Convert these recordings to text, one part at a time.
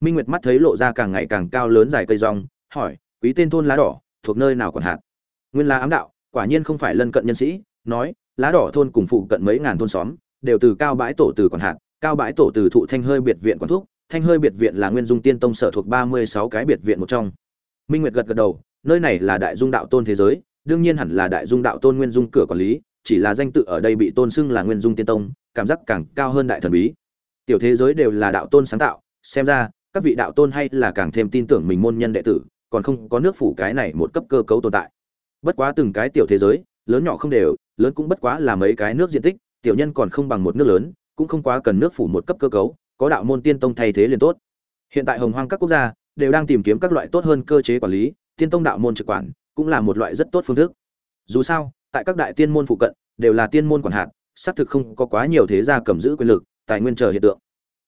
minh nguyệt mắt thấy lộ ra càng ngày càng cao lớn dài cây rong, hỏi, quý tên thôn lá đỏ, thuộc nơi nào còn hạt? Nguyên lá ám đạo, quả nhiên không phải lân cận nhân sĩ, nói, lá đỏ thôn cùng phụ cận mấy ngàn thôn xóm, đều từ cao bãi tổ từ còn hạt, cao bãi tổ từ thụ thanh hơi biệt viện quản thuốc thanh hơi biệt viện là nguyên dung tiên tông sở thuộc ba mươi sáu cái biệt viện một trong. Minh nguyệt gật gật đầu, nơi này là đại dung đạo tôn thế giới, đương nhiên hẳn là đại dung đạo tôn nguyên dung cửa quản lý, chỉ là danh tự ở đây bị tôn xưng là nguyên dung tiên tông, cảm giác càng cao hơn đại thần bí. Tiểu thế giới đều là đạo tôn sáng tạo, xem ra các vị đạo tôn hay là càng thêm tin tưởng mình môn nhân đệ tử, còn không có nước phủ cái này một cấp cơ cấu tồn tại. Bất quá từng cái tiểu thế giới, lớn nhỏ không đều, lớn cũng bất quá là mấy cái nước diện tích, tiểu nhân còn không bằng một nước lớn, cũng không quá cần nước phủ một cấp cơ cấu, có đạo môn tiên tông thay thế liền tốt. Hiện tại hồng hoang các quốc gia đều đang tìm kiếm các loại tốt hơn cơ chế quản lý, tiên tông đạo môn trực quản cũng là một loại rất tốt phương thức. Dù sao, tại các đại tiên môn phụ cận đều là tiên môn quản hạt, xác thực không có quá nhiều thế gia cầm giữ quyền lực, tài nguyên chờ hiện tượng.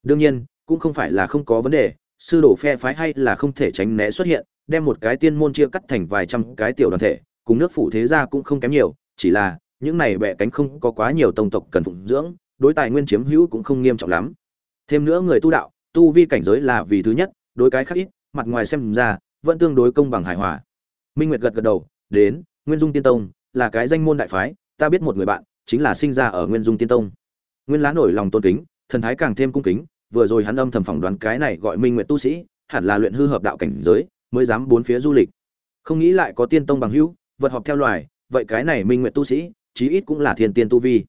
Đương nhiên cũng không phải là không có vấn đề, sư đồ phe phái hay là không thể tránh né xuất hiện, đem một cái tiên môn chia cắt thành vài trăm cái tiểu đoàn thể, cùng nước phủ thế gia cũng không kém nhiều, chỉ là, những này bẹ cánh không có quá nhiều tông tộc cần phụng dưỡng, đối tài nguyên chiếm hữu cũng không nghiêm trọng lắm. Thêm nữa người tu đạo, tu vi cảnh giới là vì thứ nhất, đối cái khác ít, mặt ngoài xem ra, vẫn tương đối công bằng hài hòa. Minh nguyệt gật gật đầu, đến, nguyên dung tiên tông, là cái danh môn đại phái, ta biết một người bạn, chính là sinh ra ở nguyên dung tiên tông. Nguyên lá nổi lòng tôn kính, thần thái càng thêm cung kính vừa rồi hắn âm thầm phỏng đoán cái này gọi minh nguyệt tu sĩ, hẳn là luyện hư hợp đạo cảnh giới, mới dám bốn phía du lịch. Không nghĩ lại có tiên tông bằng hữu, vật họp theo loài, vậy cái này minh nguyệt tu sĩ, chí ít cũng là thiên tiên tu vi.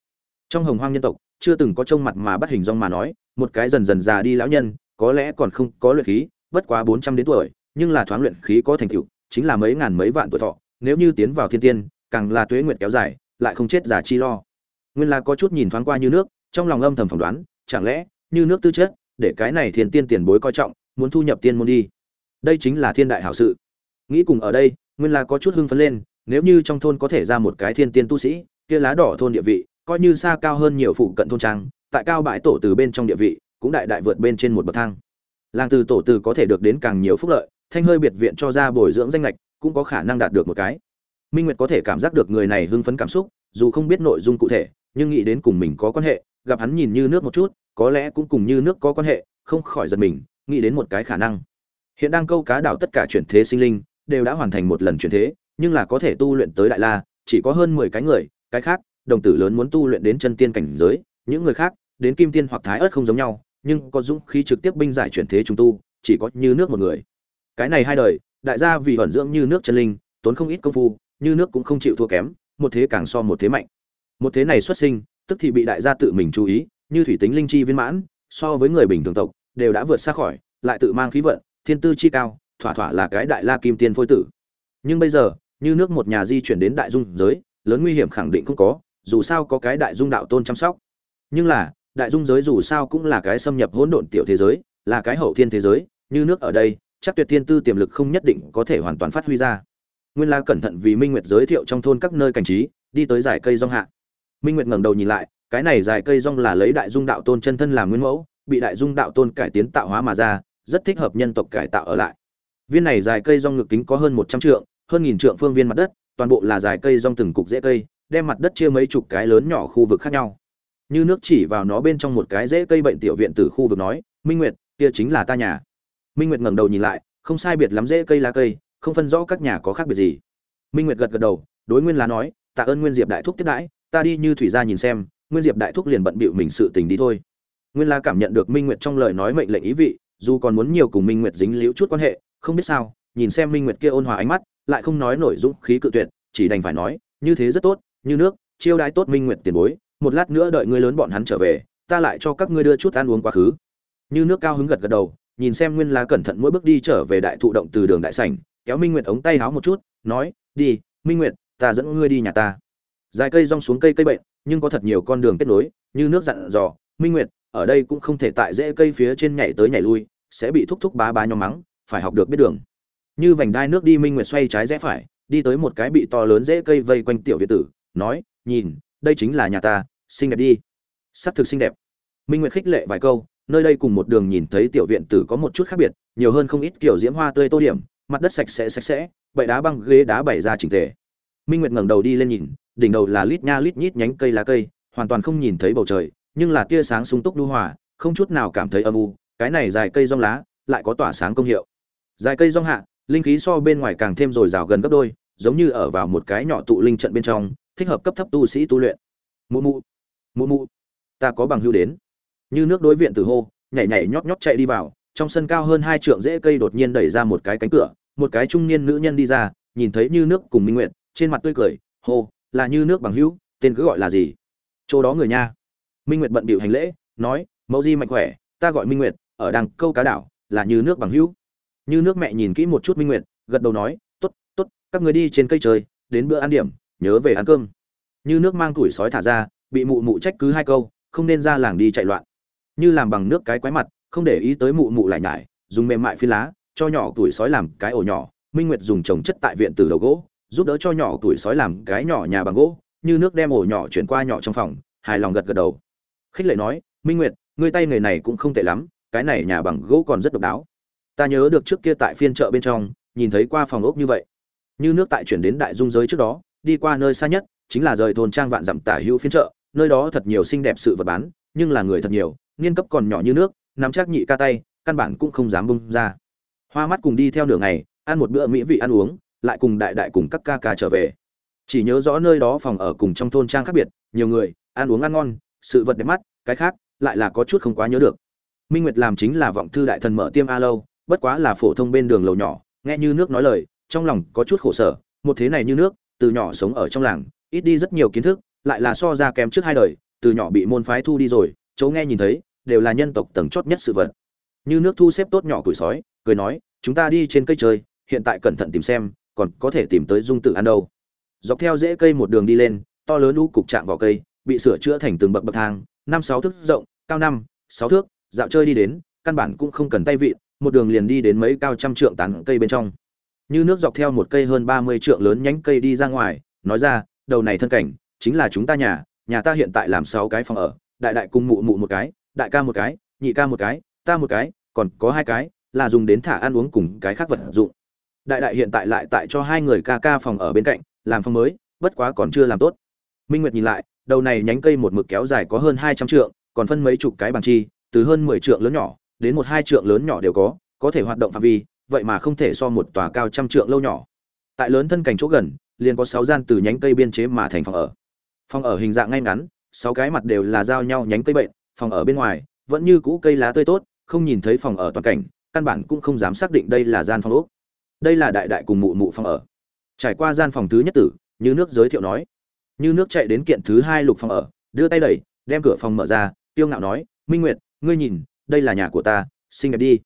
Trong hồng hoang nhân tộc, chưa từng có trông mặt mà bắt hình dong mà nói, một cái dần dần già đi lão nhân, có lẽ còn không có luyện khí, bất quá bốn trăm đến tuổi, nhưng là thoáng luyện khí có thành tựu, chính là mấy ngàn mấy vạn tuổi thọ, nếu như tiến vào thiên tiên, càng là tuế nguyệt kéo dài, lại không chết giả chi lo. Nguyên là có chút nhìn thoáng qua như nước, trong lòng âm thầm phỏng đoán, chẳng lẽ như nước tư chất, để cái này thiên tiên tiền bối coi trọng, muốn thu nhập tiên môn đi. Đây chính là thiên đại hảo sự. Nghĩ cùng ở đây, nguyên là có chút hưng phấn lên, nếu như trong thôn có thể ra một cái thiên tiên tu sĩ, kia lá đỏ thôn địa vị, coi như xa cao hơn nhiều phụ cận thôn trang, tại cao bãi tổ từ bên trong địa vị, cũng đại đại vượt bên trên một bậc thang. Làng từ tổ từ có thể được đến càng nhiều phúc lợi, thanh hơi biệt viện cho ra bồi dưỡng danh lệch cũng có khả năng đạt được một cái. Minh nguyệt có thể cảm giác được người này hưng phấn cảm xúc, dù không biết nội dung cụ thể, nhưng nghĩ đến cùng mình có quan hệ, gặp hắn nhìn như nước một chút có lẽ cũng cùng như nước có quan hệ, không khỏi giật mình, nghĩ đến một cái khả năng. Hiện đang câu cá đảo tất cả chuyển thế sinh linh, đều đã hoàn thành một lần chuyển thế, nhưng là có thể tu luyện tới đại la, chỉ có hơn mười cái người, cái khác, đồng tử lớn muốn tu luyện đến chân tiên cảnh giới, những người khác, đến kim tiên hoặc thái ớt không giống nhau, nhưng có dũng khí trực tiếp binh giải chuyển thế chúng tu, chỉ có như nước một người. Cái này hai đời, đại gia vì ẩn dưỡng như nước chân linh, tốn không ít công phu, như nước cũng không chịu thua kém, một thế càng so một thế mạnh. Một thế này xuất sinh, tức thì bị đại gia tự mình chú ý như thủy tính linh chi viên mãn, so với người bình thường tộc, đều đã vượt xa khỏi, lại tự mang khí vận, thiên tư chi cao, thỏa thỏa là cái đại la kim tiên phôi tử. Nhưng bây giờ, như nước một nhà di chuyển đến đại dung giới, lớn nguy hiểm khẳng định không có, dù sao có cái đại dung đạo tôn chăm sóc. Nhưng là, đại dung giới dù sao cũng là cái xâm nhập hỗn độn tiểu thế giới, là cái hậu thiên thế giới, như nước ở đây, chắc tuyệt thiên tư tiềm lực không nhất định có thể hoàn toàn phát huy ra. Nguyên la cẩn thận vì minh nguyệt giới thiệu trong thôn các nơi cảnh trí, đi tới giải cây rong hạ. Minh nguyệt ngẩng đầu nhìn lại cái này dài cây rong là lấy đại dung đạo tôn chân thân làm nguyên mẫu, bị đại dung đạo tôn cải tiến tạo hóa mà ra, rất thích hợp nhân tộc cải tạo ở lại. Viên này dài cây rong ngực kính có hơn một trăm trượng, hơn nghìn trượng phương viên mặt đất, toàn bộ là dài cây rong từng cục rễ cây, đem mặt đất chia mấy chục cái lớn nhỏ khu vực khác nhau. Như nước chỉ vào nó bên trong một cái rễ cây bệnh tiểu viện từ khu vực nói, minh nguyệt, kia chính là ta nhà. Minh nguyệt ngẩng đầu nhìn lại, không sai biệt lắm rễ cây lá cây, không phân rõ các nhà có khác biệt gì. Minh nguyệt gật gật đầu, đối nguyên lá nói, tạ ơn nguyên diệp đại thúc tiếp đãi, ta đi như thủy gia nhìn xem nguyên diệp đại thúc liền bận bịu mình sự tình đi thôi. Nguyên la cảm nhận được minh nguyệt trong lời nói mệnh lệnh ý vị, dù còn muốn nhiều cùng minh nguyệt dính liễu chút quan hệ, không biết sao, nhìn xem minh nguyệt kia ôn hòa ánh mắt, lại không nói nổi dũng khí cự tuyệt, chỉ đành phải nói, như thế rất tốt, như nước, chiêu đãi tốt minh nguyệt tiền bối, một lát nữa đợi ngươi lớn bọn hắn trở về, ta lại cho các ngươi đưa chút ăn uống quá khứ. Như nước cao hứng gật gật đầu, nhìn xem nguyên la cẩn thận mỗi bước đi trở về đại thụ động từ đường đại sảnh, kéo minh nguyệt ống tay háo một chút, nói, đi, minh nguyệt, ta dẫn ngươi đi nhà ta. Dài cây rong xuống cây cây bệnh nhưng có thật nhiều con đường kết nối, như nước dặn dò, minh nguyệt, ở đây cũng không thể tại rễ cây phía trên nhảy tới nhảy lui, sẽ bị thúc thúc bá bá nhóm mắng, phải học được biết đường. Như vành đai nước đi minh nguyệt xoay trái rẽ phải, đi tới một cái bị to lớn rễ cây vây quanh tiểu viện tử, nói, nhìn, đây chính là nhà ta, xinh đẹp đi. Sắp thực xinh đẹp. Minh nguyệt khích lệ vài câu, nơi đây cùng một đường nhìn thấy tiểu viện tử có một chút khác biệt, nhiều hơn không ít kiểu diễm hoa tươi tô điểm, mặt đất sạch sẽ sạch sẽ bậy đá băng ghế đá bày ra chỉnh tề. Minh nguyệt ngẩng đầu đi lên nhìn đỉnh đầu là lít nha lít nhít nhánh cây lá cây, hoàn toàn không nhìn thấy bầu trời, nhưng là tia sáng sung túc đu hòa, không chút nào cảm thấy âm u. Cái này dài cây rong lá, lại có tỏa sáng công hiệu. Dài cây rong hạ, linh khí so bên ngoài càng thêm dồi dào gần gấp đôi, giống như ở vào một cái nhỏ tụ linh trận bên trong, thích hợp cấp thấp tu sĩ tu luyện. Mụ mụ mụ mụ, ta có bằng hưu đến. Như nước đối viện từ hô, nhảy nhảy nhót nhót chạy đi vào, trong sân cao hơn hai trượng rễ cây đột nhiên đẩy ra một cái cánh cửa, một cái trung niên nữ nhân đi ra, nhìn thấy như nước cùng minh nguyện trên mặt tươi cười, hô là như nước bằng hữu, tên cứ gọi là gì? Chỗ đó người nha. Minh nguyệt bận bịu hành lễ, nói, mẫu di mạnh khỏe, ta gọi minh nguyệt, ở đằng câu cá đảo, là như nước bằng hữu. Như nước mẹ nhìn kỹ một chút minh nguyệt, gật đầu nói t ố t t ố t các người đi trên cây trời đến bữa ăn điểm, nhớ về ăn cơm. Như nước mang tuổi sói thả ra, bị mụ mụ trách cứ hai câu, không nên ra làng đi chạy loạn. Như làm bằng nước cái quái mặt, không để ý tới mụ mụ lại nhải, dùng mềm mại phi lá, cho nhỏ tuổi sói làm cái ổ nhỏ. Minh nguyệt dùng trồng chất tại viện từ đầu gỗ giúp đỡ cho nhỏ tuổi sói làm cái nhỏ nhà bằng gỗ, như nước đem ổ nhỏ chuyển qua nhỏ trong phòng, hài lòng gật gật đầu. Khích lệ nói, minh nguyệt, ngươi tay nghề này cũng không tệ lắm, cái này nhà bằng gỗ còn rất độc đáo. Ta nhớ được trước kia tại phiên chợ bên trong, nhìn thấy qua phòng ốc như vậy. Như nước tại chuyển đến đại dung giới trước đó, đi qua nơi xa nhất, chính là rời thôn trang vạn dặm tả hữu phiên chợ, nơi đó thật nhiều xinh đẹp sự vật bán, nhưng là người thật nhiều, niên cấp còn nhỏ như nước, nắm chắc nhị ca tay, căn bản cũng không dám bung ra. Hoa mắt cùng đi theo nửa ngày, ăn một bữa mỹ vị ăn uống lại cùng đại đại cùng các ca ca trở về. Chỉ nhớ rõ nơi đó phòng ở cùng trong thôn trang khác biệt, nhiều người, ăn uống ăn ngon, sự vật đẹp mắt, cái khác, lại là có chút không quá nhớ được. Minh nguyệt làm chính là vọng thư đại thần mở tiêm a lâu, bất quá là phổ thông bên đường lầu nhỏ, nghe như nước nói lời, trong lòng có chút khổ sở, một thế này như nước, từ nhỏ sống ở trong làng, ít đi rất nhiều kiến thức, lại là so ra kém trước hai đời, từ nhỏ bị môn phái thu đi rồi, chỗ nghe nhìn thấy, đều là nhân tộc tầng chót nhất sự vật. Như nước thu xếp tốt nhỏ tuổi sói, cười nói, chúng ta đi trên cây chơi, hiện tại cẩn thận tìm xem còn có thể tìm tới dung tự ăn đâu. Dọc theo rễ cây một đường đi lên, to lớn lũ cục chạm vào cây, bị sửa chữa thành từng bậc bậc thang, năm sáu thước rộng, cao năm, sáu thước, dạo chơi đi đến, căn bản cũng không cần tay vịn, một đường liền đi đến mấy cao trăm trượng tán cây bên trong. Như nước dọc theo một cây hơn ba mươi trượng lớn nhánh cây đi ra ngoài, nói ra, đầu này thân cảnh, chính là chúng ta nhà nhà ta hiện tại làm sáu cái phòng ở, đại đại cung mụ mụ một cái, đại ca một cái, nhị ca một cái, ta một cái, còn có hai cái, là dùng đến thả ăn uống cùng cái khác vật dụng đại đại hiện tại lại tại cho hai người ca ca phòng ở bên cạnh, làm phòng mới, bất quá còn chưa làm tốt. Minh nguyệt nhìn lại, đầu này nhánh cây một mực kéo dài có hơn hai trăm trượng, còn phân mấy chục cái bằng chi, từ hơn mười trượng lớn nhỏ, đến một hai trượng lớn nhỏ đều có có thể hoạt động phạm vi, vậy mà không thể so một tòa cao trăm trượng lâu nhỏ. Tại lớn thân cảnh chỗ gần, liền có sáu gian từ nhánh cây biên chế mà thành phòng ở. Phòng ở hình dạng ngay ngắn, sáu cái mặt đều là giao nhau nhánh cây bệnh, phòng ở bên ngoài, vẫn như cũ cây lá tươi tốt, không nhìn thấy phòng ở toàn cảnh, căn bản cũng không dám xác định đây là gian phòng ốc đây là đại đại cùng mụ mụ phòng ở. Trải qua gian phòng thứ nhất tử, như nước giới thiệu nói. Như nước chạy đến kiện thứ hai lục phòng ở, đưa tay đẩy, đem cửa phòng mở ra tiêu ngạo nói, minh nguyệt, ngươi nhìn, đây là nhà của ta, xinh đẹp đi.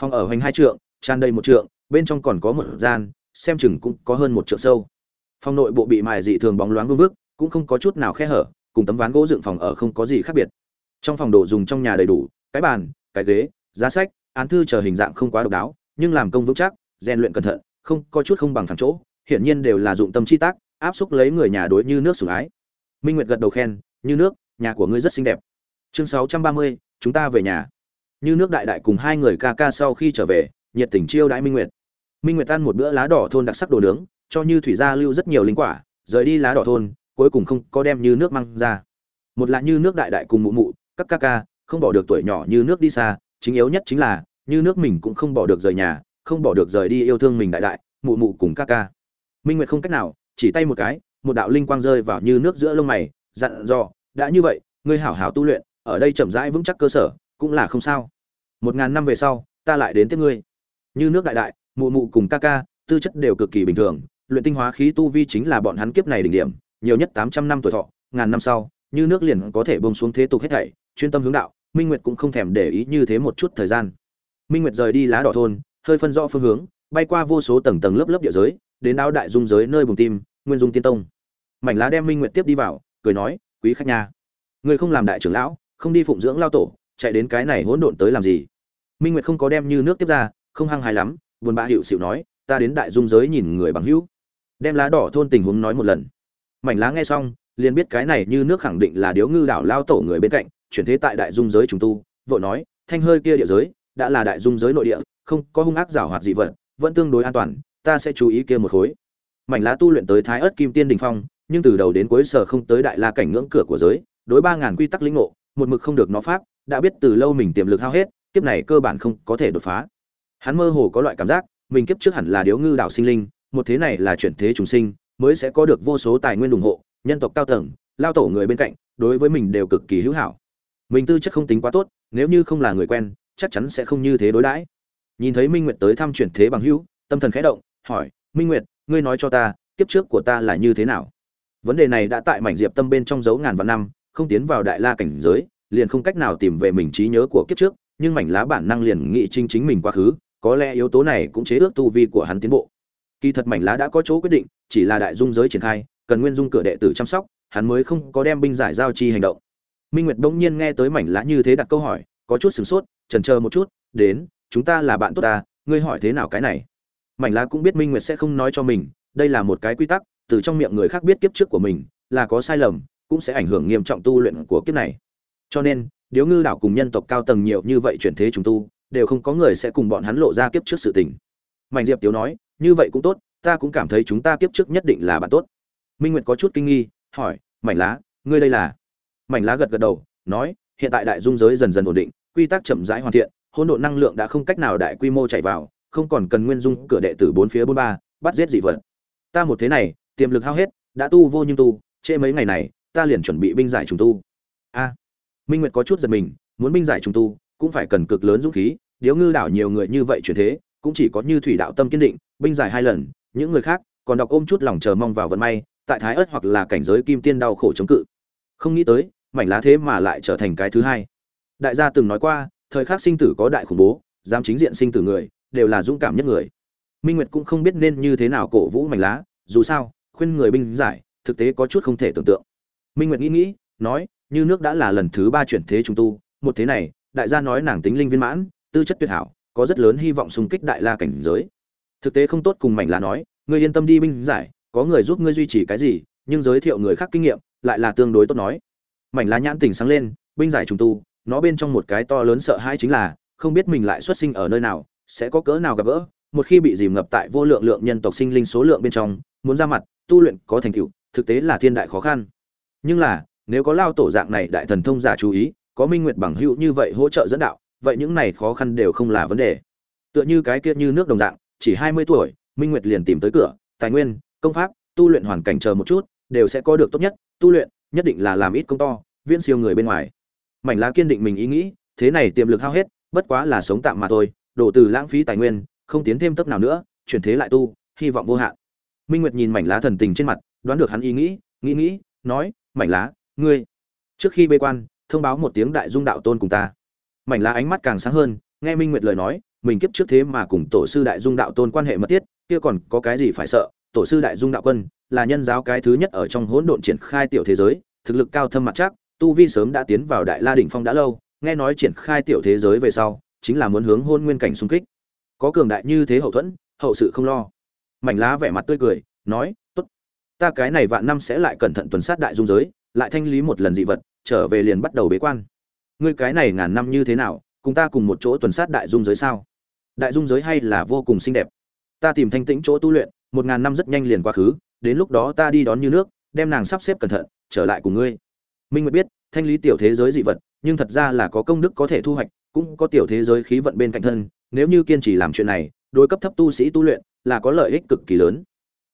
Phòng ở hoành hai trượng, tràn đầy một trượng, bên trong còn có một gian, xem chừng cũng có hơn một trượng sâu. Phòng nội bộ bị mài dị thường bóng loáng vương vức, cũng không có chút nào khe hở, cùng tấm ván gỗ dựng phòng ở không có gì khác biệt. Trong phòng đồ dùng trong nhà đầy đủ, cái bàn, cái ghế, giá sách, án thư chờ hình dạng không quá độc đáo, nhưng làm công vững chắc rèn luyện cẩn thận, không có chút không bằng phẳng chỗ, hiển nhiên đều là dụng tâm chi tác, áp xúc lấy người nhà đối như nước sủng ái. Minh nguyệt gật đầu khen, như nước, nhà của ngươi rất xinh đẹp. Chương sáu trăm ba mươi, chúng ta về nhà. Như nước đại đại cùng hai người ca ca sau khi trở về, nhiệt tình chiêu đãi minh nguyệt. Minh nguyệt ăn một bữa lá đỏ thôn đặc sắc đồ nướng, cho như thủy gia lưu rất nhiều linh quả, rời đi lá đỏ thôn, cuối cùng không có đem như nước mang ra. Một là như nước đại đại cùng mụ mụ, các ca ca, không bỏ được tuổi nhỏ như nước đi xa, chính yếu nhất chính là, như nước mình cũng không bỏ được rời nhà không bỏ được rời đi yêu thương mình đại đại, mụ mụ cùng ca ca. Minh nguyệt không cách nào, chỉ tay một cái, một đạo linh quang rơi vào như nước giữa lông mày, dặn dò, đã như vậy, ngươi hảo hảo tu luyện, ở đây chậm rãi vững chắc cơ sở, cũng là không sao. Một ngàn năm về sau, ta lại đến tiếp ngươi. Như nước đại đại, mụ mụ cùng ca ca, tư chất đều cực kỳ bình thường, luyện tinh hóa khí tu vi chính là bọn hắn kiếp này đỉnh điểm, nhiều nhất tám trăm năm tuổi thọ, ngàn năm sau, như nước liền có thể bông xuống thế tục hết thảy, chuyên tâm hướng đạo, minh nguyệt cũng không thèm để ý như thế một chút thời gian. Minh nguyệt rời đi lá đỏ thôn hơi phân rõ phương hướng, bay qua vô số tầng tầng lớp lớp địa giới, đến áo đại dung giới nơi bùng tim, nguyên dung tiên tông. Mảnh lá đem minh nguyệt tiếp đi vào, cười nói, quý khách nhà người không làm đại trưởng lão, không đi phụng dưỡng lao tổ, chạy đến cái này hỗn độn tới làm gì? Minh nguyệt không có đem như nước tiếp ra, không hăng hái lắm, buồn bã hiệu xỉu nói, ta đến đại dung giới nhìn người bằng hữu. Đem lá đỏ thôn tình huống nói một lần. Mảnh lá nghe xong, liền biết cái này như nước khẳng định là điếu ngư đảo lao tổ người bên cạnh, chuyển thế tại đại dung giới trùng tu, vội nói, thanh hơi kia địa giới, đã là đại dung giới nội địa không có hung ác giảo hoạt dị vật, vẫn tương đối an toàn, ta sẽ chú ý kia một khối. Mảnh lá tu luyện tới thái ớt kim tiên đình phong, nhưng từ đầu đến cuối sở không tới đại la cảnh ngưỡng cửa của giới, đối ba ngàn quy tắc lĩnh ngộ, một mực không được nó pháp, đã biết từ lâu mình tiềm lực hao hết, kiếp này cơ bản không có thể đột phá. Hắn mơ hồ có loại cảm giác, mình kiếp trước hẳn là điếu ngư đảo sinh linh, một thế này là chuyển thế trùng sinh, mới sẽ có được vô số tài nguyên ủng hộ, nhân tộc cao tầng, lao tổ người bên cạnh, đối với mình đều cực kỳ hữu hảo. Mình tư chất không tính quá tốt, nếu như không là người quen, chắc chắn sẽ không như thế đối đãi nhìn thấy minh nguyệt tới thăm chuyển thế bằng hữu, tâm thần khẽ động, hỏi, minh nguyệt, ngươi nói cho ta, kiếp trước của ta là như thế nào? Vấn đề này đã tại mảnh diệp tâm bên trong dấu ngàn vạn năm, không tiến vào đại la cảnh giới, liền không cách nào tìm về mình trí nhớ của kiếp trước, nhưng mảnh lá bản năng liền nghĩ chính chính mình quá khứ, có lẽ yếu tố này cũng chế ước tu vi của hắn tiến bộ. Kỳ thật mảnh lá đã có chỗ quyết định, chỉ là đại dung giới triển khai, cần nguyên dung cửa đệ tử chăm sóc, hắn mới không có đem binh giải giao chi hành động. Minh nguyệt bỗng nhiên nghe tới mảnh lá như thế đặt câu hỏi, có chút sửng sốt trần chờ một chút, đến chúng ta là bạn tốt ta, ngươi hỏi thế nào cái này? Mảnh lá cũng biết minh nguyệt sẽ không nói cho mình, đây là một cái quy tắc, từ trong miệng người khác biết kiếp trước của mình là có sai lầm, cũng sẽ ảnh hưởng nghiêm trọng tu luyện của kiếp này. Cho nên, điếu ngư đảo cùng nhân tộc cao tầng nhiều như vậy chuyển thế chúng tu, đều không có người sẽ cùng bọn hắn lộ ra kiếp trước sự tình. Mạnh diệp tiếu nói, như vậy cũng tốt, ta cũng cảm thấy chúng ta kiếp trước nhất định là bạn tốt. Minh nguyệt có chút kinh nghi, hỏi, mảnh lá, ngươi đây là? Mảnh lá gật gật đầu, nói, hiện tại đại dung giới dần dần ổn định, quy tắc chậm rãi hoàn thiện hỗn độn năng lượng đã không cách nào đại quy mô chạy vào, không còn cần nguyên dung cửa đệ tử bốn phía bốn ba, bắt giết dị vật. Ta một thế này, tiềm lực hao hết, đã tu vô nhưng tu, trễ mấy ngày này, ta liền chuẩn bị binh giải trùng tu. A, minh nguyệt có chút giật mình, muốn binh giải trùng tu, cũng phải cần cực lớn dũng khí, điếu ngư đảo nhiều người như vậy chuyển thế, cũng chỉ có như thủy đạo tâm kiên định, binh giải hai lần, những người khác còn đọc ôm chút lòng chờ mong vào vận may, tại thái ớt hoặc là cảnh giới kim tiên đau khổ chống cự. Không nghĩ tới, mảnh lá thế mà lại trở thành cái thứ hai. Đại gia từng nói qua thời khắc sinh tử có đại khủng bố, dám chính diện sinh tử người, đều là dũng cảm nhất người. Minh nguyệt cũng không biết nên như thế nào cổ vũ mảnh lá, dù sao, khuyên người binh giải, thực tế có chút không thể tưởng tượng. Minh nguyệt nghĩ nghĩ, nói, như nước đã là lần thứ ba chuyển thế trung tu, một thế này, đại gia nói nàng tính linh viên mãn, tư chất tuyệt hảo, có rất lớn hy vọng xung kích đại la cảnh giới. Thực tế không tốt cùng mảnh lá nói, ngươi yên tâm đi binh giải, có người giúp ngươi duy trì cái gì, nhưng giới thiệu người khác kinh nghiệm, lại là tương đối tốt nói. Mảnh lá nhãn tình sáng lên, binh giải trùng tu nó bên trong một cái to lớn sợ hãi chính là, không biết mình lại xuất sinh ở nơi nào, sẽ có cỡ nào gặp gỡ. Một khi bị dìm ngập tại vô lượng lượng nhân tộc sinh linh số lượng bên trong, muốn ra mặt, tu luyện có thành tựu, thực tế là thiên đại khó khăn. Nhưng là, nếu có lao tổ dạng này đại thần thông giả chú ý, có minh nguyệt bằng hữu như vậy hỗ trợ dẫn đạo, vậy những này khó khăn đều không là vấn đề. Tựa như cái kia như nước đồng dạng, chỉ hai mươi tuổi, minh nguyệt liền tìm tới cửa, tài nguyên, công pháp, tu luyện hoàn cảnh chờ một chút, đều sẽ có được tốt nhất, tu luyện, nhất định là làm ít công to, viễn siêu người bên ngoài mảnh lá kiên định mình ý nghĩ, thế này tiềm lực hao hết, bất quá là sống tạm mà thôi, đổ từ lãng phí tài nguyên, không tiến thêm tấp nào nữa, chuyển thế lại tu, hy vọng vô hạn. Minh nguyệt nhìn mảnh lá thần tình trên mặt, đoán được hắn ý nghĩ nghĩ nghĩ, nói, mảnh lá, ngươi, trước khi bê quan, thông báo một tiếng đại dung đạo tôn cùng ta. Mảnh lá ánh mắt càng sáng hơn, nghe minh nguyệt lời nói, mình kiếp trước thế mà cùng tổ sư đại dung đạo tôn quan hệ mật thiết, kia còn có cái gì phải sợ? Tổ sư đại dung đạo quân là nhân giáo cái thứ nhất ở trong hỗn độn triển khai tiểu thế giới, thực lực cao thâm mặt chắc tu vi sớm đã tiến vào đại la đỉnh phong đã lâu, nghe nói triển khai tiểu thế giới về sau, chính là muốn hướng hôn nguyên cảnh xung kích. Có cường đại như thế hậu thuẫn, hậu sự không lo. Mảnh lá vẻ mặt tươi cười, nói, tốt. Ta cái này vạn năm sẽ lại cẩn thận tuần sát đại dung giới, lại thanh lý một lần dị vật, trở về liền bắt đầu bế quan. Ngươi cái này ngàn năm như thế nào, cùng ta cùng một chỗ tuần sát đại dung giới sao? Đại dung giới hay là vô cùng xinh đẹp? Ta tìm thanh tĩnh chỗ tu luyện, một ngàn năm rất nhanh liền quá khứ, đến lúc đó ta đi đón như nước, đem nàng sắp xếp cẩn thận, trở lại cùng ngươi minh nguyệt biết, thanh lý tiểu thế giới dị vật, nhưng thật ra là có công đức có thể thu hoạch, cũng có tiểu thế giới khí vận bên cạnh thân, nếu như kiên trì làm chuyện này, đối cấp thấp tu sĩ tu luyện, là có lợi ích cực kỳ lớn.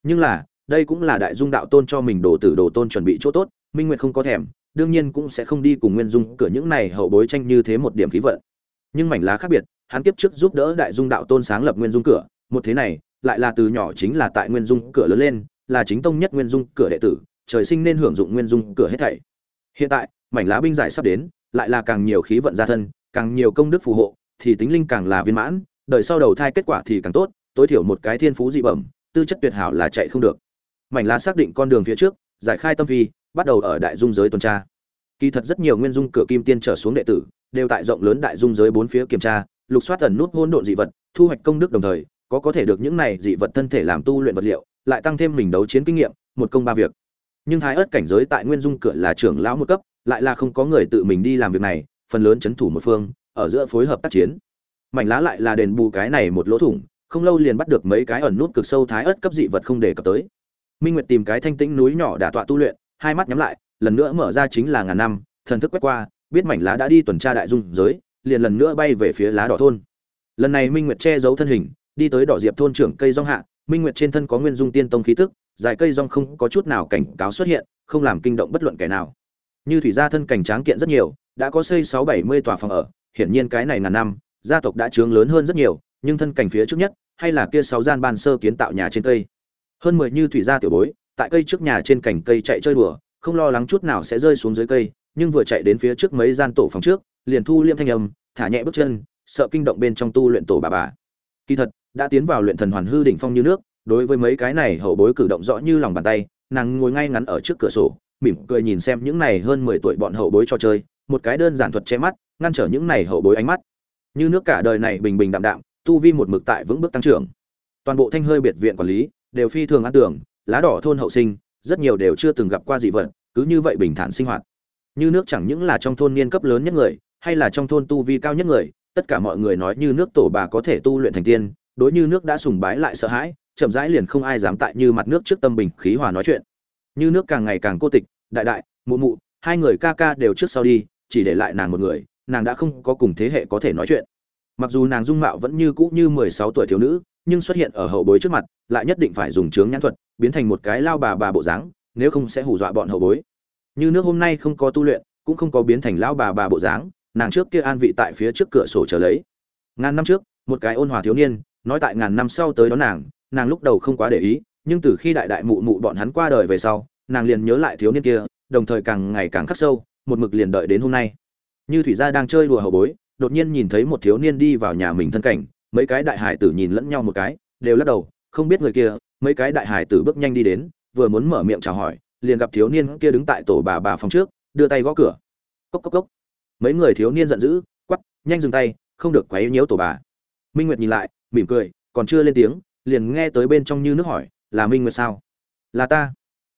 Nhưng là, đây cũng là đại dung đạo tôn cho mình đồ tử đồ tôn chuẩn bị chỗ tốt, minh nguyệt không có thèm, đương nhiên cũng sẽ không đi cùng nguyên dung cửa những này hậu bối tranh như thế một điểm khí vận. Nhưng mảnh lá khác biệt, hắn tiếp trước giúp đỡ đại dung đạo tôn sáng lập nguyên dung cửa, một thế này, lại là từ nhỏ chính là tại nguyên dung cửa lớn lên, là chính tông nhất nguyên dung cửa đệ tử, trời sinh nên hưởng dụng nguyên dung cửa hết thảy hiện tại, mảnh lá binh giải sắp đến, lại là càng nhiều khí vận gia thân, càng nhiều công đức phù hộ, thì tính linh càng là viên mãn, đời sau đầu thai kết quả thì càng tốt, tối thiểu một cái thiên phú dị bẩm, tư chất tuyệt hảo là chạy không được. Mảnh lá xác định con đường phía trước, giải khai tâm phi, bắt đầu ở đại dung giới tuần tra. Kỳ thật rất nhiều nguyên dung cửa kim tiên trở xuống đệ tử, đều tại rộng lớn đại dung giới bốn phía kiểm tra, lục soát ẩn nút hỗn độn dị vật, thu hoạch công đức đồng thời, có có thể được những này dị vật thân thể làm tu luyện vật liệu, lại tăng thêm mình đấu chiến kinh nghiệm, một công ba việc nhưng thái ớt cảnh giới tại nguyên dung cửa là trưởng lão một cấp, lại là không có người tự mình đi làm việc này, phần lớn chấn thủ một phương, ở giữa phối hợp tác chiến. Mảnh lá lại là đền bù cái này một lỗ thủng, không lâu liền bắt được mấy cái ẩn nút cực sâu thái ớt cấp dị vật không để cập tới. Minh nguyệt tìm cái thanh tĩnh núi nhỏ đả tọa tu luyện, hai mắt nhắm lại, lần nữa mở ra chính là ngàn năm, thần thức quét qua, biết mảnh lá đã đi tuần tra đại dung giới, liền lần nữa bay về phía lá đỏ thôn. Lần này minh nguyệt che giấu thân hình, đi tới đỏ diệp thôn trưởng cây rong hạ, minh nguyệt trên thân có nguyên dung tiên tông khí tức dài cây rong không có chút nào cảnh cáo xuất hiện, không làm kinh động bất luận kẻ nào. Như thủy gia thân cảnh tráng kiện rất nhiều, đã có xây sáu bảy mươi tòa phòng ở, hiển nhiên cái này ngàn năm, gia tộc đã trướng lớn hơn rất nhiều, nhưng thân cảnh phía trước nhất, hay là kia sáu gian ban sơ kiến tạo nhà trên cây. Hơn mười như thủy gia tiểu bối, tại cây trước nhà trên cành cây chạy chơi đùa, không lo lắng chút nào sẽ rơi xuống dưới cây, nhưng vừa chạy đến phía trước mấy gian tổ phòng trước, liền thu liêm thanh âm, thả nhẹ bước chân, sợ kinh động bên trong tu luyện tổ bà bà. Kỳ thật, đã tiến vào luyện thần hoàn hư đỉnh phong như nước đối với mấy cái này hậu bối cử động rõ như lòng bàn tay, nàng ngồi ngay ngắn ở trước cửa sổ, mỉm cười nhìn xem những này hơn mười tuổi bọn hậu bối cho chơi, một cái đơn giản thuật che mắt, ngăn trở những này hậu bối ánh mắt. Như nước cả đời này bình bình đạm đạm, tu vi một mực tại vững bước tăng trưởng. Toàn bộ thanh hơi biệt viện quản lý đều phi thường ăn tưởng, lá đỏ thôn hậu sinh, rất nhiều đều chưa từng gặp qua dị vật, cứ như vậy bình thản sinh hoạt. Như nước chẳng những là trong thôn niên cấp lớn nhất người, hay là trong thôn tu vi cao nhất người, tất cả mọi người nói như nước tổ bà có thể tu luyện thành tiên, đối như nước đã sùng bái lại sợ hãi chậm rãi liền không ai dám tại như mặt nước trước tâm bình khí hòa nói chuyện. Như nước càng ngày càng cô tịch, đại đại, mụ mụ, hai người ca ca đều trước sau đi, chỉ để lại nàng một người, nàng đã không có cùng thế hệ có thể nói chuyện. Mặc dù nàng dung mạo vẫn như cũ như mười sáu tuổi thiếu nữ, nhưng xuất hiện ở hậu bối trước mặt, lại nhất định phải dùng chướng nhãn thuật, biến thành một cái lao bà bà bộ dáng, nếu không sẽ hù dọa bọn hậu bối. Như nước hôm nay không có tu luyện, cũng không có biến thành lao bà bà bộ dáng, nàng trước kia an vị tại phía trước cửa sổ chờ lấy. Ngàn năm trước, một cái ôn hòa thiếu niên, nói tại ngàn năm sau tới đó nàng nàng lúc đầu không quá để ý, nhưng từ khi đại đại mụ mụ bọn hắn qua đời về sau, nàng liền nhớ lại thiếu niên kia, đồng thời càng ngày càng khắc sâu, một mực liền đợi đến hôm nay. Như thủy gia đang chơi đùa hậu bối, đột nhiên nhìn thấy một thiếu niên đi vào nhà mình thân cảnh, mấy cái đại hải tử nhìn lẫn nhau một cái, đều lắc đầu, không biết người kia, mấy cái đại hải tử bước nhanh đi đến, vừa muốn mở miệng chào hỏi, liền gặp thiếu niên kia đứng tại tổ bà bà phòng trước, đưa tay gõ cửa. Cốc cốc cốc. Mấy người thiếu niên giận dữ quắp nhanh dừng tay, không được quấy nhiễu tổ bà. Minh nguyệt nhìn lại, mỉm cười, còn chưa lên tiếng liền nghe tới bên trong như nước hỏi, là minh nguyệt sao? Là ta.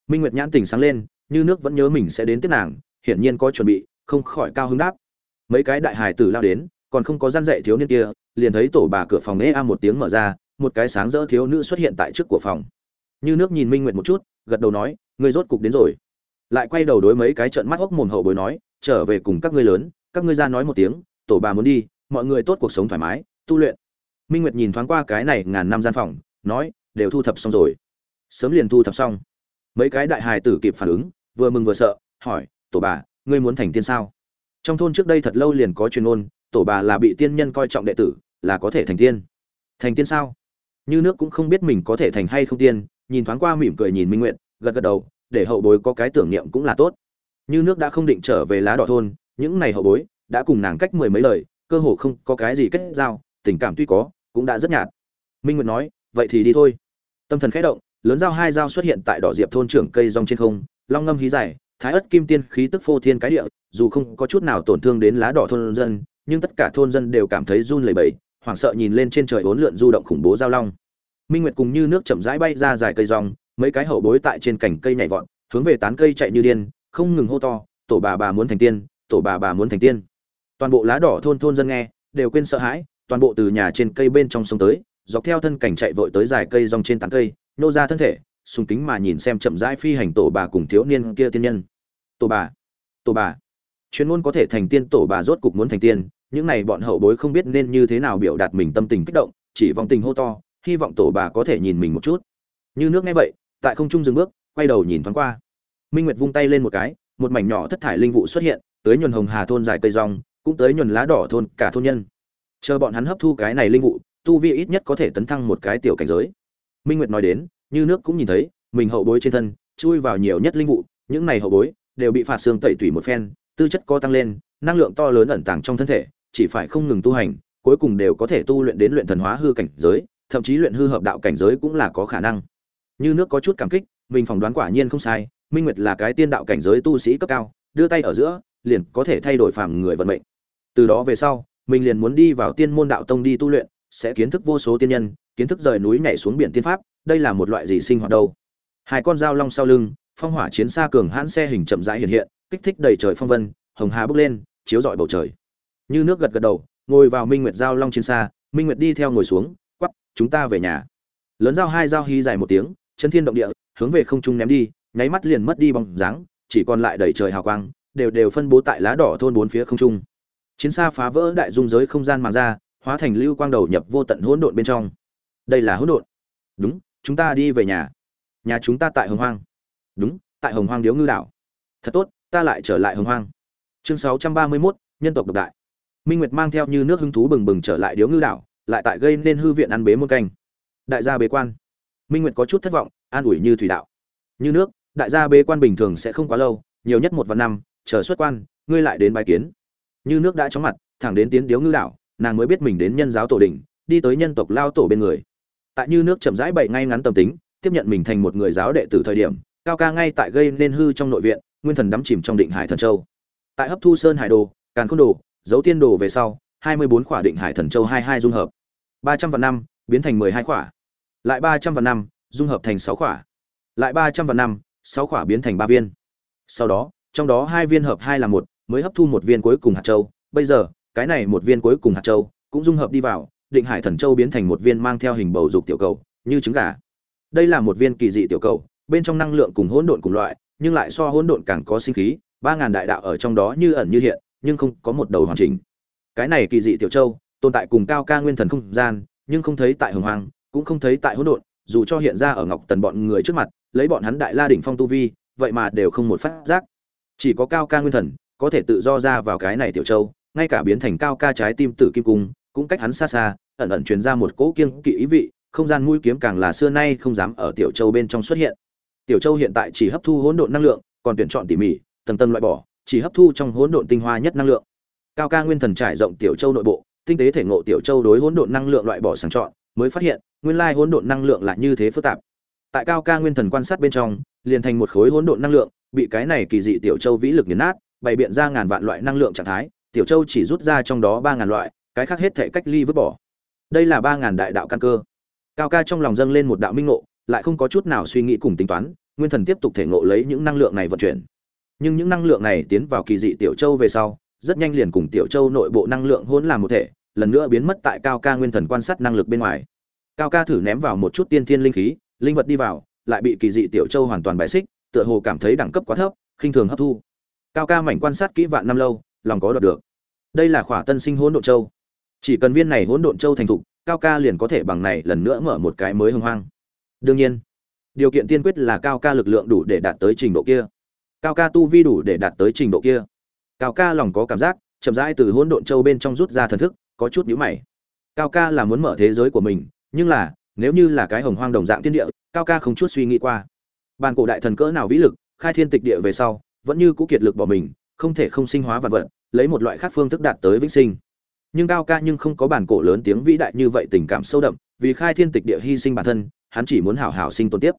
Minh nguyệt nhãn tỉnh sáng lên, như nước vẫn nhớ mình sẽ đến tiếp nàng, hiển nhiên có chuẩn bị, không khỏi cao hứng đáp. Mấy cái đại hải tử lao đến, còn không có gian dạy thiếu niên kia, liền thấy tổ bà cửa phòng ê a một tiếng mở ra, một cái sáng rỡ thiếu nữ xuất hiện tại trước của phòng. Như nước nhìn minh nguyệt một chút, gật đầu nói, ngươi rốt cục đến rồi. Lại quay đầu đối mấy cái trận mắt hốc mồm hậu bối nói, trở về cùng các ngươi lớn, các ngươi ra nói một tiếng, tổ bà muốn đi, mọi người tốt cuộc sống thoải mái, tu luyện minh nguyệt nhìn thoáng qua cái này ngàn năm gian phòng, nói, đều thu thập xong rồi. Sớm liền thu thập xong. Mấy cái đại hài tử kịp phản ứng, vừa mừng vừa sợ, hỏi, tổ bà, ngươi muốn thành tiên sao? Trong thôn trước đây thật lâu liền có truyền ôn, tổ bà là bị tiên nhân coi trọng đệ tử, là có thể thành tiên. Thành tiên sao? Như nước cũng không biết mình có thể thành hay không tiên, nhìn thoáng qua mỉm cười nhìn minh nguyện gật gật đầu, để hậu bối có cái tưởng niệm cũng là tốt. Như nước đã không định trở về lá đỏ thôn, những này hậu bối đã cùng nàng cách mười mấy lời, cơ hồ không có cái gì kết giao tình cảm tuy có, cũng đã rất nhạt. Minh nguyệt nói, vậy thì đi thôi. Tâm thần khẽ động, lớn dao hai dao xuất hiện tại đỏ diệp thôn trưởng cây rong trên không, long ngâm hí dài, thái ất kim tiên khí tức phô thiên cái địa, dù không có chút nào tổn thương đến lá đỏ thôn dân, nhưng tất cả thôn dân đều cảm thấy run lẩy bẩy, hoảng sợ nhìn lên trên trời bốn lượn du động khủng bố giao long. Minh nguyệt cùng như nước chậm rãi bay ra dài cây rong, mấy cái hậu bối tại trên cành cây nhảy vọt, hướng về tán cây chạy như điên, không ngừng hô to, tổ bà bà muốn thành tiên, tổ bà bà muốn thành tiên. Toàn bộ lá đỏ thôn thôn dân nghe, đều quên sợ hãi toàn bộ từ nhà trên cây bên trong sông tới, dọc theo thân cảnh chạy vội tới dài cây rong trên tán cây, nô ra thân thể, sùng kính mà nhìn xem chậm rãi phi hành tổ bà cùng thiếu niên kia tiên nhân. Tổ bà tổ bà. Chuyên môn có thể thành tiên, tổ bà rốt cục muốn thành tiên, những này bọn hậu bối không biết nên như thế nào biểu đạt mình tâm tình kích động, chỉ vọng tình hô to, hy vọng tổ bà có thể nhìn mình một chút. Như nước nghe vậy, tại không trung dừng bước, quay đầu nhìn thoáng qua. Minh nguyệt vung tay lên một cái, một mảnh nhỏ thất thải linh vụ xuất hiện, tới nhuần hồng hà thôn dài cây rong, cũng tới nhuần lá đỏ thôn cả thôn nhân chờ bọn hắn hấp thu cái này linh vụ, tu vi ít nhất có thể tấn thăng một cái tiểu cảnh giới. Minh nguyệt nói đến, như nước cũng nhìn thấy, mình hậu bối trên thân, chui vào nhiều nhất linh vụ, những này hậu bối đều bị phạt xương tẩy tủy một phen, tư chất có tăng lên, năng lượng to lớn ẩn tàng trong thân thể, chỉ phải không ngừng tu hành, cuối cùng đều có thể tu luyện đến luyện thần hóa hư cảnh giới, thậm chí luyện hư hợp đạo cảnh giới cũng là có khả năng. Như nước có chút cảm kích, mình phỏng đoán quả nhiên không sai, minh nguyệt là cái tiên đạo cảnh giới tu sĩ cấp cao, đưa tay ở giữa, liền có thể thay đổi phàm người vận mệnh. Từ đó về sau mình liền muốn đi vào tiên môn đạo tông đi tu luyện, sẽ kiến thức vô số tiên nhân, kiến thức rời núi nhảy xuống biển tiên pháp, đây là một loại gì sinh hoạt đâu? Hai con dao long sau lưng, phong hỏa chiến xa cường hãn xe hình chậm rãi hiện hiện, kích thích đầy trời phong vân, hồng hà bốc lên, chiếu rọi bầu trời. Như nước gật gật đầu, ngồi vào minh nguyệt giao long chiến xa, minh nguyệt đi theo ngồi xuống, quắp, chúng ta về nhà. Lớn dao hai dao hí dài một tiếng, chân thiên động địa, hướng về không trung ném đi, nháy mắt liền mất đi bóng dáng, chỉ còn lại đầy trời hào quang, đều đều phân bố tại lá đỏ thôn bốn phía không trung chiến xa phá vỡ đại dung giới không gian màng ra hóa thành lưu quang đầu nhập vô tận hỗn độn bên trong. Đây là hỗn độn. Đúng chúng ta đi về nhà. Nhà chúng ta tại hồng hoang. Đúng tại hồng hoang điếu ngư đảo. Thật tốt ta lại trở lại hồng hoang. Chương sáu trăm ba mươi 631, nhân tộc độc đại. Minh nguyệt mang theo như nước hứng thú bừng bừng trở lại điếu ngư đảo lại tại gây nên hư viện ăn bế muôn canh. Đại gia bế quan. Minh nguyệt có chút thất vọng an ủi như thủy đạo. Như nước đại gia bế quan bình thường sẽ không quá lâu nhiều nhất một vạn năm chờ xuất quan ngươi lại đến bài kiến như nước đã chóng mặt, thẳng đến tiến điếu ngư đảo, nàng mới biết mình đến nhân giáo tổ đình, đi tới nhân tộc lao tổ bên người. Tại như nước chậm rãi bậy ngay ngắn tâm tính, tiếp nhận mình thành một người giáo đệ tử thời điểm, cao ca ngay tại gây nên hư trong nội viện, nguyên thần đắm chìm trong định hải thần châu. Tại hấp thu sơn hải đồ, càn khôn đồ dấu tiên đồ về sau, hai mươi bốn khỏa định hải thần châu hai hai dung hợp. ba trăm vạn năm, biến thành mười hai khỏa. Lại ba trăm vạn năm, dung hợp thành sáu khỏa. Lại ba trăm vạn năm, sáu khỏa biến thành ba viên. Sau đó, trong đó hai viên hợp hai là một mới hấp thu một viên cuối cùng hạt châu. Bây giờ, cái này một viên cuối cùng hạt châu cũng dung hợp đi vào, định hải thần châu biến thành một viên mang theo hình bầu dục tiểu cầu, như trứng gà. Đây là một viên kỳ dị tiểu cầu, bên trong năng lượng cùng hỗn độn cùng loại, nhưng lại so hỗn độn càng có sinh khí, ba ngàn đại đạo ở trong đó như ẩn như hiện, nhưng không có một đầu hoàn chỉnh. Cái này kỳ dị tiểu châu, tồn tại cùng cao ca nguyên thần không gian, nhưng không thấy tại hồng hoàng cũng không thấy tại hỗn độn, dù cho hiện ra ở ngọc tần bọn người trước mặt, lấy bọn hắn đại la đỉnh phong tu vi, vậy mà đều không một phát giác. Chỉ có cao ca nguyên thần có thể tự do ra vào cái này tiểu châu, ngay cả biến thành cao ca trái tim tử kim cung, cũng cách hắn xa xa, ẩn ẩn truyền ra một cỗ kiêng kỵ ý vị, không gian mũi kiếm càng là xưa nay không dám ở tiểu châu bên trong xuất hiện. Tiểu châu hiện tại chỉ hấp thu hỗn độn năng lượng, còn tuyển chọn tỉ mỉ, tầng tầng loại bỏ, chỉ hấp thu trong hỗn độn tinh hoa nhất năng lượng. Cao ca nguyên thần trải rộng tiểu châu nội bộ, tinh tế thể ngộ tiểu châu đối hỗn độn năng lượng loại bỏ sàng chọn, mới phát hiện, nguyên lai hỗn độn năng lượng là như thế phức tạp. Tại cao ca nguyên thần quan sát bên trong, liền thành một khối hỗn độn năng lượng, bị cái này kỳ dị tiểu châu vĩ lực nghiền nát bày biện ra ngàn vạn loại năng lượng trạng thái, tiểu châu chỉ rút ra trong đó ba ngàn loại, cái khác hết thể cách ly vứt bỏ. Đây là ba ngàn đại đạo căn cơ. Cao ca trong lòng dâng lên một đạo minh ngộ, lại không có chút nào suy nghĩ cùng tính toán, nguyên thần tiếp tục thể ngộ lấy những năng lượng này vận chuyển. Nhưng những năng lượng này tiến vào kỳ dị tiểu châu về sau, rất nhanh liền cùng tiểu châu nội bộ năng lượng hỗn làm một thể, lần nữa biến mất tại cao ca nguyên thần quan sát năng lực bên ngoài. Cao ca thử ném vào một chút tiên thiên linh khí, linh vật đi vào, lại bị kỳ dị tiểu châu hoàn toàn bài xích, tựa hồ cảm thấy đẳng cấp quá thấp, khinh thường hấp thu cao ca mảnh quan sát kỹ vạn năm lâu, lòng có đoạt được. Đây là khỏa tân sinh hỗn độn châu. Chỉ cần viên này hỗn độn châu thành thục, cao ca liền có thể bằng này lần nữa mở một cái mới hưng hoang. Đương nhiên, điều kiện tiên quyết là cao ca lực lượng đủ để đạt tới trình độ kia. Cao ca tu vi đủ để đạt tới trình độ kia. Cao ca lòng có cảm giác, chậm rãi từ hỗn độn châu bên trong rút ra thần thức, có chút nhíu mày. Cao ca là muốn mở thế giới của mình, nhưng là, nếu như là cái hồng hoang đồng dạng thiên địa, cao ca không chút suy nghĩ qua. Bàn cổ đại thần cỡ nào vĩ lực, khai thiên tịch địa về sau vẫn như cũ kiệt lực bỏ mình, không thể không sinh hóa vật vật, lấy một loại khác phương thức đạt tới vĩnh sinh. Nhưng cao ca nhưng không có bản cổ lớn tiếng vĩ đại như vậy tình cảm sâu đậm, vì khai thiên tịch địa hy sinh bản thân, hắn chỉ muốn hảo hảo sinh tồn tiếp.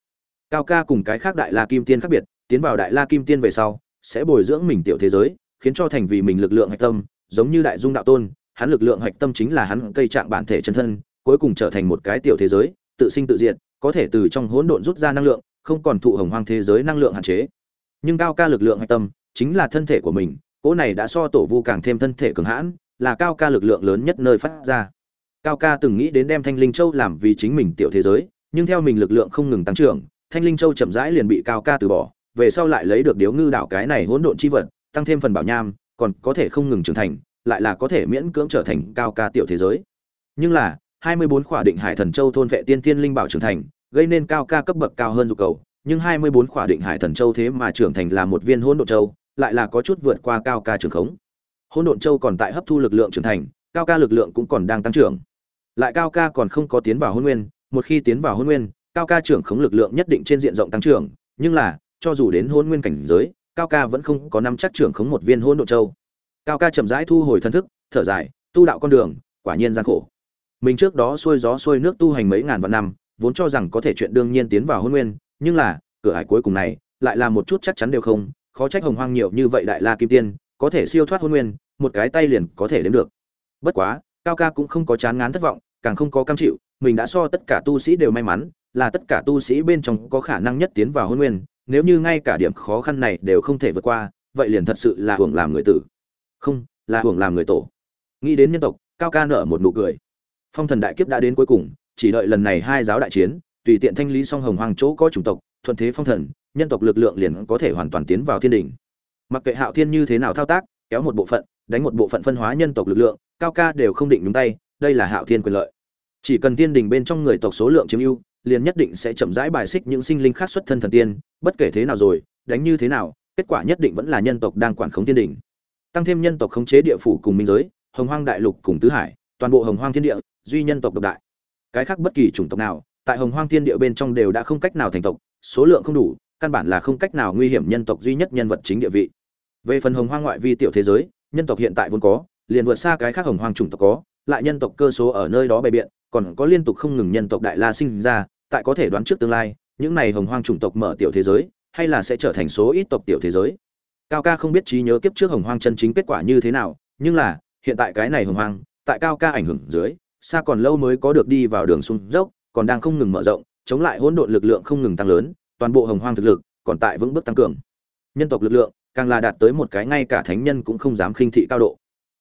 Cao ca cùng cái khác đại la kim tiên khác biệt, tiến vào đại la kim tiên về sau, sẽ bồi dưỡng mình tiểu thế giới, khiến cho thành vì mình lực lượng hạch tâm, giống như đại dung đạo tôn, hắn lực lượng hạch tâm chính là hắn cây trạng bản thể chân thân, cuối cùng trở thành một cái tiểu thế giới, tự sinh tự diệt, có thể từ trong hỗn độn rút ra năng lượng, không còn thụ hồng hoang thế giới năng lượng hạn chế nhưng cao ca lực lượng hạch tâm chính là thân thể của mình, cỗ này đã so tổ vu càng thêm thân thể cường hãn, là cao ca lực lượng lớn nhất nơi phát ra. Cao ca từng nghĩ đến đem thanh linh châu làm vì chính mình tiểu thế giới, nhưng theo mình lực lượng không ngừng tăng trưởng, thanh linh châu chậm rãi liền bị cao ca từ bỏ, về sau lại lấy được điếu ngư đảo cái này hỗn độn chi vật, tăng thêm phần bảo nham, còn có thể không ngừng trưởng thành, lại là có thể miễn cưỡng trở thành cao ca tiểu thế giới. Nhưng là, hai mươi bốn khỏa định hải thần châu thôn vệ tiên tiên linh bảo trưởng thành, gây nên cao ca cấp bậc cao hơn dục cầu nhưng hai mươi bốn khỏa định hải thần châu thế mà trưởng thành là một viên hỗn độn châu, lại là có chút vượt qua cao ca trưởng khống. Hỗn độn châu còn tại hấp thu lực lượng trưởng thành, cao ca lực lượng cũng còn đang tăng trưởng. Lại cao ca còn không có tiến vào hôn nguyên, một khi tiến vào hôn nguyên, cao ca trưởng khống lực lượng nhất định trên diện rộng tăng trưởng, nhưng là, cho dù đến hôn nguyên cảnh giới, cao ca vẫn không có năm chắc trưởng khống một viên hỗn độn châu. Cao ca chậm rãi thu hồi thân thức, thở dài, tu đạo con đường, quả nhiên gian khổ. Mình trước đó xuôi gió xuôi nước tu hành mấy ngàn vạn năm, vốn cho rằng có thể chuyện đương nhiên tiến vào hôn nguyên nhưng là, cửa hải cuối cùng này, lại là một chút chắc chắn đều không, khó trách hồng hoang nhiều như vậy đại la kim tiên, có thể siêu thoát hôn nguyên, một cái tay liền có thể đến được. Bất quá, cao ca cũng không có chán ngán thất vọng, càng không có cam chịu, mình đã so tất cả tu sĩ đều may mắn, là tất cả tu sĩ bên trong có khả năng nhất tiến vào hôn nguyên, nếu như ngay cả điểm khó khăn này đều không thể vượt qua, vậy liền thật sự là hưởng làm người tử. Không, là hưởng làm người tổ. Nghĩ đến nhân tộc, cao ca nở một nụ cười. Phong thần đại kiếp đã đến cuối cùng, chỉ đợi lần này hai giáo đại chiến tùy tiện thanh lý xong hồng hoàng chỗ có chủng tộc, thuận thế phong thần, nhân tộc lực lượng liền có thể hoàn toàn tiến vào thiên đỉnh mặc kệ hạo thiên như thế nào thao tác, kéo một bộ phận, đánh một bộ phận phân hóa nhân tộc lực lượng, cao ca đều không định nhúng tay, đây là hạo thiên quyền lợi. Chỉ cần thiên đình bên trong người tộc số lượng chiếm ưu, liền nhất định sẽ chậm rãi bài xích những sinh linh khác xuất thân thần tiên, bất kể thế nào rồi, đánh như thế nào, kết quả nhất định vẫn là nhân tộc đang quản khống thiên đình. Tăng thêm nhân tộc khống chế địa phủ cùng minh giới, hồng hoang đại lục cùng tứ hải, toàn bộ hồng hoang thiên địa, duy nhân tộc độc đại. Cái khác bất kỳ chủng tộc nào tại hồng hoang thiên địa bên trong đều đã không cách nào thành tộc, số lượng không đủ, căn bản là không cách nào nguy hiểm nhân tộc duy nhất nhân vật chính địa vị. Về phần hồng hoang ngoại vi tiểu thế giới, nhân tộc hiện tại vốn có, liền vượt xa cái khác hồng hoang chủng tộc có, lại nhân tộc cơ số ở nơi đó bày biện, còn có liên tục không ngừng nhân tộc đại la sinh ra, tại có thể đoán trước tương lai, những này hồng hoang chủng tộc mở tiểu thế giới, hay là sẽ trở thành số ít tộc tiểu thế giới. Cao ca không biết trí nhớ kiếp trước hồng hoang chân chính kết quả như thế nào, nhưng là, hiện tại cái này hồng hoang, tại cao ca ảnh hưởng dưới, xa còn lâu mới có được đi vào đường sung dốc còn đang không ngừng mở rộng, chống lại hỗn độn lực lượng không ngừng tăng lớn, toàn bộ hồng hoang thực lực còn tại vững bước tăng cường. Nhân tộc lực lượng, càng là đạt tới một cái ngay cả thánh nhân cũng không dám khinh thị cao độ.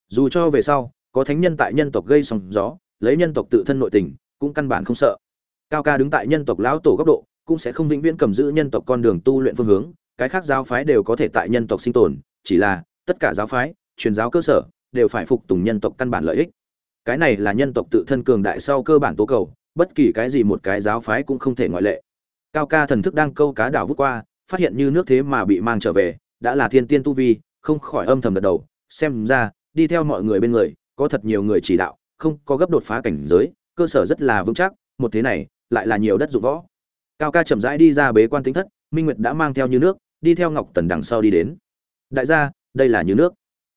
Dù cho về sau, có thánh nhân tại nhân tộc gây sóng gió, lấy nhân tộc tự thân nội tình, cũng căn bản không sợ. Cao ca đứng tại nhân tộc lão tổ góc độ, cũng sẽ không vĩnh viễn cầm giữ nhân tộc con đường tu luyện phương hướng, cái khác giáo phái đều có thể tại nhân tộc sinh tồn, chỉ là, tất cả giáo phái, truyền giáo cơ sở, đều phải phục tùng nhân tộc căn bản lợi ích. Cái này là nhân tộc tự thân cường đại sau cơ bản tố cầu bất kỳ cái gì một cái giáo phái cũng không thể ngoại lệ. Cao ca thần thức đang câu cá đảo vút qua, phát hiện như nước thế mà bị mang trở về, đã là thiên tiên tu vi, không khỏi âm thầm gật đầu, xem ra, đi theo mọi người bên người, có thật nhiều người chỉ đạo, không có gấp đột phá cảnh giới, cơ sở rất là vững chắc, một thế này, lại là nhiều đất dụng võ. Cao ca chậm rãi đi ra bế quan tính thất, minh nguyệt đã mang theo như nước, đi theo ngọc tần đằng sau đi đến. Đại gia, đây là như nước.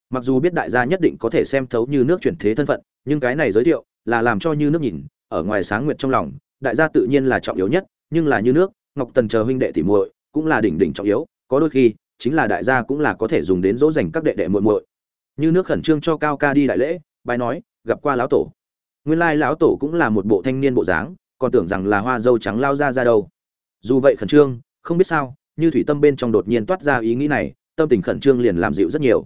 Mặc dù biết đại gia nhất định có thể xem thấu như nước chuyển thế thân phận, nhưng cái này giới thiệu, là làm cho như nước nhìn ở ngoài sáng nguyệt trong lòng, đại gia tự nhiên là trọng yếu nhất, nhưng là như nước, ngọc tần chờ huynh đệ tỉ muội, cũng là đỉnh đỉnh trọng yếu, có đôi khi, chính là đại gia cũng là có thể dùng đến dỗ dành các đệ đệ muội muội. Như nước khẩn trương cho cao ca đi đại lễ bài nói, gặp qua lão tổ. Nguyên lai lão tổ cũng là một bộ thanh niên bộ dáng, còn tưởng rằng là hoa dâu trắng lao ra ra đâu. Dù vậy khẩn trương, không biết sao, như thủy tâm bên trong đột nhiên toát ra ý nghĩ này, tâm tình khẩn trương liền làm dịu rất nhiều.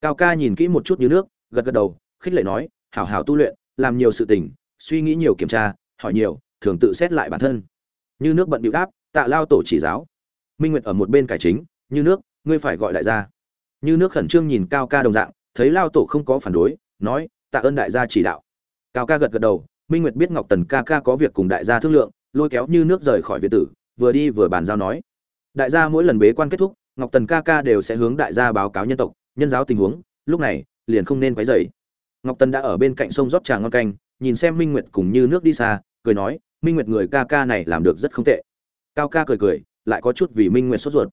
Cao ca nhìn kỹ một chút như nước, gật gật đầu, khích lệ nói, hảo hảo tu luyện, làm nhiều sự tình suy nghĩ nhiều kiểm tra, hỏi nhiều, thường tự xét lại bản thân. Như nước bận điệu đáp, tạ lao tổ chỉ giáo. Minh nguyệt ở một bên cải chính, như nước, ngươi phải gọi đại gia. Như nước khẩn trương nhìn cao ca đồng dạng, thấy lao tổ không có phản đối, nói, tạ ơn đại gia chỉ đạo. Cao ca gật gật đầu, minh nguyệt biết ngọc tần ca ca có việc cùng đại gia thương lượng, lôi kéo như nước rời khỏi việt tử, vừa đi vừa bàn giao nói, đại gia mỗi lần bế quan kết thúc, ngọc tần ca ca đều sẽ hướng đại gia báo cáo nhân tộc, nhân giáo tình huống, lúc này liền không nên quấy rầy. Ngọc tần đã ở bên cạnh sông rót trà ngon canh nhìn xem minh nguyệt cùng như nước đi xa, cười nói, minh nguyệt người ca ca này làm được rất không tệ. Cao ca cười cười, lại có chút vì minh nguyệt sốt ruột.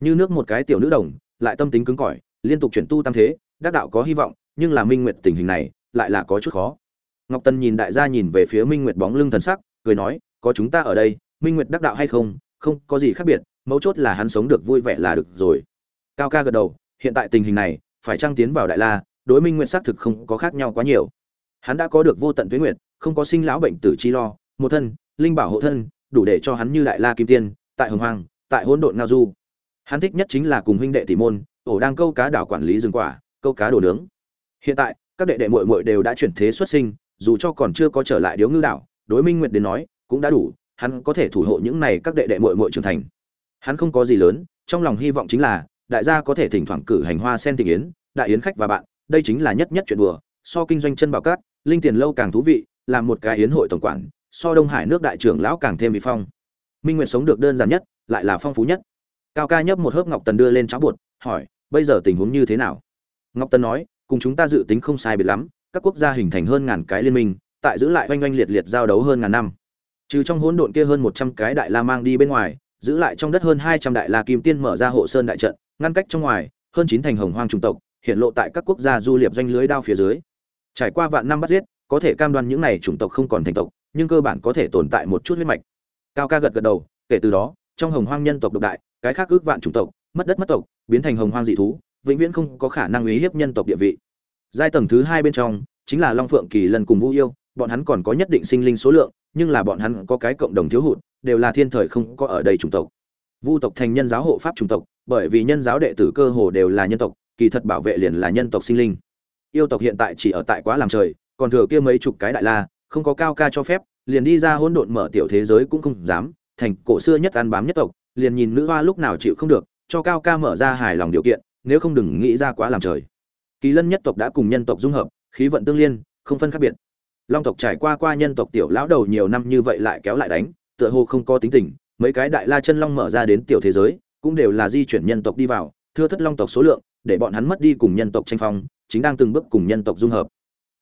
Như nước một cái tiểu nữ đồng, lại tâm tính cứng cỏi, liên tục chuyển tu tam thế, đắc đạo có hy vọng, nhưng là minh nguyệt tình hình này, lại là có chút khó. Ngọc Tân nhìn đại gia nhìn về phía minh nguyệt bóng lưng thần sắc, cười nói, có chúng ta ở đây, minh nguyệt đắc đạo hay không không có gì khác biệt, mấu chốt là hắn sống được vui vẻ là được rồi. Cao ca gật đầu, hiện tại tình hình này, phải trang tiến vào đại la, đối minh nguyệt xác thực không có khác nhau quá nhiều hắn đã có được vô tận tuế nguyệt, không có sinh lão bệnh tử chi lo, một thân, linh bảo hộ thân, đủ để cho hắn như đại la kim tiên, tại hồng hoàng tại hỗn độn ngao du. Hắn thích nhất chính là cùng huynh đệ tỷ môn, ổ đang câu cá đảo quản lý rừng quả, câu cá đồ nướng. Hiện tại, các đệ đệ muội muội đều đã chuyển thế xuất sinh, dù cho còn chưa có trở lại điếu ngư đảo, đối minh nguyệt đến nói, cũng đã đủ, hắn có thể thủ hộ những này các đệ đệ muội muội trưởng thành. Hắn không có gì lớn, trong lòng hy vọng chính là, đại gia có thể thỉnh thoảng cử hành hoa sen tình yến, đại yến khách và bạn, đây chính là nhất nhất chuyện đùa, so kinh doanh chân bảo cát linh tiền lâu càng thú vị làm một cái yến hội tổng quản, so đông hải nước đại trưởng lão càng thêm bị phong. Minh nguyệt sống được đơn giản nhất, lại là phong phú nhất. Cao ca nhấp một hớp ngọc tần đưa lên cháo bột, hỏi, bây giờ tình huống như thế nào? Ngọc tần nói, cùng chúng ta dự tính không sai biệt lắm, các quốc gia hình thành hơn ngàn cái liên minh, tại giữ lại oanh oanh liệt liệt giao đấu hơn ngàn năm. Trừ trong hỗn độn kia hơn một trăm cái đại la mang đi bên ngoài, giữ lại trong đất hơn hai trăm đại la kim tiên mở ra hộ sơn đại trận, ngăn cách trong ngoài, hơn chín thành hồng hoang trung tộc, hiện lộ tại các quốc gia du liệp doanh lưới đao phía dưới trải qua vạn năm bắt giết, có thể cam đoan những này chủng tộc không còn thành tộc, nhưng cơ bản có thể tồn tại một chút huyết mạch. Cao ca gật gật đầu, kể từ đó, trong hồng hoang nhân tộc độc đại, cái khác ước vạn chủng tộc, mất đất mất tộc, biến thành hồng hoang dị thú, vĩnh viễn không có khả năng uy hiếp nhân tộc địa vị. Giai tầng thứ hai bên trong, chính là long phượng kỳ lần cùng vũ yêu, bọn hắn còn có nhất định sinh linh số lượng, nhưng là bọn hắn có cái cộng đồng thiếu hụt, đều là thiên thời không có ở đây chủng tộc. Vu tộc thành nhân giáo hộ pháp chủng tộc, bởi vì nhân giáo đệ tử cơ hồ đều là nhân tộc, kỳ thật bảo vệ liền là nhân tộc sinh linh yêu tộc hiện tại chỉ ở tại quá làm trời, còn thừa kia mấy chục cái đại la, không có cao ca cho phép, liền đi ra hỗn độn mở tiểu thế giới cũng không dám, thành cổ xưa nhất ăn bám nhất tộc, liền nhìn nữ hoa lúc nào chịu không được, cho cao ca mở ra hài lòng điều kiện, nếu không đừng nghĩ ra quá làm trời. Kỳ lân nhất tộc đã cùng nhân tộc dung hợp, khí vận tương liên, không phân khác biệt. Long tộc trải qua qua nhân tộc tiểu lão đầu nhiều năm như vậy lại kéo lại đánh, tựa hồ không có tính tình, mấy cái đại la chân long mở ra đến tiểu thế giới, cũng đều là di chuyển nhân tộc đi vào, thưa thất long tộc số lượng, để bọn hắn mất đi cùng nhân tộc tranh phong chính đang từng bước cùng nhân tộc dung hợp.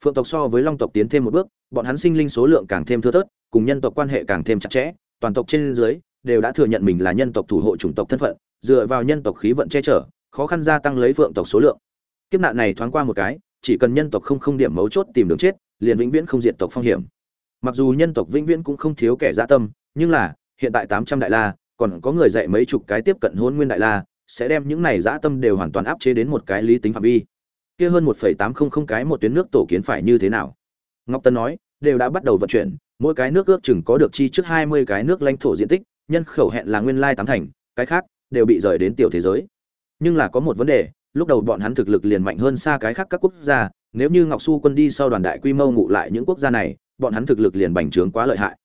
Phượng tộc so với long tộc tiến thêm một bước, bọn hắn sinh linh số lượng càng thêm thưa thớt, cùng nhân tộc quan hệ càng thêm chặt chẽ, toàn tộc trên dưới đều đã thừa nhận mình là nhân tộc thủ hộ chủng tộc thân phận, dựa vào nhân tộc khí vận che chở, khó khăn gia tăng lấy phượng tộc số lượng. Kiếp nạn này thoáng qua một cái, chỉ cần nhân tộc không không điểm mấu chốt tìm đường chết, liền vĩnh viễn không diệt tộc phong hiểm. Mặc dù nhân tộc vĩnh viễn cũng không thiếu kẻ dạ tâm, nhưng là, hiện tại tám trăm đại la, còn có người dạy mấy chục cái tiếp cận Hỗn nguyên đại la, sẽ đem những này dạ tâm đều hoàn toàn áp chế đến một cái lý tính phạm vi kia hơn một phẩy tám không không cái một tuyến nước tổ kiến phải như thế nào? Ngọc tân nói, đều đã bắt đầu vận chuyển, mỗi cái nước ước chừng có được chi trước hai mươi cái nước lãnh thổ diện tích, nhân khẩu hẹn là nguyên lai tám thành, cái khác đều bị rời đến tiểu thế giới. Nhưng là có một vấn đề, lúc đầu bọn hắn thực lực liền mạnh hơn xa cái khác các quốc gia, nếu như ngọc su quân đi sau đoàn đại quy mô ngụ lại những quốc gia này, bọn hắn thực lực liền bành trướng quá lợi hại.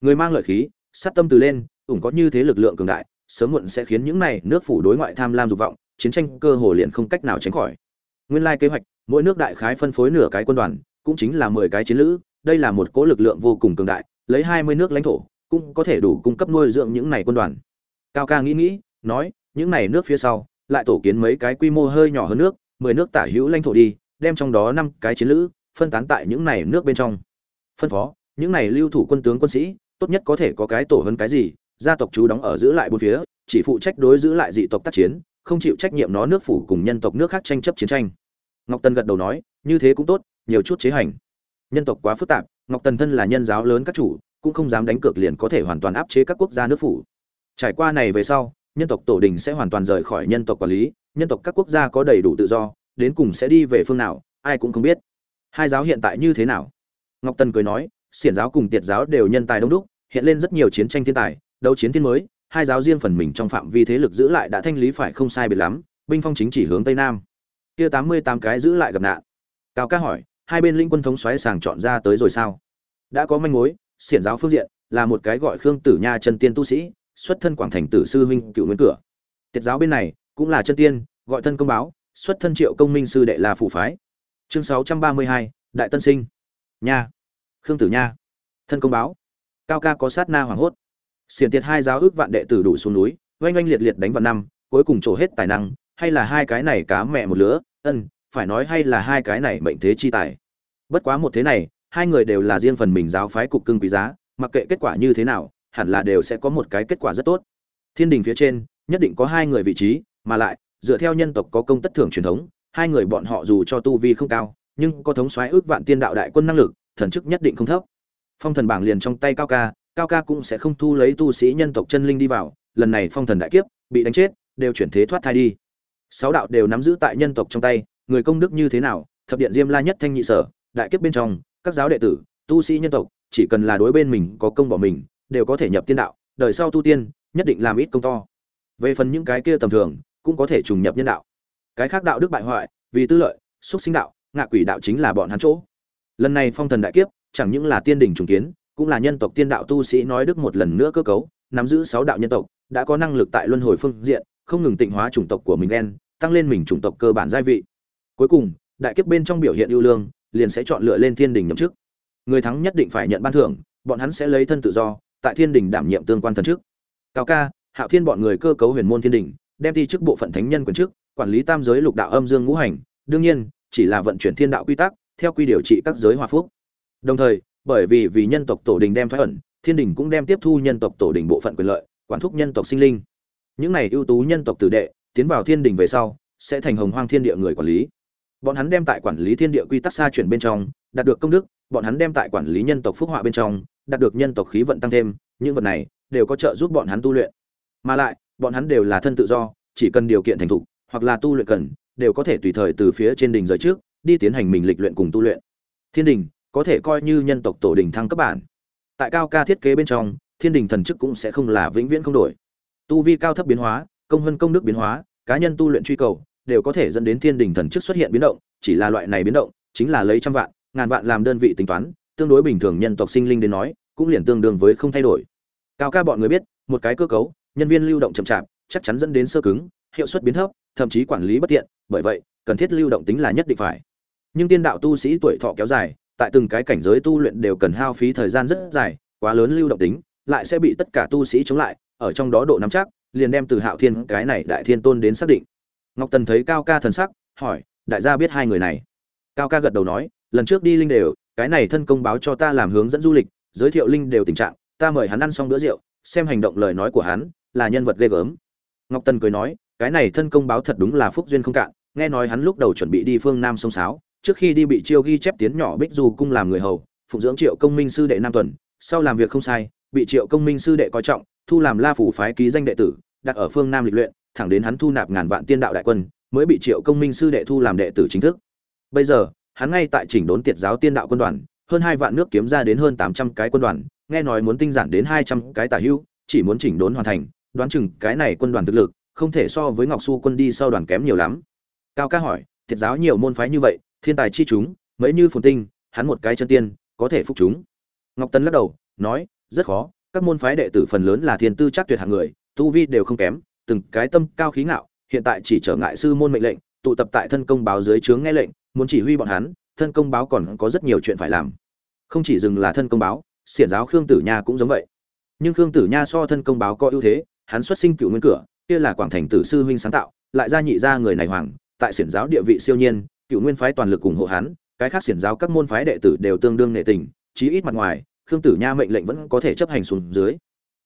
Người mang lợi khí, sát tâm từ lên, ủng có như thế lực lượng cường đại, sớm muộn sẽ khiến những này nước phủ đối ngoại tham lam dục vọng, chiến tranh cơ hồ liền không cách nào tránh khỏi nguyên lai kế hoạch, mỗi nước đại khái phân phối nửa cái quân đoàn, cũng chính là mười cái chiến lữ, đây là một cỗ lực lượng vô cùng cường đại, lấy hai mươi nước lãnh thổ, cũng có thể đủ cung cấp nuôi dưỡng những này quân đoàn. Cao ca nghĩ nghĩ, nói, những này nước phía sau, lại tổ kiến mấy cái quy mô hơi nhỏ hơn nước, mười nước tả hữu lãnh thổ đi, đem trong đó năm cái chiến lữ, phân tán tại những này nước bên trong. Phân phó, những này lưu thủ quân tướng quân sĩ, tốt nhất có thể có cái tổ hơn cái gì, gia tộc chú đóng ở giữ lại bốn phía, chỉ phụ trách đối giữ lại dị tộc tác chiến không chịu trách nhiệm nó nước phủ cùng nhân tộc nước khác tranh chấp chiến tranh. Ngọc tần gật đầu nói, như thế cũng tốt, nhiều chút chế hành. Nhân tộc quá phức tạp, ngọc tần thân là nhân giáo lớn các chủ, cũng không dám đánh cược liền có thể hoàn toàn áp chế các quốc gia nước phủ. Trải qua này về sau, nhân tộc tổ đình sẽ hoàn toàn rời khỏi nhân tộc quản lý, nhân tộc các quốc gia có đầy đủ tự do, đến cùng sẽ đi về phương nào, ai cũng không biết. Hai giáo hiện tại như thế nào? Ngọc tần cười nói, xiển giáo cùng tiệt giáo đều nhân tài đông đúc, hiện lên rất nhiều chiến tranh thiên tài, đấu chiến thiên mới hai giáo riêng phần mình trong phạm vi thế lực giữ lại đã thanh lý phải không sai biệt lắm, binh phong chính chỉ hướng tây nam. Kia tám mươi tám cái giữ lại gặp nạn. Cao ca hỏi, hai bên linh quân thống xoáy sàng chọn ra tới rồi sao? Đã có manh mối, xiển giáo phương diện, là một cái gọi khương tử nha chân tiên tu sĩ, xuất thân quảng thành tử sư huynh cựu nguyên cửa. Tiết giáo bên này, cũng là chân tiên, gọi thân công báo, xuất thân triệu công minh sư đệ là phụ phái. Chương sáu trăm ba mươi hai, đại tân sinh. Nha. Khương tử nha. Thân công báo. Cao ca có sát na hoảng hốt xiển tiệt hai giáo ước vạn đệ tử đủ xuống núi, oanh oanh liệt liệt đánh vào năm, cuối cùng trổ hết tài năng, hay là hai cái này cá mẹ một lứa, ân, phải nói hay là hai cái này mệnh thế chi tài. Bất quá một thế này, hai người đều là riêng phần mình giáo phái cục cưng quý giá, mặc kệ kết quả như thế nào, hẳn là đều sẽ có một cái kết quả rất tốt. Thiên đình phía trên, nhất định có hai người vị trí, mà lại, dựa theo nhân tộc có công tất thưởng truyền thống, hai người bọn họ dù cho tu vi không cao, nhưng có thống soái ước vạn tiên đạo đại quân năng lực, thần chức nhất định không thấp. Phong thần bảng liền trong tay cao ca cao ca cũng sẽ không thu lấy tu sĩ nhân tộc chân linh đi vào, lần này phong thần đại kiếp, bị đánh chết, đều chuyển thế thoát thai đi. Sáu đạo đều nắm giữ tại nhân tộc trong tay, người công đức như thế nào, thập điện diêm la nhất thanh nhị sở, đại kiếp bên trong, các giáo đệ tử, tu sĩ nhân tộc, chỉ cần là đối bên mình có công bỏ mình, đều có thể nhập tiên đạo, đời sau tu tiên, nhất định làm ít công to. Về phần những cái kia tầm thường, cũng có thể trùng nhập nhân đạo. Cái khác đạo đức bại hoại, vì tư lợi, xúc sinh đạo, ngạ quỷ đạo chính là bọn hắn chỗ. Lần này phong thần đại kiếp, chẳng những là tiên đình trùng kiến cũng là nhân tộc tiên đạo tu sĩ nói đức một lần nữa cơ cấu, nắm giữ sáu đạo nhân tộc, đã có năng lực tại luân hồi phương diện, không ngừng tịnh hóa chủng tộc của mình đen tăng lên mình chủng tộc cơ bản gia vị. Cuối cùng, đại kiếp bên trong biểu hiện ưu lương, liền sẽ chọn lựa lên thiên đình nhậm chức. Người thắng nhất định phải nhận ban thưởng, bọn hắn sẽ lấy thân tự do, tại thiên đình đảm nhiệm tương quan thần chức. Cao ca, hạo thiên bọn người cơ cấu huyền môn thiên đình, đem thi chức bộ phận thánh nhân quyền chức, quản lý tam giới lục đạo âm dương ngũ hành, đương nhiên, chỉ là vận chuyển thiên đạo quy tắc, theo quy điều trị các giới hòa phúc. Đồng thời bởi vì vì nhân tộc tổ đình đem thoái ẩn, thiên đình cũng đem tiếp thu nhân tộc tổ đình bộ phận quyền lợi, quản thúc nhân tộc sinh linh. Những này ưu tú nhân tộc tử đệ tiến vào thiên đình về sau, sẽ thành hồng hoang thiên địa người quản lý. Bọn hắn đem tại quản lý thiên địa quy tắc xa chuyển bên trong, đạt được công đức, bọn hắn đem tại quản lý nhân tộc phúc họa bên trong, đạt được nhân tộc khí vận tăng thêm, những vật này đều có trợ giúp bọn hắn tu luyện. Mà lại, bọn hắn đều là thân tự do, chỉ cần điều kiện thành thục, hoặc là tu luyện cần, đều có thể tùy thời từ phía trên đỉnh rời trước, đi tiến hành mình lịch luyện cùng tu luyện. Thiên đình có thể coi như nhân tộc tổ đình thăng cấp bản. Tại cao ca thiết kế bên trong, thiên đình thần chức cũng sẽ không là vĩnh viễn không đổi. Tu vi cao thấp biến hóa, công hơn công đức biến hóa, cá nhân tu luyện truy cầu, đều có thể dẫn đến thiên đình thần chức xuất hiện biến động, chỉ là loại này biến động, chính là lấy trăm vạn, ngàn vạn làm đơn vị tính toán, tương đối bình thường nhân tộc sinh linh đến nói, cũng liền tương đương với không thay đổi. Cao ca bọn người biết, một cái cơ cấu, nhân viên lưu động chậm chạp, chắc chắn dẫn đến sơ cứng, hiệu suất biến thấp, thậm chí quản lý bất tiện, bởi vậy, cần thiết lưu động tính là nhất định phải. Nhưng tiên đạo tu sĩ tuổi thọ kéo dài tại từng cái cảnh giới tu luyện đều cần hao phí thời gian rất dài, quá lớn lưu động tính, lại sẽ bị tất cả tu sĩ chống lại, ở trong đó độ nắm chắc, liền đem từ hạo thiên cái này đại thiên tôn đến xác định. Ngọc tần thấy cao ca thần sắc, hỏi, đại gia biết hai người này? Cao ca gật đầu nói, lần trước đi linh đều, cái này thân công báo cho ta làm hướng dẫn du lịch, giới thiệu linh đều tình trạng, ta mời hắn ăn xong bữa rượu, xem hành động lời nói của hắn, là nhân vật ghê gớm. Ngọc tần cười nói, cái này thân công báo thật đúng là phúc duyên không cạn, nghe nói hắn lúc đầu chuẩn bị đi phương nam sông sáo trước khi đi bị chiêu ghi chép tiến nhỏ bích du cung làm người hầu, phụng dưỡng triệu công minh sư đệ nam tuần, sau làm việc không sai, bị triệu công minh sư đệ coi trọng, thu làm la phủ phái ký danh đệ tử, đặt ở phương nam lịch luyện, thẳng đến hắn thu nạp ngàn vạn tiên đạo đại quân, mới bị triệu công minh sư đệ thu làm đệ tử chính thức. Bây giờ, hắn ngay tại chỉnh đốn tiệt giáo tiên đạo quân đoàn, hơn hai vạn nước kiếm ra đến hơn tám trăm cái quân đoàn, nghe nói muốn tinh giản đến hai trăm cái tả hưu, chỉ muốn chỉnh đốn hoàn thành, đoán chừng cái này quân đoàn thực lực, không thể so với ngọc su quân đi sau đoàn kém nhiều lắm. Cao ca hỏi thiệt giáo nhiều môn phái như vậy thiên tài chi chúng, mấy như phồn tinh, hắn một cái chân tiên, có thể phục chúng. Ngọc tân lắc đầu, nói, rất khó, các môn phái đệ tử phần lớn là thiên tư chắc tuyệt hạng người, tu vi đều không kém, từng cái tâm cao khí ngạo, hiện tại chỉ trở ngại sư môn mệnh lệnh, tụ tập tại thân công báo dưới trướng nghe lệnh, muốn chỉ huy bọn hắn, thân công báo còn có rất nhiều chuyện phải làm. Không chỉ dừng là thân công báo, xiển giáo khương tử nha cũng giống vậy. Nhưng khương tử nha so thân công báo có ưu thế, hắn xuất sinh cựu nguyên cửa, kia là quảng thành tử sư huynh sáng tạo, lại ra nhị ra người này hoàng, tại xiển giáo địa vị siêu nhiên cựu nguyên phái toàn lực ủng hộ hắn, cái khác xiển giáo các môn phái đệ tử đều tương đương nệ tình, chí ít mặt ngoài, khương tử nha mệnh lệnh vẫn có thể chấp hành xuống dưới.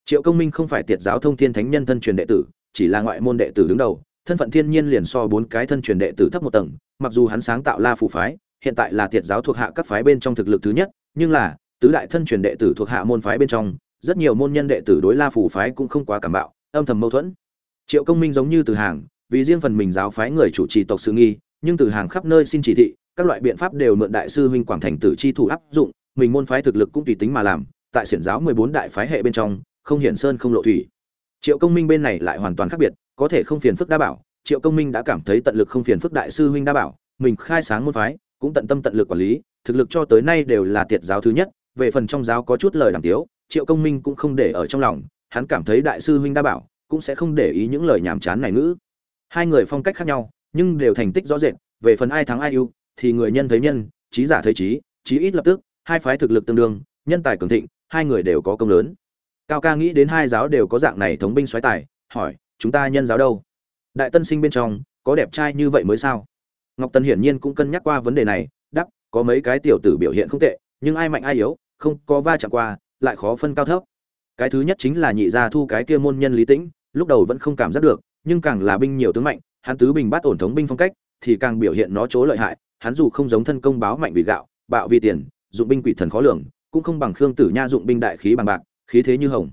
Triệu công minh không phải tiệt giáo thông thiên thánh nhân thân truyền đệ tử, chỉ là ngoại môn đệ tử đứng đầu, thân phận thiên nhiên liền so bốn cái thân truyền đệ tử thấp một tầng, mặc dù hắn sáng tạo la phù phái, hiện tại là tiệt giáo thuộc hạ các phái bên trong thực lực thứ nhất, nhưng là, tứ đại thân truyền đệ tử thuộc hạ môn phái bên trong, rất nhiều môn nhân đệ tử đối la phù phái cũng không quá cảm bạo, âm thầm mâu thuẫn. Triệu công minh giống như từ hàng, vì riêng phần mình giáo phái người chủ trì tộc sự nghi nhưng từ hàng khắp nơi xin chỉ thị, các loại biện pháp đều mượn đại sư huynh quảng thành tử chi thủ áp dụng, mình môn phái thực lực cũng tùy tính mà làm, tại xiển giáo mười bốn đại phái hệ bên trong, không hiển sơn không lộ thủy. Triệu công minh bên này lại hoàn toàn khác biệt, có thể không phiền phức đa bảo, triệu công minh đã cảm thấy tận lực không phiền phức đại sư huynh đa bảo, mình khai sáng môn phái, cũng tận tâm tận lực quản lý, thực lực cho tới nay đều là tiệt giáo thứ nhất, về phần trong giáo có chút lời đàm tiếu, triệu công minh cũng không để ở trong lòng, hắn cảm thấy đại sư huynh đa bảo, cũng sẽ không để ý những lời nhàm chán này ngữ. Hai người phong cách khác nhau nhưng đều thành tích rõ rệt, về phần ai thắng ai ưu, thì người nhân thấy nhân, trí giả thấy trí trí ít lập tức, hai phái thực lực tương đương, nhân tài cường thịnh, hai người đều có công lớn. Cao ca nghĩ đến hai giáo đều có dạng này thống binh xoáy tài, hỏi, chúng ta nhân giáo đâu? Đại tân sinh bên trong, có đẹp trai như vậy mới sao? Ngọc tân hiển nhiên cũng cân nhắc qua vấn đề này đắp có mấy cái tiểu tử biểu hiện không tệ, nhưng ai mạnh ai yếu, không có va chạm qua, lại khó phân cao thấp. Cái thứ nhất chính là nhị gia thu cái kia môn nhân lý tĩnh, lúc đầu vẫn không cảm giác được, nhưng càng là binh nhiều tướng mạnh hắn tứ bình bát ổn thống binh phong cách, thì càng biểu hiện nó chỗ lợi hại. Hắn dù không giống thân công báo mạnh vì gạo, bạo vì tiền, dụng binh quỷ thần khó lường, cũng không bằng khương tử nha dụng binh đại khí bằng bạc, khí thế như hồng.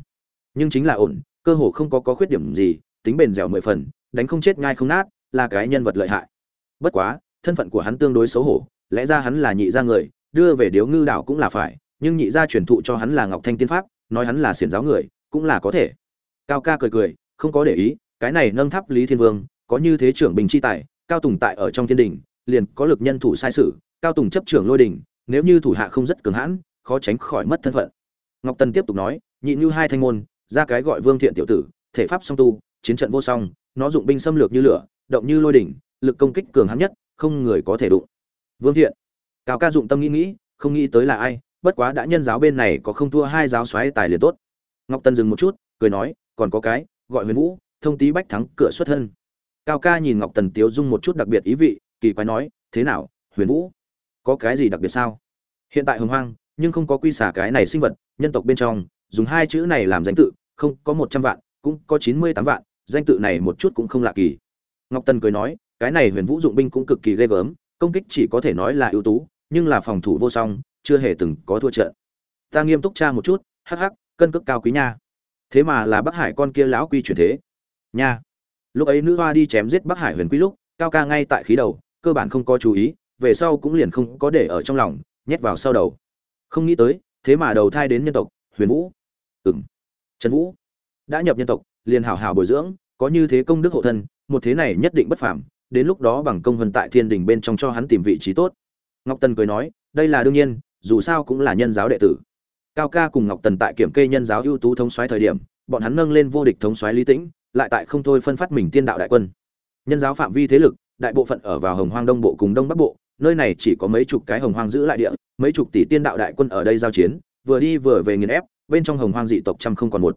Nhưng chính là ổn, cơ hồ không có có khuyết điểm gì, tính bền dẻo mười phần, đánh không chết ngay không nát, là cái nhân vật lợi hại. Bất quá, thân phận của hắn tương đối xấu hổ, lẽ ra hắn là nhị gia người, đưa về điếu ngư đảo cũng là phải, nhưng nhị gia truyền thụ cho hắn là ngọc thanh tiên pháp, nói hắn là xiển giáo người, cũng là có thể. Cao ca cười cười, không có để ý, cái này nâng tháp lý thiên vương có như thế trưởng bình chi tài, cao tùng tại ở trong thiên đình, liền có lực nhân thủ sai sự, cao tùng chấp trưởng lôi đình, nếu như thủ hạ không rất cường hãn, khó tránh khỏi mất thân phận. Ngọc tần tiếp tục nói, nhị như hai thanh môn, ra cái gọi vương thiện tiểu tử, thể pháp song tu, chiến trận vô song, nó dụng binh xâm lược như lửa, động như lôi đỉnh, lực công kích cường hãn nhất, không người có thể đụng. Vương thiện, cao ca dụng tâm nghĩ nghĩ, không nghĩ tới là ai, bất quá đã nhân giáo bên này có không thua hai giáo xoáy tài liền tốt. Ngọc tần dừng một chút, cười nói, còn có cái, gọi huyền vũ, thông tí bách thắng cửa xuất thân cao ca nhìn ngọc tần tiếu dung một chút đặc biệt ý vị, kỳ quái nói, thế nào, huyền vũ, có cái gì đặc biệt sao? Hiện tại hồng hoang, nhưng không có quy xả cái này sinh vật, nhân tộc bên trong, dùng hai chữ này làm danh tự, không, có một trăm vạn, cũng có chín mươi tám vạn, danh tự này một chút cũng không lạ kỳ. Ngọc tần cười nói, cái này huyền vũ dụng binh cũng cực kỳ ghê gớm, công kích chỉ có thể nói là ưu tú, nhưng là phòng thủ vô song, chưa hề từng có thua trận. Ta nghiêm túc tra một chút, hắc hắc, cân cước cao quý nha. Thế mà là bắc hải con kia lão quy chuyển thế. Nha lúc ấy nữ hoa đi chém giết bắc hải huyền quý lúc, cao ca ngay tại khí đầu, cơ bản không có chú ý, về sau cũng liền không có để ở trong lòng, nhét vào sau đầu. Không nghĩ tới, thế mà đầu thai đến nhân tộc, huyền vũ. Ừng trần vũ. Đã nhập nhân tộc, liền hảo hảo bồi dưỡng, có như thế công đức hộ thân, một thế này nhất định bất phàm, đến lúc đó bằng công vân tại thiên đình bên trong cho hắn tìm vị trí tốt. Ngọc tần cười nói, đây là đương nhiên, dù sao cũng là nhân giáo đệ tử. Cao ca cùng ngọc tần tại kiểm kê nhân giáo ưu tú thống soái thời điểm bọn hắn nâng lên vô địch thống soái lý tĩnh, lại tại không thôi phân phát mình tiên đạo đại quân. Nhân giáo phạm vi thế lực, đại bộ phận ở vào hồng hoang đông bộ cùng đông bắc bộ, nơi này chỉ có mấy chục cái hồng hoang giữ lại địa, mấy chục tỷ tiên đạo đại quân ở đây giao chiến, vừa đi vừa về nghiền ép, bên trong hồng hoang dị tộc trăm không còn một.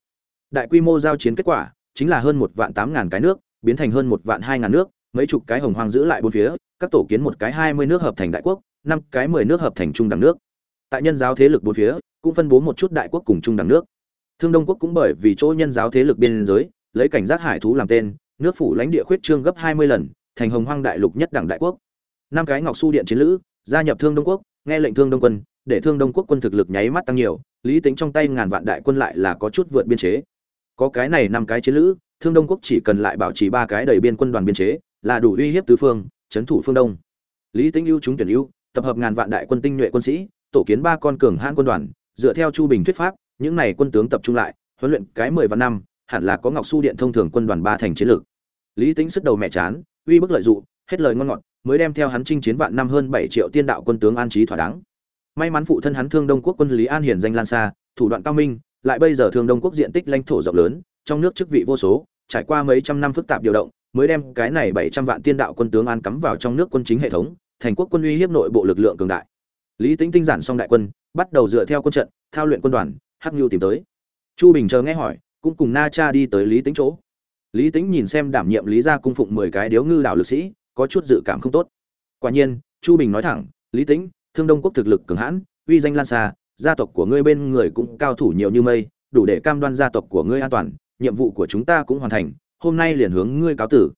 Đại quy mô giao chiến kết quả, chính là hơn một vạn tám ngàn cái nước, biến thành hơn một vạn hai ngàn nước, mấy chục cái hồng hoang giữ lại bốn phía, các tổ kiến một cái hai mươi nước hợp thành đại quốc, năm cái mười nước hợp thành trung đẳng nước. Tại nhân giáo thế lực bốn phía, cũng phân bố một chút đại quốc cùng trung đẳng nước thương đông quốc cũng bởi vì chỗ nhân giáo thế lực biên giới, lấy cảnh giác hải thú làm tên, nước phủ lãnh địa khuyết trương gấp hai mươi lần, thành hồng hoang đại lục nhất đẳng đại quốc. Năm cái ngọc su điện chiến lữ, gia nhập thương đông quốc, nghe lệnh thương đông quân, để thương đông quốc quân thực lực nháy mắt tăng nhiều, lý tính trong tay ngàn vạn đại quân lại là có chút vượt biên chế. Có cái này năm cái chiến lữ, thương đông quốc chỉ cần lại bảo trì ba cái đầy biên quân đoàn biên chế, là đủ uy hiếp tứ phương trấn thủ phương đông. Lý Tĩnh ưu chúng tuyển ưu, tập hợp ngàn vạn đại quân tinh nhuệ quân sĩ, tổ kiến ba con cường hãn quân đoàn, dựa theo chu bình thuyết pháp những này quân tướng tập trung lại, huấn luyện cái mười vạn năm, hẳn là có ngọc su điện thông thường quân đoàn ba thành chiến lược. Lý tính sức đầu mẹ chán, uy bức lợi dụng hết lời ngon ngọt, mới đem theo hắn chinh chiến vạn năm hơn bảy triệu tiên đạo quân tướng an trí thỏa đáng. May mắn phụ thân hắn thương đông quốc quân lý an hiển danh lan xa thủ đoạn cao minh, lại bây giờ thương đông quốc diện tích lãnh thổ rộng lớn, trong nước chức vị vô số, trải qua mấy trăm năm phức tạp điều động, mới đem cái này bảy trăm vạn tiên đạo quân tướng an cắm vào trong nước quân chính hệ thống, thành quốc quân uy hiếp nội bộ lực lượng cường đại. Lý tính tinh giản xong đại quân, bắt đầu dựa theo quân trận, thao luyện quân đoàn hắc nhu tìm tới. Chu bình chờ nghe hỏi, cũng cùng na cha đi tới lý tính chỗ. Lý tính nhìn xem đảm nhiệm lý gia cung phụng mười cái điếu ngư đảo lực sĩ, có chút dự cảm không tốt. Quả nhiên, chu bình nói thẳng, lý tính thương đông quốc thực lực cường hãn, uy danh lan xa, gia tộc của ngươi bên người cũng cao thủ nhiều như mây, đủ để cam đoan gia tộc của ngươi an toàn, nhiệm vụ của chúng ta cũng hoàn thành, hôm nay liền hướng ngươi cáo tử.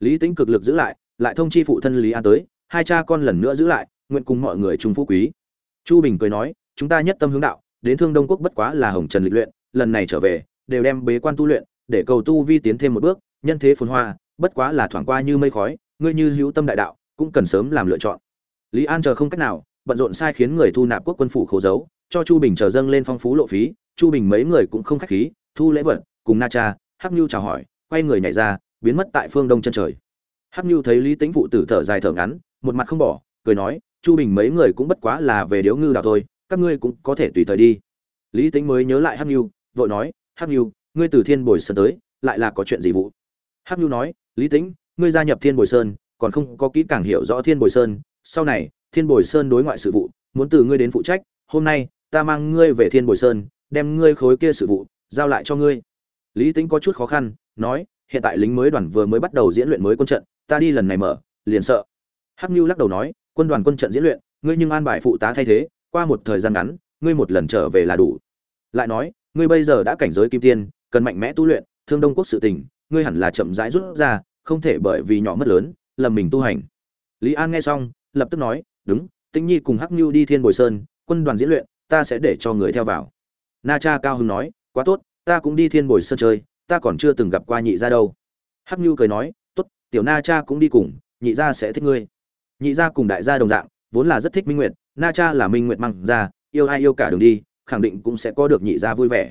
Lý tính cực lực giữ lại lại thông chi phụ thân lý an tới, hai cha con lần nữa giữ lại, nguyện cùng mọi người chung phú quý. Chu bình cười nói, chúng ta nhất tâm hướng đạo đến thương đông quốc bất quá là hồng trần lịch luyện, lần này trở về, đều đem bế quan tu luyện, để cầu tu vi tiến thêm một bước, nhân thế phồn hoa, bất quá là thoảng qua như mây khói, ngươi như hữu tâm đại đạo, cũng cần sớm làm lựa chọn. Lý an chờ không cách nào, bận rộn sai khiến người thu nạp quốc quân phủ khấu dấu cho chu bình chờ dâng lên phong phú lộ phí, chu bình mấy người cũng không khách khí, thu lễ vật, cùng na cha, hắc nhu chào hỏi, quay người nhảy ra, biến mất tại phương đông chân trời. Hắc nhu thấy lý tính phụ tử thở dài thở ngắn, một mặt không bỏ, cười nói, chu bình mấy người cũng bất quá là về điếu ngư đạo thôi các ngươi cũng có thể tùy thời đi. Lý tính mới nhớ lại hắc nhu vội nói, hắc nhu ngươi từ thiên bồi sơn tới, lại là có chuyện gì vụ? Hắc nhu nói, lý tính ngươi gia nhập thiên bồi sơn, còn không có kỹ càng hiểu rõ thiên bồi sơn, sau này, thiên bồi sơn đối ngoại sự vụ, muốn từ ngươi đến phụ trách, hôm nay, ta mang ngươi về thiên bồi sơn, đem ngươi khối kia sự vụ, giao lại cho ngươi. Lý tính có chút khó khăn, nói, hiện tại lính mới đoàn vừa mới bắt đầu diễn luyện mới quân trận, ta đi lần này mở, liền sợ. Hắc nhu lắc đầu nói, quân đoàn quân trận diễn luyện, ngươi nhưng an bài phụ tá thay thế qua một thời gian ngắn, ngươi một lần trở về là đủ. Lại nói, ngươi bây giờ đã cảnh giới kim tiên, cần mạnh mẽ tu luyện, thương đông quốc sự tình, ngươi hẳn là chậm rãi rút ra, không thể bởi vì nhỏ mất lớn, lầm mình tu hành. Lý an nghe xong, lập tức nói, đúng, tĩnh nhi cùng hắc nhu đi thiên bồi sơn, quân đoàn diễn luyện, ta sẽ để cho người theo vào. Na cha cao hưng nói, quá tốt, ta cũng đi thiên bồi sơn chơi, ta còn chưa từng gặp qua nhị gia đâu. Hắc nhu cười nói, tốt, tiểu na cha cũng đi cùng, nhị gia sẽ thích ngươi. Nhị gia cùng đại gia đồng dạng, vốn là rất thích minh nguyệt na cha là minh nguyện măng ra, yêu ai yêu cả đường đi, khẳng định cũng sẽ có được nhị gia vui vẻ.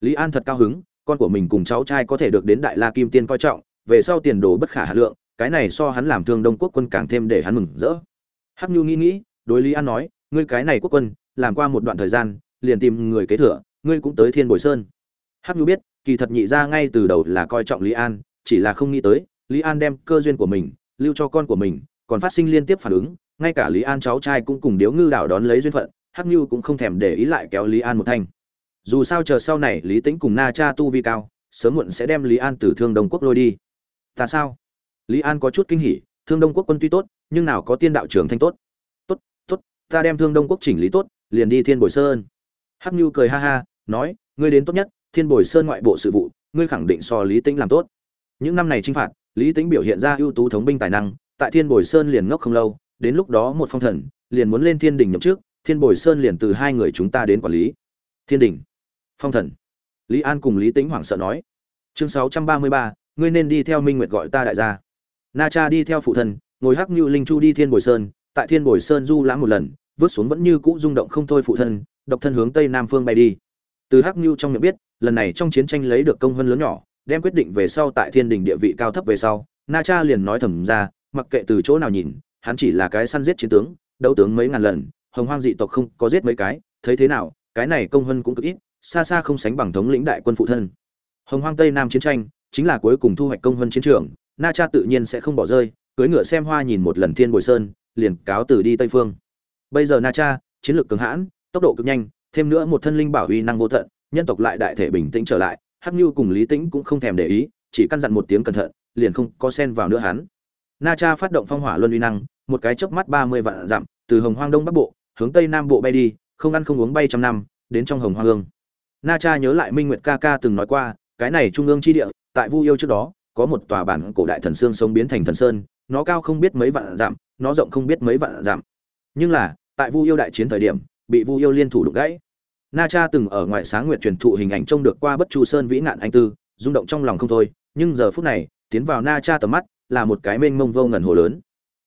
Lý an thật cao hứng, con của mình cùng cháu trai có thể được đến đại la kim tiên coi trọng, về sau tiền đồ bất khả hà lượng, cái này so hắn làm thương đông quốc quân càng thêm để hắn mừng rỡ. Hắc nhu nghĩ nghĩ, đối lý an nói, ngươi cái này quốc quân, làm qua một đoạn thời gian, liền tìm người kế thừa, ngươi cũng tới thiên bồi sơn. Hắc nhu biết, kỳ thật nhị ra ngay từ đầu là coi trọng lý an, chỉ là không nghĩ tới, lý an đem cơ duyên của mình, lưu cho con của mình, còn phát sinh liên tiếp phản ứng ngay cả lý an cháu trai cũng cùng điếu ngư đảo đón lấy duyên phận, hắc nhu cũng không thèm để ý lại kéo lý an một thanh. Dù sao chờ sau này lý tĩnh cùng na cha tu vi cao, sớm muộn sẽ đem lý an từ thương đông quốc lôi đi. Ta sao? Lý an có chút kinh hỉ, thương đông quốc quân tuy tốt, nhưng nào có tiên đạo trưởng thanh tốt. Tốt tốt, ta đem thương đông quốc chỉnh lý tốt, liền đi thiên bồi sơn. Hắc nhu cười ha ha, nói, ngươi đến tốt nhất, thiên bồi sơn ngoại bộ sự vụ, ngươi khẳng định so lý tĩnh làm tốt. Những năm này chinh phạt, lý tĩnh biểu hiện ra ưu tú thống binh tài năng, tại thiên bồi sơn liền ngốc không lâu đến lúc đó một phong thần, liền muốn lên thiên đình nhậm trước thiên bồi sơn liền từ hai người chúng ta đến quản lý. Thiên đình. Phong thần. Lý an cùng lý tĩnh hoảng sợ nói. Chương sáu trăm ba mươi ba, ngươi nên đi theo minh nguyệt gọi ta đại gia. Na cha đi theo phụ thần, ngồi hắc như linh chu đi thiên bồi sơn, tại thiên bồi sơn du lãm một lần, vứt xuống vẫn như cũ rung động không thôi phụ thân độc thân hướng tây nam phương bay đi. Từ hắc như trong miệng biết, lần này trong chiến tranh lấy được công hơn lớn nhỏ, đem quyết định về sau tại thiên đình địa vị cao thấp về sau, na cha liền nói thầm ra, mặc kệ từ chỗ nào nhìn hắn chỉ là cái săn giết chiến tướng, đấu tướng mấy ngàn lần, hồng hoang dị tộc không có giết mấy cái, thấy thế nào, cái này công hơn cũng cực ít, xa xa không sánh bằng thống lĩnh đại quân phụ thân. Hồng hoang tây nam chiến tranh, chính là cuối cùng thu hoạch công hơn chiến trường, na cha tự nhiên sẽ không bỏ rơi cưới ngựa xem hoa nhìn một lần thiên bồi sơn, liền cáo từ đi tây phương. Bây giờ na cha, chiến lược cường hãn, tốc độ cực nhanh, thêm nữa một thân linh bảo uy năng vô tận, nhân tộc lại đại thể bình tĩnh trở lại, hắc nhu cùng lý tĩnh cũng không thèm để ý, chỉ căn dặn một tiếng cẩn thận, liền không có xen vào nữa hắn na cha phát động phong hỏa luân uy năng, một cái chớp mắt ba mươi vạn dặm, từ hồng hoang đông bắc bộ, hướng tây nam bộ bay đi, không ăn không uống bay trăm năm, đến trong hồng hoang ương na cha nhớ lại minh nguyệt ca ca từng nói qua, cái này trung ương chi địa, tại vu yêu trước đó, có một tòa bản cổ đại thần xương sống biến thành thần sơn, nó cao không biết mấy vạn dặm, nó rộng không biết mấy vạn dặm. Nhưng là, tại vu yêu đại chiến thời điểm, bị vu yêu liên thủ đục gãy. Na cha từng ở ngoài sáng nguyệt truyền thụ hình ảnh trông được qua bất chu sơn vĩ ngạn anh tư, rung động trong lòng không thôi, nhưng giờ phút này, tiến vào na cha tầm mắt là một cái mênh mông vô ngần hồ lớn.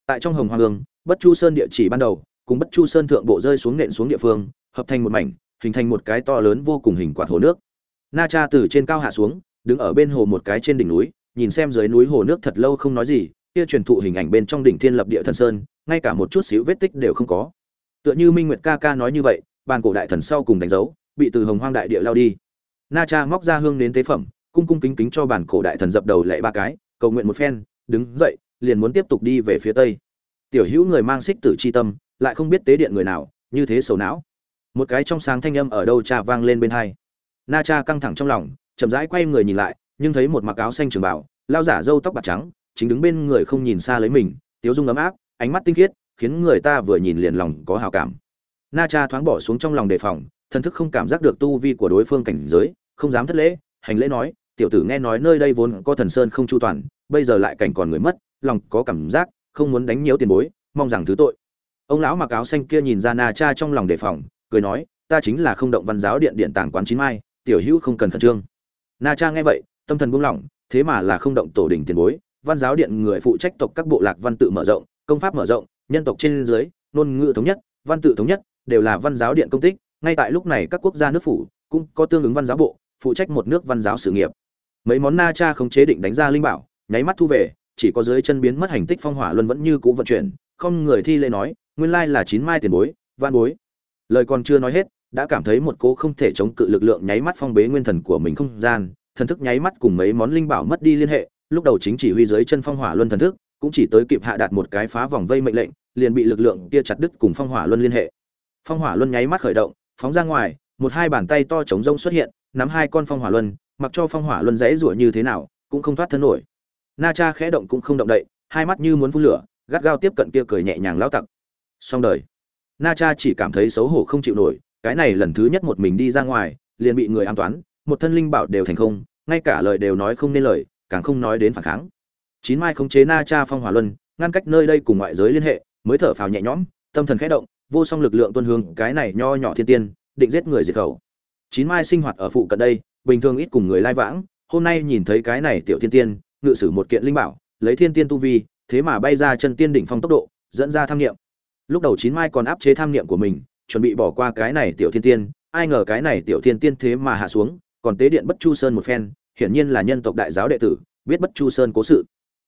Tại trong hồng hoàng hương, bất chu sơn địa chỉ ban đầu, cùng bất chu sơn thượng bộ rơi xuống nện xuống địa phương, hợp thành một mảnh, hình thành một cái to lớn vô cùng hình quạt hồ nước. Na cha từ trên cao hạ xuống, đứng ở bên hồ một cái trên đỉnh núi, nhìn xem dưới núi hồ nước thật lâu không nói gì, kia truyền thụ hình ảnh bên trong đỉnh thiên lập địa thần sơn, ngay cả một chút xíu vết tích đều không có. Tựa như minh nguyệt ca ca nói như vậy, bàn cổ đại thần sau cùng đánh dấu, bị từ hồng hoang đại địa lao đi. Na cha móc ra hương đến tế phẩm, cung cung kính kính cho bản cổ đại thần dập đầu lệ ba cái, cầu nguyện một phen đứng dậy, liền muốn tiếp tục đi về phía tây. Tiểu hữu người mang xích tử chi tâm, lại không biết tế điện người nào, như thế sầu não. Một cái trong sáng thanh âm ở đâu cha vang lên bên hai. Na cha căng thẳng trong lòng, chậm rãi quay người nhìn lại, nhưng thấy một mặc áo xanh trường bảo, lao giả râu tóc bạc trắng, chính đứng bên người không nhìn xa lấy mình, tiếu dung ấm áp, ánh mắt tinh khiết, khiến người ta vừa nhìn liền lòng có hào cảm. Na cha thoáng bỏ xuống trong lòng đề phòng, thần thức không cảm giác được tu vi của đối phương cảnh giới, không dám thất lễ, hành lễ nói, tiểu tử nghe nói nơi đây vốn có thần sơn không chu toàn bây giờ lại cảnh còn người mất, lòng có cảm giác, không muốn đánh nhiễu tiền bối, mong rằng thứ tội. Ông lão mặc áo xanh kia nhìn ra na cha trong lòng đề phòng, cười nói, ta chính là không động văn giáo điện điện tàng quán chín mai, tiểu hữu không cần khẩn trương. Na cha nghe vậy, tâm thần buông lỏng, thế mà là không động tổ đình tiền bối, văn giáo điện người phụ trách tộc các bộ lạc văn tự mở rộng, công pháp mở rộng, nhân tộc trên dưới, ngôn ngữ thống nhất, văn tự thống nhất, đều là văn giáo điện công tích, ngay tại lúc này các quốc gia nước phủ cũng có tương ứng văn giáo bộ, phụ trách một nước văn giáo sự nghiệp. Mấy món na cha không chế định đánh ra linh bảo nháy mắt thu về, chỉ có dưới chân biến mất hành tích phong hỏa luân vẫn như cũ vận chuyển, không người thi lễ nói, nguyên lai là chín mai tiền bối van bối. Lời còn chưa nói hết, đã cảm thấy một cô không thể chống cự lực lượng nháy mắt phong bế nguyên thần của mình không gian, thần thức nháy mắt cùng mấy món linh bảo mất đi liên hệ, lúc đầu chính chỉ huy dưới chân phong hỏa luân thần thức, cũng chỉ tới kịp hạ đạt một cái phá vòng vây mệnh lệnh, liền bị lực lượng kia chặt đứt cùng phong hỏa luân liên hệ. Phong hỏa luân nháy mắt khởi động, phóng ra ngoài, một hai bàn tay to chống rông xuất hiện, nắm hai con phong hỏa luân, mặc cho phong hỏa luân dãy rủa như thế nào, cũng không thoát thân nổi na cha khẽ động cũng không động đậy, hai mắt như muốn phun lửa, gắt gao tiếp cận kia cười nhẹ nhàng lao tặc. Xong đời. Na cha chỉ cảm thấy xấu hổ không chịu nổi, cái này lần thứ nhất một mình đi ra ngoài, liền bị người an toán, một thân linh bảo đều thành không, ngay cả lời đều nói không nên lời, càng không nói đến phản kháng. Chín mai khống chế na cha phong hỏa luân, ngăn cách nơi đây cùng ngoại giới liên hệ, mới thở phào nhẹ nhõm, tâm thần khẽ động, vô song lực lượng tuân hướng cái này nho nhỏ thiên tiên, định giết người diệt khẩu. Chín mai sinh hoạt ở phụ cận đây, bình thường ít cùng người lai vãng, hôm nay nhìn thấy cái này tiểu thiên tiên ngự sử một kiện linh bảo, lấy thiên tiên tu vi, thế mà bay ra chân tiên đỉnh phong tốc độ, dẫn ra tham niệm. Lúc đầu chín mai còn áp chế tham niệm của mình, chuẩn bị bỏ qua cái này tiểu thiên tiên, ai ngờ cái này tiểu thiên tiên thế mà hạ xuống, còn tế điện bất chu sơn một phen, hiển nhiên là nhân tộc đại giáo đệ tử, biết bất chu sơn cố sự.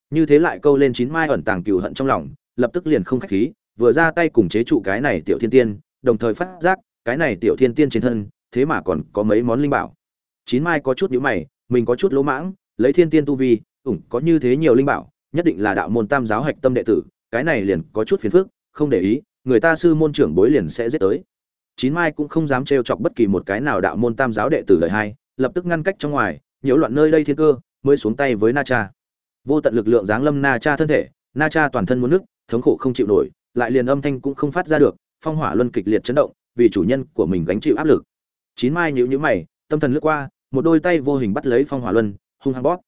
Như thế lại câu lên chín mai ẩn tàng cừu hận trong lòng, lập tức liền không khách khí, vừa ra tay cùng chế trụ cái này tiểu thiên tiên, đồng thời phát giác, cái này tiểu thiên tiên trên thân, thế mà còn có mấy món linh bảo. Chín mai có chút nhíu mày, mình có chút lỗ mãng, lấy thiên tiên tu vi ủng có như thế nhiều linh bảo, nhất định là đạo môn tam giáo hạch tâm đệ tử, cái này liền có chút phiền phức, không để ý, người ta sư môn trưởng bối liền sẽ giết tới. Chín mai cũng không dám trêu chọc bất kỳ một cái nào đạo môn tam giáo đệ tử lời hai lập tức ngăn cách trong ngoài, nhiễu loạn nơi đây thiên cơ, mới xuống tay với na cha. Vô tận lực lượng giáng lâm na cha thân thể, na cha toàn thân muốn nước, thống khổ không chịu nổi, lại liền âm thanh cũng không phát ra được, phong hỏa luân kịch liệt chấn động, vì chủ nhân của mình gánh chịu áp lực. Chín mai nhíu nhíu mày, tâm thần lướt qua, một đôi tay vô hình bắt lấy phong hỏa luân, hung hăng bóp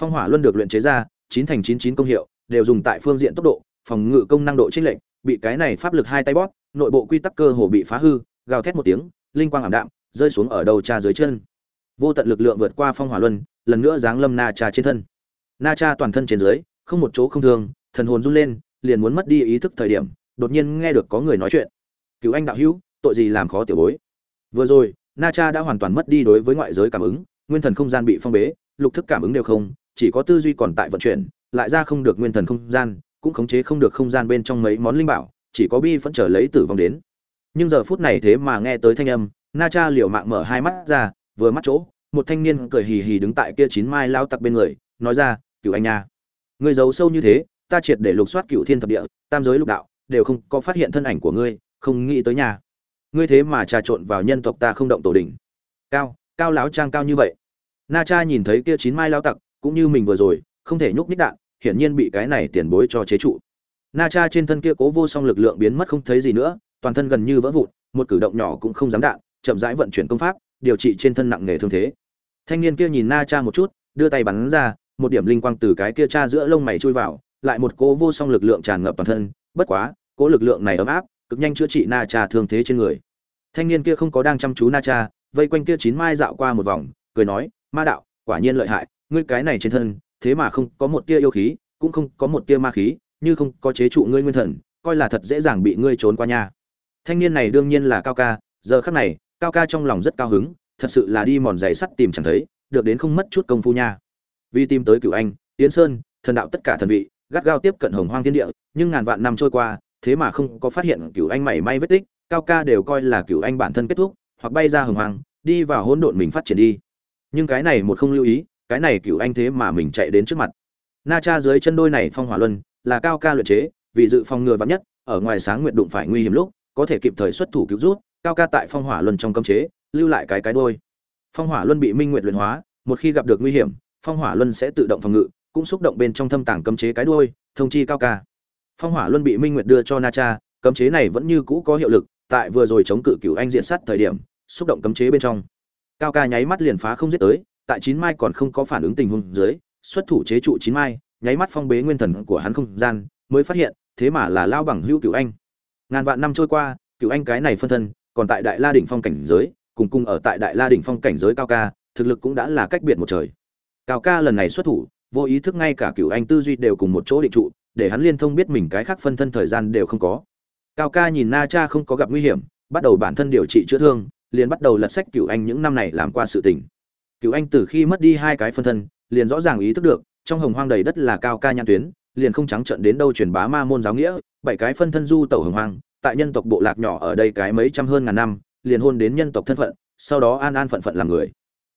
phong hỏa luân được luyện chế ra, chín thành chín chín công hiệu, đều dùng tại phương diện tốc độ, phòng ngự công năng độ trích lệnh bị cái này pháp lực hai tay bóp, nội bộ quy tắc cơ hồ bị phá hư, gào thét một tiếng, linh quang ảm đạm, rơi xuống ở đầu cha dưới chân. Vô tận lực lượng vượt qua phong hỏa luân, lần nữa giáng lâm na cha trên thân. Na cha toàn thân trên dưới, không một chỗ không thương, thần hồn run lên, liền muốn mất đi ý thức thời điểm, đột nhiên nghe được có người nói chuyện. Cứu anh đạo hữu, tội gì làm khó tiểu bối? Vừa rồi, na cha đã hoàn toàn mất đi đối với ngoại giới cảm ứng, nguyên thần không gian bị phong bế lục thức cảm ứng đều không, chỉ có tư duy còn tại vận chuyển, lại ra không được nguyên thần không gian, cũng khống chế không được không gian bên trong mấy món linh bảo, chỉ có bi vẫn chờ lấy tử vong đến. Nhưng giờ phút này thế mà nghe tới thanh âm, na cha liều mạng mở hai mắt ra, vừa mắt chỗ, một thanh niên cười hì hì đứng tại kia chín mai lao tặc bên người, nói ra cựu anh nha người giấu sâu như thế, ta triệt để lục soát cựu thiên thập địa, tam giới lục đạo, đều không có phát hiện thân ảnh của ngươi, không nghĩ tới nhà ngươi thế mà trà trộn vào nhân tộc ta không động tổ đình cao cao láo trang cao như vậy na cha nhìn thấy kia chín mai lao tặc, cũng như mình vừa rồi, không thể nhúc nhích đạn, hiển nhiên bị cái này tiền bối cho chế trụ. Na cha trên thân kia cố vô song lực lượng biến mất không thấy gì nữa, toàn thân gần như vỡ vụn, một cử động nhỏ cũng không dám đạn, chậm rãi vận chuyển công pháp, điều trị trên thân nặng nghề thương thế. Thanh niên kia nhìn na cha một chút, đưa tay bắn ra, một điểm linh quang từ cái kia cha giữa lông mày chui vào, lại một cố vô song lực lượng tràn ngập toàn thân, bất quá, cố lực lượng này ấm áp, cực nhanh chữa trị na cha thương thế trên người. Thanh niên kia không có đang chăm chú na cha, vây quanh kia chín mai dạo qua một vòng, cười nói ma đạo, quả nhiên lợi hại, ngươi cái này trên thân, thế mà không có một tia yêu khí, cũng không có một tia ma khí, như không có chế trụ ngươi nguyên thần, coi là thật dễ dàng bị ngươi trốn qua nhà thanh niên này đương nhiên là cao ca, giờ khắc này, cao ca trong lòng rất cao hứng, thật sự là đi mòn giày sắt tìm chẳng thấy, được đến không mất chút công phu nha. Vì tìm tới cửu anh tiến sơn, thần đạo tất cả thần vị, gắt gao tiếp cận hồng hoang thiên địa, nhưng ngàn vạn năm trôi qua, thế mà không có phát hiện cửu anh mảy may vết tích, cao ca đều coi là cửu anh bản thân kết thúc, hoặc bay ra hồng hoang, đi vào hỗn độn mình phát triển đi nhưng cái này một không lưu ý, cái này cửu anh thế mà mình chạy đến trước mặt. Na cha dưới chân đôi này phong hỏa luân là cao ca luyện chế, vì dự phòng ngừa vắng nhất, ở ngoài sáng nguyện đụng phải nguy hiểm lúc, có thể kịp thời xuất thủ cứu rút, cao ca tại phong hỏa luân trong cấm chế, lưu lại cái cái đôi phong hỏa luân bị minh nguyện luyện hóa, một khi gặp được nguy hiểm, phong hỏa luân sẽ tự động phòng ngự, cũng xúc động bên trong thâm tàng cấm chế cái đuôi, thông chi cao ca. Phong hỏa luân bị minh nguyệt đưa cho na cha, cấm chế này vẫn như cũ có hiệu lực, tại vừa rồi chống cự cửu anh diện sát thời điểm, xúc động cấm chế bên trong cao ca nháy mắt liền phá không giết tới, tại chín mai còn không có phản ứng tình huống dưới, xuất thủ chế trụ chín mai, nháy mắt phong bế nguyên thần của hắn không gian, mới phát hiện, thế mà là lao bằng hữu cửu anh. Ngàn vạn năm trôi qua, cửu anh cái này phân thân, còn tại đại la đỉnh phong cảnh giới, cùng cùng ở tại đại la đỉnh phong cảnh giới cao ca, thực lực cũng đã là cách biệt một trời. Cao ca lần này xuất thủ, vô ý thức ngay cả cửu anh tư duy đều cùng một chỗ định trụ, để hắn liên thông biết mình cái khác phân thân thời gian đều không có. Cao ca nhìn na cha không có gặp nguy hiểm, bắt đầu bản thân điều trị chữa thương liền bắt đầu lật sách cửu anh những năm này làm qua sự tình. Cửu anh từ khi mất đi hai cái phân thân, liền rõ ràng ý thức được, trong hồng hoang đầy đất là cao ca nhãn tuyến, liền không trắng trợn đến đâu truyền bá ma môn giáo nghĩa, bảy cái phân thân du tẩu hồng hoang, tại nhân tộc bộ lạc nhỏ ở đây cái mấy trăm hơn ngàn năm, liền hôn đến nhân tộc thân phận, sau đó an an phận phận làm người.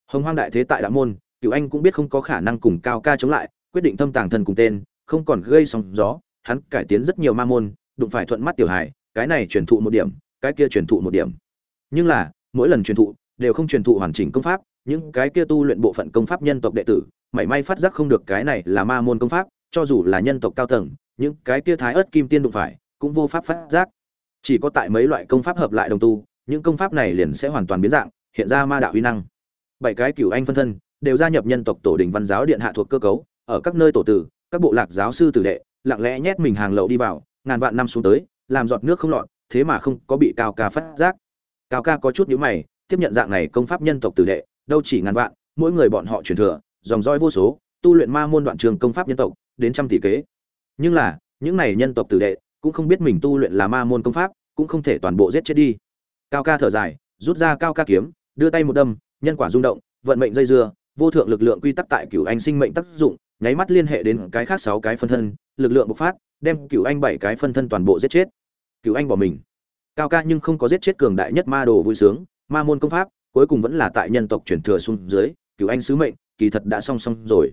Hồng hoang đại thế tại đạo môn cựu anh cũng biết không có khả năng cùng cao ca chống lại, quyết định thâm tàng thân cùng tên, không còn gây sóng gió, hắn cải tiến rất nhiều ma môn, đụng phải thuận mắt tiểu hài, cái này truyền thụ một điểm, cái kia truyền thụ một điểm. Nhưng là mỗi lần truyền thụ đều không truyền thụ hoàn chỉnh công pháp, những cái kia tu luyện bộ phận công pháp nhân tộc đệ tử, mảy may phát giác không được cái này là ma môn công pháp, cho dù là nhân tộc cao tầng, những cái kia thái ớt kim tiên đụng phải, cũng vô pháp phát giác. Chỉ có tại mấy loại công pháp hợp lại đồng tu, những công pháp này liền sẽ hoàn toàn biến dạng, hiện ra ma đạo uy năng. Bảy cái cửu anh phân thân đều gia nhập nhân tộc tổ đình văn giáo điện hạ thuộc cơ cấu, ở các nơi tổ tử, các bộ lạc giáo sư tử đệ, lặng lẽ nhét mình hàng lậu đi vào, ngàn vạn năm xuống tới, làm giọt nước không lọt, thế mà không có bị cao ca phát giác cao ca có chút nhíu mày, tiếp nhận dạng này công pháp nhân tộc tử đệ, đâu chỉ ngàn vạn, mỗi người bọn họ truyền thừa, dòng dõi vô số, tu luyện ma môn đoạn trường công pháp nhân tộc, đến trăm tỷ kế. Nhưng là, những này nhân tộc tử đệ, cũng không biết mình tu luyện là ma môn công pháp, cũng không thể toàn bộ giết chết đi. Cao ca thở dài, rút ra cao ca kiếm, đưa tay một đâm, nhân quả rung động, vận mệnh dây dưa, vô thượng lực lượng quy tắc tại cửu anh sinh mệnh tác dụng, nháy mắt liên hệ đến cái khác sáu cái phân thân, lực lượng bộc phát, đem cửu anh bảy cái phân thân toàn bộ giết chết. Cửu anh bỏ mình cao ca nhưng không có giết chết cường đại nhất ma đồ vui sướng, ma môn công pháp, cuối cùng vẫn là tại nhân tộc chuyển thừa xuống dưới cứu anh sứ mệnh, kỳ thật đã song song rồi.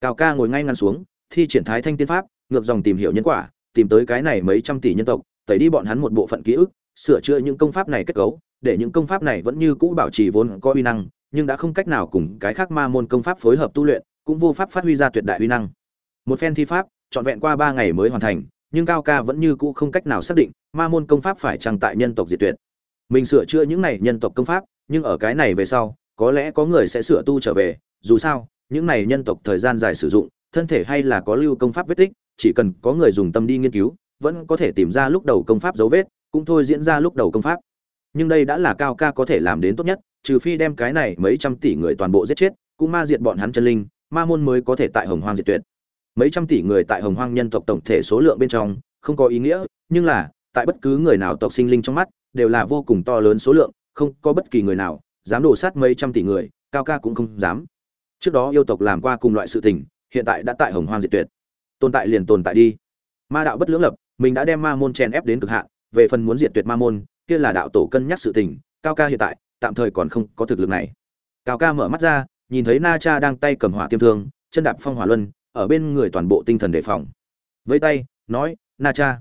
Cao ca ngồi ngay ngăn xuống, thi triển thái thanh tiên pháp, ngược dòng tìm hiểu nhân quả, tìm tới cái này mấy trăm tỷ nhân tộc, tẩy đi bọn hắn một bộ phận ký ức, sửa chữa những công pháp này kết cấu, để những công pháp này vẫn như cũ bảo trì vốn có uy năng, nhưng đã không cách nào cùng cái khác ma môn công pháp phối hợp tu luyện, cũng vô pháp phát huy ra tuyệt đại uy năng. Một phen thi pháp, trọn vẹn qua ba ngày mới hoàn thành nhưng cao ca vẫn như cũ không cách nào xác định ma môn công pháp phải chăng tại nhân tộc diệt tuyệt. Mình sửa chữa những này nhân tộc công pháp, nhưng ở cái này về sau, có lẽ có người sẽ sửa tu trở về, dù sao, những này nhân tộc thời gian dài sử dụng, thân thể hay là có lưu công pháp vết tích, chỉ cần có người dùng tâm đi nghiên cứu, vẫn có thể tìm ra lúc đầu công pháp dấu vết, cũng thôi diễn ra lúc đầu công pháp. Nhưng đây đã là cao ca có thể làm đến tốt nhất, trừ phi đem cái này mấy trăm tỷ người toàn bộ giết chết, cũng ma diệt bọn hắn chân linh, ma môn mới có thể tại hồng hoang diệt tuyệt mấy trăm tỷ người tại hồng hoang nhân tộc tổng thể số lượng bên trong, không có ý nghĩa, nhưng là, tại bất cứ người nào tộc sinh linh trong mắt, đều là vô cùng to lớn số lượng, không có bất kỳ người nào dám đổ sát mấy trăm tỷ người, cao ca cũng không dám. Trước đó yêu tộc làm qua cùng loại sự tình, hiện tại đã tại hồng hoang diệt tuyệt. Tồn tại liền tồn tại đi. Ma đạo bất lưỡng lập, mình đã đem ma môn chèn ép đến cực hạn, về phần muốn diệt tuyệt ma môn, kia là đạo tổ cân nhắc sự tình, cao ca hiện tại, tạm thời còn không có thực lực này. Cao ca mở mắt ra, nhìn thấy na cha đang tay cầm hỏa tiêm thương, chân đạp phong hỏa luân ở bên người toàn bộ tinh thần đề phòng. Vây tay, nói, na cha,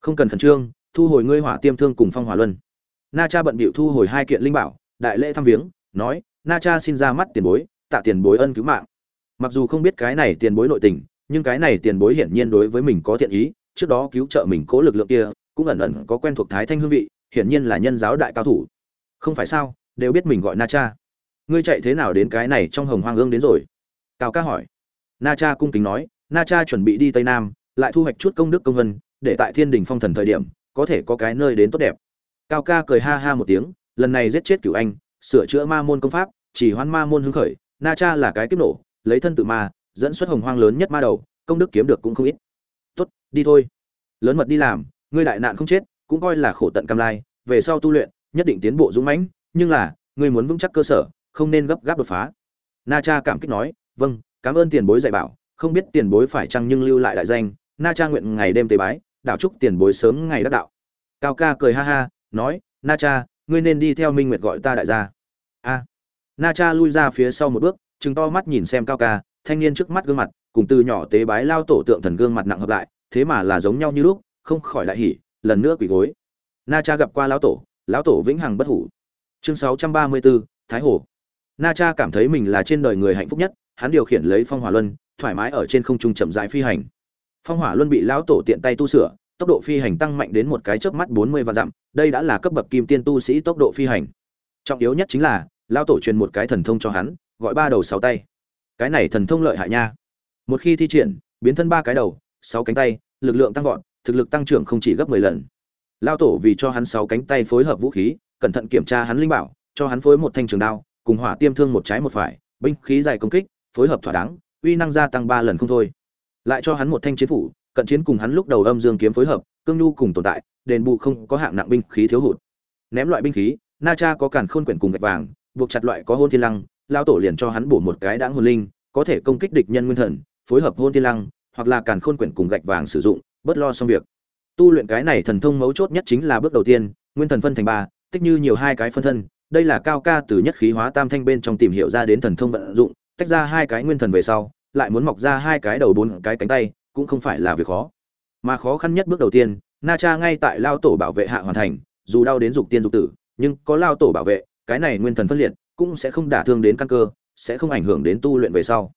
không cần khẩn trương, thu hồi ngươi hỏa tiêm thương cùng phong hỏa luân. Na cha bận bịu thu hồi hai kiện linh bảo, đại lễ thăm viếng, nói, na cha xin ra mắt tiền bối, tạ tiền bối ân cứu mạng. Mặc dù không biết cái này tiền bối nội tình, nhưng cái này tiền bối hiển nhiên đối với mình có thiện ý, trước đó cứu trợ mình cố lực lượng kia, cũng ẩn ẩn có quen thuộc thái thanh hương vị, hiển nhiên là nhân giáo đại cao thủ. Không phải sao, đều biết mình gọi na cha. Ngươi chạy thế nào đến cái này trong hồng hoang ương đến rồi? Cao ca hỏi na cha cung kính nói, na cha chuẩn bị đi tây nam, lại thu hoạch chút công đức công vân, để tại thiên đình phong thần thời điểm, có thể có cái nơi đến tốt đẹp. Cao ca cười ha ha một tiếng, lần này giết chết cửu anh, sửa chữa ma môn công pháp, chỉ hoan ma môn hưng khởi, na cha là cái kiếp nổ, lấy thân tự ma, dẫn xuất hồng hoang lớn nhất ma đầu, công đức kiếm được cũng không ít. Tốt, đi thôi. Lớn mật đi làm, ngươi đại nạn không chết, cũng coi là khổ tận cam lai, về sau tu luyện, nhất định tiến bộ dũng mãnh, nhưng là, ngươi muốn vững chắc cơ sở, không nên gấp gáp đột phá. Na cha cảm kích nói vâng cảm ơn tiền bối dạy bảo không biết tiền bối phải chăng nhưng lưu lại đại danh na cha nguyện ngày đêm tế bái đạo chúc tiền bối sớm ngày đắc đạo. Cao ca cười ha ha nói na cha ngươi nên đi theo minh nguyệt gọi ta đại gia. A. Na cha lui ra phía sau một bước chừng to mắt nhìn xem cao ca thanh niên trước mắt gương mặt cùng từ nhỏ tế bái lao tổ tượng thần gương mặt nặng hợp lại thế mà là giống nhau như lúc không khỏi đại hỉ lần nữa quỳ gối. Na cha gặp qua lão tổ lão tổ vĩnh hằng bất hủ. Chương 634, thái hồ. Na cha cảm thấy mình là trên đời người hạnh phúc nhất hắn điều khiển lấy phong hỏa luân, thoải mái ở trên không trung chậm rãi phi hành. Phong hỏa luân bị lão tổ tiện tay tu sửa, tốc độ phi hành tăng mạnh đến một cái chớp mắt 40 vạn dặm, đây đã là cấp bậc kim tiên tu sĩ tốc độ phi hành. Trọng yếu nhất chính là, lão tổ truyền một cái thần thông cho hắn, gọi ba đầu sáu tay. Cái này thần thông lợi hại nha. Một khi thi triển, biến thân ba cái đầu, sáu cánh tay, lực lượng tăng vọt, thực lực tăng trưởng không chỉ gấp 10 lần. Lão tổ vì cho hắn sáu cánh tay phối hợp vũ khí, cẩn thận kiểm tra hắn linh bảo, cho hắn phối một thanh trường đao, cùng hỏa tiêm thương một trái một phải, binh khí dài công kích phối hợp thỏa đáng, uy năng gia tăng ba lần không thôi. Lại cho hắn một thanh chiến phủ, cận chiến cùng hắn lúc đầu âm dương kiếm phối hợp, cương nhu cùng tồn tại, đền bù không có hạng nặng binh khí thiếu hụt. Ném loại binh khí, na cha có càn khôn quyển cùng gạch vàng, buộc chặt loại có hôn thiên lăng lao tổ liền cho hắn bổ một cái đãng hồn linh, có thể công kích địch nhân nguyên thần, phối hợp hôn thiên lăng, hoặc là càn khôn quyển cùng gạch vàng sử dụng, bớt lo xong việc. Tu luyện cái này thần thông mấu chốt nhất chính là bước đầu tiên, nguyên thần phân thành ba, tích như nhiều hai cái phân thân, đây là cao ca từ nhất khí hóa tam thanh bên trong tìm hiểu ra đến thần thông vận dụng tách ra hai cái nguyên thần về sau, lại muốn mọc ra hai cái đầu bốn cái cánh tay, cũng không phải là việc khó. Mà khó khăn nhất bước đầu tiên, na cha ngay tại lao tổ bảo vệ hạ hoàn thành, dù đau đến dục tiên dục tử, nhưng có lao tổ bảo vệ, cái này nguyên thần phân liệt, cũng sẽ không đả thương đến căn cơ, sẽ không ảnh hưởng đến tu luyện về sau.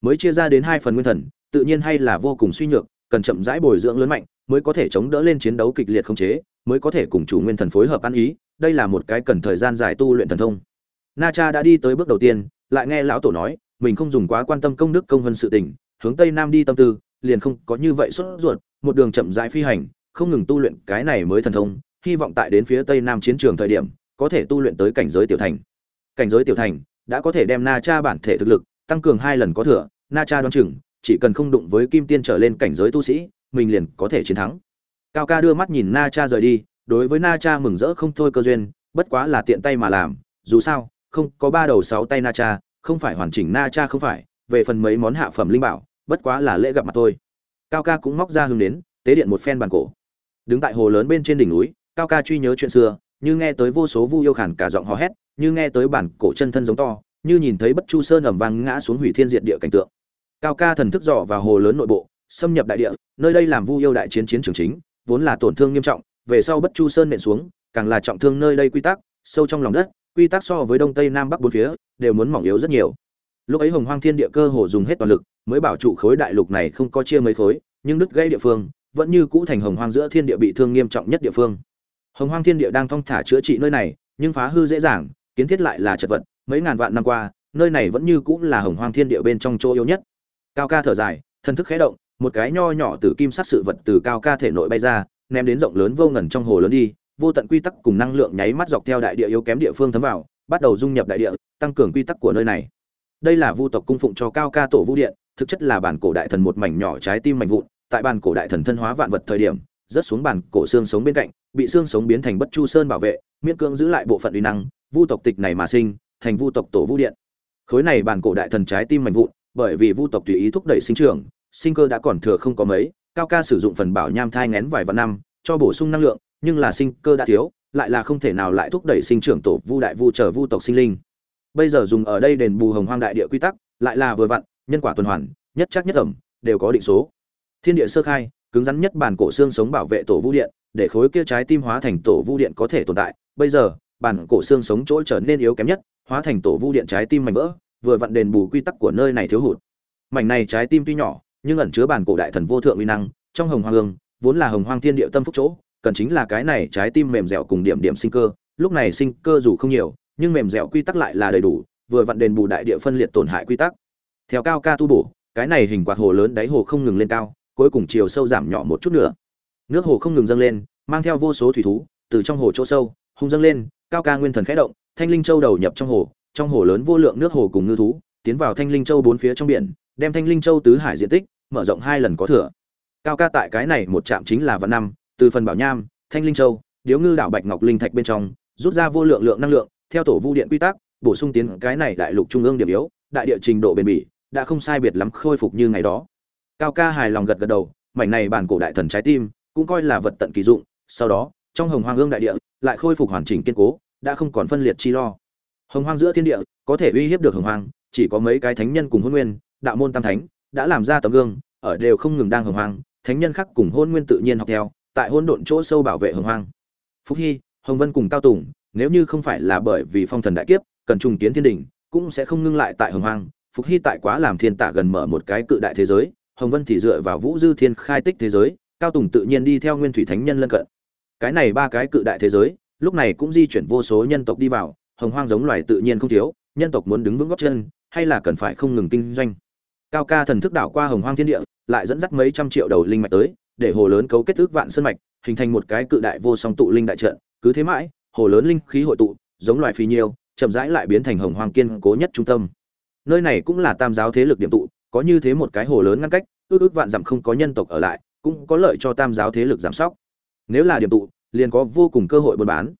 Mới chia ra đến hai phần nguyên thần, tự nhiên hay là vô cùng suy nhược, cần chậm rãi bồi dưỡng lớn mạnh, mới có thể chống đỡ lên chiến đấu kịch liệt không chế, mới có thể cùng chủ nguyên thần phối hợp ăn ý, đây là một cái cần thời gian dài tu luyện thần thông. Na cha đã đi tới bước đầu tiên, lại nghe lão tổ nói mình không dùng quá quan tâm công đức công vân sự tình, hướng tây nam đi tâm tư, liền không có như vậy xuất ruột, một đường chậm rãi phi hành, không ngừng tu luyện cái này mới thần thông, hy vọng tại đến phía tây nam chiến trường thời điểm, có thể tu luyện tới cảnh giới tiểu thành. Cảnh giới tiểu thành đã có thể đem na cha bản thể thực lực tăng cường hai lần có thừa, na cha đoán chừng, chỉ cần không đụng với kim tiên trở lên cảnh giới tu sĩ, mình liền có thể chiến thắng. Cao ca đưa mắt nhìn na cha rời đi, đối với na cha mừng rỡ không thôi cơ duyên, bất quá là tiện tay mà làm, dù sao, không có ba đầu sáu tay na cha không phải hoàn chỉnh na cha không phải, về phần mấy món hạ phẩm linh bảo, bất quá là lễ gặp mặt thôi. Cao ca cũng móc ra hướng đến tế điện một phen bàn cổ. Đứng tại hồ lớn bên trên đỉnh núi, cao ca truy nhớ chuyện xưa, như nghe tới vô số vu yêu khản cả giọng hò hét, như nghe tới bản cổ chân thân giống to, như nhìn thấy bất chu sơn ẩm vang ngã xuống hủy thiên diệt địa cảnh tượng. Cao ca thần thức dò vào hồ lớn nội bộ, xâm nhập đại địa, nơi đây làm vu yêu đại chiến chiến trường chính, vốn là tổn thương nghiêm trọng, về sau bất chu sơn nện xuống, càng là trọng thương nơi đây quy tắc, sâu trong lòng đất quy tắc so với đông tây nam bắc bốn phía, đều muốn mỏng yếu rất nhiều. Lúc ấy hồng hoang thiên địa cơ hồ dùng hết toàn lực, mới bảo trụ khối đại lục này không có chia mấy khối, nhưng đứt gãy địa phương, vẫn như cũ thành hồng hoang giữa thiên địa bị thương nghiêm trọng nhất địa phương. Hồng hoang thiên địa đang thong thả chữa trị nơi này, nhưng phá hư dễ dàng, kiến thiết lại là chật vật, mấy ngàn vạn năm qua, nơi này vẫn như cũ là hồng hoang thiên địa bên trong chỗ yếu nhất. Cao ca thở dài thân thức khẽ động, một cái nho nhỏ từ kim sắc sự vật từ cao ca thể nội bay ra, ném đến rộng lớn vô ngần trong hồ lớn đi vô tận quy tắc cùng năng lượng nháy mắt dọc theo đại địa yếu kém địa phương thấm vào, bắt đầu dung nhập đại địa, tăng cường quy tắc của nơi này. Đây là vu tộc cung phụng cho cao ca tổ vu điện, thực chất là bản cổ đại thần một mảnh nhỏ trái tim mạnh vụn, tại bản cổ đại thần thân hóa vạn vật thời điểm, rớt xuống bản cổ xương sống bên cạnh, bị xương sống biến thành bất chu sơn bảo vệ, miễn cưỡng giữ lại bộ phận uy năng, vu tộc tịch này mà sinh, thành vu tộc tổ vu điện. Khối này bản cổ đại thần trái tim mạnh vụn, bởi vì vu tộc tùy ý thúc đẩy sinh trưởng, sinh cơ đã còn thừa không có mấy, cao ca sử dụng phần bảo nham thai ngén vài vạn năm, cho bổ sung năng lượng nhưng là sinh cơ đã thiếu, lại là không thể nào lại thúc đẩy sinh trưởng tổ vu đại vu trở vu tộc sinh linh. Bây giờ dùng ở đây đền bù hồng hoang đại địa quy tắc, lại là vừa vặn, nhân quả tuần hoàn, nhất chắc nhất ẩm, đều có định số. Thiên địa sơ khai, cứng rắn nhất bản cổ xương sống bảo vệ tổ vu điện, để khối kia trái tim hóa thành tổ vu điện có thể tồn tại. Bây giờ, bản cổ xương sống chỗ trở nên yếu kém nhất, hóa thành tổ vu điện trái tim mảnh vỡ, vừa vặn đền bù quy tắc của nơi này thiếu hụt. Mảnh này trái tim tuy nhỏ, nhưng ẩn chứa bản cổ đại thần vô thượng uy năng, trong hồng hoang hương, vốn là hồng hoang thiên địa tâm phúc chỗ cần chính là cái này trái tim mềm dẻo cùng điểm điểm sinh cơ. Lúc này sinh cơ dù không nhiều, nhưng mềm dẻo quy tắc lại là đầy đủ, vừa vặn đền bù đại địa phân liệt tổn hại quy tắc. Theo cao ca tu bổ, cái này hình quạt hồ lớn đáy hồ không ngừng lên cao, cuối cùng chiều sâu giảm nhỏ một chút nữa. Nước hồ không ngừng dâng lên, mang theo vô số thủy thú, từ trong hồ chỗ sâu, hung dâng lên, cao ca nguyên thần khẽ động, thanh linh châu đầu nhập trong hồ trong hồ lớn vô lượng nước hồ cùng ngư thú, tiến vào thanh linh châu bốn phía trong biển, đem thanh linh châu tứ hải diện tích, mở rộng hai lần có thừa. Cao ca tại cái này một trạm chính là vạn năm từ phần bảo nham, thanh linh châu, điếu ngư đảo bạch ngọc linh thạch bên trong, rút ra vô lượng lượng năng lượng, theo tổ vu điện quy tắc, bổ sung tiến cái này đại lục trung ương điểm yếu, đại địa trình độ bền bỉ, đã không sai biệt lắm khôi phục như ngày đó. Cao ca hài lòng gật gật đầu, mảnh này bản cổ đại thần trái tim, cũng coi là vật tận kỳ dụng, sau đó, trong hồng hoang ương đại địa, lại khôi phục hoàn chỉnh kiên cố, đã không còn phân liệt chi lo. Hồng hoang giữa thiên địa, có thể uy hiếp được hồng hoang, chỉ có mấy cái thánh nhân cùng hôn nguyên, đạo môn tam thánh, đã làm ra tấm gương, ở đều không ngừng đang hồng hoang, thánh nhân khác cùng hôn nguyên tự nhiên học theo tại hôn độn chỗ sâu bảo vệ hồng hoang. Phúc hy, hồng vân cùng cao tùng, nếu như không phải là bởi vì phong thần đại kiếp, cần trùng kiến thiên đình, cũng sẽ không ngưng lại tại hồng hoang. Phúc hy tại quá làm thiên tạ gần mở một cái cự đại thế giới, hồng vân thì dựa vào vũ dư thiên khai tích thế giới, cao tùng tự nhiên đi theo nguyên thủy thánh nhân lân cận. Cái này ba cái cự đại thế giới, lúc này cũng di chuyển vô số nhân tộc đi vào, hồng hoang giống loài tự nhiên không thiếu, nhân tộc muốn đứng vững góc chân, hay là cần phải không ngừng kinh doanh. Cao ca thần thức đảo qua hồng hoang thiên địa, lại dẫn dắt mấy trăm triệu đầu linh mạch tới để hồ lớn cấu kết ước vạn sơn mạch, hình thành một cái cự đại vô song tụ linh đại trận. Cứ thế mãi, hồ lớn linh khí hội tụ, giống loài phi nhiêu chậm rãi lại biến thành hồng hoàng kiên cố nhất trung tâm. Nơi này cũng là tam giáo thế lực điểm tụ, có như thế một cái hồ lớn ngăn cách, ước ước vạn dặm không có nhân tộc ở lại, cũng có lợi cho tam giáo thế lực giảm sóc. Nếu là điểm tụ, liền có vô cùng cơ hội buôn bán.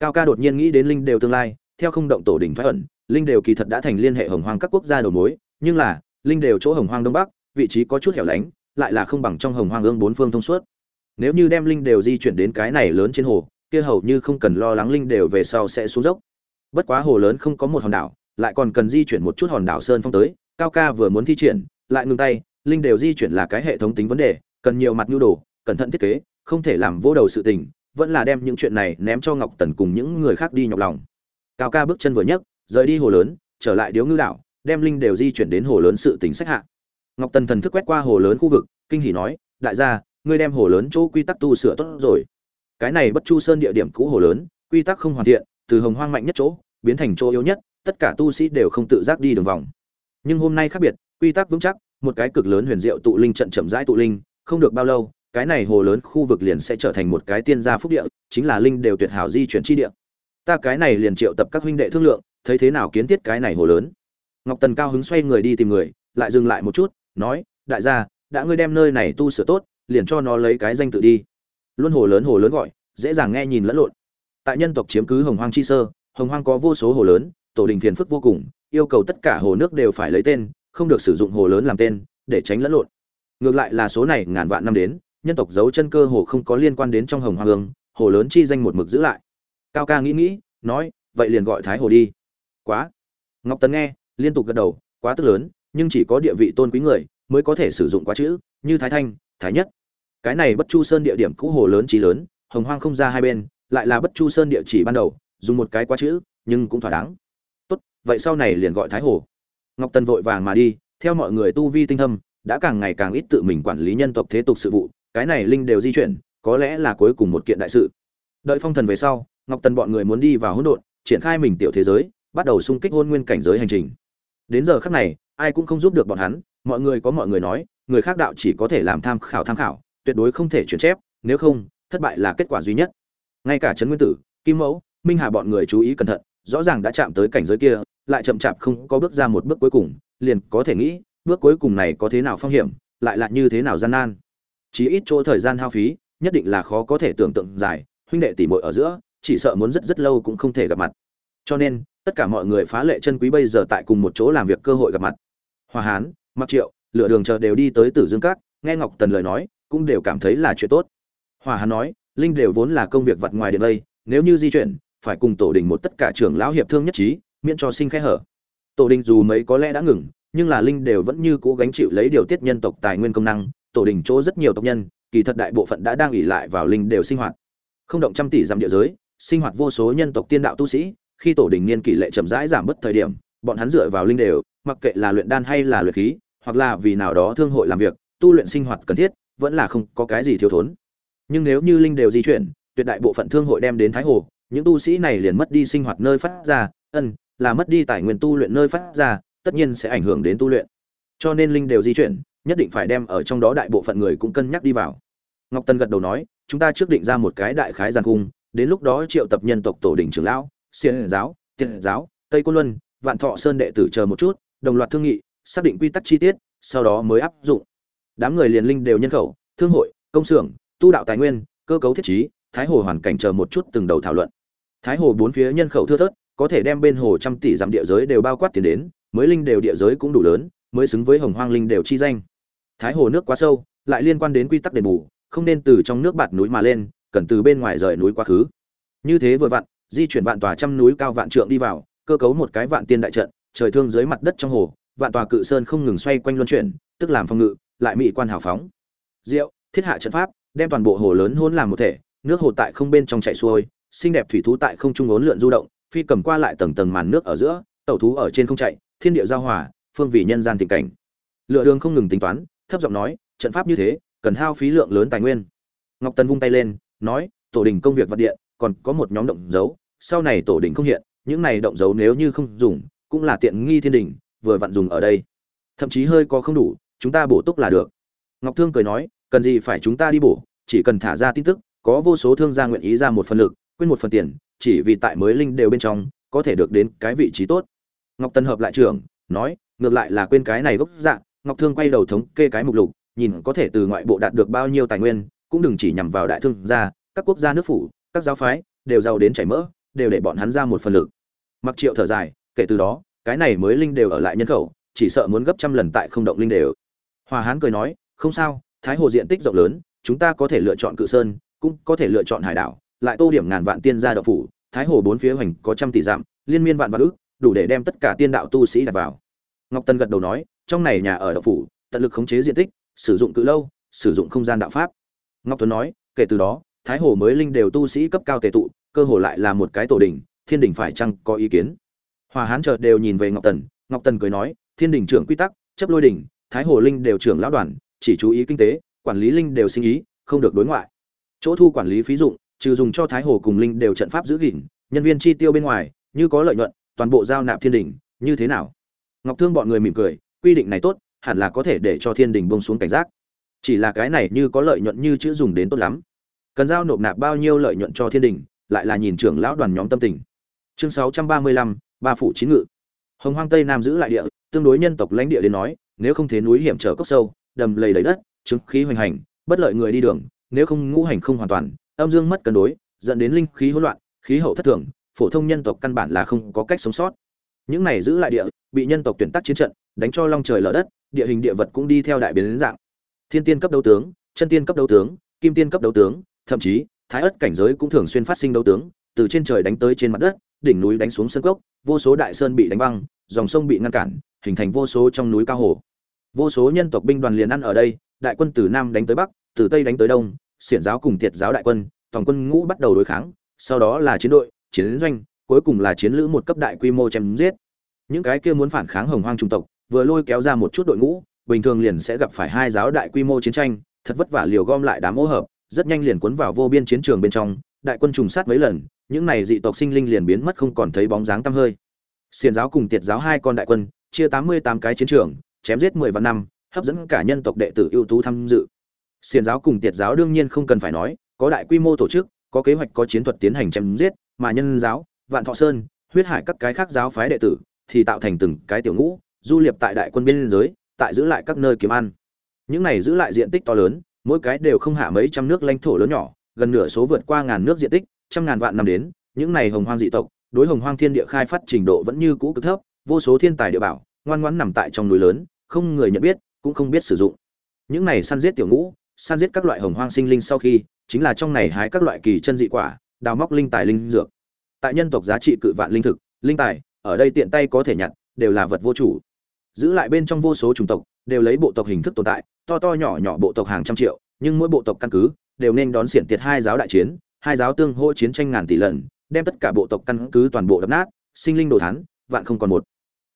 Cao ca đột nhiên nghĩ đến linh đều tương lai, theo không động tổ đỉnh thoái ẩn, linh đều kỳ thật đã thành liên hệ hồng hoang các quốc gia đầu mối, nhưng là, linh đều chỗ hồng hoang đông bắc, vị trí có chút hẻo lánh lại là không bằng trong hồng hoang ương bốn phương thông suốt. Nếu như đem linh đều di chuyển đến cái này lớn trên hồ, kia hầu như không cần lo lắng linh đều về sau sẽ xuống dốc. Bất quá hồ lớn không có một hòn đảo, lại còn cần di chuyển một chút hòn đảo sơn phong tới, cao ca vừa muốn thi triển, lại ngừng tay, linh đều di chuyển là cái hệ thống tính vấn đề, cần nhiều mặt nhu đồ, cẩn thận thiết kế, không thể làm vô đầu sự tình, vẫn là đem những chuyện này ném cho ngọc tần cùng những người khác đi nhọc lòng. Cao ca bước chân vừa nhấc, rời đi hồ lớn, trở lại điếu ngư đảo, đem linh đều di chuyển đến hồ lớn sự tình sách hạ ngọc tần thần thức quét qua hồ lớn khu vực, kinh hỉ nói, đại gia, ngươi đem hồ lớn chỗ quy tắc tu sửa tốt rồi. Cái này bất chu sơn địa điểm cũ hồ lớn, quy tắc không hoàn thiện, từ hồng hoang mạnh nhất chỗ, biến thành chỗ yếu nhất, tất cả tu sĩ đều không tự giác đi đường vòng. Nhưng hôm nay khác biệt, quy tắc vững chắc, một cái cực lớn huyền diệu tụ linh trận chậm rãi tụ linh, không được bao lâu, cái này hồ lớn khu vực liền sẽ trở thành một cái tiên gia phúc địa, chính là linh đều tuyệt hảo di chuyển chi địa. Ta cái này liền triệu tập các huynh đệ thương lượng, thấy thế nào kiến thiết cái này hồ lớn. Ngọc tần cao hứng xoay người đi tìm người, lại dừng lại một chút nói, đại gia, đã ngươi đem nơi này tu sửa tốt, liền cho nó lấy cái danh tự đi. Luôn hồ lớn hồ lớn gọi, dễ dàng nghe nhìn lẫn lộn. Tại nhân tộc chiếm cứ hồng hoang chi sơ, hồng hoang có vô số hồ lớn, tổ đình phiền phức vô cùng, yêu cầu tất cả hồ nước đều phải lấy tên, không được sử dụng hồ lớn làm tên, để tránh lẫn lộn. Ngược lại là số này ngàn vạn năm đến, nhân tộc giấu chân cơ hồ không có liên quan đến trong hồng hoang hương hồ lớn chi danh một mực giữ lại. Cao ca nghĩ nghĩ, nói, vậy liền gọi thái hồ đi. Quá. Ngọc tấn nghe, liên tục gật đầu, quá tức lớn nhưng chỉ có địa vị tôn quý người mới có thể sử dụng quá chữ, như thái thanh, thái nhất. Cái này bất chu sơn địa điểm cũ hồ lớn trí lớn, hồng hoang không ra hai bên, lại là bất chu sơn địa chỉ ban đầu, dùng một cái quá chữ, nhưng cũng thỏa đáng. Tốt, vậy sau này liền gọi thái hồ. Ngọc tần vội vàng mà đi, theo mọi người tu vi tinh thâm, đã càng ngày càng ít tự mình quản lý nhân tộc thế tục sự vụ, cái này linh đều di chuyển, có lẽ là cuối cùng một kiện đại sự. Đợi phong thần về sau, ngọc tần bọn người muốn đi vào hỗn độn, triển khai mình tiểu thế giới, bắt đầu xung kích hôn nguyên cảnh giới hành trình. Đến giờ khắc này ai cũng không giúp được bọn hắn, mọi người có mọi người nói, người khác đạo chỉ có thể làm tham khảo tham khảo, tuyệt đối không thể chuyển chép, nếu không, thất bại là kết quả duy nhất. Ngay cả trấn nguyên tử, kim mẫu, minh hà bọn người chú ý cẩn thận, rõ ràng đã chạm tới cảnh giới kia, lại chậm chạp không có bước ra một bước cuối cùng, liền có thể nghĩ, bước cuối cùng này có thế nào phong hiểm, lại là như thế nào gian nan. Chỉ ít chỗ thời gian hao phí, nhất định là khó có thể tưởng tượng dài, huynh đệ tỷ muội ở giữa, chỉ sợ muốn rất rất lâu cũng không thể gặp mặt cho nên, tất cả mọi người phá lệ chân quý bây giờ tại cùng một chỗ làm việc cơ hội gặp mặt. Hòa hán mặc triệu lựa đường chờ đều đi tới tử dương Cát nghe ngọc tần lời nói, cũng đều cảm thấy là chuyện tốt. Hòa hán nói, linh đều vốn là công việc vặt ngoài đến đây, nếu như di chuyển, phải cùng tổ đình một tất cả trưởng lão hiệp thương nhất trí, miễn cho sinh khe hở. Tổ đình dù mấy có lẽ đã ngừng, nhưng là linh đều vẫn như cố gánh chịu lấy điều tiết nhân tộc tài nguyên công năng, tổ đình chỗ rất nhiều tộc nhân, kỳ thật đại bộ phận đã đang ỉ lại vào linh đều sinh hoạt. Không động trăm tỷ dặm địa giới, sinh hoạt vô số nhân tộc tiên đạo tu sĩ khi tổ đình niên kỷ lệ chậm rãi giảm bớt thời điểm, bọn hắn dựa vào linh đều, mặc kệ là luyện đan hay là luyện khí, hoặc là vì nào đó thương hội làm việc, tu luyện sinh hoạt cần thiết, vẫn là không có cái gì thiếu thốn. Nhưng nếu như linh đều di chuyển, tuyệt đại bộ phận thương hội đem đến thái hồ, những tu sĩ này liền mất đi sinh hoạt nơi phát ra, ân, là mất đi tài nguyên tu luyện nơi phát ra, tất nhiên sẽ ảnh hưởng đến tu luyện. Cho nên linh đều di chuyển, nhất định phải đem ở trong đó đại bộ phận người cũng cân nhắc đi vào. Ngọc tân gật đầu nói, chúng ta trước định ra một cái đại khái giàn cung đến lúc đó triệu tập nhân tộc tổ đình trưởng lão xiển giáo tiện giáo, tây côn luân, vạn thọ sơn đệ tử chờ một chút, đồng loạt thương nghị, xác định quy tắc chi tiết, sau đó mới áp dụng. Đám người liền linh đều nhân khẩu, thương hội, công xưởng, tu đạo tài nguyên, cơ cấu thiết trí, thái hồ hoàn cảnh chờ một chút từng đầu thảo luận. Thái hồ bốn phía nhân khẩu thưa thớt, có thể đem bên hồ trăm tỷ dặm địa giới đều bao quát tiền đến, mới linh đều địa giới cũng đủ lớn, mới xứng với hồng hoang linh đều chi danh. Thái hồ nước quá sâu, lại liên quan đến quy tắc đền bù, không nên từ trong nước bạt núi mà lên, cần từ bên ngoài rời núi quá khứ. Như thế vừa vặn di chuyển vạn tòa trăm núi cao vạn trượng đi vào, cơ cấu một cái vạn tiên đại trận, trời thương dưới mặt đất trong hồ, vạn tòa cự sơn không ngừng xoay quanh luân chuyển, tức làm phòng ngự, lại mỹ quan hào phóng. Diệu, thiết hạ trận pháp, đem toàn bộ hồ lớn hỗn làm một thể, nước hồ tại không bên trong chảy xuôi, xinh đẹp thủy thú tại không trung uốn lượn du động, phi cầm qua lại tầng tầng màn nước ở giữa, tẩu thú ở trên không chạy, thiên địa giao hòa, phương vị nhân gian tình cảnh. Lựa đường không ngừng tính toán, thấp giọng nói, trận pháp như thế, cần hao phí lượng lớn tài nguyên. Ngọc tần vung tay lên, nói, tổ đình công việc vật điện, còn có một nhóm động dấu sau này tổ đình không hiện, những này động dấu nếu như không dùng, cũng là tiện nghi thiên đình vừa vặn dùng ở đây. Thậm chí hơi có không đủ, chúng ta bổ túc là được. Ngọc thương cười nói, cần gì phải chúng ta đi bổ, chỉ cần thả ra tin tức, có vô số thương gia nguyện ý ra một phần lực quên một phần tiền, chỉ vì tại mới linh đều bên trong, có thể được đến cái vị trí tốt. Ngọc tân hợp lại trưởng, nói, ngược lại là quên cái này gốc dạng ngọc thương quay đầu thống kê cái mục lục, nhìn có thể từ ngoại bộ đạt được bao nhiêu tài nguyên, cũng đừng chỉ nhằm vào đại thương gia, các quốc gia nước phủ, các giáo phái, đều giàu đến chảy mỡ đều để bọn hắn ra một phần lực. Mặc triệu thở dài, kể từ đó, cái này mới linh đều ở lại nhân khẩu, chỉ sợ muốn gấp trăm lần tại không động linh đều. Hòa hán cười nói, không sao, thái hồ diện tích rộng lớn, chúng ta có thể lựa chọn cự sơn, cũng có thể lựa chọn hải đảo, lại tô điểm ngàn vạn tiên gia đạo phủ, thái hồ bốn phía hoành có trăm tỷ dặm, liên miên vạn vạn ước, đủ để đem tất cả tiên đạo tu sĩ đặt vào. Ngọc tân gật đầu nói, trong này nhà ở đạo phủ, tận lực khống chế diện tích, sử dụng cự lâu, sử dụng không gian đạo pháp. Ngọc tuấn nói, kể từ đó, thái hồ mới linh đều tu sĩ cấp cao tề tụ cơ hồ lại là một cái tổ đình, thiên đình phải chăng có ý kiến? Hòa hán chợt đều nhìn về ngọc tần ngọc tần cười nói, thiên đình trưởng quy tắc, chấp lôi đình, thái hồ linh đều trưởng lão đoàn, chỉ chú ý kinh tế, quản lý linh đều sinh ý, không được đối ngoại. Chỗ thu quản lý phí dụng, trừ dùng cho thái hồ cùng linh đều trận pháp giữ gìn, nhân viên chi tiêu bên ngoài, như có lợi nhuận, toàn bộ giao nạp thiên đình, như thế nào? Ngọc thương bọn người mỉm cười, quy định này tốt, hẳn là có thể để cho thiên đình bông xuống cảnh giác. Chỉ là cái này như có lợi nhuận như chữ dùng đến tốt lắm. Cần giao nộp nạp bao nhiêu lợi nhuận cho thiên đình lại là nhìn trưởng lão đoàn nhóm tâm tình. Chương sáu trăm ba mươi lăm, ba phủ chín ngự. Hồng hoang tây nam giữ lại địa, tương đối nhân tộc lãnh địa đến nói, nếu không thế núi hiểm trở cốc sâu, đầm lầy đầy đất, chứng khí hoành hành, bất lợi người đi đường, nếu không ngũ hành không hoàn toàn, âm dương mất cân đối, dẫn đến linh khí hỗn loạn, khí hậu thất thường, phổ thông nhân tộc căn bản là không có cách sống sót. Những này giữ lại địa, bị nhân tộc tuyển tác chiến trận, đánh cho long trời lở đất, địa hình địa vật cũng đi theo đại biến dạng. Thiên tiên cấp đấu tướng, chân tiên cấp đấu tướng, kim tiên cấp đấu tướng, thậm chí thái ất cảnh giới cũng thường xuyên phát sinh đấu tướng, từ trên trời đánh tới trên mặt đất, đỉnh núi đánh xuống sân cốc, vô số đại sơn bị đánh băng dòng sông bị ngăn cản, hình thành vô số trong núi cao hồ. Vô số nhân tộc binh đoàn liền ăn ở đây, đại quân từ nam đánh tới bắc, từ tây đánh tới đông, xiển giáo cùng tiệt giáo đại quân, toàn quân ngũ bắt đầu đối kháng, sau đó là chiến đội, chiến doanh, cuối cùng là chiến lữ một cấp đại quy mô chém giết. Những cái kia muốn phản kháng hồng hoang trung tộc, vừa lôi kéo ra một chút đội ngũ, bình thường liền sẽ gặp phải hai giáo đại quy mô chiến tranh, thật vất vả liều gom lại đám ô hợp rất nhanh liền cuốn vào vô biên chiến trường bên trong, đại quân trùng sát mấy lần, những này dị tộc sinh linh liền biến mất không còn thấy bóng dáng tăm hơi. Xiền giáo cùng tiệt giáo hai con đại quân, chia tám mươi tám cái chiến trường, chém giết mười vạn năm, hấp dẫn cả nhân tộc đệ tử ưu tú tham dự. Xiền giáo cùng tiệt giáo đương nhiên không cần phải nói, có đại quy mô tổ chức, có kế hoạch, có chiến thuật tiến hành chém giết, mà nhân giáo, vạn thọ sơn, huyết hải các cái khác giáo phái đệ tử thì tạo thành từng cái tiểu ngũ, du liệp tại đại quân biên giới, tại giữ lại các nơi kiếm ăn. Những này giữ lại diện tích to lớn mỗi cái đều không hạ mấy trăm nước lãnh thổ lớn nhỏ, gần nửa số vượt qua ngàn nước diện tích, trăm ngàn vạn năm đến, những này hồng hoang dị tộc, đối hồng hoang thiên địa khai phát trình độ vẫn như cũ cực thấp, vô số thiên tài địa bảo, ngoan ngoãn nằm tại trong núi lớn, không người nhận biết, cũng không biết sử dụng. Những này săn giết tiểu ngũ, săn giết các loại hồng hoang sinh linh sau khi, chính là trong này hái các loại kỳ chân dị quả, đào móc linh tài linh dược. Tại nhân tộc giá trị cự vạn linh thực, linh tài, ở đây tiện tay có thể nhặt, đều là vật vô chủ. Giữ lại bên trong vô số chủng tộc đều lấy bộ tộc hình thức tồn tại, to to nhỏ nhỏ bộ tộc hàng trăm triệu, nhưng mỗi bộ tộc căn cứ đều nên đón xiển tiệt hai giáo đại chiến, hai giáo tương hỗ chiến tranh ngàn tỷ lần, đem tất cả bộ tộc căn cứ toàn bộ đập nát, sinh linh đồ thán, vạn không còn một.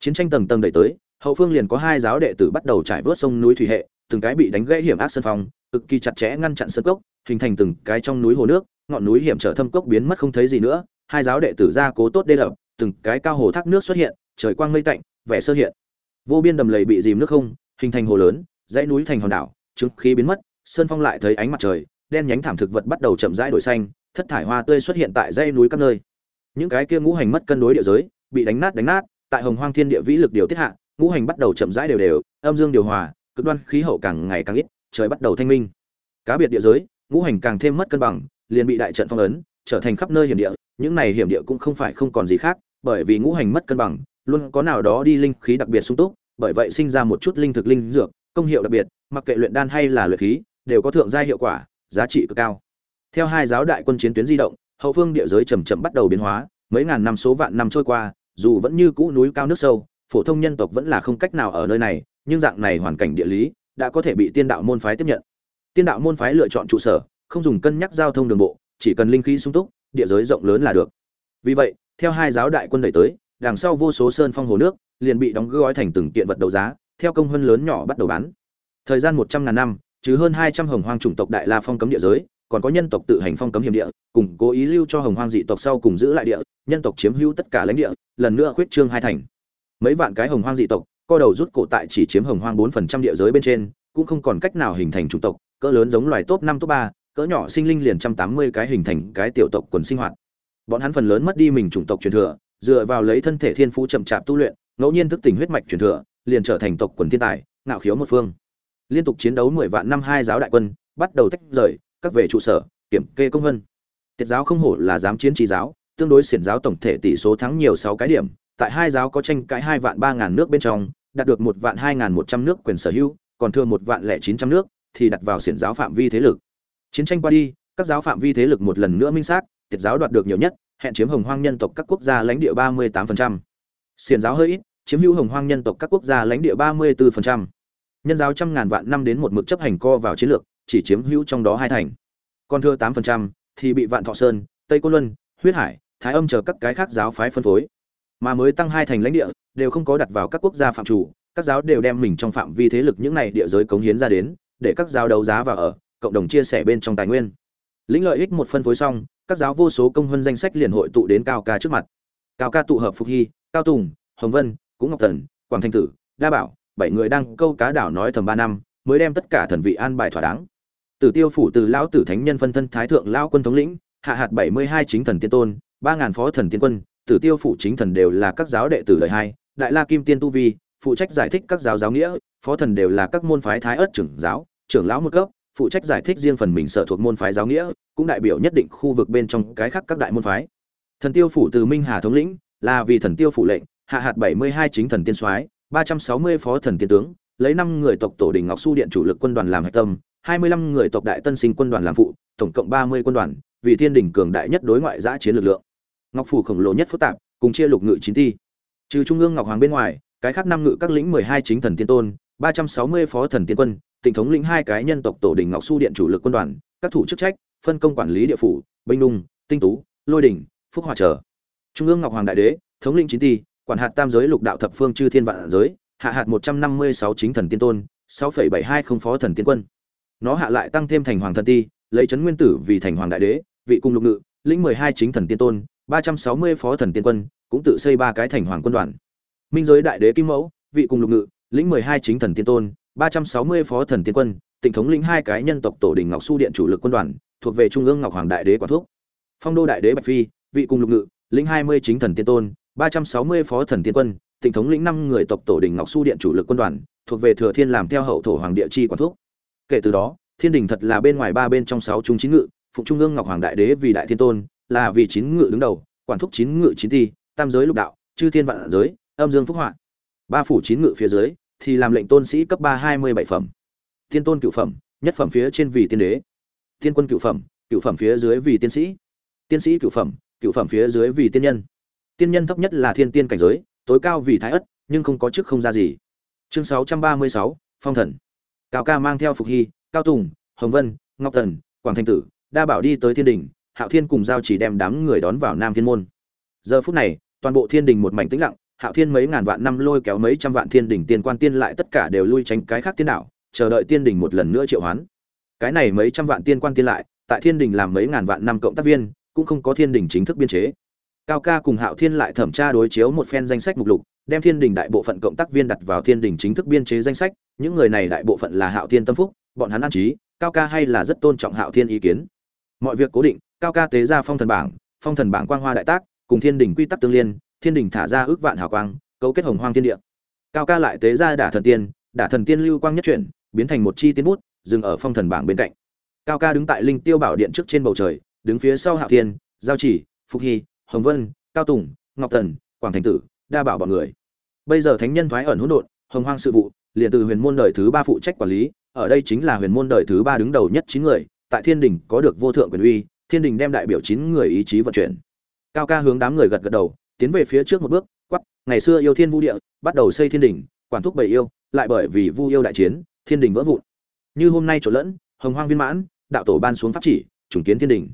Chiến tranh tầng tầng đẩy tới, hậu phương liền có hai giáo đệ tử bắt đầu trải vớt sông núi thủy hệ, từng cái bị đánh gãy hiểm ác sân phong cực kỳ chặt chẽ ngăn chặn sân cốc, hình thành từng cái trong núi hồ nước, ngọn núi hiểm trở thâm cốc biến mất không thấy gì nữa, hai giáo đệ tử ra cố tốt đê lập, từng cái cao hồ thác nước xuất hiện, trời quang mây tạnh, vẻ sơ hiện. Vô biên đầm lầy bị dìm nước không hình thành hồ lớn, dãy núi thành hòn đảo, chứng khí biến mất, sơn phong lại thấy ánh mặt trời, đen nhánh thảm thực vật bắt đầu chậm rãi đổi xanh, thất thải hoa tươi xuất hiện tại dãy núi các nơi. Những cái kia ngũ hành mất cân đối địa giới, bị đánh nát đánh nát, tại hồng hoang thiên địa vĩ lực điều tiết hạ, ngũ hành bắt đầu chậm rãi đều đều, âm dương điều hòa, cực đoan khí hậu càng ngày càng ít, trời bắt đầu thanh minh. Cá biệt địa giới, ngũ hành càng thêm mất cân bằng, liền bị đại trận phong ấn, trở thành khắp nơi hiểm địa, những này hiểm địa cũng không phải không còn gì khác, bởi vì ngũ hành mất cân bằng, luôn có nào đó đi linh khí đặc biệt sung túc bởi vậy sinh ra một chút linh thực linh dược, công hiệu đặc biệt, mặc kệ luyện đan hay là luyện khí, đều có thượng gia hiệu quả, giá trị cực cao. Theo hai giáo đại quân chiến tuyến di động, hậu phương địa giới chậm chậm bắt đầu biến hóa, mấy ngàn năm số vạn năm trôi qua, dù vẫn như cũ núi cao nước sâu, phổ thông nhân tộc vẫn là không cách nào ở nơi này, nhưng dạng này hoàn cảnh địa lý đã có thể bị tiên đạo môn phái tiếp nhận. Tiên đạo môn phái lựa chọn trụ sở, không dùng cân nhắc giao thông đường bộ, chỉ cần linh khí sung túc, địa giới rộng lớn là được. Vì vậy, theo hai giáo đại quân đẩy tới đằng sau vô số sơn phong hồ nước liền bị đóng gói thành từng kiện vật đấu giá, theo công hơn lớn nhỏ bắt đầu bán. Thời gian một trăm ngàn năm, chứ hơn hai trăm hồng hoang chủng tộc đại la phong cấm địa giới, còn có nhân tộc tự hành phong cấm hiểm địa, cùng cố ý lưu cho hồng hoang dị tộc sau cùng giữ lại địa, nhân tộc chiếm hữu tất cả lãnh địa, lần nữa khuyết trương hai thành. Mấy vạn cái hồng hoang dị tộc, co đầu rút cổ tại chỉ chiếm hồng hoang bốn phần trăm địa giới bên trên, cũng không còn cách nào hình thành chủng tộc, cỡ lớn giống loài top năm, top ba, cỡ nhỏ sinh linh liền trăm tám mươi cái hình thành cái tiểu tộc quần sinh hoạt. Bọn hắn phần lớn mất đi mình chủng tộc truyền thừa dựa vào lấy thân thể thiên phú chậm chạp tu luyện, ngẫu nhiên thức tỉnh huyết mạch truyền thừa, liền trở thành tộc quần thiên tài, ngạo khiếu một phương. Liên tục chiến đấu mười vạn năm hai giáo đại quân, bắt đầu tách rời, các về trụ sở, kiểm kê công vân. Tiệt giáo không hổ là giám chiến trí giáo, tương đối xiển giáo tổng thể tỷ số thắng nhiều sáu cái điểm, tại hai giáo có tranh cãi hai vạn ba ngàn nước bên trong, đạt được một vạn hai ngàn một trăm nước quyền sở hữu, còn thừa một vạn lẻ chín trăm nước, thì đặt vào xiển giáo phạm vi thế lực. Chiến tranh qua đi, các giáo phạm vi thế lực một lần nữa minh xác, tiệt giáo đoạt được nhiều nhất hẹn chiếm hồng hoang nhân tộc các quốc gia lãnh địa ba mươi tám xiển giáo hơi ít, chiếm hữu hồng hoang nhân tộc các quốc gia lãnh địa 34%. nhân giáo trăm ngàn vạn năm đến một mực chấp hành co vào chiến lược, chỉ chiếm hữu trong đó hai thành. Còn thừa 8% thì bị vạn thọ sơn, tây côn luân, huyết hải, thái âm chờ các cái khác giáo phái phân phối. Mà mới tăng hai thành lãnh địa, đều không có đặt vào các quốc gia phạm chủ, các giáo đều đem mình trong phạm vi thế lực những này địa giới cống hiến ra đến, để các giáo đấu giá và ở, cộng đồng chia sẻ bên trong tài nguyên. Lĩnh lợi ích một phân phối xong các giáo vô số công hơn danh sách liền hội tụ đến cao ca trước mặt. Cao ca tụ hợp phục hy, cao tùng, hồng vân, cũng ngọc thần, quảng thanh tử, đa bảo, bảy người đang câu cá đảo nói thầm ba năm, mới đem tất cả thần vị an bài thỏa đáng. Tử tiêu phủ từ lão tử thánh nhân phân thân thái thượng lao quân thống lĩnh, hạ hạt bảy mươi hai chính thần tiên tôn, ba ngàn phó thần tiên quân, tử tiêu phủ chính thần đều là các giáo đệ tử đời hai, đại la kim tiên tu vi, phụ trách giải thích các giáo giáo nghĩa, phó thần đều là các môn phái thái ớt trưởng giáo, trưởng lão một cấp, phụ trách giải thích riêng phần mình sở thuộc môn phái giáo nghĩa cũng đại biểu nhất định khu vực bên trong cái khác các đại môn phái. Thần tiêu phủ từ minh hà thống lĩnh, là vì thần tiêu phủ lệnh, hạ hạt bảy mươi hai chính thần tiên soái, ba trăm sáu mươi phó thần tiên tướng, lấy năm người tộc tổ đình ngọc su điện chủ lực quân đoàn làm hạch tâm, hai mươi lăm người tộc đại tân sinh quân đoàn làm phụ, tổng cộng ba mươi quân đoàn, vì thiên đỉnh cường đại nhất đối ngoại giã chiến lực lượng. Ngọc phủ khổng lồ nhất phức tạp, cùng chia lục ngự chín ti. Trừ trung ương ngọc hoàng bên ngoài, cái khác năm ngự các lĩnh mười hai chính thần tiên tôn, ba trăm sáu mươi phó thần tiên quân tỉnh thống lĩnh hai cái nhân tộc tổ đình ngọc su điện chủ lực quân đoàn, các thủ chức trách phân công quản lý địa phủ, binh nung, tinh tú, lôi đỉnh phúc hòa trở. Trung ương ngọc hoàng đại đế, thống lĩnh chín ti, quản hạt tam giới lục đạo thập phương chư thiên vạn giới, hạ hạt một trăm năm mươi sáu chính thần tiên tôn, sáu phẩy bảy hai không phó thần tiên quân. Nó hạ lại tăng thêm thành hoàng thần ti, lấy chấn nguyên tử vì thành hoàng đại đế, vị cung lục ngự, lĩnh mười hai chính thần tiên tôn, ba trăm sáu mươi phó thần tiên quân, cũng tự xây ba cái thành hoàng quân đoàn. Minh giới đại đế kim mẫu, vị cung lục ngự, lĩnh mười hai chính thần tiên tôn, ba trăm sáu mươi phó thần tiên quân tỉnh thống lĩnh hai cái nhân tộc tổ đình ngọc su điện chủ lực quân đoàn thuộc về trung ương ngọc hoàng đại đế quản thuốc phong đô đại đế bạch phi, vị cung lục ngự, lĩnh hai mươi chính thần tiên tôn, ba trăm sáu mươi phó thần tiên quân tỉnh thống lĩnh năm người tộc tổ đình ngọc su điện chủ lực quân đoàn, thuộc về thừa thiên làm theo hậu thổ hoàng địa chi quản thuốc kể từ đó, thiên đình thật là bên ngoài ba bên trong sáu trung chín ngự phụng trung ương ngọc hoàng đại đế vì đại thiên tôn, là vì chín ngự đứng đầu, quản thúc chín ngự chín thi tam giới lục đạo, chư thiên vạn giới, âm dương phúc họa. Ba phủ chín ngự phía dưới thì làm lệnh tôn sĩ cấp ba hai mươi bảy phẩm. Thiên tôn cựu phẩm, nhất phẩm phía trên vì tiên đế thiên quân cựu phẩm cựu phẩm phía dưới vì tiên sĩ. Tiên sĩ cựu phẩm cựu phẩm phía dưới vì tiên nhân. Tiên nhân thấp nhất là thiên tiên cảnh giới, tối cao vì thái ất, nhưng không có chức không ra gì. Chương sáu trăm ba mươi sáu, phong thần. Cao ca mang theo phục hy, cao tùng, hồng vân, ngọc thần, quảng thanh tử, đa bảo đi tới thiên đình, hạo thiên cùng giao chỉ đem đám người đón vào nam thiên môn. Giờ phút này, toàn bộ thiên đình một mảnh tĩnh lặng, hạo thiên mấy ngàn vạn năm lôi kéo mấy trăm vạn thiên đình tiên quan tiên lại tất cả đều lui tránh cái khác tiên đạo, chờ đợi tiên đình một lần nữa triệu hoán cái này mấy trăm vạn tiên quan tiên lại, tại thiên đình làm mấy ngàn vạn năm cộng tác viên, cũng không có thiên đình chính thức biên chế. Cao ca cùng hạo thiên lại thẩm tra đối chiếu một phen danh sách mục lục, đem thiên đình đại bộ phận cộng tác viên đặt vào thiên đình chính thức biên chế danh sách, những người này đại bộ phận là hạo thiên tâm phúc, bọn hắn an trí, cao ca hay là rất tôn trọng hạo thiên ý kiến. Mọi việc cố định, cao ca tế ra phong thần bảng, phong thần bảng quang hoa đại tác, cùng thiên đình quy tắc tương liên, thiên đình thả ra ước vạn hào quang, cấu kết hồng hoang thiên địa. Cao ca lại tế ra đả thần tiên, đả thần tiên lưu quang nhất chuyển, biến thành một chi tiến bút dừng ở phong thần bảng bên cạnh. Cao ca đứng tại linh tiêu bảo điện trước trên bầu trời, đứng phía sau hạ thiên, giao chỉ, phục hy, hồng vân, cao tùng, ngọc thần, quảng thành tử, đa bảo bọn người. Bây giờ thánh nhân thoái ẩn hỗn độn, hồng hoang sự vụ, liền từ huyền môn đời thứ ba phụ trách quản lý, ở đây chính là huyền môn đời thứ ba đứng đầu nhất chín người, tại thiên đình có được vô thượng quyền uy, thiên đình đem đại biểu chín người ý chí vận chuyển. Cao ca hướng đám người gật gật đầu, tiến về phía trước một bước quắp ngày xưa yêu thiên vu địa, bắt đầu xây thiên đình, quản thúc bảy yêu, lại bởi vì vu yêu đại chiến, thiên đình vỡ vụn như hôm nay trộn lẫn, hồng hoang viên mãn, đạo tổ ban xuống pháp chỉ, trùng kiến thiên đình.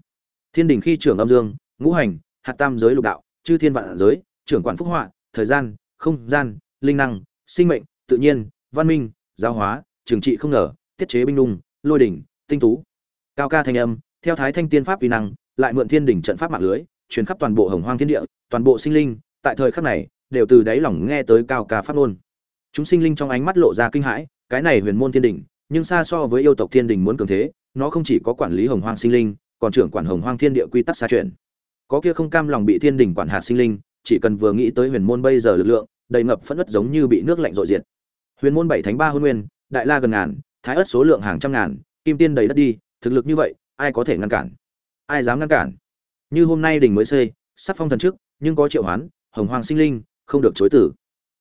Thiên đình khi trưởng âm dương, ngũ hành, hạt tam giới lục đạo, chư thiên vạn giới, trưởng quản phúc họa, thời gian, không gian, linh năng, sinh mệnh, tự nhiên, văn minh, giáo hóa, trường trị không ngờ, tiết chế binh lung, lôi đỉnh, tinh tú. Cao ca thanh âm, theo thái thanh tiên pháp vi năng, lại mượn thiên đỉnh trận pháp mạng lưới, truyền khắp toàn bộ hồng hoang thiên địa, toàn bộ sinh linh, tại thời khắc này, đều từ đáy lòng nghe tới cao ca pháp ngôn. Chúng sinh linh trong ánh mắt lộ ra kinh hãi, cái này huyền môn thiên đỉnh nhưng xa so với yêu tộc thiên đình muốn cường thế, nó không chỉ có quản lý hồng hoang sinh linh, còn trưởng quản hồng hoang thiên địa quy tắc xa chuyển. Có kia không cam lòng bị thiên đình quản hạt sinh linh, chỉ cần vừa nghĩ tới huyền môn bây giờ lực lượng, đầy ngập phẫn ất giống như bị nước lạnh rội diệt. Huyền môn bảy thánh ba hôn nguyên, đại la gần ngàn, thái ất số lượng hàng trăm ngàn, kim tiên đầy đất đi, thực lực như vậy, ai có thể ngăn cản? Ai dám ngăn cản? Như hôm nay đình mới xây sắc phong thần trước, nhưng có triệu hoán, hồng hoàng sinh linh, không được chối tử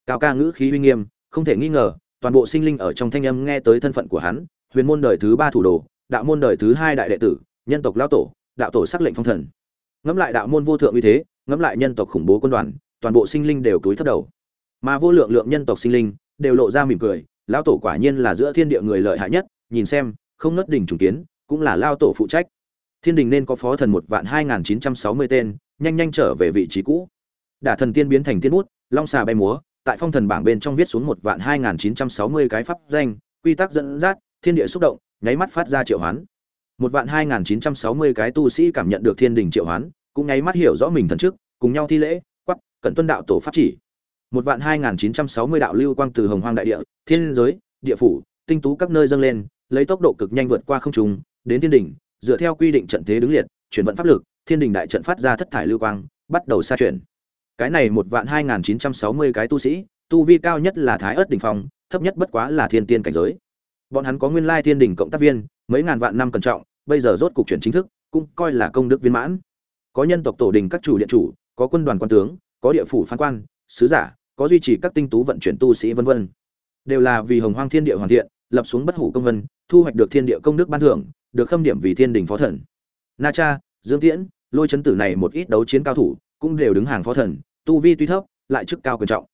cao ca ngữ khí uy nghiêm, không thể nghi ngờ toàn bộ sinh linh ở trong thanh âm nghe tới thân phận của hắn, huyền môn đời thứ ba thủ đồ, đạo môn đời thứ hai đại đệ tử, nhân tộc lao tổ, đạo tổ sắc lệnh phong thần. Ngẫm lại đạo môn vô thượng uy thế, ngẫm lại nhân tộc khủng bố quân đoàn, toàn bộ sinh linh đều túi thấp đầu. Mà vô lượng lượng nhân tộc sinh linh đều lộ ra mỉm cười, lão tổ quả nhiên là giữa thiên địa người lợi hại nhất, nhìn xem, không ngất đỉnh trùng kiến, cũng là lao tổ phụ trách. Thiên đình nên có phó thần một vạn hai nghìn chín trăm sáu mươi tên, nhanh nhanh trở về vị trí cũ. Đả thần tiên biến thành tiên bút, long xà bay múa tại phong thần bảng bên trong viết xuống một vạn hai nghìn chín trăm sáu mươi cái pháp danh, quy tắc dẫn dắt, thiên địa xúc động, nháy mắt phát ra triệu hoán. Một vạn hai nghìn chín trăm sáu mươi cái tu sĩ cảm nhận được thiên đình triệu hoán, cũng nháy mắt hiểu rõ mình thần trước, cùng nhau thi lễ, quắc cận tuân đạo tổ pháp chỉ. Một vạn hai nghìn chín trăm sáu mươi đạo lưu quang từ hồng hoang đại địa, thiên giới, địa phủ, tinh tú các nơi dâng lên, lấy tốc độ cực nhanh vượt qua không trung, đến thiên đình dựa theo quy định trận thế đứng liệt, chuyển vận pháp lực, thiên đình đại trận phát ra thất thải lưu quang, bắt đầu xa chuyển cái này một vạn hai nghìn chín trăm sáu mươi cái tu sĩ, tu vi cao nhất là thái ớt đỉnh phong, thấp nhất bất quá là thiên tiên cảnh giới. Bọn hắn có nguyên lai thiên đình cộng tác viên, mấy ngàn vạn năm cẩn trọng, bây giờ rốt cục chuyển chính thức, cũng coi là công đức viên mãn. Có nhân tộc tổ đình các chủ điện chủ, có quân đoàn quan tướng, có địa phủ phán quan, sứ giả, có duy trì các tinh tú vận chuyển tu sĩ vân vân. Đều là vì hồng hoang thiên địa hoàn thiện, lập xuống bất hủ công vân, thu hoạch được thiên địa công đức ban thưởng, được khâm điểm vì thiên đình phó thần. Na cha, dương tiễn, lôi chấn tử này một ít đấu chiến cao thủ, cũng đều đứng hàng phó thần tu vi tuy thấp, lại chức cao quyền trọng.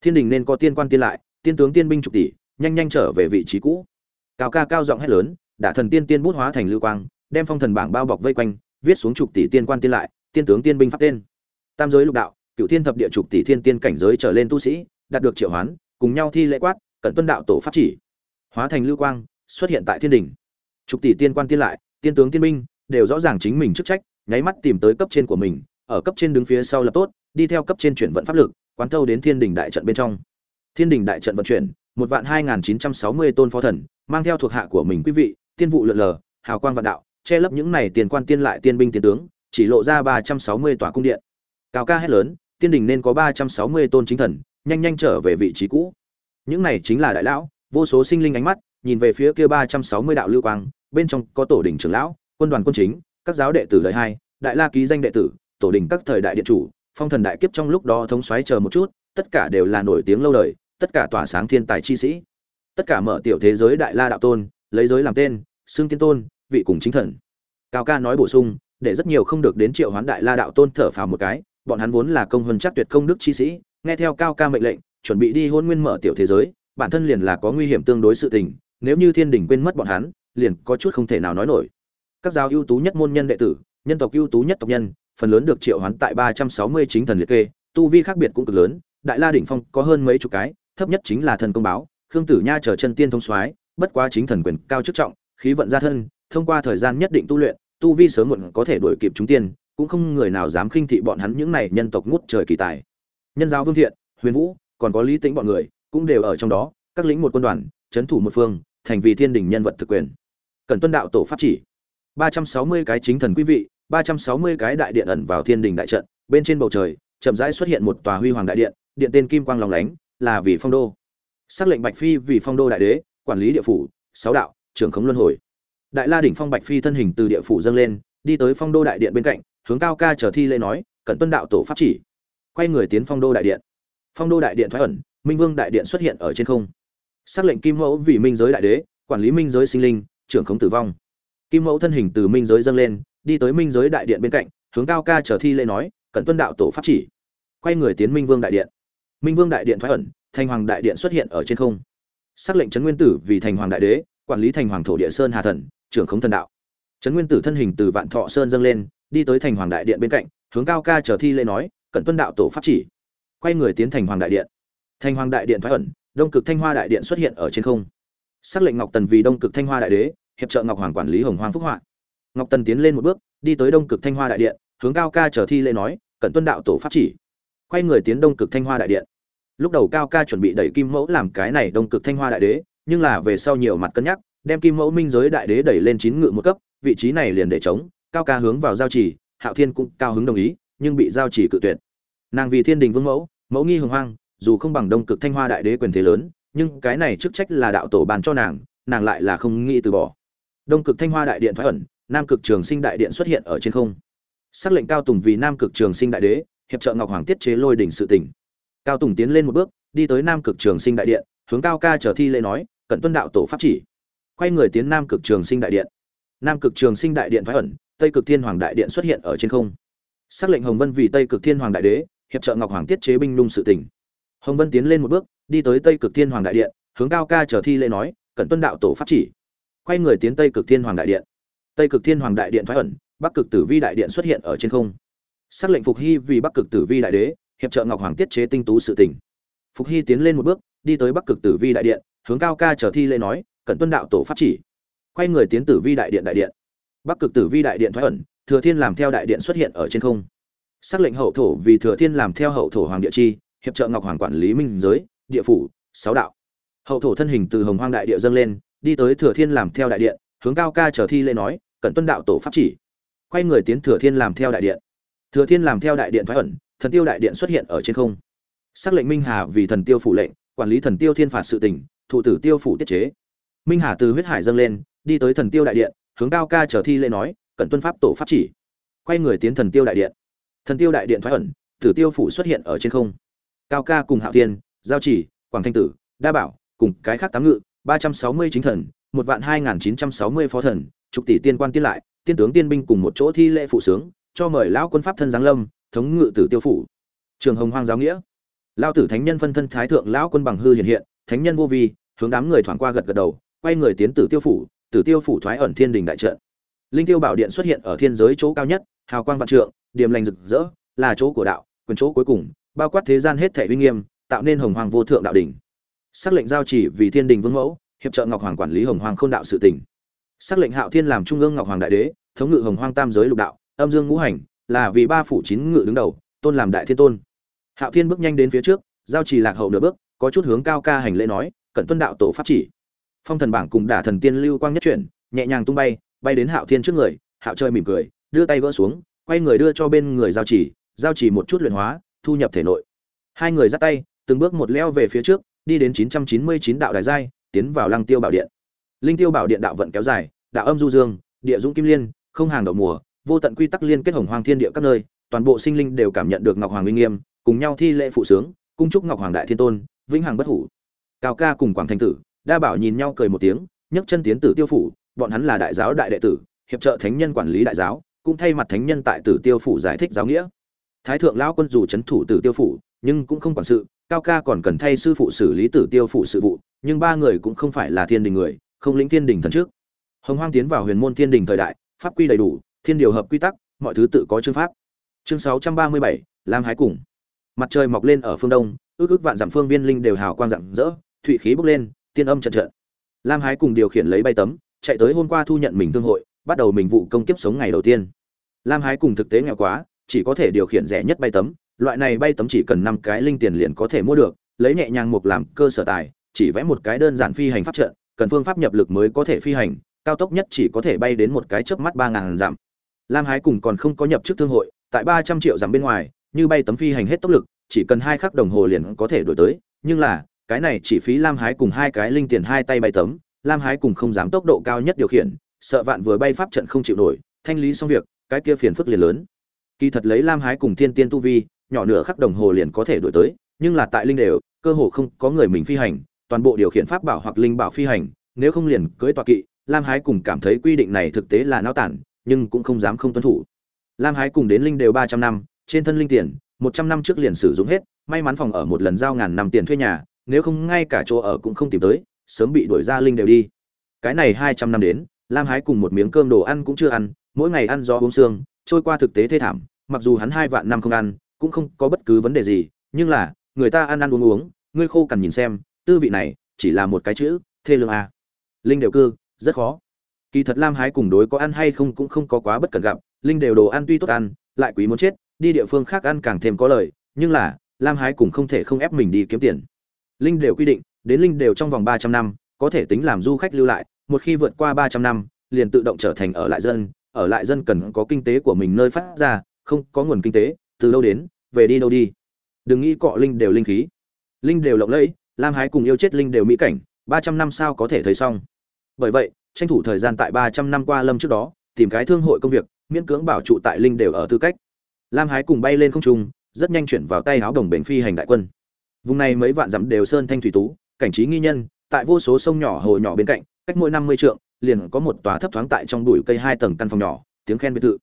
Thiên đình nên có tiên quan tiên lại, tiên tướng tiên binh trục tỷ, nhanh nhanh trở về vị trí cũ. Cao ca cao giọng hét lớn đã thần tiên tiên bút hóa thành lưu quang, đem phong thần bảng bao bọc vây quanh, viết xuống trục tỷ tiên quan tiên lại, tiên tướng tiên binh pháp tên. Tam giới lục đạo, cựu thiên thập địa trục tỷ thiên tiên cảnh giới trở lên tu sĩ, đạt được triệu hoán, cùng nhau thi lễ quát, cận tuân đạo tổ pháp chỉ. Hóa thành lưu quang, xuất hiện tại thiên đình. Trục tỷ tiên quan tiên lại, tiên tướng tiên binh, đều rõ ràng chính mình chức trách, nháy mắt tìm tới cấp trên của mình, ở cấp trên đứng phía sau là tốt đi theo cấp trên chuyển vận pháp lực, quán thâu đến thiên đình đại trận bên trong. Thiên đình đại trận vận chuyển, một vạn hai nghìn chín trăm sáu mươi tôn phó thần, mang theo thuộc hạ của mình quý vị, tiên vụ lượn lờ, hào quang vạn đạo, che lấp những này tiền quan tiên lại tiên binh tiên tướng, chỉ lộ ra ba trăm sáu mươi tòa cung điện. Cao ca hét lớn, tiên đình nên có ba trăm sáu mươi tôn chính thần, nhanh nhanh trở về vị trí cũ. Những này chính là đại lão, vô số sinh linh ánh mắt, nhìn về phía kia ba trăm sáu mươi đạo lưu quang, bên trong có tổ đình trưởng lão, quân đoàn quân chính, các giáo đệ tử đời hai, đại la ký danh đệ tử, tổ đình các thời đại điện chủ phong thần đại kiếp trong lúc đó thống xoáy chờ một chút, tất cả đều là nổi tiếng lâu đời, tất cả tỏa sáng thiên tài chi sĩ. Tất cả mở tiểu thế giới đại la đạo tôn, lấy giới làm tên, xưng tiên tôn, vị cùng chính thần. Cao ca nói bổ sung, để rất nhiều không được đến triệu hoán đại la đạo tôn thở phào một cái, bọn hắn vốn là công huân chắc tuyệt công đức chi sĩ, nghe theo cao ca mệnh lệnh, chuẩn bị đi hôn nguyên mở tiểu thế giới, bản thân liền là có nguy hiểm tương đối sự tình, nếu như thiên đình quên mất bọn hắn, liền có chút không thể nào nói nổi. Các giáo ưu tú nhất môn nhân đệ tử, nhân tộc ưu tú nhất tộc nhân phần lớn được triệu hoán tại ba trăm sáu mươi chính thần liệt kê, tu vi khác biệt cũng cực lớn, đại la đỉnh phong có hơn mấy chục cái, thấp nhất chính là thần công báo, khương tử nha chờ chân tiên thông soái, bất quá chính thần quyền cao chức trọng, khí vận gia thân, thông qua thời gian nhất định tu luyện, tu vi sớm muộn có thể đuổi kịp chúng tiên, cũng không người nào dám khinh thị bọn hắn những này nhân tộc ngút trời kỳ tài. Nhân giáo vương thiện, huyền vũ, còn có lý tĩnh bọn người, cũng đều ở trong đó, các lĩnh một quân đoàn, trấn thủ một phương, thành vì thiên đình nhân vật thực quyền. Cần tuân đạo tổ pháp chỉ. ba trăm sáu mươi cái chính thần quý vị ba trăm sáu mươi cái đại điện ẩn vào thiên đình đại trận, bên trên bầu trời, chậm rãi xuất hiện một tòa huy hoàng đại điện điện tên kim quang lòng lánh, là vì phong đô. Xác lệnh bạch phi vì phong đô đại đế, quản lý địa phủ, sáu đạo, trưởng khống luân hồi. Đại la đỉnh phong bạch phi thân hình từ địa phủ dâng lên, đi tới phong đô đại điện bên cạnh, hướng cao ca trở thi lễ nói cần tuân đạo tổ pháp chỉ. Quay người tiến phong đô đại điện. Phong đô đại điện thoái ẩn, minh vương đại điện xuất hiện ở trên không. Xác lệnh kim mẫu vì minh giới đại đế, quản lý minh giới sinh linh, trưởng khống tử vong. Kim mẫu thân hình từ minh giới dâng lên đi tới minh giới đại điện bên cạnh, hướng cao ca trở thi lễ nói cần tuân đạo tổ pháp chỉ. Quay người tiến minh vương đại điện. Minh vương đại điện thoái ẩn, thành hoàng đại điện xuất hiện ở trên không. Xác lệnh trấn nguyên tử vì thành hoàng đại đế, quản lý thành hoàng thổ địa sơn hà thần, trưởng khống thần đạo. Trấn nguyên tử thân hình từ vạn thọ sơn dâng lên, đi tới thành hoàng đại điện bên cạnh, hướng cao ca trở thi lễ nói cần tuân đạo tổ pháp chỉ. Quay người tiến thành hoàng đại điện. Thành hoàng đại điện thoái ẩn, đông cực thanh hoa đại điện xuất hiện ở trên không. Xác lệnh ngọc tần vì đông cực thanh hoa đại đế, hiệp trợ ngọc hoàng quản lý hồng hoàng phúc họa ngọc tần tiến lên một bước, đi tới đông cực thanh hoa đại điện, hướng cao ca trở thi lễ nói, cẩn tuân đạo tổ pháp chỉ. Quay người tiến đông cực thanh hoa đại điện. Lúc đầu cao ca chuẩn bị đẩy kim mẫu làm cái này đông cực thanh hoa đại đế, nhưng là về sau nhiều mặt cân nhắc, đem kim mẫu minh giới đại đế đẩy lên chín ngự một cấp, vị trí này liền để chống, cao ca hướng vào giao chỉ hạo thiên cũng cao hứng đồng ý, nhưng bị giao chỉ cự tuyệt. Nàng vì thiên đình vương mẫu mẫu nghi hồng hoang, dù không bằng đông cực thanh hoa đại đế quyền thế lớn, nhưng cái này chức trách là đạo tổ bàn cho nàng nàng lại là không nghĩ từ bỏ. Đông cực thanh hoa đại điện thoái ẩn nam cực trường sinh đại điện xuất hiện ở trên không. Xác lệnh cao tùng vì nam cực trường sinh đại đế, hiệp trợ ngọc hoàng tiết chế lôi đỉnh sự tỉnh. Cao tùng tiến lên một bước, đi tới nam cực trường sinh đại điện, hướng cao ca trở thi lễ nói, cận tuân đạo tổ pháp chỉ. Quay người tiến nam cực trường sinh đại điện. Nam cực trường sinh đại điện phái ẩn, tây cực thiên hoàng đại điện xuất hiện ở trên không. Xác lệnh hồng vân vì tây cực thiên hoàng đại đế, hiệp trợ ngọc hoàng tiết chế binh nung sự tỉnh. Hồng vân tiến lên một bước, đi tới tây cực thiên hoàng đại điện, hướng cao ca trở thi lễ nói, cận tuân đạo tổ pháp chỉ. Quay người tiến tây cực thiên hoàng đại điện tây cực thiên hoàng đại điện thoái ẩn, bắc cực tử vi đại điện xuất hiện ở trên không. Xác lệnh phục hy vì bắc cực tử vi đại đế, hiệp trợ ngọc hoàng tiết chế tinh tú sự tỉnh phục hy tiến lên một bước, đi tới bắc cực tử vi đại điện, hướng cao ca trở thi lễ nói cận tuân đạo tổ pháp chỉ. Quay người tiến tử vi đại điện đại điện. Bắc cực tử vi đại điện thoái ẩn, thừa thiên làm theo đại điện xuất hiện ở trên không. Xác lệnh hậu thổ vì thừa thiên làm theo hậu thổ hoàng địa chi, hiệp trợ ngọc hoàng quản lý minh giới, địa phủ, sáu đạo. Hậu thổ thân hình từ hồng hoang đại địa dâng lên, đi tới thừa thiên làm theo đại điện, hướng cao ca trở thi lễ nói cận tuân đạo tổ pháp chỉ. Quay người tiến thừa thiên làm theo đại điện. Thừa thiên làm theo đại điện thoái ẩn, thần tiêu đại điện xuất hiện ở trên không. Xác lệnh minh hà vì thần tiêu phủ lệnh, quản lý thần tiêu thiên phạt sự tỉnh thụ tử tiêu phủ tiết chế. Minh hà từ huyết hải dâng lên, đi tới thần tiêu đại điện, hướng cao ca trở thi lễ nói cận tuân pháp tổ pháp chỉ. Quay người tiến thần tiêu đại điện. Thần tiêu đại điện thoái ẩn, tử tiêu phủ xuất hiện ở trên không. Cao ca cùng hạo tiên giao chỉ, quảng thanh tử, đa bảo, cùng cái khác tám ngự, ba trăm sáu mươi chính thần, một vạn hai nghìn chín trăm sáu mươi phó thần chục tỷ tiên quan tiên lại, tiên tướng tiên binh cùng một chỗ thi lễ phụ sướng, cho mời lão quân pháp thân giáng lâm, thống ngự tử tiêu phủ. Trường hồng hoang giáo nghĩa. Lão tử thánh nhân phân thân thái thượng lão quân bằng hư hiện hiện, thánh nhân vô vi, hướng đám người thoảng qua gật gật đầu, quay người tiến tử tiêu phủ, tử tiêu phủ thoái ẩn thiên đình đại trận. Linh tiêu bảo điện xuất hiện ở thiên giới chỗ cao nhất, hào quang vạn trượng, điểm lành rực rỡ, là chỗ của đạo, quyền chỗ cuối cùng, bao quát thế gian hết thảy uy nghiêm, tạo nên hồng hoàng vô thượng đạo đỉnh. Sắc lệnh giao chỉ vì thiên đình vương mẫu, hiệp trợ ngọc hoàng quản lý hồng hoàng khôn đạo sự tỉnh xác lệnh hạo thiên làm trung ương ngọc hoàng đại đế, thống ngự hồng hoang tam giới lục đạo, âm dương ngũ hành, là vì ba phủ chín ngự đứng đầu, tôn làm đại thiên tôn. Hạo thiên bước nhanh đến phía trước, giao chỉ lạc hậu nửa bước, có chút hướng cao ca hành lễ nói cận tuân đạo tổ pháp chỉ. Phong thần bảng cùng đả thần tiên lưu quang nhất chuyển, nhẹ nhàng tung bay bay đến hạo thiên trước người, hạo chơi mỉm cười, đưa tay gỡ xuống, quay người đưa cho bên người giao chỉ giao chỉ một chút luyện hóa, thu nhập thể nội. Hai người dắt tay, từng bước một leo về phía trước, đi đến 999 đạo đài giai, tiến vào lăng tiêu bảo điện. Linh tiêu bảo điện đạo vận kéo dài đạo âm du dương, địa dũng kim liên, không hàng đậu mùa, vô tận quy tắc liên kết hồng hoàng thiên địa các nơi, toàn bộ sinh linh đều cảm nhận được ngọc hoàng uy nghiêm, cùng nhau thi lễ phụ sướng, cung chúc ngọc hoàng đại thiên tôn, vĩnh hằng bất hủ. Cao ca cùng quảng thanh tử, đa bảo nhìn nhau cười một tiếng, nhấc chân tiến tử tiêu phủ, bọn hắn là đại giáo đại đệ tử, hiệp trợ thánh nhân quản lý đại giáo, cũng thay mặt thánh nhân tại tử tiêu phủ giải thích giáo nghĩa. Thái thượng lão quân dù c h ấ n thủ tử tiêu phủ, nhưng cũng không quản sự, cao ca còn cần thay sư phụ xử lý tử tiêu phủ sự vụ, nhưng ba người cũng không phải là thiên đình người, không lĩnh thiên đình thần trước hồng hoang tiến vào huyền môn thiên đình thời đại, pháp quy đầy đủ, thiên điều hợp quy tắc, mọi thứ tự có chương pháp. Chương sáu trăm ba mươi bảy, lam hái cùng. Mặt trời mọc lên ở phương đông, ước ước vạn dặm phương viên linh đều hào quang rạng rỡ, thụy khí bốc lên, tiên âm trận trận. Lam hái cùng điều khiển lấy bay tấm, chạy tới hôm qua thu nhận mình thương hội, bắt đầu mình vụ công kiếp sống ngày đầu tiên. Lam hái cùng thực tế nghèo quá, chỉ có thể điều khiển rẻ nhất bay tấm, loại này bay tấm chỉ cần năm cái linh tiền liền có thể mua được, lấy nhẹ nhàng mục làm cơ sở tài, chỉ vẽ một cái đơn giản phi hành pháp trận, cần phương pháp nhập lực mới có thể phi hành cao tốc nhất chỉ có thể bay đến một cái chớp mắt ba ngàn dặm. Lam hái cùng còn không có nhập chức thương hội, tại ba trăm triệu dặm bên ngoài, như bay tấm phi hành hết tốc lực, chỉ cần hai khắc đồng hồ liền có thể đổi tới. Nhưng là, cái này chỉ phí lam hái cùng hai cái linh tiền hai tay bay tấm, lam hái cùng không dám tốc độ cao nhất điều khiển, sợ vạn vừa bay pháp trận không chịu nổi, thanh lý xong việc, cái kia phiền phức liền lớn. Kỳ thật lấy lam hái cùng thiên tiên tu vi, nhỏ nửa khắc đồng hồ liền có thể đổi tới, nhưng là tại linh đều, cơ hồ không có người mình phi hành, toàn bộ điều khiển pháp bảo hoặc linh bảo phi hành, nếu không liền cưới tọa kỵ lam hái cùng cảm thấy quy định này thực tế là náo tản, nhưng cũng không dám không tuân thủ. Lam hái cùng đến linh đều ba trăm năm, trên thân linh tiền, một trăm năm trước liền sử dụng hết, may mắn phòng ở một lần giao ngàn năm tiền thuê nhà, nếu không ngay cả chỗ ở cũng không tìm tới, sớm bị đuổi ra linh đều đi. Cái này hai trăm năm đến, lam hái cùng một miếng cơm đồ ăn cũng chưa ăn, mỗi ngày ăn do uống xương trôi qua thực tế thê thảm, mặc dù hắn hai vạn năm không ăn, cũng không có bất cứ vấn đề gì, nhưng là, người ta ăn ăn uống uống, ngươi khô cằn nhìn xem, tư vị này, chỉ là một cái chữ, thê lương a. Linh đều cư rất khó. Kỳ thật lam hái cùng đối có ăn hay không cũng không có quá bất cần gặp, linh đều đồ ăn tuy tốt ăn, lại quý muốn chết, đi địa phương khác ăn càng thêm có lợi, nhưng là, lam hái cùng không thể không ép mình đi kiếm tiền. Linh đều quy định, đến linh đều trong vòng ba trăm năm, có thể tính làm du khách lưu lại, một khi vượt qua ba trăm năm, liền tự động trở thành ở lại dân, ở lại dân cần có kinh tế của mình nơi phát ra, không có nguồn kinh tế, từ đâu đến, về đi đâu đi. Đừng nghĩ cọ linh đều linh khí. Linh đều lộng lẫy, lam hái cùng yêu chết linh đều mỹ cảnh, ba trăm năm sao có thể thấy xong bởi vậy, tranh thủ thời gian tại ba trăm năm qua lâm trước đó, tìm cái thương hội công việc, miễn cưỡng bảo trụ tại linh đều ở tư cách. Lam hái cùng bay lên không trung, rất nhanh chuyển vào tay áo đồng bền phi hành đại quân. Vùng này mấy vạn dặm đều sơn thanh thủy tú, cảnh trí nghi nhân, tại vô số sông nhỏ hồ nhỏ bên cạnh, cách mỗi năm mươi trượng, liền có một tòa thấp thoáng tại trong bụi cây hai tầng căn phòng nhỏ, tiếng khen biệt thự.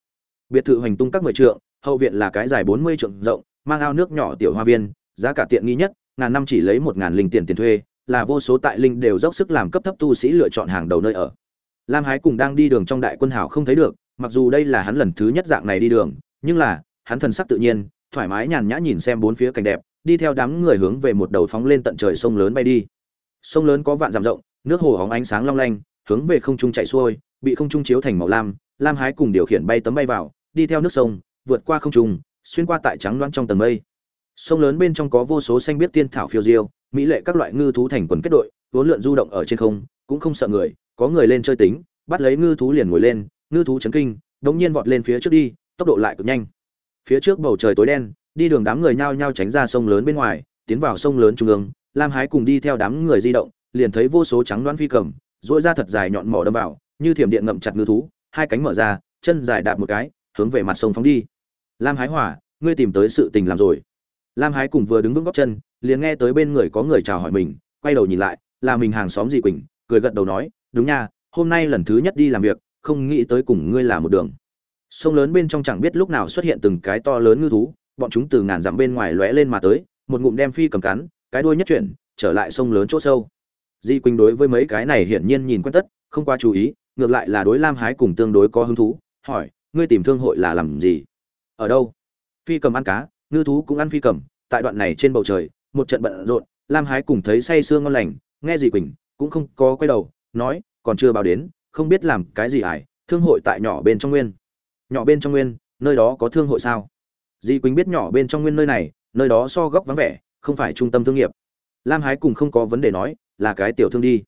Biệt thự hoành tung các mười trượng, hậu viện là cái dài bốn mươi trượng rộng, mang ao nước nhỏ tiểu hoa viên, giá cả tiện nghi nhất, ngàn năm chỉ lấy một ngàn linh tiền tiền thuê là vô số tại linh đều dốc sức làm cấp thấp tu sĩ lựa chọn hàng đầu nơi ở. Lam hái cùng đang đi đường trong đại quân hào không thấy được, mặc dù đây là hắn lần thứ nhất dạng này đi đường, nhưng là, hắn thần sắc tự nhiên, thoải mái nhàn nhã nhìn xem bốn phía cảnh đẹp, đi theo đám người hướng về một đầu phóng lên tận trời sông lớn bay đi. Sông lớn có vạn dặm rộng, nước hồ hóng ánh sáng long lanh, hướng về không trung chảy xuôi, bị không trung chiếu thành màu lam lam hái cùng điều khiển bay tấm bay vào, đi theo nước sông, vượt qua không trung, xuyên qua tại trắng loãng trong tầng mây. Sông lớn bên trong có vô số xanh biết tiên thảo phiêu diêu mỹ lệ các loại ngư thú thành quần kết đội vốn lượn du động ở trên không, cũng không sợ người, có người lên chơi tính, bắt lấy ngư thú liền ngồi lên, ngư thú chấn kinh, đống nhiên vọt lên phía trước đi, tốc độ lại cực nhanh. Phía trước bầu trời tối đen, đi đường đám người nhao nhao tránh ra sông lớn bên ngoài, tiến vào sông lớn trung ương, lam hái cùng đi theo đám người di động, liền thấy vô số trắng đoán phi cầm dỗi ra thật dài nhọn mỏ đâm vào, như thiểm điện ngậm chặt ngư thú, hai cánh mở ra, chân dài đạp một cái, hướng về mặt sông phóng đi. Lam hái hỏa, ngươi tìm tới sự tình làm rồi. Lam hái cùng vừa đứng vững góc chân liền nghe tới bên người có người chào hỏi mình, quay đầu nhìn lại, là mình hàng xóm dì quỳnh, cười gật đầu nói, đúng nha, hôm nay lần thứ nhất đi làm việc, không nghĩ tới cùng ngươi là một đường. Sông lớn bên trong chẳng biết lúc nào xuất hiện từng cái to lớn ngư thú, bọn chúng từ ngàn dặm bên ngoài lóe lên mà tới, một ngụm đem phi cầm cắn, cái đuôi nhất chuyển, trở lại sông lớn chỗ sâu. Di quỳnh đối với mấy cái này hiển nhiên nhìn quen tất, không qua chú ý, ngược lại là đối lam hái cùng tương đối có hứng thú, hỏi, ngươi tìm thương hội là làm gì? Ở đâu? Phi cầm ăn cá, ngư thú cũng ăn phi cầm, tại đoạn này trên bầu trời một trận bận rộn, lam hái cùng thấy say sương ngon lành, nghe gì quỳnh, cũng không có quay đầu, nói, còn chưa báo đến, không biết làm cái gì ải thương hội tại nhỏ bên trong nguyên. Nhỏ bên trong nguyên, nơi đó có thương hội sao? Di quỳnh biết nhỏ bên trong nguyên nơi này, nơi đó so góc vắng vẻ, không phải trung tâm thương nghiệp. Lam hái cùng không có vấn đề nói, là cái tiểu thương đi.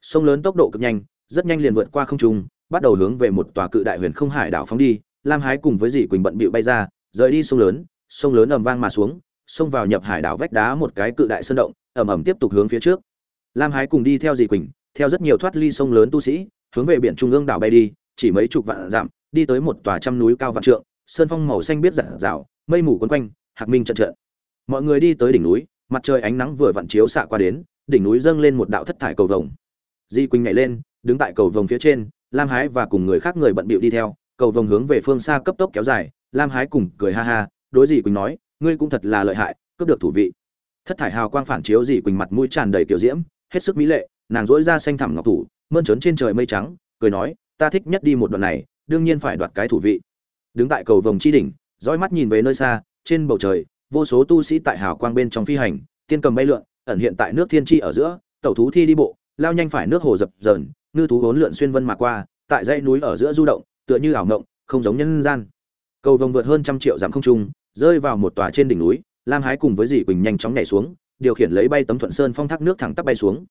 Sông lớn tốc độ cực nhanh, rất nhanh liền vượt qua không trung, bắt đầu hướng về một tòa cự đại huyền không hải đảo phóng đi. Lam hái cùng với dì quỳnh bận bịu bay ra, rời đi sông lớn sông lớn ầm vang mà xuống xông vào nhập hải đảo vách đá một cái cự đại sơn động, ầm ầm tiếp tục hướng phía trước. Lam hái cùng đi theo dì quỳnh, theo rất nhiều thoát ly sông lớn tu sĩ, hướng về biển trung ương đảo bay đi, chỉ mấy chục vạn dặm, đi tới một tòa trăm núi cao vạn trượng, sơn phong màu xanh biết rạng rào mây mù quấn quanh, hạc minh trận trận. Mọi người đi tới đỉnh núi, mặt trời ánh nắng vừa vặn chiếu xạ qua đến, đỉnh núi dâng lên một đạo thất thải cầu vồng. Di quỳnh nhảy lên, đứng tại cầu vồng phía trên, lam hái và cùng người khác người bận bịu đi theo, cầu vồng hướng về phương xa cấp tốc kéo dài, lam hái cùng cười ha ha, đối di quỳnh nói ngươi cũng thật là lợi hại, cướp được thủ vị. Thất thải hào quang phản chiếu dì quỳnh mặt mũi tràn đầy kiểu diễm, hết sức mỹ lệ, nàng dỗi ra xanh thẳm ngọc thủ, mơn trớn trên trời mây trắng, cười nói, ta thích nhất đi một đoạn này, đương nhiên phải đoạt cái thủ vị. Đứng tại cầu vồng chi đỉnh, dõi mắt nhìn về nơi xa, trên bầu trời, vô số tu sĩ tại hào quang bên trong phi hành, tiên cầm bay lượn, ẩn hiện tại nước thiên tri ở giữa, tẩu thú thi đi bộ, lao nhanh phải nước hồ dập dờn, ngư thú hốn lượn xuyên vân mà qua, tại dãy núi ở giữa du động, tựa như ảo ngộng, không giống nhân gian. Cầu vồng vượt hơn trăm triệu dặm không trung rơi vào một tòa trên đỉnh núi, lam hái cùng với dì quỳnh nhanh chóng nhảy xuống, điều khiển lấy bay tấm thuận sơn phong thác nước thẳng tắp bay xuống.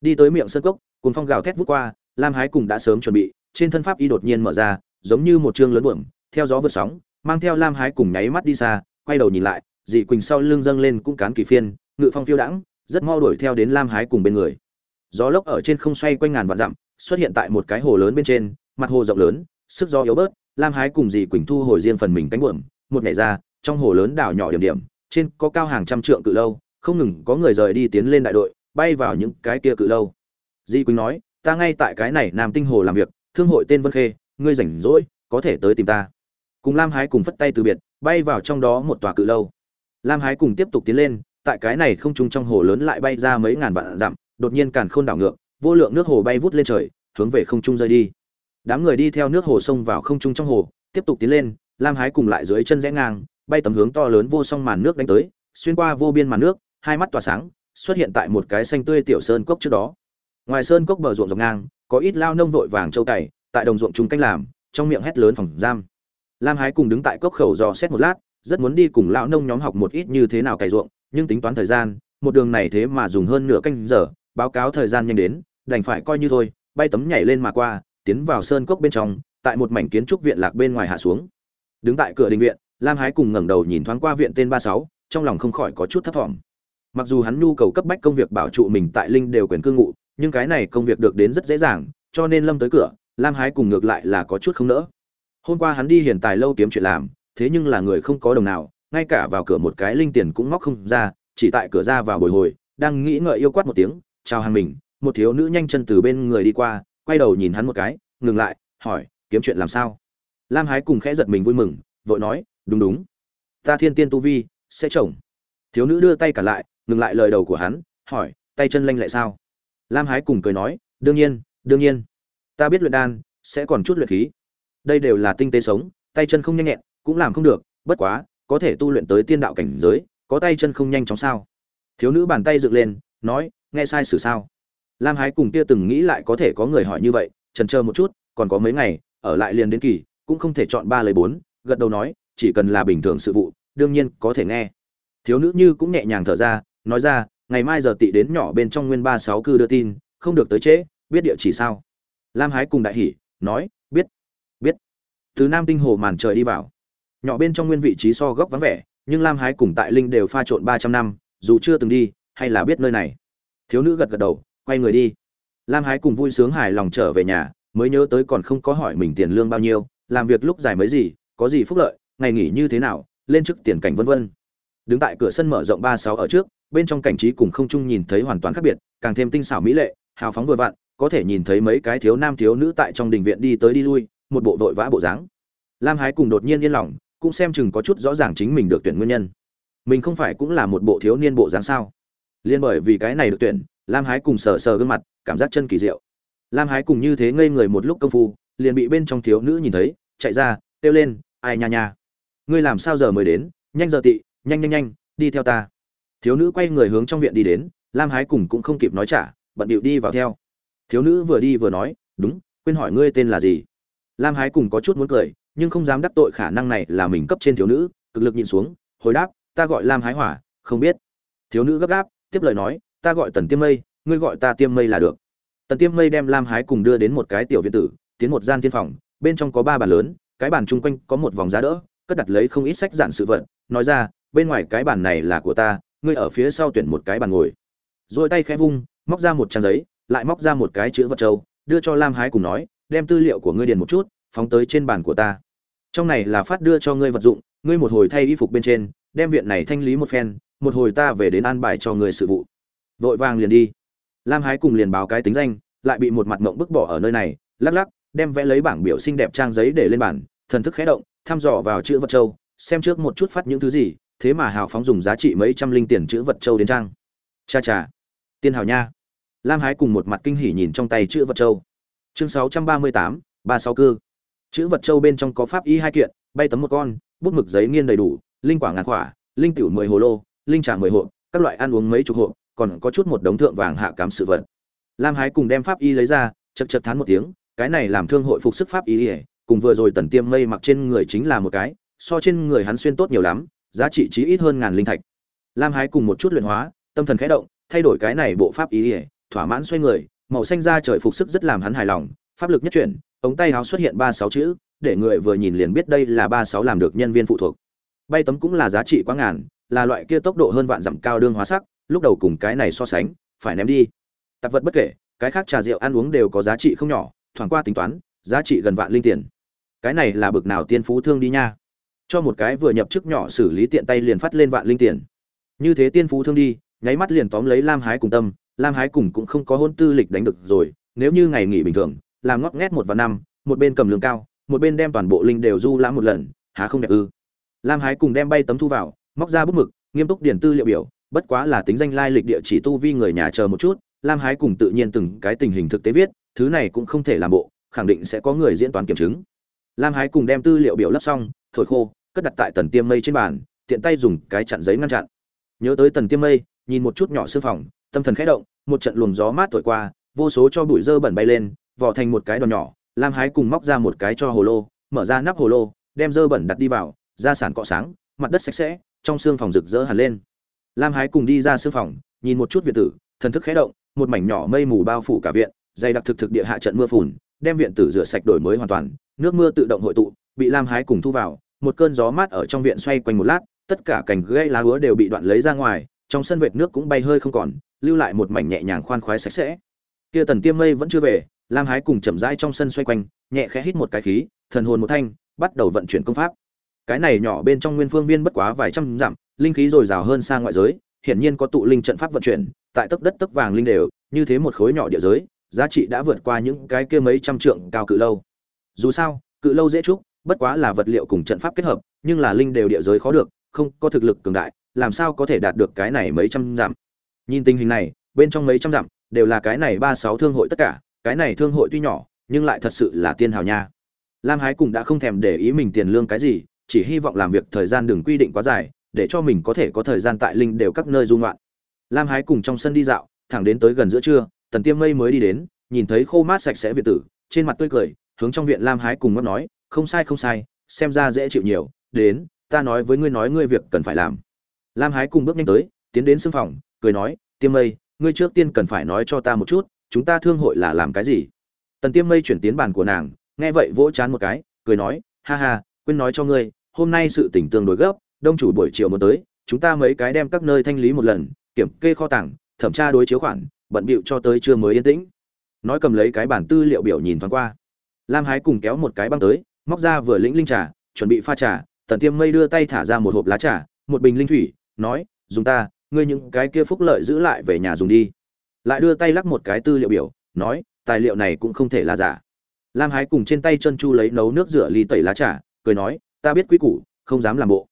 Đi tới miệng sơn cốc cùng phong gào thét vút qua, lam hái cùng đã sớm chuẩn bị, trên thân pháp y đột nhiên mở ra, giống như một chương lớn buồm, theo gió vượt sóng, mang theo lam hái cùng nháy mắt đi xa, quay đầu nhìn lại, dì quỳnh sau lưng dâng lên cũng cán kỳ phiên, ngự phong phiêu đãng, rất mau đuổi theo đến lam hái cùng bên người. Gió lốc ở trên không xoay quanh ngàn vạn dặm, xuất hiện tại một cái hồ lớn bên trên, mặt hồ rộng lớn, sức gió yếu bớt, lam hái cùng dì quỳnh thu hồi riêng phần mình cánh buồm, một ngày ra trong hồ lớn đảo nhỏ điểm điểm, trên có cao hàng trăm trượng cự lâu, không ngừng có người rời đi tiến lên đại đội, bay vào những cái kia cự lâu. Di quỳnh nói, ta ngay tại cái này nam tinh hồ làm việc, thương hội tên vân khê, ngươi rảnh rỗi, có thể tới tìm ta. Cùng lam hái cùng phất tay từ biệt, bay vào trong đó một tòa cự lâu. Lam hái cùng tiếp tục tiến lên, tại cái này không trung trong hồ lớn lại bay ra mấy ngàn vạn dặm, đột nhiên càn khôn đảo ngược, vô lượng nước hồ bay vút lên trời, hướng về không trung rơi đi. Đám người đi theo nước hồ sông vào không trung trong hồ, tiếp tục tiến lên, lam hái cùng lại dưới chân rẽ ngang bay tấm hướng to lớn vô song màn nước đánh tới, xuyên qua vô biên màn nước, hai mắt tỏa sáng, xuất hiện tại một cái xanh tươi tiểu sơn cốc trước đó. Ngoài sơn cốc bờ ruộng dọc ngang, có ít lao nông vội vàng châu cày, tại đồng ruộng chung canh làm, trong miệng hét lớn phòng giam. Lam hái cùng đứng tại cốc khẩu dò xét một lát, rất muốn đi cùng lão nông nhóm học một ít như thế nào cày ruộng, nhưng tính toán thời gian, một đường này thế mà dùng hơn nửa canh giờ, báo cáo thời gian nhanh đến, đành phải coi như thôi, bay tấm nhảy lên mà qua, tiến vào sơn cốc bên trong, tại một mảnh kiến trúc viện lạc bên ngoài hạ xuống. Đứng tại cửa đình viện lam hái cùng ngẩng đầu nhìn thoáng qua viện tên ba sáu, trong lòng không khỏi có chút thấp thỏm. Mặc dù hắn nhu cầu cấp bách công việc bảo trụ mình tại linh đều quyền cư ngụ, nhưng cái này công việc được đến rất dễ dàng, cho nên lâm tới cửa, lam hái cùng ngược lại là có chút không nỡ. Hôm qua hắn đi hiền tài lâu kiếm chuyện làm, thế nhưng là người không có đồng nào, ngay cả vào cửa một cái linh tiền cũng móc không ra, chỉ tại cửa ra vào bồi hồi, đang nghĩ ngợi yêu quát một tiếng, chào hàng mình. Một thiếu nữ nhanh chân từ bên người đi qua, quay đầu nhìn hắn một cái, ngừng lại, hỏi, kiếm chuyện làm sao? Lam hái cùng khẽ giật mình vui mừng, vội nói đúng đúng. Ta thiên tiên tu vi, sẽ chồng. Thiếu nữ đưa tay cả lại, ngừng lại lời đầu của hắn, hỏi, tay chân lanh lại sao? Lam hái cùng cười nói, đương nhiên đương nhiên. Ta biết luyện đan, sẽ còn chút luyện khí. Đây đều là tinh tế sống, tay chân không nhanh nhẹn, cũng làm không được, bất quá, có thể tu luyện tới tiên đạo cảnh giới, có tay chân không nhanh chóng sao? Thiếu nữ bàn tay dựng lên, nói, nghe sai sử sao? Lam hái cùng kia từng nghĩ lại có thể có người hỏi như vậy, trần chờ một chút, còn có mấy ngày, ở lại liền đến kỳ, cũng không thể chọn ba lấy bốn, gật đầu nói chỉ cần là bình thường sự vụ, đương nhiên có thể nghe. Thiếu nữ như cũng nhẹ nhàng thở ra, nói ra, ngày mai giờ tị đến nhỏ bên trong nguyên ba sáu cư đưa tin, không được tới trễ, biết địa chỉ sao? Lam hái cùng đại hỉ, nói, biết biết. Từ nam tinh hồ màn trời đi vào. Nhỏ bên trong nguyên vị trí so góc vắng vẻ, nhưng lam hái cùng tại linh đều pha trộn ba trăm năm, dù chưa từng đi, hay là biết nơi này. Thiếu nữ gật gật đầu, quay người đi. Lam hái cùng vui sướng hài lòng trở về nhà, mới nhớ tới còn không có hỏi mình tiền lương bao nhiêu, làm việc lúc dài mấy gì, có gì phúc lợi ngày nghỉ như thế nào, lên chức tiền cảnh vân vân. Đứng tại cửa sân mở rộng ba sáu ở trước, bên trong cảnh trí cùng không trung nhìn thấy hoàn toàn khác biệt, càng thêm tinh xảo mỹ lệ, hào phóng vừa vặn, có thể nhìn thấy mấy cái thiếu nam thiếu nữ tại trong đình viện đi tới đi lui, một bộ vội vã bộ dáng. Lam hái cùng đột nhiên yên lòng, cũng xem chừng có chút rõ ràng chính mình được tuyển nguyên nhân. Mình không phải cũng là một bộ thiếu niên bộ dáng sao? Liên bởi vì cái này được tuyển, lam hái cùng sờ sờ gương mặt, cảm giác chân kỳ diệu. Lam hái cùng như thế ngây người một lúc công phu, liền bị bên trong thiếu nữ nhìn thấy, chạy ra, kêu lên, ai nha nha ngươi làm sao giờ mới đến? Nhanh giờ tị, nhanh nhanh nhanh, đi theo ta. Thiếu nữ quay người hướng trong viện đi đến, lam hái cùng cũng không kịp nói trả, bận điệu đi vào theo. Thiếu nữ vừa đi vừa nói, đúng, quên hỏi ngươi tên là gì? Lam hái cùng có chút muốn cười, nhưng không dám đắc tội khả năng này là mình cấp trên thiếu nữ, cực lực nhìn xuống, hồi đáp, ta gọi lam hái hỏa, không biết. Thiếu nữ gấp gáp, tiếp lời nói, ta gọi tần tiêm mây, ngươi gọi ta tiêm mây là được. Tần tiêm mây đem lam hái cùng đưa đến một cái tiểu viện tử, tiến một gian thiên phòng, bên trong có ba bàn lớn, cái bàn chung quanh có một vòng giá đỡ cất đặt lấy không ít sách giản sự vật, nói ra, bên ngoài cái bàn này là của ta, ngươi ở phía sau tuyển một cái bàn ngồi. Rồi tay khẽ vung, móc ra một trang giấy, lại móc ra một cái chữ vật châu đưa cho lam hái cùng nói, đem tư liệu của ngươi điền một chút, phóng tới trên bàn của ta. Trong này là phát đưa cho ngươi vật dụng, ngươi một hồi thay y phục bên trên, đem viện này thanh lý một phen, một hồi ta về đến an bài cho người sự vụ. Vội vàng liền đi. Lam hái cùng liền báo cái tính danh, lại bị một mặt ngộng bức bỏ ở nơi này, lắc lắc, đem vẽ lấy bảng biểu xinh đẹp trang giấy để lên bàn, thần thức khẽ động thăm dò vào chữ vật châu, xem trước một chút phát những thứ gì, thế mà hào phóng dùng giá trị mấy trăm linh tiền chữ vật châu đến trang. Cha cha. Tiên hào nha. Lam hái cùng một mặt kinh hỉ nhìn trong tay chữ vật châu. Chương sáu trăm ba mươi tám, ba sáu cư. Chữ vật châu bên trong có pháp y hai kiện, bay tấm một con, bút mực giấy nghiên đầy đủ, linh quả ngàn quả, linh tiểu mười hồ lô, linh trà mười hộp, các loại ăn uống mấy chục hộp, còn có chút một đống thượng vàng hạ cám sự vật. Lam hái cùng đem pháp y lấy ra, chật chật thán một tiếng, cái này làm thương hội phục sức pháp y ỉa cùng vừa rồi tần tiêm mây mặc trên người chính là một cái, so trên người hắn xuyên tốt nhiều lắm, giá trị chí ít hơn ngàn linh thạch. Lam hái cùng một chút luyện hóa, tâm thần khẽ động, thay đổi cái này bộ pháp ý ỉa thỏa mãn xoay người, màu xanh da trời phục sức rất làm hắn hài lòng, pháp lực nhất chuyển, ống tay áo xuất hiện ba sáu chữ, để người vừa nhìn liền biết đây là ba sáu làm được nhân viên phụ thuộc. Bay tấm cũng là giá trị quá ngàn, là loại kia tốc độ hơn vạn dặm cao đương hóa sắc, lúc đầu cùng cái này so sánh, phải ném đi. Tạp vật bất kể, cái khác trà rượu ăn uống đều có giá trị không nhỏ, thoảng qua tính toán, giá trị gần vạn linh tiền cái này là bực nào tiên phú thương đi nha. Cho một cái vừa nhập chức nhỏ xử lý tiện tay liền phát lên vạn linh tiền. Như thế tiên phú thương đi, nháy mắt liền tóm lấy lam hái cùng tâm, lam hái cùng cũng không có hôn tư lịch đánh được rồi, nếu như ngày nghỉ bình thường, làm ngót nghét một và năm, một bên cầm lương cao, một bên đem toàn bộ linh đều du lãm một lần, há không đẹp ư? Lam hái cùng đem bay tấm thu vào, móc ra bút mực, nghiêm túc điển tư liệu biểu, bất quá là tính danh lai lịch địa chỉ tu vi người nhà chờ một chút, lam hái cùng tự nhiên từng cái tình hình thực tế viết, thứ này cũng không thể làm bộ, khẳng định sẽ có người diễn toán kiểm chứng lam hái cùng đem tư liệu biểu lấp xong, thổi khô, cất đặt tại tần tiêm mây trên bàn, tiện tay dùng cái chặn giấy ngăn chặn. Nhớ tới tần tiêm mây, nhìn một chút nhỏ sư phòng, tâm thần khẽ động, một trận luồng gió mát thổi qua, vô số cho bụi dơ bẩn bay lên vỏ thành một cái đòn nhỏ, lam hái cùng móc ra một cái cho hồ lô, mở ra nắp hồ lô, đem dơ bẩn đặt đi vào ra sản cọ sáng, mặt đất sạch sẽ, trong xương phòng rực rỡ hẳn lên. Lam hái cùng đi ra xương phòng, nhìn một chút viện tử, thần thức khẽ động, một mảnh nhỏ mây mù bao phủ cả viện, dày đặc thực thực địa hạ trận mưa phùn, đem viện tử rửa sạch đổi mới hoàn toàn nước mưa tự động hội tụ, bị lam hái cùng thu vào, một cơn gió mát ở trong viện xoay quanh một lát, tất cả cành gây lá úa đều bị đoạn lấy ra ngoài, trong sân vệt nước cũng bay hơi không còn, lưu lại một mảnh nhẹ nhàng khoan khoái sạch sẽ. Kia tần tiêm mây vẫn chưa về, lam hái cùng chậm rãi trong sân xoay quanh, nhẹ khẽ hít một cái khí, thần hồn một thanh, bắt đầu vận chuyển công pháp. Cái này nhỏ bên trong nguyên phương viên bất quá vài trăm dặm, linh khí dồi dào hơn xa ngoại giới, hiển nhiên có tụ linh trận pháp vận chuyển, tại tấc đất tấc vàng linh đều, như thế một khối nhỏ địa giới, giá trị đã vượt qua những cái kia mấy trăm trượng cao cự lâu dù sao, cự lâu dễ trúc, bất quá là vật liệu cùng trận pháp kết hợp, nhưng là linh đều địa giới khó được, không có thực lực cường đại, làm sao có thể đạt được cái này mấy trăm dặm? Nhìn tình hình này, bên trong mấy trăm dặm, đều là cái này ba sáu thương hội tất cả, cái này thương hội tuy nhỏ, nhưng lại thật sự là tiên hào nha. Lam hái cũng đã không thèm để ý mình tiền lương cái gì, chỉ hy vọng làm việc thời gian đừng quy định quá dài, để cho mình có thể có thời gian tại linh đều các nơi dung loạn lam hái cùng trong sân đi dạo, thẳng đến tới gần giữa trưa, tần tiêm mây mới đi đến, nhìn thấy khô mát sạch sẽ việt tử, trên mặt tươi cười hướng trong viện lam hái cùng ngót nói, không sai không sai, xem ra dễ chịu nhiều, đến, ta nói với ngươi nói ngươi việc cần phải làm. Lam hái cùng bước nhanh tới, tiến đến xương phòng, cười nói, tiêm mây, ngươi trước tiên cần phải nói cho ta một chút, chúng ta thương hội là làm cái gì? Tần tiêm mây chuyển tiến bàn của nàng, nghe vậy vỗ chán một cái, cười nói, ha ha, quên nói cho ngươi, hôm nay sự tỉnh tương đối gấp, đông chủ buổi chiều muốn tới, chúng ta mấy cái đem các nơi thanh lý một lần, kiểm kê kho tàng, thẩm tra đối chiếu khoản, bận bịu cho tới trưa mới yên tĩnh. Nói cầm lấy cái bản tư liệu biểu nhìn thoáng qua lam hái cùng kéo một cái băng tới, móc ra vừa lĩnh linh trà, chuẩn bị pha trà, tần tiêm mây đưa tay thả ra một hộp lá trà, một bình linh thủy, nói, dùng ta, ngươi những cái kia phúc lợi giữ lại về nhà dùng đi. Lại đưa tay lắc một cái tư liệu biểu, nói, tài liệu này cũng không thể là giả. Lam hái cùng trên tay chân chu lấy nấu nước rửa ly tẩy lá trà, cười nói, ta biết quy củ, không dám làm bộ.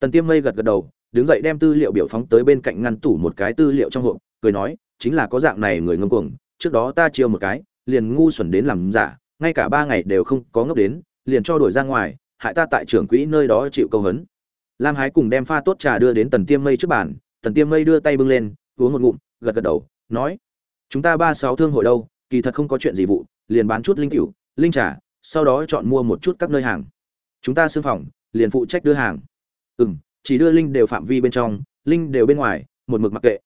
Tần tiêm mây gật gật đầu, đứng dậy đem tư liệu biểu phóng tới bên cạnh ngăn tủ một cái tư liệu trong hộp, cười nói, chính là có dạng này người ngâm cuồng, trước đó ta chiêu một cái, liền ngu xuẩn đến làm giả ngay cả ba ngày đều không có ngốc đến, liền cho đổi ra ngoài, hại ta tại trưởng quỹ nơi đó chịu câu hấn. Lam hái cùng đem pha tốt trà đưa đến tần tiêm mây trước bàn, tần tiêm mây đưa tay bưng lên, uống một ngụm, gật gật đầu, nói, chúng ta ba sáu thương hội đâu, kỳ thật không có chuyện gì vụ, liền bán chút linh cửu linh trà, sau đó chọn mua một chút các nơi hàng. Chúng ta xương phòng, liền phụ trách đưa hàng. Ừ m chỉ đưa linh đều phạm vi bên trong, linh đều bên ngoài, một mực mặc kệ.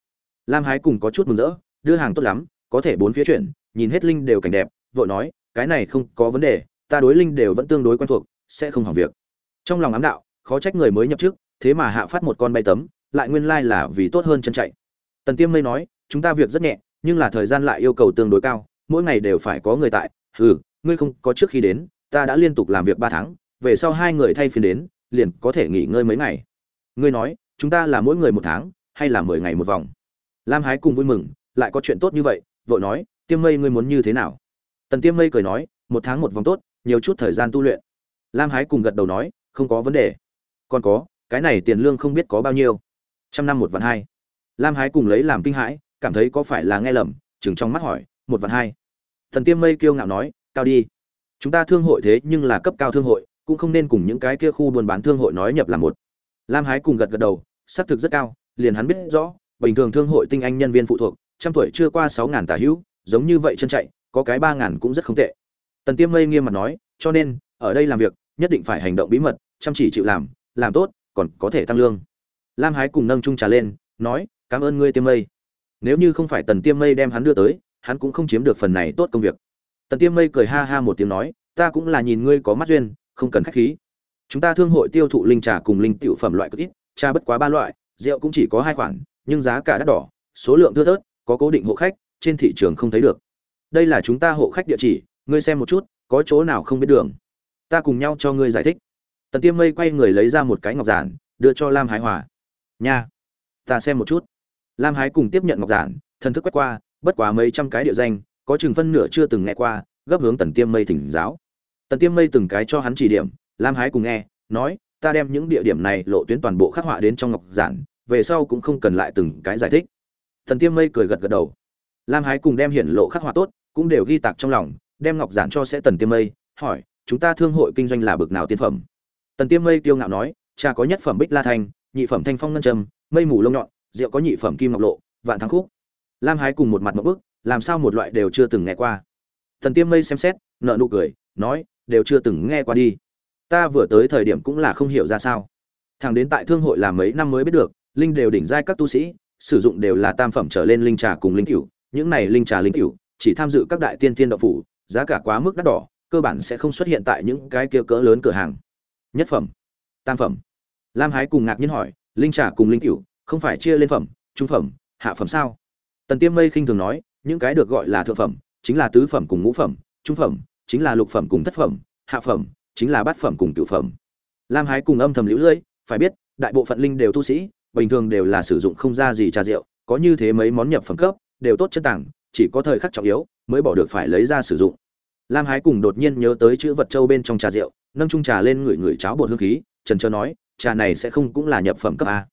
Lam hái cùng có chút mừng rỡ, đưa hàng tốt lắm, có thể bốn phía chuyển, nhìn hết linh đều cảnh đẹp vợ nói cái này không có vấn đề, ta đối linh đều vẫn tương đối quen thuộc, sẽ không hỏng việc. Trong lòng ám đạo, khó trách người mới nhập trước thế mà hạ phát một con bay tấm, lại nguyên lai là vì tốt hơn chân chạy. Tần tiêm mây nói, chúng ta việc rất nhẹ, nhưng là thời gian lại yêu cầu tương đối cao, mỗi ngày đều phải có người tại. Ừ ngươi không có trước khi đến, ta đã liên tục làm việc ba tháng, về sau hai người thay phiên đến, liền có thể nghỉ ngơi mấy ngày. Ngươi nói, chúng ta là mỗi người một tháng, hay là mười ngày một vòng? Lam hái cùng vui mừng, lại có chuyện tốt như vậy, vội nói, tiêm mây ngươi muốn như thế nào? Tần tiêm mây cười nói, một tháng một vòng tốt, nhiều chút thời gian tu luyện. Lam hái cùng gật đầu nói, không có vấn đề. Còn có, cái này tiền lương không biết có bao nhiêu. Trăm năm một vạn hai. Lam hái cùng lấy làm kinh hãi, cảm thấy có phải là nghe lầm, chừng trong mắt hỏi, một vạn hai? Thần tiêm mây kiêu ngạo nói, cao đi. Chúng ta thương hội thế nhưng là cấp cao thương hội, cũng không nên cùng những cái kia khu buôn bán thương hội nói nhập là một. Lam hái cùng gật gật đầu, xác thực rất cao, liền hắn biết rõ, bình thường thương hội tinh anh nhân viên phụ thuộc, trăm tuổi chưa qua sáu ngàn tả hữu, giống như vậy chân chạy có cái ba ngàn cũng rất không tệ. Tần tiêm mây nghiêm mặt nói, cho nên, ở đây làm việc, nhất định phải hành động bí mật, chăm chỉ chịu làm làm tốt, còn có thể tăng lương. Lam hái cùng nâng trung trà lên, nói, cảm ơn ngươi tiêm mây. Nếu như không phải tần tiêm mây đem hắn đưa tới, hắn cũng không chiếm được phần này tốt công việc. Tần tiêm mây cười ha ha một tiếng nói, ta cũng là nhìn ngươi có mắt duyên, không cần khách khí. Chúng ta thương hội tiêu thụ linh trà cùng linh tiểu phẩm loại cực ít, trà bất quá ba loại, rượu cũng chỉ có hai khoản, nhưng giá cả đắt đỏ, số lượng thưa thớt, có cố định hộ khách, trên thị trường không thấy được đây là chúng ta hộ khách địa chỉ, ngươi xem một chút, có chỗ nào không biết đường. Ta cùng nhau cho ngươi giải thích. Tần tiêm mây quay người lấy ra một cái ngọc giản, đưa cho lam hái hòa. Nha, ta xem một chút. Lam hái cùng tiếp nhận ngọc giản, thần thức quét qua, bất quá mấy trăm cái địa danh, có chừng phân nửa chưa từng nghe qua, gấp hướng tần tiêm mây thỉnh giáo. Tần tiêm mây từng cái cho hắn chỉ điểm, lam hái cùng nghe, nói, ta đem những địa điểm này lộ tuyến toàn bộ khắc họa đến trong ngọc giản, về sau cũng không cần lại từng cái giải thích. Tần tiêm mây cười gật gật đầu. Lam hái cùng đem hiển lộ khắc họa tốt cũng đều ghi tạc trong lòng, đem ngọc giản cho sẽ tần tiêm mây, hỏi, chúng ta thương hội kinh doanh là bực nào tiên phẩm? Tần tiêm mây tiêu ngạo nói, cha có nhất phẩm bích la thanh, nhị phẩm thanh phong ngân trầm mây mù lông nhọn, rượu có nhị phẩm kim ngọc lộ, vạn thắng khúc. Lam hái cùng một mặt một bức, làm sao một loại đều chưa từng nghe qua. Thần tiêm mây xem xét nợ nụ cười, nói, đều chưa từng nghe qua đi. Ta vừa tới thời điểm cũng là không hiểu ra sao. Thằng đến tại thương hội làm mấy năm mới biết được, linh đều đỉnh giai các tu sĩ, sử dụng đều là tam phẩm trở lên linh trà cùng linh cửu, những này linh trà linh cửu chỉ tham dự các đại tiên tiên đạo phủ, giá cả quá mức đắt đỏ, cơ bản sẽ không xuất hiện tại những cái kia cỡ lớn cửa hàng. Nhất phẩm, tam phẩm. Lam hái cùng ngạc nhiên hỏi, linh trà cùng linh cửu, không phải chia lên phẩm, trung phẩm, hạ phẩm sao? Tần tiêm mây khinh thường nói, những cái được gọi là thượng phẩm, chính là tứ phẩm cùng ngũ phẩm, trung phẩm, chính là lục phẩm cùng thất phẩm, hạ phẩm, chính là bát phẩm cùng cửu phẩm. Lam hái cùng âm thầm liễu lưỡi phải biết, đại bộ phận linh đều tu sĩ, bình thường đều là sử dụng không ra gì trà rượu, có như thế mấy món nhập phẩm cấp, đều tốt chân tảng chỉ có thời khắc trọng yếu mới bỏ được phải lấy ra sử dụng. Lam hái cùng đột nhiên nhớ tới chữ vật châu bên trong trà rượu, nâng trung trà lên ngửi ngửi cháo bột hương khí, trần trơ nói, trà này sẽ không cũng là nhập phẩm cấp a.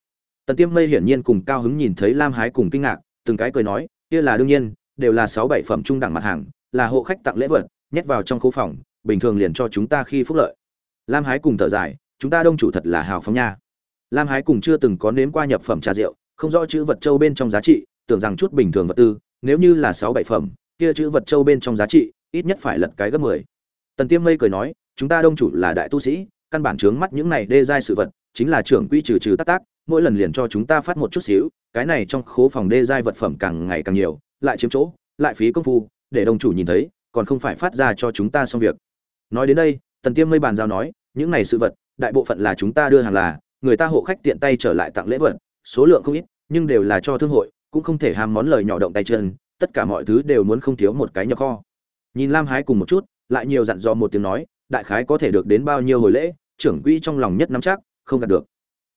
Tần tiêm mây hiển nhiên cùng cao hứng nhìn thấy lam hái cùng kinh ngạc, từng cái cười nói, kia là đương nhiên, đều là sáu bảy phẩm trung đẳng mặt hàng, là hộ khách tặng lễ vật, nhét vào trong khu phòng, bình thường liền cho chúng ta khi phúc lợi. Lam hái cùng thở dài, chúng ta đông chủ thật là hào phóng nha. Lam hái cùng chưa từng có nếm qua nhập phẩm trà rượu, không rõ chữ vật châu bên trong giá trị, tưởng rằng chút bình thường vật tư nếu như là sáu bảy phẩm, kia chữ vật châu bên trong giá trị, ít nhất phải lật cái gấp mười. Tần tiêm mây cười nói, chúng ta đông chủ là đại tu sĩ, căn bản chướng mắt những này đê giai sự vật, chính là trưởng quy trừ trừ tác tác mỗi lần liền cho chúng ta phát một chút xíu, cái này trong khố phòng đê giai vật phẩm càng ngày càng nhiều, lại chiếm chỗ, lại phí công phu, để đông chủ nhìn thấy, còn không phải phát ra cho chúng ta xong việc. Nói đến đây, tần tiêm mây bàn giao nói, những này sự vật, đại bộ phận là chúng ta đưa hàng là, người ta hộ khách tiện tay trở lại tặng lễ vật, số lượng không ít, nhưng đều là cho thương hội cũng không thể ham món lời nhỏ động tay chân, tất cả mọi thứ đều muốn không thiếu một cái nhập kho. Nhìn lam hái cùng một chút, lại nhiều dặn dò một tiếng nói, đại khái có thể được đến bao nhiêu hồi lễ, trưởng quỹ trong lòng nhất nắm chắc, không đạt được.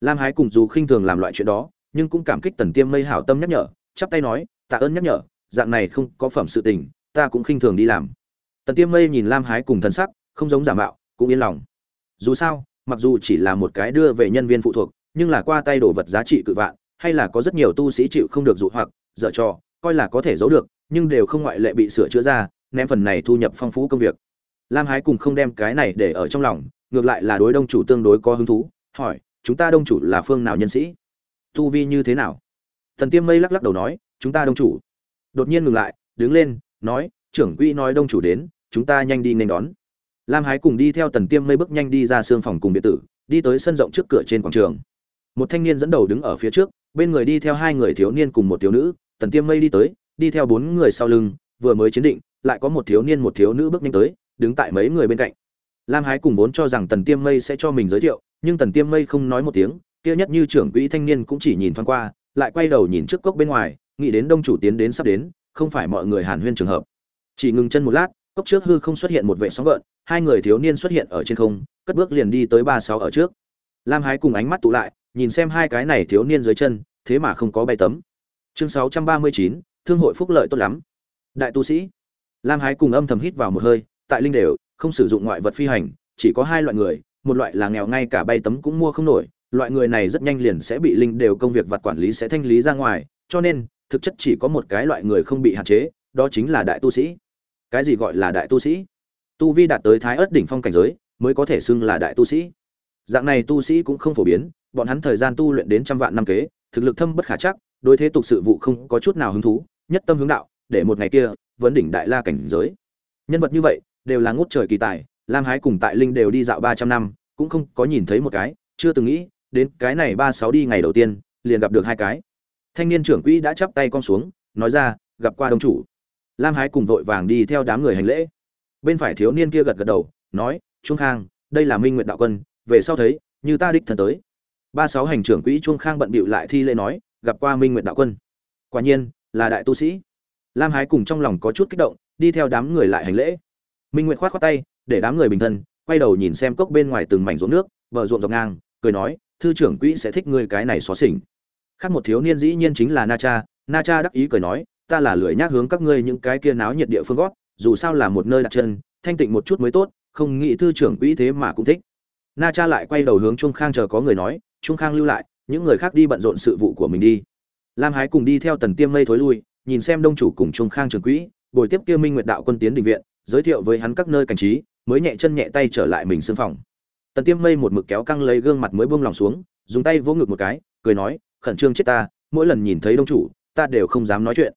Lam hái cùng dù khinh thường làm loại chuyện đó, nhưng cũng cảm kích tần tiêm mây hảo tâm nhắc nhở, chắp tay nói, tạ ơn nhắc nhở, dạng này không có phẩm sự tình, ta cũng khinh thường đi làm. Tần tiêm mây nhìn lam hái cùng thân sắc, không giống giả mạo, cũng yên lòng. Dù sao, mặc dù chỉ là một cái đưa về nhân viên phụ thuộc, nhưng là qua tay đồ vật giá trị cự vạn hay là có rất nhiều tu sĩ chịu không được dụ hoặc, dở trò, coi là có thể giấu được, nhưng đều không ngoại lệ bị sửa chữa ra, ném phần này thu nhập phong phú công việc. Lam hái cùng không đem cái này để ở trong lòng, ngược lại là đối đông chủ tương đối có hứng thú, hỏi, chúng ta đông chủ là phương nào nhân sĩ? Tu vi như thế nào? Thần tiêm mây lắc lắc đầu nói, chúng ta đông chủ. Đột nhiên ngừng lại, đứng lên, nói, trưởng quỹ nói đông chủ đến, chúng ta nhanh đi nên đón. Lam hái cùng đi theo tần tiêm mây bước nhanh đi ra xương phòng cùng biệt tử, đi tới sân rộng trước cửa trên quảng trường. Một thanh niên dẫn đầu đứng ở phía trước bên người đi theo hai người thiếu niên cùng một thiếu nữ, tần tiêm mây đi tới, đi theo bốn người sau lưng, vừa mới chiến định, lại có một thiếu niên một thiếu nữ bước nhanh tới, đứng tại mấy người bên cạnh. Lam hái cùng vốn cho rằng tần tiêm mây sẽ cho mình giới thiệu, nhưng tần tiêm mây không nói một tiếng, kia nhất như trưởng quỹ thanh niên cũng chỉ nhìn thoáng qua, lại quay đầu nhìn trước cốc bên ngoài, nghĩ đến đông chủ tiến đến sắp đến, không phải mọi người hàn huyên trường hợp. Chỉ ngừng chân một lát, cốc trước hư không xuất hiện một vệ sóng gợn, hai người thiếu niên xuất hiện ở trên không, cất bước liền đi tới ba sáu ở trước. Lam hái cùng ánh mắt tụ lại nhìn xem hai cái này thiếu niên dưới chân, thế mà không có bay tấm. Chương sáu trăm ba mươi chín, thương hội phúc lợi tốt lắm. Đại tu sĩ. Lam hái cùng âm thầm hít vào một hơi, tại linh đều, không sử dụng ngoại vật phi hành, chỉ có hai loại người, một loại là nghèo ngay cả bay tấm cũng mua không nổi, loại người này rất nhanh liền sẽ bị linh đều công việc vật quản lý sẽ thanh lý ra ngoài, cho nên, thực chất chỉ có một cái loại người không bị hạn chế, đó chính là đại tu sĩ. Cái gì gọi là đại tu sĩ? Tu vi đạt tới thái ớt đỉnh phong cảnh giới, mới có thể xưng là đại tu sĩ. Dạng này tu sĩ cũng không phổ biến bọn hắn thời gian tu luyện đến trăm vạn năm kế, thực lực thâm bất khả chắc, đối thế tục sự vụ không có chút nào hứng thú, nhất tâm hướng đạo, để một ngày kia, vấn đỉnh đại la cảnh giới. Nhân vật như vậy, đều là ngút trời kỳ tài, lam hái cùng tại linh đều đi dạo ba trăm năm, cũng không có nhìn thấy một cái, chưa từng nghĩ, đến cái này ba sáu đi ngày đầu tiên, liền gặp được hai cái. Thanh niên trưởng quỹ đã chắp tay con xuống, nói ra, gặp qua đông chủ. Lam hái cùng vội vàng đi theo đám người hành lễ. Bên phải thiếu niên kia gật gật đầu, nói, trung khang, đây là minh nguyện đạo quân, về sau thấy, như ta đích thân tới ba sáu hành trưởng quỹ Chuông khang bận bịu lại thi lễ nói, gặp qua minh nguyện đạo quân. Quả nhiên, là đại tu sĩ. Lam hái cùng trong lòng có chút kích động, đi theo đám người lại hành lễ. Minh nguyện khoát khoát tay, để đám người bình thân, quay đầu nhìn xem cốc bên ngoài từng mảnh ruộng nước vợ ruộng dọc ngang, cười nói, thư trưởng quỹ sẽ thích ngươi cái này xóa xỉnh. Khác một thiếu niên dĩ nhiên chính là na cha. Na cha đắc ý cười nói, ta là lười nhác hướng các ngươi những cái kia náo nhiệt địa phương gót, dù sao là một nơi đặt chân, thanh tịnh một chút mới tốt, không nghĩ thư trưởng quỹ thế mà cũng thích. Na cha lại quay đầu hướng trung khang chờ có người nói trung khang lưu lại, những người khác đi bận rộn sự vụ của mình đi. Lam hái cùng đi theo tần tiêm mây thối lui, nhìn xem đông chủ cùng trung khang trường quỹ buổi tiếp kia minh nguyệt đạo quân tiến đình viện, giới thiệu với hắn các nơi cảnh trí, mới nhẹ chân nhẹ tay trở lại mình xương phòng. Tần tiêm mây một mực kéo căng lấy gương mặt mới buông lòng xuống, dùng tay vỗ ngực một cái, cười nói, khẩn trương chết ta, mỗi lần nhìn thấy đông chủ, ta đều không dám nói chuyện.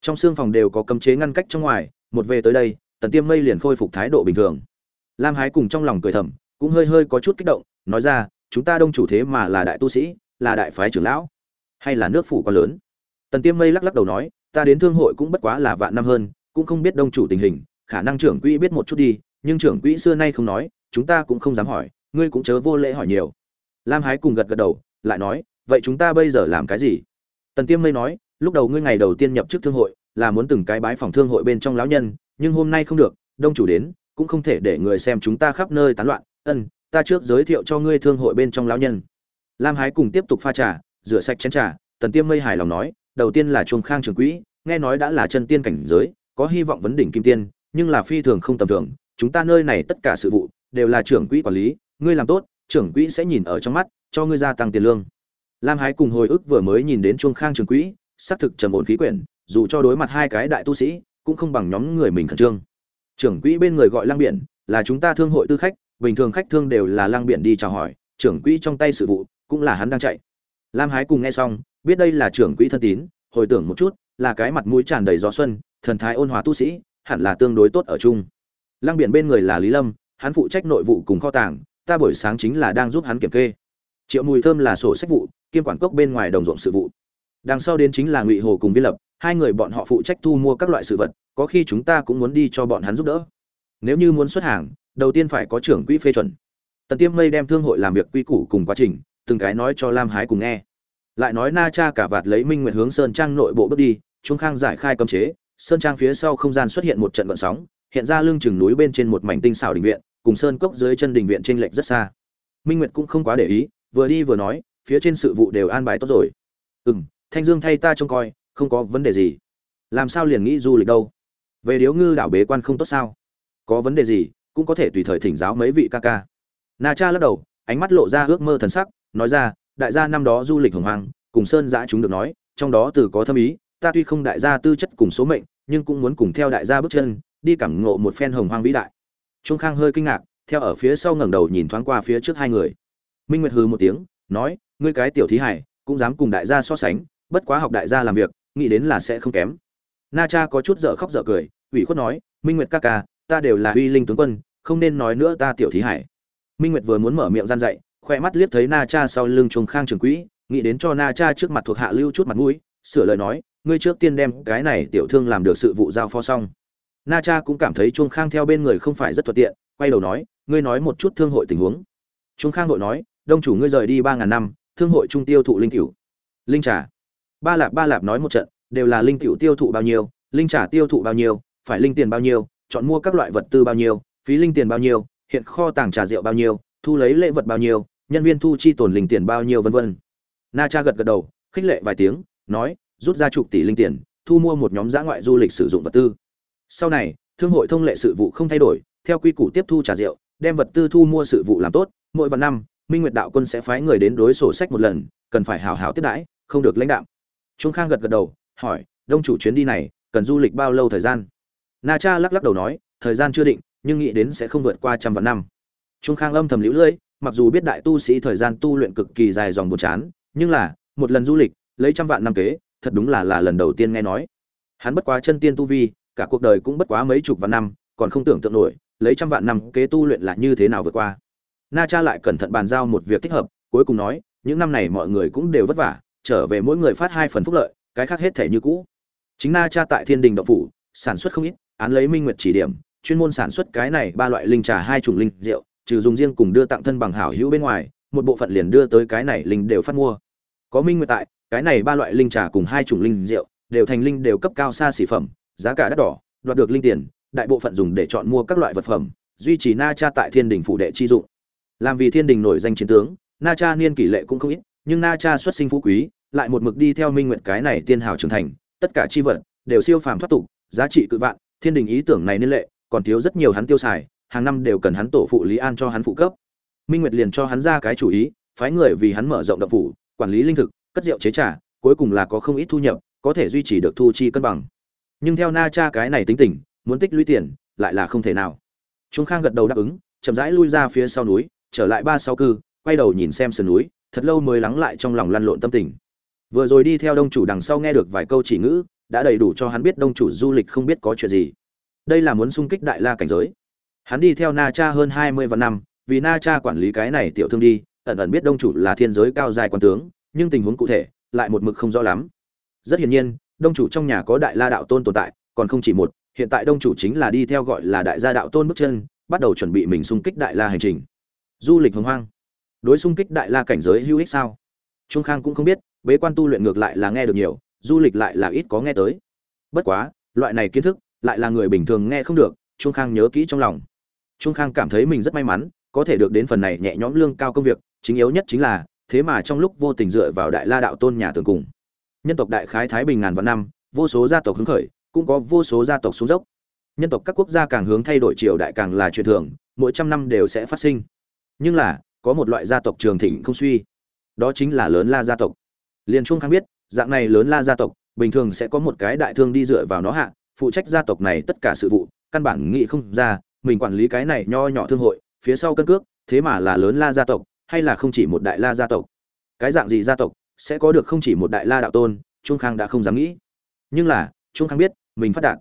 Trong xương phòng đều có cấm chế ngăn cách trong ngoài, một về tới đây, tần tiêm mây liền khôi phục thái độ bình thường. Lam hái cùng trong lòng cười thầm, cũng hơi hơi có chút kích động, nói ra chúng ta đông chủ thế mà là đại tu sĩ, là đại phái trưởng lão, hay là nước phủ quá lớn? Tần tiêm mây lắc lắc đầu nói, ta đến thương hội cũng bất quá là vạn năm hơn, cũng không biết đông chủ tình hình, khả năng trưởng quỹ biết một chút đi, nhưng trưởng quỹ xưa nay không nói, chúng ta cũng không dám hỏi, ngươi cũng chớ vô lễ hỏi nhiều. Lam hái cùng gật gật đầu, lại nói, vậy chúng ta bây giờ làm cái gì? Tần tiêm mây nói, lúc đầu ngươi ngày đầu tiên nhập chức thương hội, là muốn từng cái bái phòng thương hội bên trong lão nhân, nhưng hôm nay không được, đông chủ đến, cũng không thể để người xem chúng ta khắp nơi tán loạn, ân ta trước giới thiệu cho ngươi thương hội bên trong lão nhân. Lam hái cùng tiếp tục pha trà, rửa sạch chén trà, tần tiêm mây hài lòng nói, đầu tiên là chuông khang trường quỹ, nghe nói đã là chân tiên cảnh giới, có hy vọng vấn đỉnh kim tiên, nhưng là phi thường không tầm thường, chúng ta nơi này tất cả sự vụ, đều là trưởng quỹ quản lý, ngươi làm tốt, trưởng quỹ sẽ nhìn ở trong mắt, cho ngươi gia tăng tiền lương. Lam hái cùng hồi ức vừa mới nhìn đến chuông khang trường quỹ xác thực trầm ổn khí quyển, dù cho đối mặt hai cái đại tu sĩ, cũng không bằng nhóm người mình khẩn trương. Trưởng quỹ bên người gọi lang biển là chúng ta thương hội tư khách bình thường khách thương đều là lang biển đi chào hỏi, trưởng quỹ trong tay sự vụ cũng là hắn đang chạy. Lam hái cùng nghe xong, biết đây là trưởng quỹ thân tín, hồi tưởng một chút, là cái mặt mũi tràn đầy gió xuân, thần thái ôn hòa tu sĩ, hẳn là tương đối tốt ở chung. Lang biển bên người là lý lâm, hắn phụ trách nội vụ cùng kho tàng, ta buổi sáng chính là đang giúp hắn kiểm kê. Triệu mùi thơm là sổ sách vụ, kiêm quản cốc bên ngoài đồng ruộng sự vụ. Đằng sau đến chính là ngụy hồ cùng viên lập, hai người bọn họ phụ trách thu mua các loại sự vật, có khi chúng ta cũng muốn đi cho bọn hắn giúp đỡ. Nếu như muốn xuất hàng đầu tiên phải có trưởng quỹ phê chuẩn. Tần tiêm mây đem thương hội làm việc quy củ cùng quá trình, từng cái nói cho lam hái cùng nghe. Lại nói na cha cả vạt lấy minh nguyệt hướng sơn trang nội bộ bước đi, trung khang giải khai cấm chế, sơn trang phía sau không gian xuất hiện một trận vận sóng, hiện ra lưng chừng núi bên trên một mảnh tinh xảo đình viện, cùng sơn cốc dưới chân đình viện trên lệch rất xa. Minh nguyệt cũng không quá để ý, vừa đi vừa nói, phía trên sự vụ đều an bài tốt rồi. Ừ m thanh dương thay ta trông coi, không có vấn đề gì. Làm sao liền nghĩ du lịch đâu? Về điếu ngư đảo bế quan không tốt sao? Có vấn đề gì cũng có thể tùy thời thỉnh giáo mấy vị ca ca. Na cha lắc đầu, ánh mắt lộ ra ước mơ thần sắc, nói ra, đại gia năm đó du lịch hồng hoàng cùng sơn giã chúng được nói, trong đó từ có thâm ý, ta tuy không đại gia tư chất cùng số mệnh, nhưng cũng muốn cùng theo đại gia bước chân, đi cảm ngộ một phen hồng hoang vĩ đại. Trung khang hơi kinh ngạc, theo ở phía sau ngẩng đầu nhìn thoáng qua phía trước hai người. Minh nguyệt hừ một tiếng, nói, ngươi cái tiểu thí hải, cũng dám cùng đại gia so sánh, bất quá học đại gia làm việc, nghĩ đến là sẽ không kém. Na cha có chút dở khóc dở cười, ủy khuất nói, minh nguyệt ca ca, ta đều là uy linh tướng quân không nên nói nữa ta tiểu thí hải. Minh nguyệt vừa muốn mở miệng gian dậy khoe mắt liếc thấy na cha sau lưng chuồng khang trường quỹ, nghĩ đến cho na cha trước mặt thuộc hạ lưu chút mặt mũi, sửa lời nói, ngươi trước tiên đem cái này tiểu thương làm được sự vụ giao phó xong. Na cha cũng cảm thấy chuông khang theo bên người không phải rất thuận tiện, quay đầu nói, ngươi nói một chút thương hội tình huống. Chuông khang hội nói, đông chủ ngươi rời đi ba ngàn năm, thương hội trung tiêu thụ linh cửu. Linh trà. Ba lạp ba lạp nói một trận, đều là linh cửu tiêu thụ bao nhiêu, linh trà tiêu thụ bao nhiêu, phải linh tiền bao nhiêu, chọn mua các loại vật tư bao nhiêu phí linh tiền bao nhiêu, hiện kho tàng trà rượu bao nhiêu, thu lấy lễ vật bao nhiêu, nhân viên thu chi tồn linh tiền bao nhiêu vân vân. Na cha gật gật đầu, khích lệ vài tiếng, nói, rút ra chục tỷ linh tiền, thu mua một nhóm giã ngoại du lịch sử dụng vật tư. Sau này, thương hội thông lệ sự vụ không thay đổi, theo quy củ tiếp thu trà rượu, đem vật tư thu mua sự vụ làm tốt, mỗi vạn năm, minh nguyệt đạo quân sẽ phái người đến đối sổ sách một lần, cần phải hảo hảo tiếp đãi, không được lãnh đạm. trung khang gật gật đầu, hỏi, đông chủ chuyến đi này, cần du lịch bao lâu thời gian? Na cha lắc lắc đầu nói, thời gian chưa định nhưng nghĩ đến sẽ không vượt qua trăm vạn năm. Trung khang âm thầm liễu lưỡi mặc dù biết đại tu sĩ thời gian tu luyện cực kỳ dài dòng buồn chán, nhưng là, một lần du lịch, lấy trăm vạn năm kế, thật đúng là là lần đầu tiên nghe nói. Hắn bất quá chân tiên tu vi, cả cuộc đời cũng bất quá mấy chục vạn năm, còn không tưởng tượng nổi, lấy trăm vạn năm kế tu luyện là như thế nào vượt qua. Na cha lại cẩn thận bàn giao một việc thích hợp, cuối cùng nói, những năm này mọi người cũng đều vất vả, trở về mỗi người phát hai phần phúc lợi, cái khác hết thể như cũ. Chính na cha tại thiên đình động phủ, sản xuất không ít, án lấy minh nguyệt chỉ điểm chuyên môn sản xuất cái này ba loại linh trà hai chủng linh rượu, trừ dùng riêng cùng đưa tặng thân bằng hảo hữu bên ngoài, một bộ phận liền đưa tới cái này linh đều phát mua. Có minh nguyệt tại, cái này ba loại linh trà cùng hai chủng linh rượu đều thành linh đều cấp cao xa xỉ phẩm, giá cả đắt đỏ, đoạt được linh tiền, đại bộ phận dùng để chọn mua các loại vật phẩm, duy trì na cha tại thiên đình phủ đệ chi dụng. Làm vì thiên đình nổi danh chiến tướng, na cha niên kỷ lệ cũng không ít, nhưng na cha xuất sinh phú quý, lại một mực đi theo minh nguyện cái này tiên hào trưởng thành, tất cả chi vật đều siêu phàm thoát tục, giá trị cự vạn, thiên đình ý tưởng này niên lệ còn thiếu rất nhiều hắn tiêu xài, hàng năm đều cần hắn tổ phụ lý an cho hắn phụ cấp. Minh nguyệt liền cho hắn ra cái chủ ý, phái người vì hắn mở rộng động phủ, quản lý linh thực, cất rượu chế trà, cuối cùng là có không ít thu nhập, có thể duy trì được thu chi cân bằng. Nhưng theo na cha cái này tính tình, muốn tích lũy tiền, lại là không thể nào. Trung khang gật đầu đáp ứng, chậm rãi lui ra phía sau núi, trở lại ba sau cư, quay đầu nhìn xem sườn núi, thật lâu mới lắng lại trong lòng lăn lộn tâm tình. Vừa rồi đi theo đông chủ đằng sau nghe được vài câu chỉ ngữ, đã đầy đủ cho hắn biết đông chủ du lịch không biết có chuyện gì đây là muốn xung kích đại la cảnh giới. Hắn đi theo na cha hơn hai mươi vạn năm, vì na cha quản lý cái này tiểu thương đi, ẩn ẩn biết đông chủ là thiên giới cao dài quan tướng, nhưng tình huống cụ thể, lại một mực không rõ lắm. Rất hiển nhiên, đông chủ trong nhà có đại la đạo tôn tồn tại, còn không chỉ một, hiện tại đông chủ chính là đi theo gọi là đại gia đạo tôn bước chân, bắt đầu chuẩn bị mình xung kích đại la hành trình. Du lịch hồng hoang. Đối xung kích đại la cảnh giới hữu ích sao? Trung khang cũng không biết, bế quan tu luyện ngược lại là nghe được nhiều, du lịch lại là ít có nghe tới. Bất quá, loại này kiến thức lại là người bình thường nghe không được, trung khang nhớ kỹ trong lòng. Trung khang cảm thấy mình rất may mắn, có thể được đến phần này nhẹ nhõm lương cao công việc, chính yếu nhất chính là, thế mà trong lúc vô tình dựa vào đại la đạo tôn nhà tường cùng. Nhân tộc đại khái thái bình ngàn vạn năm, vô số gia tộc hứng khởi, cũng có vô số gia tộc xuống dốc. Nhân tộc các quốc gia càng hướng thay đổi triều đại càng là truyền thường, mỗi trăm năm đều sẽ phát sinh. Nhưng là, có một loại gia tộc trường thịnh không suy, đó chính là lớn la gia tộc. Liền chuông khang biết, dạng này lớn la gia tộc, bình thường sẽ có một cái đại thương đi dựa vào nó hạ phụ trách gia tộc này tất cả sự vụ, căn bản nghĩ không ra, mình quản lý cái này nho nhỏ thương hội, phía sau cân cước, thế mà là lớn la gia tộc, hay là không chỉ một đại la gia tộc. Cái dạng gì gia tộc, sẽ có được không chỉ một đại la đạo tôn, trung khang đã không dám nghĩ. Nhưng là, trung khang biết, mình phát đạt.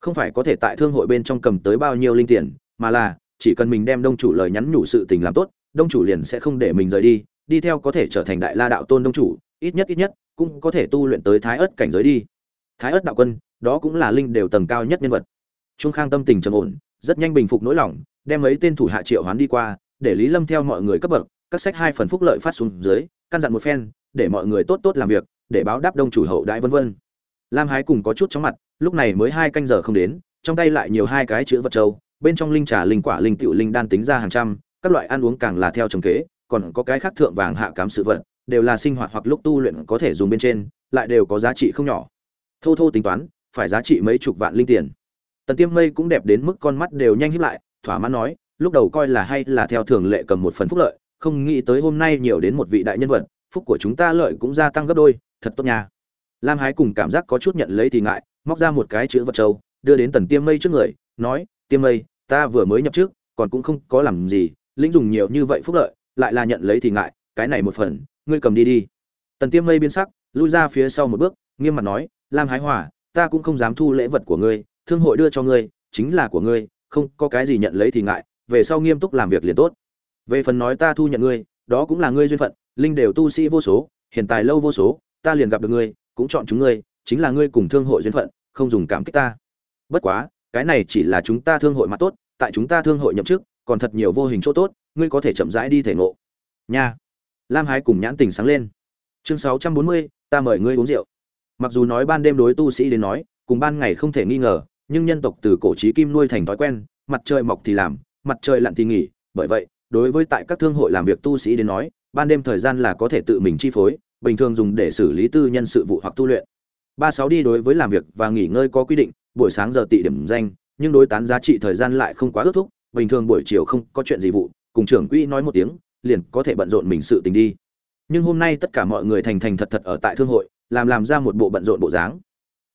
Không phải có thể tại thương hội bên trong cầm tới bao nhiêu linh tiền, mà là, chỉ cần mình đem đông chủ lời nhắn nhủ sự tình làm tốt, đông chủ liền sẽ không để mình rời đi đi theo có thể trở thành đại la đạo tôn đông chủ, ít nhất ít nhất, cũng có thể tu luyện tới thái ớt cảnh giới đi. Thái ớt đạo quân đó cũng là linh đều tầng cao nhất nhân vật. Trung khang tâm tình trầm ổn, rất nhanh bình phục nỗi lòng, đem mấy tên thủ hạ triệu hoán đi qua, để lý lâm theo mọi người cấp bậc, các sách hai phần phúc lợi phát xuống dưới, căn dặn một phen, để mọi người tốt tốt làm việc, để báo đáp đông chủ hậu đại vân vân. Lam hái cùng có chút chóng mặt, lúc này mới hai canh giờ không đến, trong tay lại nhiều hai cái chữ vật châu, bên trong linh trà, linh quả, linh tiểu, linh đan tính ra hàng trăm, các loại ăn uống càng là theo trồng kế, còn có cái khác thượng vàng hạ cám sự vật, đều là sinh hoạt hoặc lúc tu luyện có thể dùng bên trên, lại đều có giá trị không nhỏ. Thô thô tính toán phải giá trị mấy chục vạn linh tiền. Tần tiêm mây cũng đẹp đến mức con mắt đều nhanh híp lại, thỏa mãn nói, lúc đầu coi là hay là theo thường lệ cầm một phần phúc lợi, không nghĩ tới hôm nay nhiều đến một vị đại nhân vật, phúc của chúng ta lợi cũng gia tăng gấp đôi, thật tốt nha. Lam hái cùng cảm giác có chút nhận lấy thì ngại, móc ra một cái chữ vật trâu, đưa đến tần tiêm mây trước người, nói, tiêm mây, ta vừa mới nhập trước, còn cũng không có làm gì, lĩnh dùng nhiều như vậy phúc lợi, lại là nhận lấy thì ngại, cái này một phần, ngươi cầm đi đi. Tần tiêm mây biến sắc, lui ra phía sau một bước, nghiêm mặt nói, lam hái hòa ta cũng không dám thu lễ vật của ngươi, thương hội đưa cho ngươi, chính là của ngươi, không có cái gì nhận lấy thì ngại, về sau nghiêm túc làm việc liền tốt. Về phần nói ta thu nhận ngươi, đó cũng là ngươi duyên phận, linh đều tu sĩ vô số hiện tại lâu vô số, ta liền gặp được ngươi, cũng chọn chúng ngươi, chính là ngươi cùng thương hội duyên phận, không dùng cảm kích ta. Bất quá, cái này chỉ là chúng ta thương hội mặt tốt, tại chúng ta thương hội nhậm chức, còn thật nhiều vô hình chỗ tốt, ngươi có thể chậm rãi đi thể ngộ. Nha. Lam hái cùng nhãn tình sáng lên. Chương sáu trăm bốn mươi, ta mời ngươi uống rượu mặc dù nói ban đêm đối tu sĩ đến nói, cùng ban ngày không thể nghi ngờ, nhưng nhân tộc từ cổ trí kim nuôi thành thói quen, mặt trời mọc thì làm, mặt trời lặn thì nghỉ. Bởi vậy, đối với tại các thương hội làm việc tu sĩ đến nói, ban đêm thời gian là có thể tự mình chi phối, bình thường dùng để xử lý tư nhân sự vụ hoặc tu luyện. Ba sáu đi đối với làm việc và nghỉ ngơi có quy định, buổi sáng giờ tị điểm danh, nhưng đối tán giá trị thời gian lại không quá ước thúc, bình thường buổi chiều không có chuyện gì vụ, cùng trưởng quỹ nói một tiếng, liền có thể bận rộn mình sự tình đi. Nhưng hôm nay tất cả mọi người thành thành thật thật ở tại thương hội làm làm ra một bộ bận rộn bộ dáng.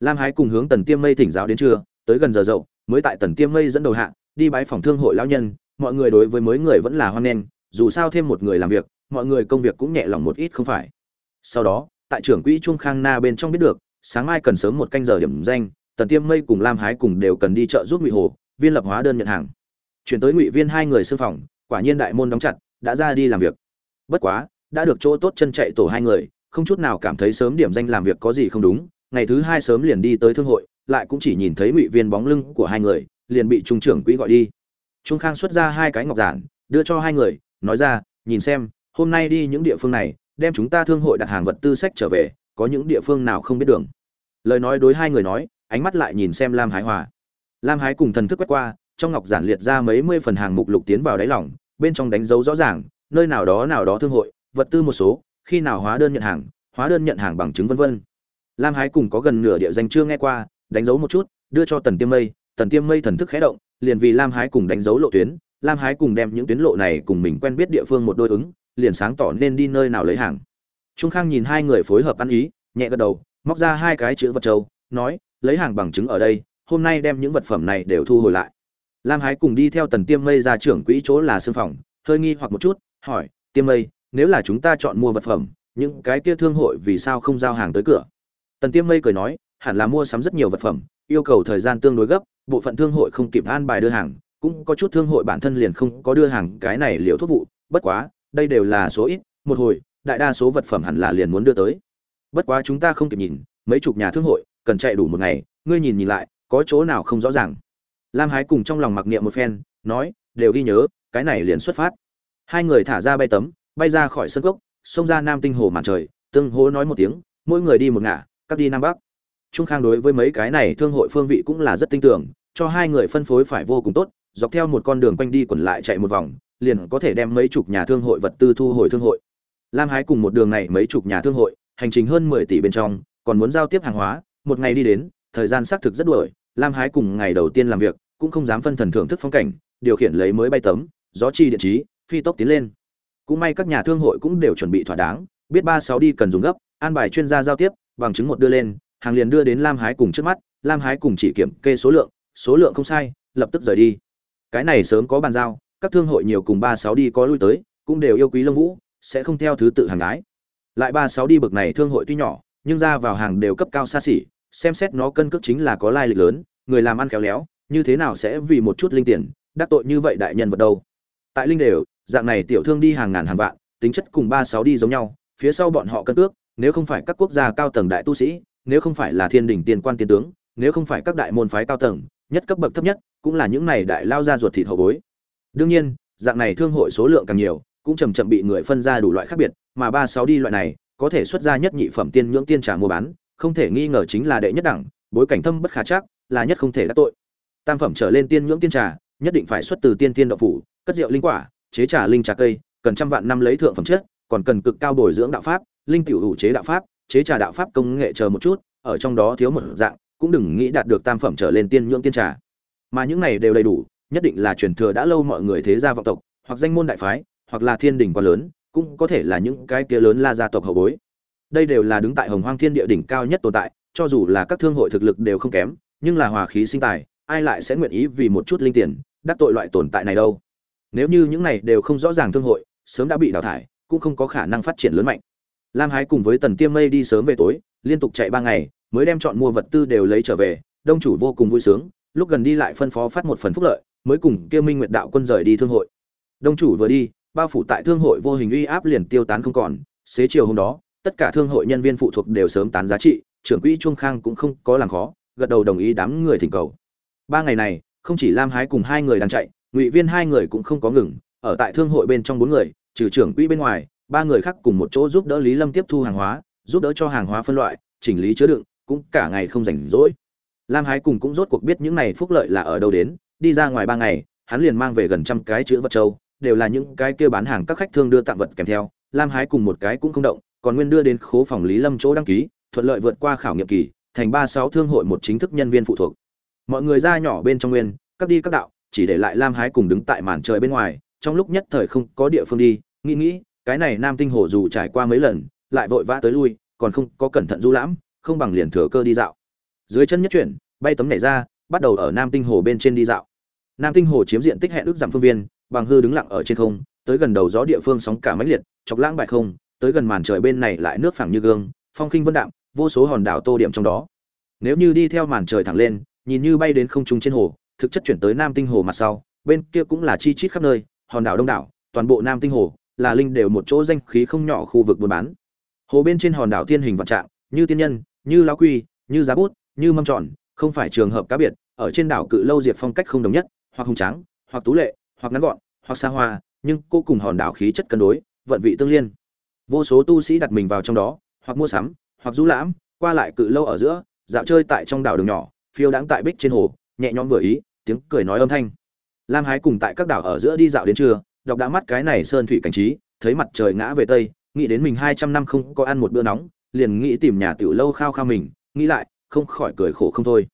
Lam hái cùng hướng tần tiêm mây thỉnh giáo đến trưa, tới gần giờ dậu, mới tại tần tiêm mây dẫn đầu hạ, đi bái phòng thương hội lão nhân, mọi người đối với mới người vẫn là hoan nghênh, dù sao thêm một người làm việc, mọi người công việc cũng nhẹ lòng một ít không phải. Sau đó, tại trưởng quỹ trung khang na bên trong biết được, sáng mai cần sớm một canh giờ điểm danh, tần tiêm mây cùng lam hái cùng đều cần đi chợ giúp ngụy hồ, viên lập hóa đơn nhận hàng. Chuyển tới ngụy viên hai người sư phòng, quả nhiên đại môn đóng chặt, đã ra đi làm việc. Bất quá, đã được chỗ tốt chân chạy tổ hai người không chút nào cảm thấy sớm điểm danh làm việc có gì không đúng, ngày thứ hai sớm liền đi tới thương hội, lại cũng chỉ nhìn thấy ngụy viên bóng lưng của hai người, liền bị trung trưởng quỹ gọi đi. Trung khang xuất ra hai cái ngọc giản, đưa cho hai người, nói ra, nhìn xem, hôm nay đi những địa phương này, đem chúng ta thương hội đặt hàng vật tư sách trở về, có những địa phương nào không biết đường? Lời nói đối hai người nói, ánh mắt lại nhìn xem lam hái hòa. Lam hái cùng thần thức quét qua, trong ngọc giản liệt ra mấy mươi phần hàng mục lục tiến vào đáy lỏng bên trong đánh dấu rõ ràng, nơi nào đó nào đó thương hội, vật tư một số khi nào hóa đơn nhận hàng hóa đơn nhận hàng bằng chứng vân vân. Lam hái cùng có gần nửa địa danh chưa nghe qua đánh dấu một chút đưa cho tần tiêm mây. Tần tiêm mây thần thức khẽ động liền vì lam hái cùng đánh dấu lộ tuyến. Lam hái cùng đem những tuyến lộ này cùng mình quen biết địa phương một đôi ứng liền sáng tỏ nên đi nơi nào lấy hàng. Trung khang nhìn hai người phối hợp ăn ý nhẹ gật đầu móc ra hai cái chữ vật châu, nói lấy hàng bằng chứng ở đây hôm nay đem những vật phẩm này đều thu hồi lại. Lam hái cùng đi theo tần tiêm mây ra trưởng quỹ chỗ là sương phòng hơi nghi hoặc một chút hỏi tiêm mây nếu là chúng ta chọn mua vật phẩm, những cái kia thương hội vì sao không giao hàng tới cửa? Tần tiêm mây cười nói, hẳn là mua sắm rất nhiều vật phẩm, yêu cầu thời gian tương đối gấp, bộ phận thương hội không kịp an bài đưa hàng, cũng có chút thương hội bản thân liền không có đưa hàng, cái này liệu thuốc vụ, bất quá, đây đều là số ít, một hồi, đại đa số vật phẩm hẳn là liền muốn đưa tới. Bất quá chúng ta không kịp nhìn, mấy chục nhà thương hội, cần chạy đủ một ngày, ngươi nhìn nhìn lại, có chỗ nào không rõ ràng. Lam hái cùng trong lòng mặc niệm một phen, nói, đều ghi nhớ, cái này liền xuất phát. Hai người thả ra bay tấm bay ra khỏi sân gốc xông ra nam tinh hồ màn trời, tương hố nói một tiếng, mỗi người đi một ngả cắt đi nam bắc. Trung khang đối với mấy cái này thương hội phương vị cũng là rất tin tưởng, cho hai người phân phối phải vô cùng tốt, dọc theo một con đường quanh đi quẩn lại chạy một vòng, liền có thể đem mấy chục nhà thương hội vật tư thu hồi thương hội. Lam hái cùng một đường này mấy chục nhà thương hội, hành trình hơn mười tỷ bên trong, còn muốn giao tiếp hàng hóa, một ngày đi đến, thời gian xác thực rất đuổi, lam hái cùng ngày đầu tiên làm việc, cũng không dám phân thần thưởng thức phong cảnh, điều khiển lấy mới bay tấm, gió chi điện trí, phi tốc tiến lên cũng may các nhà thương hội cũng đều chuẩn bị thỏa đáng, biết ba sáu đi cần dùng gấp, an bài chuyên gia giao tiếp, bằng chứng một đưa lên, hàng liền đưa đến lam hái cùng trước mắt, lam hái cùng chỉ kiểm kê số lượng số lượng không sai, lập tức rời đi. Cái này sớm có bàn giao, các thương hội nhiều cùng ba sáu đi có lui tới, cũng đều yêu quý lông vũ, sẽ không theo thứ tự hàng gái. Lại ba sáu đi bực này thương hội tuy nhỏ, nhưng ra vào hàng đều cấp cao xa xỉ, xem xét nó cân cước chính là có lai lịch lớn, người làm ăn khéo léo, như thế nào sẽ vì một chút linh tiền, đắc tội như vậy đại nhân vật đâu. Tại linh đều dạng này tiểu thương đi hàng ngàn hàng vạn, tính chất cùng ba sáu đi giống nhau, phía sau bọn họ cân cước, nếu không phải các quốc gia cao tầng đại tu sĩ, nếu không phải là thiên đình tiên quan tiên tướng, nếu không phải các đại môn phái cao tầng, nhất cấp bậc thấp nhất, cũng là những này đại lao ra ruột thịt hậu bối. Đương nhiên, dạng này thương hội số lượng càng nhiều, cũng chầm chậm bị người phân ra đủ loại khác biệt, mà ba sáu đi loại này, có thể xuất ra nhất nhị phẩm tiên nhưỡng tiên trà mua bán, không thể nghi ngờ chính là đệ nhất đẳng, bối cảnh thâm bất khả chắc, là nhất không thể đắc tội. Tam phẩm trở lên tiên nhưỡng tiên trà, nhất định phải xuất từ tiên tiên đậu phủ, cất rượu linh quả chế trà linh trà cây, cần trăm vạn năm lấy thượng phẩm chất, còn cần cực cao bồi dưỡng đạo pháp, linh tiểu đủ chế đạo pháp, chế trà đạo pháp công nghệ chờ một chút, ở trong đó thiếu một dạng, cũng đừng nghĩ đạt được tam phẩm trở lên tiên nhượng tiên trà. Mà những này đều đầy đủ, nhất định là truyền thừa đã lâu mọi người thế gia vọng tộc, hoặc danh môn đại phái, hoặc là thiên đình quá lớn, cũng có thể là những cái kia lớn la gia tộc hậu bối. Đây đều là đứng tại hồng hoang thiên địa đỉnh cao nhất tồn tại, cho dù là các thương hội thực lực đều không kém, nhưng là hòa khí sinh tài, ai lại sẽ nguyện ý vì một chút linh tiền, đắc tội loại tồn tại này đâu? Nếu như những này đều không rõ ràng thương hội, sớm đã bị đào thải, cũng không có khả năng phát triển lớn mạnh. Lam hái cùng với tần tiêm mây đi sớm về tối, liên tục chạy ba ngày, mới đem chọn mua vật tư đều lấy trở về, đông chủ vô cùng vui sướng, lúc gần đi lại phân phó phát một phần phúc lợi, mới cùng kia minh nguyệt đạo quân rời đi thương hội. Đông chủ vừa đi, bao phủ tại thương hội vô hình uy áp liền tiêu tán không còn, xế chiều hôm đó, tất cả thương hội nhân viên phụ thuộc đều sớm tán giá trị, trưởng quỹ trung khang cũng không có làm khó, gật đầu đồng ý đám người thỉnh cầu. Ba ngày này, không chỉ lam hái cùng hai người đang chạy ngụy viên hai người cũng không có ngừng, ở tại thương hội bên trong bốn người, trừ trưởng quỹ bên ngoài, ba người khác cùng một chỗ giúp đỡ lý lâm tiếp thu hàng hóa, giúp đỡ cho hàng hóa phân loại, chỉnh lý chứa đựng, cũng cả ngày không rảnh rỗi. Lam hái cùng cũng rốt cuộc biết những này phúc lợi là ở đâu đến, đi ra ngoài ba ngày, hắn liền mang về gần trăm cái chữ vật châu, đều là những cái kia bán hàng các khách thương đưa tặng vật kèm theo. Lam hái cùng một cái cũng không động, còn nguyên đưa đến khố phòng lý lâm chỗ đăng ký, thuận lợi vượt qua khảo nghiệm kỳ, thành ba sáu thương hội một chính thức nhân viên phụ thuộc. Mọi người ra nhỏ bên trong nguyên các đi các đạo chỉ để lại lam hái cùng đứng tại màn trời bên ngoài, trong lúc nhất thời không có địa phương đi, nghĩ nghĩ, cái này nam tinh hồ dù trải qua mấy lần, lại vội vã tới lui, còn không có cẩn thận du lãm, không bằng liền thừa cơ đi dạo. Dưới chân nhất chuyển, bay tấm nhảy ra, bắt đầu ở nam tinh hồ bên trên đi dạo. Nam tinh hồ chiếm diện tích hẹn ước giảm phương viên, bằng hư đứng lặng ở trên không, tới gần đầu gió địa phương sóng cả mãnh liệt, chọc lãng bại không, tới gần màn trời bên này lại nước phẳng như gương, phong khinh vân đạm, vô số hòn đảo tô điểm trong đó. Nếu như đi theo màn trời thẳng lên, nhìn như bay đến không trung trên hồ thực chất chuyển tới nam tinh hồ mặt sau, bên kia cũng là chi chít khắp nơi, hòn đảo đông đảo, toàn bộ nam tinh hồ, là linh đều một chỗ danh khí không nhỏ khu vực buôn bán. Hồ bên trên hòn đảo thiên hình vạn trạng, như tiên nhân, như lão quy, như giá bút, như mâm tròn, không phải trường hợp cá biệt, ở trên đảo cự lâu diệt phong cách không đồng nhất, hoặc hùng tráng, hoặc tú lệ, hoặc ngắn gọn, hoặc xa hoa, nhưng cô cùng hòn đảo khí chất cân đối, vận vị tương liên. Vô số tu sĩ đặt mình vào trong đó, hoặc mua sắm, hoặc du lãm, qua lại cự lâu ở giữa, dạo chơi tại trong đảo đường nhỏ, phiêu đãng tại bích trên hồ nhẹ nhõm vừa ý, tiếng cười nói âm thanh. Lam hái cùng tại các đảo ở giữa đi dạo đến trưa, đọc đã mắt cái này sơn thủy cảnh trí, thấy mặt trời ngã về tây, nghĩ đến mình hai trăm năm không có ăn một bữa nóng, liền nghĩ tìm nhà tiểu lâu khao khao mình, nghĩ lại, không khỏi cười khổ không thôi.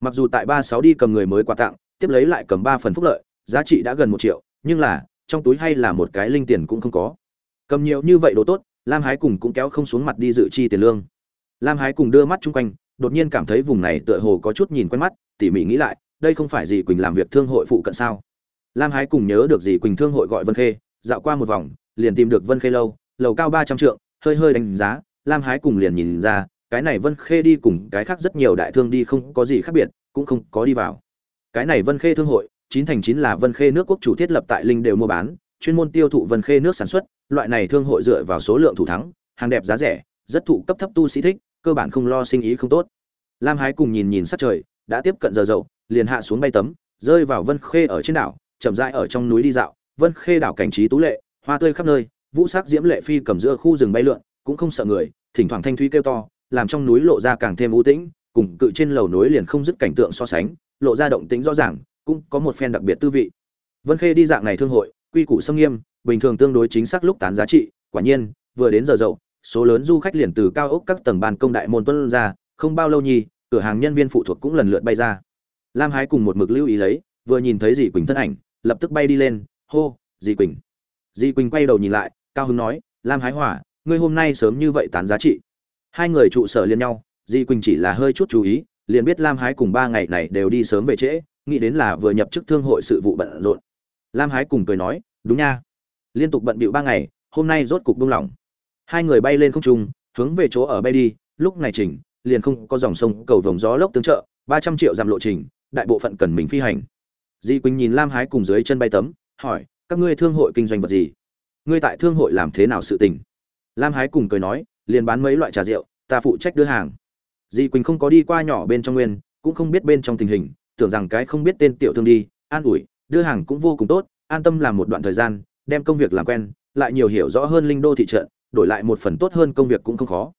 Mặc dù tại ba sáu đi cầm người mới quà tặng, tiếp lấy lại cầm ba phần phúc lợi, giá trị đã gần một triệu, nhưng là, trong túi hay là một cái linh tiền cũng không có. Cầm nhiều như vậy đồ tốt, lam hái cùng cũng kéo không xuống mặt đi dự chi tiền lương. Lam hái cùng đưa mắt chung quanh, đột nhiên cảm thấy vùng này tựa hồ có chút nhìn quen mắt tỉ mỉ nghĩ lại, đây không phải gì quỳnh làm việc thương hội phụ cận sao? Lam hái cùng nhớ được gì quỳnh thương hội gọi vân khê, dạo qua một vòng, liền tìm được vân khê lâu, lầu cao ba trăm trượng, hơi hơi đánh giá, lam hái cùng liền nhìn ra, cái này vân khê đi cùng cái khác rất nhiều đại thương đi không có gì khác biệt, cũng không có đi vào. Cái này vân khê thương hội, chín thành chín là vân khê nước quốc chủ thiết lập tại linh đều mua bán, chuyên môn tiêu thụ vân khê nước sản xuất, loại này thương hội dựa vào số lượng thủ thắng, hàng đẹp giá rẻ, rất thụ cấp thấp tu sĩ thích, cơ bản không lo sinh ý không tốt. Lam hái cùng nhìn nhìn sát trời đã tiếp cận giờ dậu, liền hạ xuống bay tấm, rơi vào vân khê ở trên đảo, chậm rãi ở trong núi đi dạo. Vân khê đảo cảnh trí tú lệ, hoa tươi khắp nơi, vũ sắc diễm lệ phi cầm giữa khu rừng bay lượn, cũng không sợ người, thỉnh thoảng thanh thúy kêu to, làm trong núi lộ ra càng thêm u tĩnh, cùng cự trên lầu núi liền không dứt cảnh tượng so sánh, lộ ra động tĩnh rõ ràng, cũng có một phen đặc biệt tư vị. Vân khê đi dạng này thương hội, quy củ sâm nghiêm, bình thường tương đối chính xác lúc tán giá trị, quả nhiên, vừa đến giờ dậu, số lớn du khách liền từ cao ốc các tầng ban công đại môn tuân ra, không bao lâu nhì cửa hàng nhân viên phụ thuộc cũng lần lượt bay ra. Lam hái cùng một mực lưu ý lấy, vừa nhìn thấy dì quỳnh thân ảnh, lập tức bay đi lên, hô, dì quỳnh. Dì quỳnh quay đầu nhìn lại, cao hứng nói, lam hái hỏa, ngươi hôm nay sớm như vậy tán giá trị. Hai người trụ sở liên nhau, dì quỳnh chỉ là hơi chút chú ý, liền biết lam hái cùng ba ngày này đều đi sớm về trễ, nghĩ đến là vừa nhập chức thương hội sự vụ bận rộn. Lam hái cùng cười nói, đúng nha. Liên tục bận bịu ba ngày, hôm nay rốt cục buông lỏng. Hai người bay lên không trung, hướng về chỗ ở bay đi, lúc này chỉnh liền không có dòng sông cầu vồng gió lốc tương trợ, ba trăm triệu dặm lộ trình, đại bộ phận cần mình phi hành. Di quỳnh nhìn lam hái cùng dưới chân bay tấm, hỏi, các ngươi thương hội kinh doanh vật gì? Ngươi tại thương hội làm thế nào sự tình? Lam hái cùng cười nói, liền bán mấy loại trà rượu, ta phụ trách đưa hàng. Di quỳnh không có đi qua nhỏ bên trong nguyên, cũng không biết bên trong tình hình, tưởng rằng cái không biết tên tiểu thương đi, an ủi, đưa hàng cũng vô cùng tốt, an tâm làm một đoạn thời gian, đem công việc làm quen, lại nhiều hiểu rõ hơn linh đô thị trận, đổi lại một phần tốt hơn công việc cũng không khó.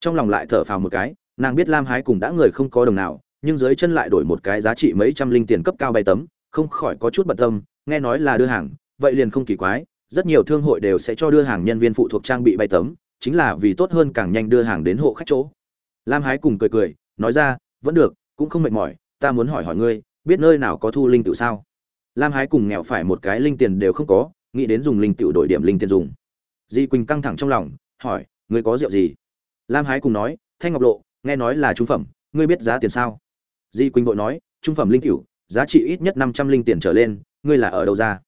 Trong lòng lại thở phào một cái nàng biết lam hái cùng đã người không có đồng nào, nhưng dưới chân lại đổi một cái giá trị mấy trăm linh tiền cấp cao bay tấm, không khỏi có chút bận tâm, nghe nói là đưa hàng, vậy liền không kỳ quái, rất nhiều thương hội đều sẽ cho đưa hàng nhân viên phụ thuộc trang bị bay tấm, chính là vì tốt hơn càng nhanh đưa hàng đến hộ khách chỗ. Lam hái cùng cười cười, nói ra, vẫn được, cũng không mệt mỏi, ta muốn hỏi hỏi ngươi, biết nơi nào có thu linh tự sao? Lam hái cùng nghèo phải một cái linh tiền đều không có, nghĩ đến dùng linh tự đổi điểm linh tiền dùng. Di quỳnh căng thẳng trong lòng, hỏi, ngươi có rượu gì? Lam hái cùng nói, thanh ngọc lộ nghe nói là trung phẩm, ngươi biết giá tiền sao? Di quỳnh vội nói, trung phẩm linh cửu, giá trị ít nhất năm trăm linh tiền trở lên, ngươi là ở đâu ra?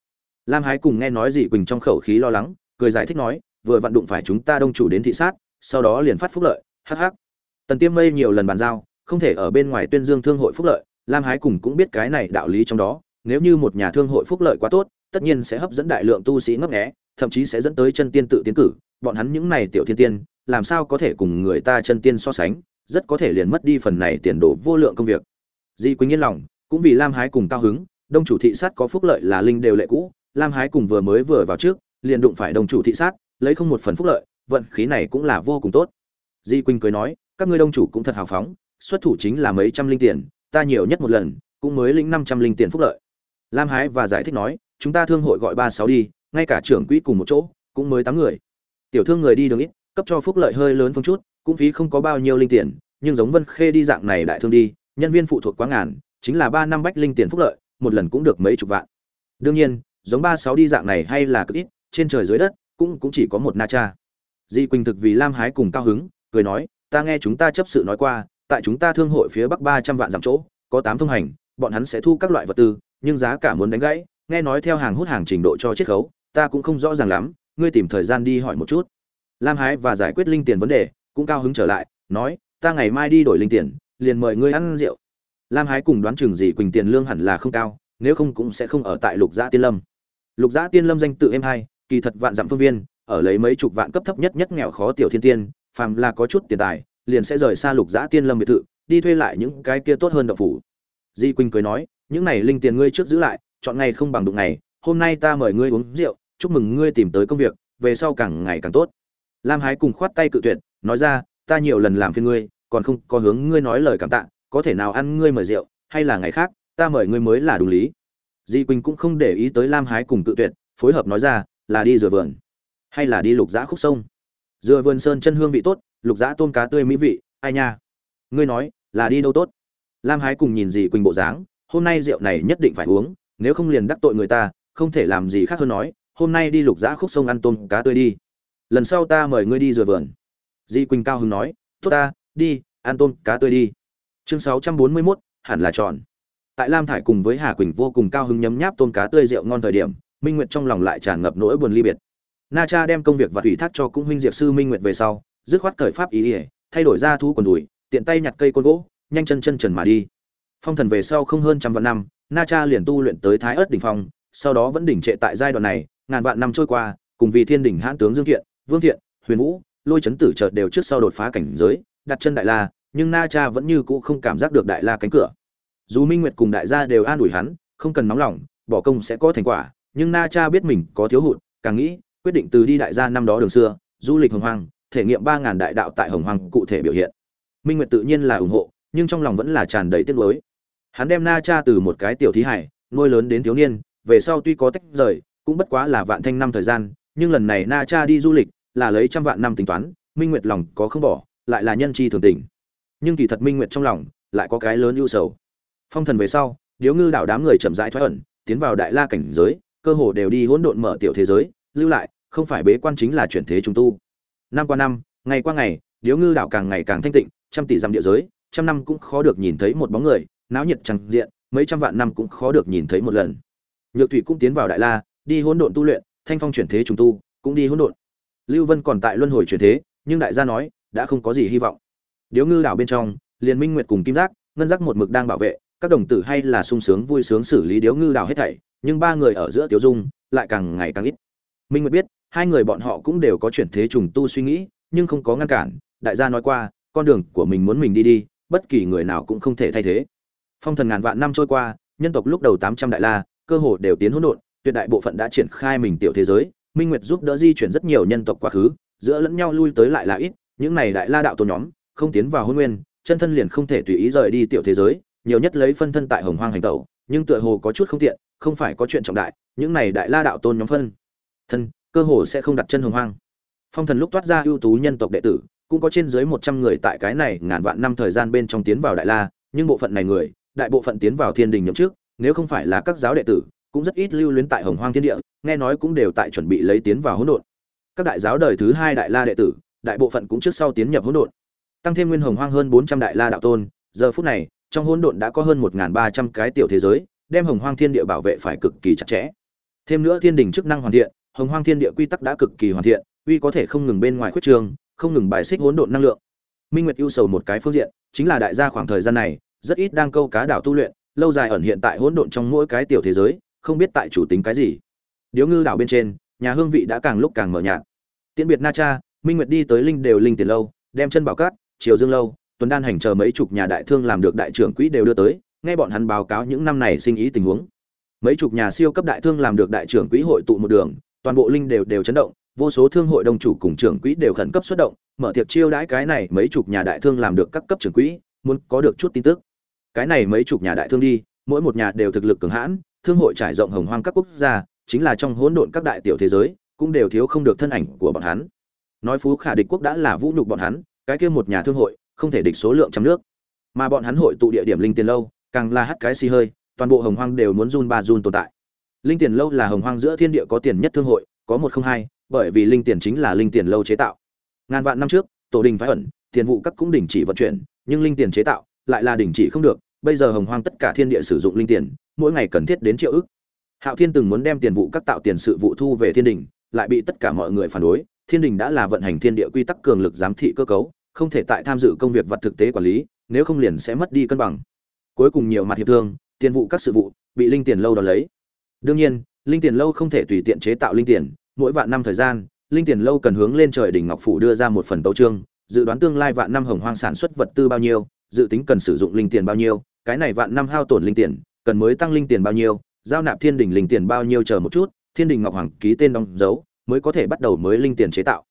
Lam hái cùng nghe nói Di quỳnh trong khẩu khí lo lắng, cười giải thích nói, vừa vặn đụng phải chúng ta đông chủ đến thị sát, sau đó liền phát phúc lợi hh tần tiêm mây nhiều lần bàn giao, không thể ở bên ngoài tuyên dương thương hội phúc lợi, lam hái cùng cũng biết cái này đạo lý trong đó, nếu như một nhà thương hội phúc lợi quá tốt, tất nhiên sẽ hấp dẫn đại lượng tu sĩ ngấp nghé, thậm chí sẽ dẫn tới chân tiên tự tiến cử, bọn hắn những này tiểu thiên tiên, làm sao có thể cùng người ta chân tiên so sánh? Rất có thể liền mất đi phần này tiền đồ vô lượng công việc. Di quỳnh yên lòng, cũng vì lam hái cùng cao hứng, đông chủ thị sát có phúc lợi là linh đều lệ cũ, lam hái cùng vừa mới vừa vào trước, liền đụng phải đông chủ thị sát, lấy không một phần phúc lợi, vận khí này cũng là vô cùng tốt. Di quỳnh cười nói, các ngươi đông chủ cũng thật hào phóng, xuất thủ chính là mấy trăm linh tiền, ta nhiều nhất một lần, cũng mới lĩnh năm trăm linh tiền phúc lợi. Lam hái và giải thích nói, chúng ta thương hội gọi ba sáu đi, ngay cả trưởng quỹ cùng một chỗ, cũng mới tám người. Tiểu thương người đi đường ít, cấp cho phúc lợi hơi lớn phương chút cũng phí không có bao nhiêu linh tiền, nhưng giống vân khê đi dạng này đại thương đi, nhân viên phụ thuộc quá ngàn, chính là ba năm bách linh tiền phúc lợi, một lần cũng được mấy chục vạn. Đương nhiên, giống ba sáu đi dạng này hay là cực ít, trên trời dưới đất, cũng cũng chỉ có một na cha. Di quỳnh thực vì lam hái cùng cao hứng, cười nói, ta nghe chúng ta chấp sự nói qua, tại chúng ta thương hội phía bắc ba trăm vạn dặm chỗ, có tám thông hành, bọn hắn sẽ thu các loại vật tư, nhưng giá cả muốn đánh gãy, nghe nói theo hàng hút hàng trình độ cho chiết khấu, ta cũng không rõ ràng lắm, ngươi tìm thời gian đi hỏi một chút. Lam hái và giải quyết linh tiền vấn đề cũng cao hứng trở lại, nói, ta ngày mai đi đổi linh tiền, liền mời ngươi ăn rượu. Lam hái cùng đoán chừng gì quỳnh tiền lương hẳn là không cao, nếu không cũng sẽ không ở tại lục giã tiên lâm. Lục giã tiên lâm danh tự em hai kỳ thật vạn dặm phương viên, ở lấy mấy chục vạn cấp thấp nhất nhất nghèo khó tiểu thiên tiên, phàm là có chút tiền tài, liền sẽ rời xa lục giã tiên lâm biệt thự, đi thuê lại những cái kia tốt hơn đậu phủ. Di quỳnh cười nói, những này linh tiền ngươi trước giữ lại, chọn ngày không bằng đụng ngày, hôm nay ta mời ngươi uống rượu, chúc mừng ngươi tìm tới công việc, về sau càng ngày càng tốt. Lam hái cùng khoát tay cự tuyệt nói ra, ta nhiều lần làm phiền ngươi, còn không có hướng ngươi nói lời cảm tạ, có thể nào ăn ngươi mời rượu, hay là ngày khác, ta mời ngươi mới là đúng lý. Di quỳnh cũng không để ý tới lam hái cùng tự tuyệt, phối hợp nói ra, là đi dừa vườn, hay là đi lục giã khúc sông? Dừa vườn sơn chân hương vị tốt, lục giã tôm cá tươi mỹ vị, ai nha? Ngươi nói, là đi đâu tốt? Lam hái cùng nhìn dì quỳnh bộ dáng, hôm nay rượu này nhất định phải uống, nếu không liền đắc tội người ta, không thể làm gì khác hơn nói, hôm nay đi lục giã khúc sông ăn tôm cá tươi đi. Lần sau ta mời ngươi đi dừa vườn di quỳnh cao hứng nói tốt ta đi ăn tôm cá tươi đi. Chương sáu trăm bốn mươi 641, hẳn là tròn tại lam thải cùng với hà quỳnh vô cùng cao hứng nhấm nháp tôm cá tươi rượu ngon thời điểm minh nguyệt trong lòng lại tràn ngập nỗi buồn ly biệt. Na cha đem công việc và thủy thác cho cũng huynh diệp sư minh nguyệt về sau dứt khoát cởi pháp ý ỉa thay đổi ra thu quần đùi tiện tay nhặt cây côn gỗ nhanh chân chân trần mà đi. Phong thần về sau không hơn trăm vạn năm na cha liền tu luyện tới thái ớt đỉnh phong sau đó vẫn đỉnh trệ tại giai đoạn này ngàn vạn năm trôi qua cùng vì thiên đỉnh hãn tướng dương thiện vương thiện huyền vũ lôi chấn tử chợt đều trước sau đột phá cảnh giới đặt chân đại la nhưng na cha vẫn như cũ không cảm giác được đại la cánh cửa. Dù minh nguyệt cùng đại gia đều an ủi hắn không cần nóng lòng bỏ công sẽ có thành quả nhưng na cha biết mình có thiếu hụt càng nghĩ quyết định từ đi đại gia năm đó đường xưa du lịch hồng hoàng, thể nghiệm ba ngàn đại đạo tại hồng hoàng cụ thể biểu hiện. Minh nguyệt tự nhiên là ủng hộ nhưng trong lòng vẫn là tràn đầy tiếc nuối. Hắn đem na cha từ một cái tiểu thí hải nuôi lớn đến thiếu niên về sau tuy có tách rời cũng bất quá là vạn thanh năm thời gian nhưng lần này na cha đi du lịch là lấy trăm vạn năm tính toán, minh nguyệt lòng có không bỏ, lại là nhân chi thường tình. Nhưng kỳ thật minh nguyệt trong lòng lại có cái lớn ưu sầu. Phong thần về sau, điếu ngư đảo đám người chậm rãi thoái ẩn, tiến vào đại la cảnh giới, cơ hồ đều đi hỗn độn mở tiểu thế giới, lưu lại, không phải bế quan chính là chuyển thế trung tu. Năm qua năm, ngày qua ngày, điếu ngư đảo càng ngày càng thanh tịnh, trăm tỷ dặm địa giới, trăm năm cũng khó được nhìn thấy một bóng người, náo nhiệt chẳng diện, mấy trăm vạn năm cũng khó được nhìn thấy một lần. Nhược thủy cũng tiến vào đại la, đi hỗn độn tu luyện, thanh phong chuyển thế trùng tu, cũng đi hỗn độn lưu vân còn tại luân hồi chuyển thế, nhưng đại gia nói, đã không có gì hy vọng. Điếu ngư đảo bên trong liền minh nguyệt cùng kim giác, ngân giác một mực đang bảo vệ, các đồng tử hay là sung sướng vui sướng xử lý điếu ngư đảo hết thảy, nhưng ba người ở giữa tiểu dung lại càng ngày càng ít. Minh nguyệt biết, hai người bọn họ cũng đều có chuyển thế trùng tu suy nghĩ, nhưng không có ngăn cản. Đại gia nói qua, con đường của mình muốn mình đi đi, bất kỳ người nào cũng không thể thay thế. Phong thần ngàn vạn năm trôi qua, nhân tộc lúc đầu tám trăm đại la, cơ hồ đều tiến hỗn độn, tuyệt đại bộ phận đã triển khai mình tiểu thế giới minh nguyệt giúp đỡ di chuyển rất nhiều nhân tộc quá khứ, giữa lẫn nhau lui tới lại là ít, những này đại la đạo tôn nhóm, không tiến vào hôn nguyên, chân thân liền không thể tùy ý rời đi tiểu thế giới, nhiều nhất lấy phân thân tại hồng hoang hành tẩu, nhưng tựa hồ có chút không tiện, không phải có chuyện trọng đại, những này đại la đạo tôn nhóm phân thân, cơ hồ sẽ không đặt chân hồng hoang. Phong thần lúc toát ra ưu tú nhân tộc đệ tử, cũng có trên dưới một trăm người tại cái này ngàn vạn năm thời gian bên trong tiến vào đại la, nhưng bộ phận này người, đại bộ phận tiến vào thiên đình nhậm trước nếu không phải là các giáo đệ tử cũng rất ít lưu luyến tại hồng hoang thiên địa, nghe nói cũng đều tại chuẩn bị lấy tiến vào hỗn độn. Các đại giáo đời thứ hai đại la đệ tử, đại bộ phận cũng trước sau tiến nhập hỗn độn. Tăng thêm nguyên hồng hoang hơn bốn trăm đại la đạo tôn, giờ phút này, trong hỗn độn đã có hơn một ba trăm cái tiểu thế giới, đem hồng hoang thiên địa bảo vệ phải cực kỳ chặt chẽ. Thêm nữa thiên đình chức năng hoàn thiện, hồng hoang thiên địa quy tắc đã cực kỳ hoàn thiện, uy có thể không ngừng bên ngoài khuyết trường, không ngừng bài xích hỗn độn năng lượng. Minh nguyệt ưu sầu một cái phương diện, chính là đại gia khoảng thời gian này, rất ít đang câu cá đảo tu luyện, lâu dài ẩn hiện tại hỗn độn trong mỗi cái tiểu thế giới không biết tại chủ tính cái gì. Điếu ngư đảo bên trên, nhà hương vị đã càng lúc càng mở nhạt. Tiễn biệt na cha, minh nguyệt đi tới linh đều linh tiền lâu, đem chân bảo cát triều dương lâu tuấn đan hành chờ mấy chục nhà đại thương làm được đại trưởng quỹ đều đưa tới, nghe bọn hắn báo cáo những năm này sinh ý tình huống. Mấy chục nhà siêu cấp đại thương làm được đại trưởng quỹ hội tụ một đường, toàn bộ linh đều đều chấn động, vô số thương hội đồng chủ cùng trưởng quỹ đều khẩn cấp xuất động, mở tiệc chiêu đãi cái này mấy chục nhà đại thương làm được các cấp trưởng quỹ, muốn có được chút tin tức. Cái này mấy chục nhà đại thương đi, mỗi một nhà đều thực lực cường hãn thương hội trải rộng hồng hoang các quốc gia, chính là trong hỗn độn các đại tiểu thế giới, cũng đều thiếu không được thân ảnh của bọn hắn. Nói phú khả địch quốc đã là vũ nhục bọn hắn, cái kia một nhà thương hội, không thể địch số lượng trăm nước. Mà bọn hắn hội tụ địa điểm linh tiền lâu, càng là hắt cái xì hơi, toàn bộ hồng hoang đều muốn run ba run tồn tại. Linh tiền lâu là hồng hoang giữa thiên địa có tiền nhất thương hội, có một không hai, bởi vì linh tiền chính là linh tiền lâu chế tạo. Ngàn vạn năm trước, tổ đình phái ẩn, tiền vụ các cũng đình chỉ vận chuyển, nhưng linh tiền chế tạo lại là đình chỉ không được bây giờ hồng hoang tất cả thiên địa sử dụng linh tiền, mỗi ngày cần thiết đến triệu ức. Hạo thiên từng muốn đem tiền vụ các tạo tiền sự vụ thu về thiên đình, lại bị tất cả mọi người phản đối. Thiên đình đã là vận hành thiên địa quy tắc cường lực giám thị cơ cấu, không thể tại tham dự công việc vật thực tế quản lý, nếu không liền sẽ mất đi cân bằng. Cuối cùng nhiều mặt hiệp thương, tiền vụ các sự vụ, bị linh tiền lâu đón lấy. Đương nhiên, linh tiền lâu không thể tùy tiện chế tạo linh tiền, mỗi vạn năm thời gian, linh tiền lâu cần hướng lên trời đỉnh ngọc phủ đưa ra một phần tấu trương dự đoán tương lai vạn năm hồng hoang sản xuất vật tư bao nhiêu, dự tính cần sử dụng linh tiền bao nhiêu cái này vạn năm hao tổn linh tiền, cần mới tăng linh tiền bao nhiêu, giao nạp thiên đình linh tiền bao nhiêu chờ một chút, thiên đình ngọc hoàng ký tên đóng dấu, mới có thể bắt đầu mới linh tiền chế tạo.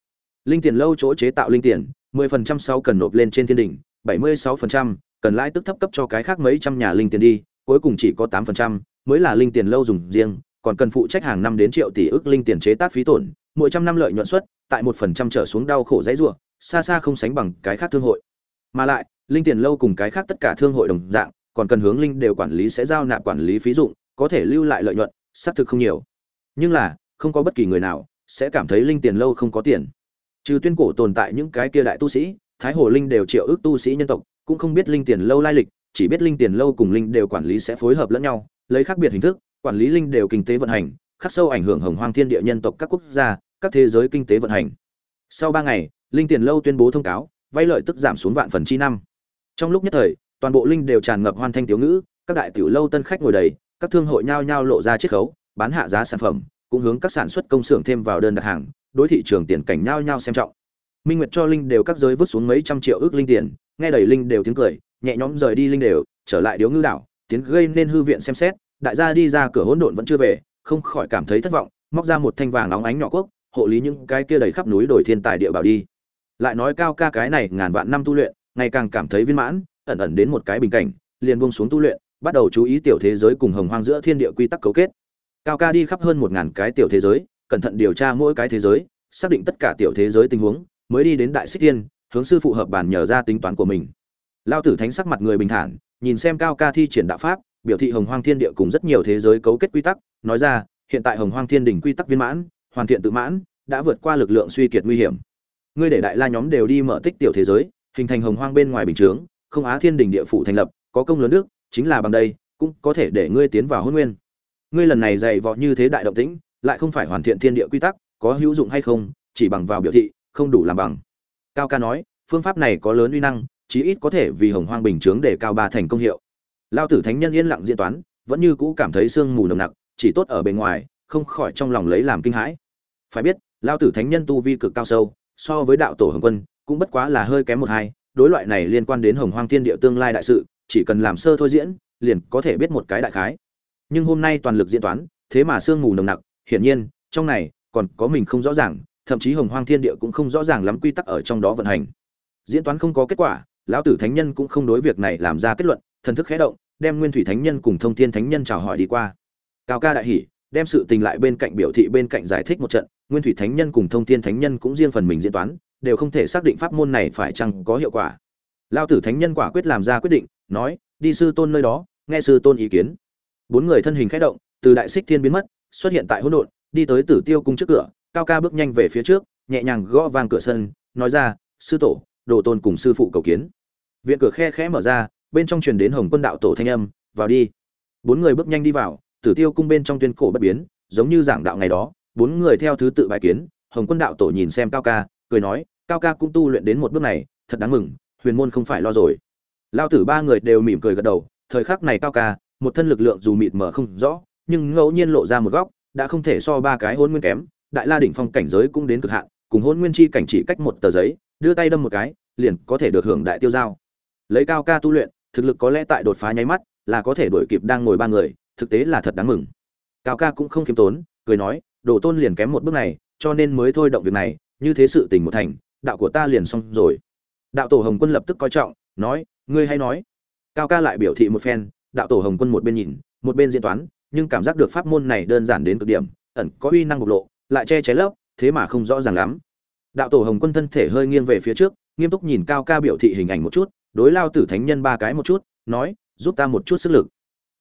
Linh tiền lâu chỗ chế tạo linh tiền 10% sau cần nộp lên trên thiên đình 76% cần lãi tức thấp cấp cho cái khác mấy trăm nhà linh tiền đi, cuối cùng chỉ có 8% mới là linh tiền lâu dùng riêng, còn cần phụ trách hàng năm đến triệu tỷ ước linh tiền chế tác phí tổn, mỗi trăm năm lợi nhuận suất, tại một phần trăm trở xuống đau khổ dãy rủa xa xa không sánh bằng cái khác thương hội. Mà lại, linh tiền lâu cùng cái khác tất cả thương hội đồng dạng còn cần hướng linh đều quản lý sẽ giao nạp quản lý phí dụng, có thể lưu lại lợi nhuận, xác thực không nhiều. Nhưng là, không có bất kỳ người nào sẽ cảm thấy linh tiền lâu không có tiền. Trừ tuyên cổ tồn tại những cái kia đại tu sĩ, thái hồ linh đều triệu ước tu sĩ nhân tộc, cũng không biết linh tiền lâu lai lịch, chỉ biết linh tiền lâu cùng linh đều quản lý sẽ phối hợp lẫn nhau, lấy khác biệt hình thức, quản lý linh đều kinh tế vận hành, khắc sâu ảnh hưởng hồng hoang thiên địa nhân tộc các quốc gia, các thế giới kinh tế vận hành. Sau ba ngày, linh tiền lâu tuyên bố thông cáo, vay lợi tức giảm xuống vạn phần chi năm. Trong lúc nhất thời toàn bộ linh đều tràn ngập hoan thanh tiểu ngữ, các đại tiểu lâu tân khách ngồi đầy, các thương hội nhao nhao lộ ra chiết khấu, bán hạ giá sản phẩm, cũng hướng các sản xuất công xưởng thêm vào đơn đặt hàng, đối thị trường tiền cảnh nhao nhao xem trọng. Minh nguyệt cho linh đều các giới vứt xuống mấy trăm triệu ước linh tiền, nghe đầy linh đều tiếng cười, nhẹ nhõm rời đi linh đều, trở lại điếu ngư đảo tiến gây nên hư viện xem xét, đại gia đi ra cửa hỗn độn vẫn chưa về, không khỏi cảm thấy thất vọng, móc ra một thanh vàng óng ánh nhỏ quốc, hộ lý những cái kia đầy khắp núi đồi thiên tài địa bảo đi. Lại nói cao ca cái này ngàn vạn năm tu luyện, ngày càng cảm thấy viên mãn ẩn ẩn đến một cái bình cảnh, liền buông xuống tu luyện, bắt đầu chú ý tiểu thế giới cùng hồng hoang giữa thiên địa quy tắc cấu kết. Cao ca đi khắp hơn một ngàn cái tiểu thế giới, cẩn thận điều tra mỗi cái thế giới, xác định tất cả tiểu thế giới tình huống, mới đi đến đại xích thiên, hướng sư phụ hợp bản nhờ ra tính toán của mình. Lao tử thánh sắc mặt người bình thản, nhìn xem cao ca thi triển đạo pháp, biểu thị hồng hoang thiên địa cùng rất nhiều thế giới cấu kết quy tắc, nói ra, hiện tại hồng hoang thiên đỉnh quy tắc viên mãn, hoàn thiện tự mãn, đã vượt qua lực lượng suy kiệt nguy hiểm. Ngươi để đại la nhóm đều đi mở tích tiểu thế giới, hình thành hồng hoang bên ngoài bình chướng không á thiên đình địa phủ thành lập, có công lớn nước, chính là bằng đây, cũng có thể để ngươi tiến vào hôn nguyên. Ngươi lần này dày vọ như thế đại động tĩnh, lại không phải hoàn thiện thiên địa quy tắc, có hữu dụng hay không, chỉ bằng vào biểu thị, không đủ làm bằng. Cao ca nói, phương pháp này có lớn uy năng, chí ít có thể vì hồng hoang bình chướng để cao ba thành công hiệu. Lao tử thánh nhân yên lặng diễn toán, vẫn như cũ cảm thấy sương mù nồng nặc, chỉ tốt ở bề ngoài, không khỏi trong lòng lấy làm kinh hãi. Phải biết, lao tử thánh nhân tu vi cực cao sâu, so với đạo tổ hồng quân, cũng bất quá là hơi kém một hai đối loại này liên quan đến hồng hoang thiên địa tương lai đại sự, chỉ cần làm sơ thôi diễn, liền có thể biết một cái đại khái. Nhưng hôm nay toàn lực diễn toán, thế mà sương mù nồng nặc, hiển nhiên, trong này còn có mình không rõ ràng, thậm chí hồng hoang thiên địa cũng không rõ ràng lắm quy tắc ở trong đó vận hành. Diễn toán không có kết quả, lão tử thánh nhân cũng không đối việc này làm ra kết luận, thần thức khẽ động, đem nguyên thủy thánh nhân cùng thông thiên thánh nhân chào hỏi đi qua. Cao ca đại hỉ, đem sự tình lại bên cạnh biểu thị bên cạnh giải thích một trận, nguyên thủy thánh nhân cùng thông thiên thánh nhân cũng riêng phần mình diễn toán đều không thể xác định pháp môn này phải chăng có hiệu quả. Lao tử thánh nhân quả quyết làm ra quyết định, nói, đi sư tôn nơi đó, nghe sư tôn ý kiến. Bốn người thân hình khẽ động, từ đại xích thiên biến mất, xuất hiện tại hỗn độn, đi tới tử tiêu cung trước cửa, cao ca bước nhanh về phía trước, nhẹ nhàng gõ vang cửa sân, nói ra, sư tổ, đồ tôn cùng sư phụ cầu kiến. Viện cửa khe khẽ mở ra, bên trong truyền đến hồng quân đạo tổ thanh âm, vào đi. Bốn người bước nhanh đi vào, tử tiêu cung bên trong tuyên cổ bất biến, giống như giảng đạo ngày đó. Bốn người theo thứ tự bài kiến, hồng quân đạo tổ nhìn xem cao ca cười nói, cao ca cũng tu luyện đến một bước này, thật đáng mừng, huyền môn không phải lo rồi. Lao tử ba người đều mỉm cười gật đầu, thời khắc này cao ca, một thân lực lượng dù mịt mờ không rõ, nhưng ngẫu nhiên lộ ra một góc, đã không thể so ba cái hôn nguyên kém, đại la đỉnh phong cảnh giới cũng đến cực hạn, cùng hôn nguyên chi cảnh chỉ cách một tờ giấy, đưa tay đâm một cái, liền có thể được hưởng đại tiêu giao. Lấy cao ca tu luyện, thực lực có lẽ tại đột phá nháy mắt, là có thể đuổi kịp đang ngồi ba người, thực tế là thật đáng mừng. Cao ca cũng không khiêm tốn, cười nói, đồ tôn liền kém một bước này, cho nên mới thôi động việc này như thế sự tình một thành, đạo của ta liền xong rồi. Đạo tổ hồng quân lập tức coi trọng, nói, ngươi hay nói. Cao ca lại biểu thị một phen, đạo tổ hồng quân một bên nhìn, một bên diễn toán, nhưng cảm giác được pháp môn này đơn giản đến cực điểm, ẩn có uy năng bộc lộ, lại che cháy lớp thế mà không rõ ràng lắm. Đạo tổ hồng quân thân thể hơi nghiêng về phía trước, nghiêm túc nhìn cao ca biểu thị hình ảnh một chút, đối lao tử thánh nhân ba cái một chút, nói, giúp ta một chút sức lực.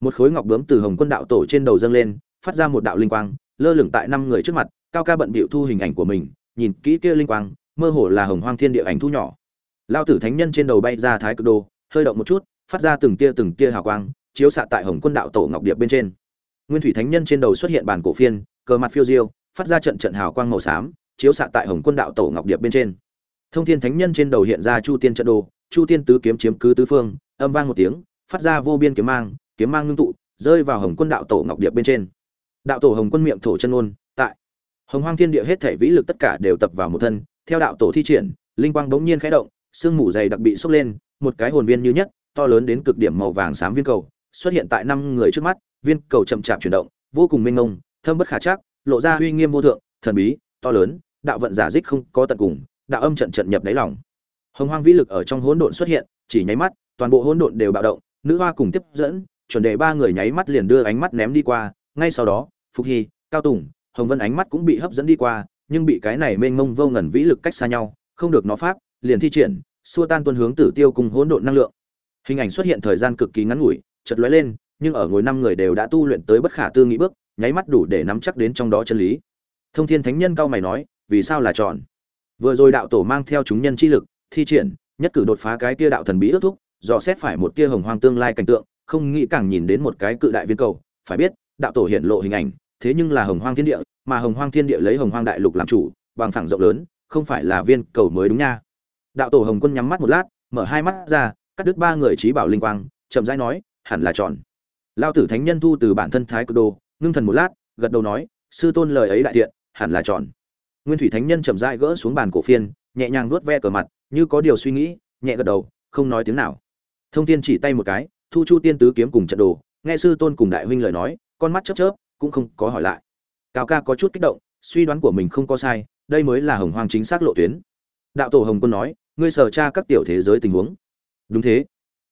Một khối ngọc bướm từ hồng quân đạo tổ trên đầu dâng lên, phát ra một đạo linh quang, lơ lửng tại năm người trước mặt, cao ca bận bịu thu hình ảnh của mình nhìn kỹ kia linh quang, mơ hồ là hồng hoang thiên địa ảnh thu nhỏ. Lao tử thánh nhân trên đầu bay ra thái cực đồ, hơi động một chút, phát ra từng tia từng tia hào quang, chiếu xạ tại hồng quân đạo tổ ngọc điệp bên trên. Nguyên thủy thánh nhân trên đầu xuất hiện bản cổ phiên, cờ mặt phiêu diêu, phát ra trận trận hào quang màu xám, chiếu xạ tại hồng quân đạo tổ ngọc điệp bên trên. Thông thiên thánh nhân trên đầu hiện ra chu tiên trận đồ, chu tiên tứ kiếm chiếm cứ tứ phương, âm vang một tiếng, phát ra vô biên kiếm mang kiếm mang ngưng tụ, rơi vào hồng quân đạo tổ ngọc điệp bên trên. Đạo tổ hồng quân miệng thổ chân ôn tại hồng hoang thiên địa hết thể vĩ lực tất cả đều tập vào một thân, theo đạo tổ thi triển, linh quang bỗng nhiên khẽ động, sương mù dày đặc bị sốc lên, một cái hồn viên như nhất, to lớn đến cực điểm màu vàng xám viên cầu, xuất hiện tại năm người trước mắt, viên cầu chậm chạp chuyển động, vô cùng mênh mông, thâm bất khả chắc lộ ra uy nghiêm vô thượng, thần bí, to lớn, đạo vận giả dích không có tận cùng, đạo âm trận trận nhập đáy lòng. Hồng hoang vĩ lực ở trong hỗn độn xuất hiện, chỉ nháy mắt, toàn bộ hỗn độn đều bạo động, nữ hoa cùng tiếp dẫn, chuẩn đề ba người nháy mắt liền đưa ánh mắt ném đi qua, ngay sau đó, phục hy, cao tùng hồng vân ánh mắt cũng bị hấp dẫn đi qua, nhưng bị cái này mênh mông vô ngần vĩ lực cách xa nhau, không được nó pháp, liền thi triển, xua tan tuân hướng tử tiêu cùng hỗn độn năng lượng. Hình ảnh xuất hiện thời gian cực kỳ ngắn ngủi chật lóe lên, nhưng ở ngồi năm người đều đã tu luyện tới bất khả tư nghị bước, nháy mắt đủ để nắm chắc đến trong đó chân lý. Thông thiên thánh nhân cao mày nói, vì sao là chọn? Vừa rồi đạo tổ mang theo chúng nhân chi lực, thi triển, nhất cử đột phá cái tia đạo thần bí ước thúc, dò xét phải một tia hồng hoang tương lai cảnh tượng, không nghĩ càng nhìn đến một cái cự đại viên cầu. Phải biết, đạo tổ hiện lộ hình ảnh thế nhưng là hồng hoang thiên địa, mà hồng hoang thiên địa lấy hồng hoang đại lục làm chủ, bằng phẳng rộng lớn, không phải là viên cầu mới đúng nha. Đạo tổ hồng quân nhắm mắt một lát, mở hai mắt ra, cắt đứt ba người trí bảo linh quang, chậm rãi nói, hẳn là tròn lao tử thánh nhân thu từ bản thân thái cực đồ ngưng thần một lát, gật đầu nói, sư tôn lời ấy đại thiện, hẳn là tròn nguyên thủy thánh nhân chậm rãi gỡ xuống bàn cổ phiên, nhẹ nhàng vuốt ve cờ mặt, như có điều suy nghĩ, nhẹ gật đầu, không nói tiếng nào. Thông tiên chỉ tay một cái, thu chu tiên tứ kiếm cùng trận đồ, nghe sư tôn cùng đại huynh lời nói, con mắt chớp chớp cũng không có hỏi lại. Cao ca có chút kích động, suy đoán của mình không có sai, đây mới là hồng hoang chính xác lộ tuyến. Đạo tổ hồng quân nói, ngươi sở tra các tiểu thế giới tình huống. Đúng thế.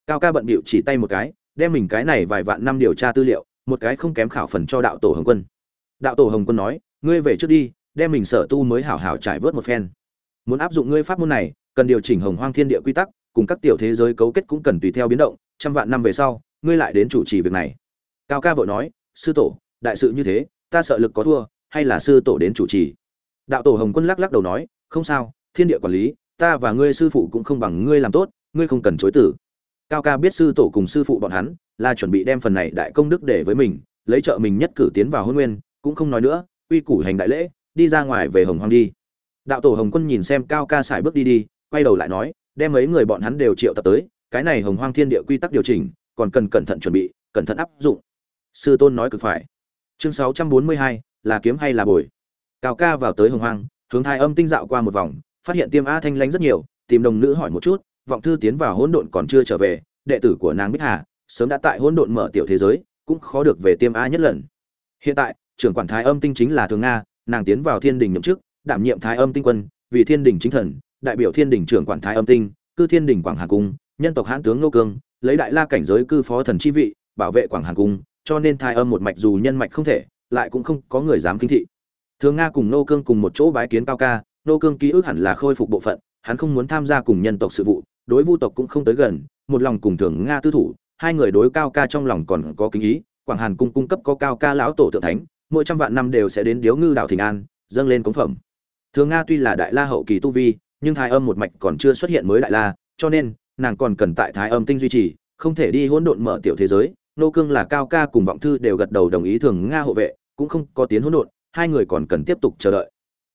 Cao ca bận bịu chỉ tay một cái, đem mình cái này vài vạn năm điều tra tư liệu, một cái không kém khảo phần cho đạo tổ hồng quân. Đạo tổ hồng quân nói, ngươi về trước đi, đem mình sở tu mới hảo hảo trải vớt một phen. Muốn áp dụng ngươi pháp môn này, cần điều chỉnh hồng hoang thiên địa quy tắc, cùng các tiểu thế giới cấu kết cũng cần tùy theo biến động, trăm vạn năm về sau, ngươi lại đến chủ trì việc này. Cao ca vội nói, sư tổ đại sự như thế, ta sợ lực có thua, hay là sư tổ đến chủ trì? Đạo tổ hồng quân lắc lắc đầu nói, không sao, thiên địa quản lý, ta và ngươi sư phụ cũng không bằng ngươi làm tốt, ngươi không cần chối tử. Cao ca biết sư tổ cùng sư phụ bọn hắn, là chuẩn bị đem phần này đại công đức để với mình, lấy trợ mình nhất cử tiến vào hôn nguyên, cũng không nói nữa uy củ hành đại lễ, đi ra ngoài về hồng hoang đi. Đạo tổ hồng quân nhìn xem cao ca xài bước đi đi, quay đầu lại nói, đem mấy người bọn hắn đều triệu tập tới, cái này hồng hoang thiên địa quy tắc điều chỉnh, còn cần cẩn thận chuẩn bị, cẩn thận áp dụng. Sư tôn nói cực phải chương sáu trăm bốn mươi hai, là kiếm hay là bồi? Cao ca vào tới hồng hoang, hướng thai âm tinh dạo qua một vòng, phát hiện tiêm a thanh lánh rất nhiều, tìm đồng nữ hỏi một chút, vọng thư tiến vào hỗn độn còn chưa trở về, đệ tử của nàng bích hà, sớm đã tại hỗn độn mở tiểu thế giới, cũng khó được về tiêm a nhất lần. Hiện tại, trưởng quản thái âm tinh chính là thường nga, nàng tiến vào thiên đình nhậm chức, đảm nhiệm thái âm tinh quân, vì thiên đình chính thần, đại biểu thiên đình trưởng quản thái âm tinh, cư thiên đình quảng hà cung, nhân tộc hãn tướng ngô cương, lấy đại la cảnh giới cư phó thần chi vị, bảo vệ quảng hà cung cho nên thái âm một mạch dù nhân mạch không thể, lại cũng không có người dám kinh thị. Thường nga cùng nô cương cùng một chỗ bái kiến cao ca, nô cương ký ức hẳn là khôi phục bộ phận, hắn không muốn tham gia cùng nhân tộc sự vụ, đối vu tộc cũng không tới gần, một lòng cùng thường nga tư thủ, hai người đối cao ca trong lòng còn có kính ý, quảng hàn cung cung cấp có cao ca lão tổ thượng thánh, mỗi trăm vạn năm đều sẽ đến điếu ngư đảo thịnh an, dâng lên cống phẩm. Thường nga tuy là đại la hậu kỳ tu vi, nhưng thái âm một mạch còn chưa xuất hiện mới đại la, cho nên nàng còn cần tại thái âm tinh duy trì, không thể đi hỗn độn mở tiểu thế giới nô cương là cao ca cùng vọng thư đều gật đầu đồng ý thường nga hộ vệ, cũng không có tiến hỗn độn, hai người còn cần tiếp tục chờ đợi.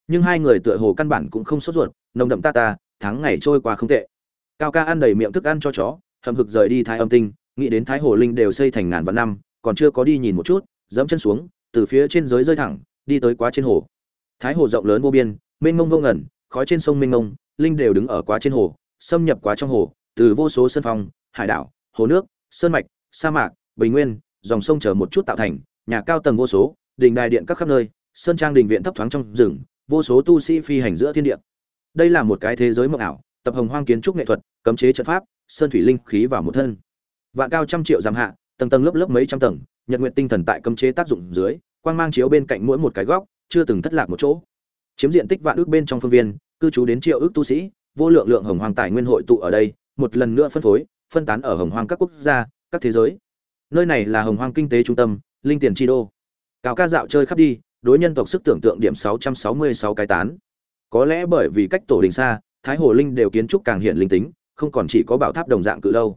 Nhưng hai người tựa hồ căn bản cũng không sốt ruột, nồng đậm ta ta, tháng ngày trôi qua không tệ. Cao ca ăn đầy miệng thức ăn cho chó hầm hực rời đi thái âm tinh, nghĩ đến thái hồ linh đều xây thành ngàn vạn năm, còn chưa có đi nhìn một chút, dẫm chân xuống, từ phía trên giới rơi thẳng, đi tới quá trên hồ. Thái hồ rộng lớn vô biên, mênh mông vô ngẩn khói trên sông mênh mông, linh đều đứng ở quá trên hồ, xâm nhập quá trong hồ, từ vô số sân phong, hải đảo, hồ nước, sơn mạch, sa mạc bình nguyên, dòng sông chờ một chút tạo thành, nhà cao tầng vô số, đình đài điện các khắp nơi, sơn trang đình viện thấp thoáng trong rừng, vô số tu sĩ phi hành giữa thiên địa. Đây là một cái thế giới mộng ảo, tập hồng hoang kiến trúc nghệ thuật, cấm chế trận pháp, sơn thủy linh khí vào một thân. Vạn cao trăm triệu giam hạ, tầng tầng lớp lớp mấy trăm tầng, nhật nguyện tinh thần tại cấm chế tác dụng dưới, quang mang chiếu bên cạnh mỗi một cái góc, chưa từng thất lạc một chỗ. Chiếm diện tích vạn ước bên trong phương viên, cư trú đến triệu ước tu sĩ, vô lượng lượng hồng hoang tài nguyên hội tụ ở đây, một lần nữa phân phối, phân tán ở hồng hoang các quốc gia, các thế giới nơi này là hồng hoang kinh tế trung tâm, linh tiền chi đô. Cao ca dạo chơi khắp đi, đối nhân tộc sức tưởng tượng điểm 666 cái tán. Có lẽ bởi vì cách tổ đình xa, thái hồ linh đều kiến trúc càng hiện linh tính, không còn chỉ có bảo tháp đồng dạng cự lâu.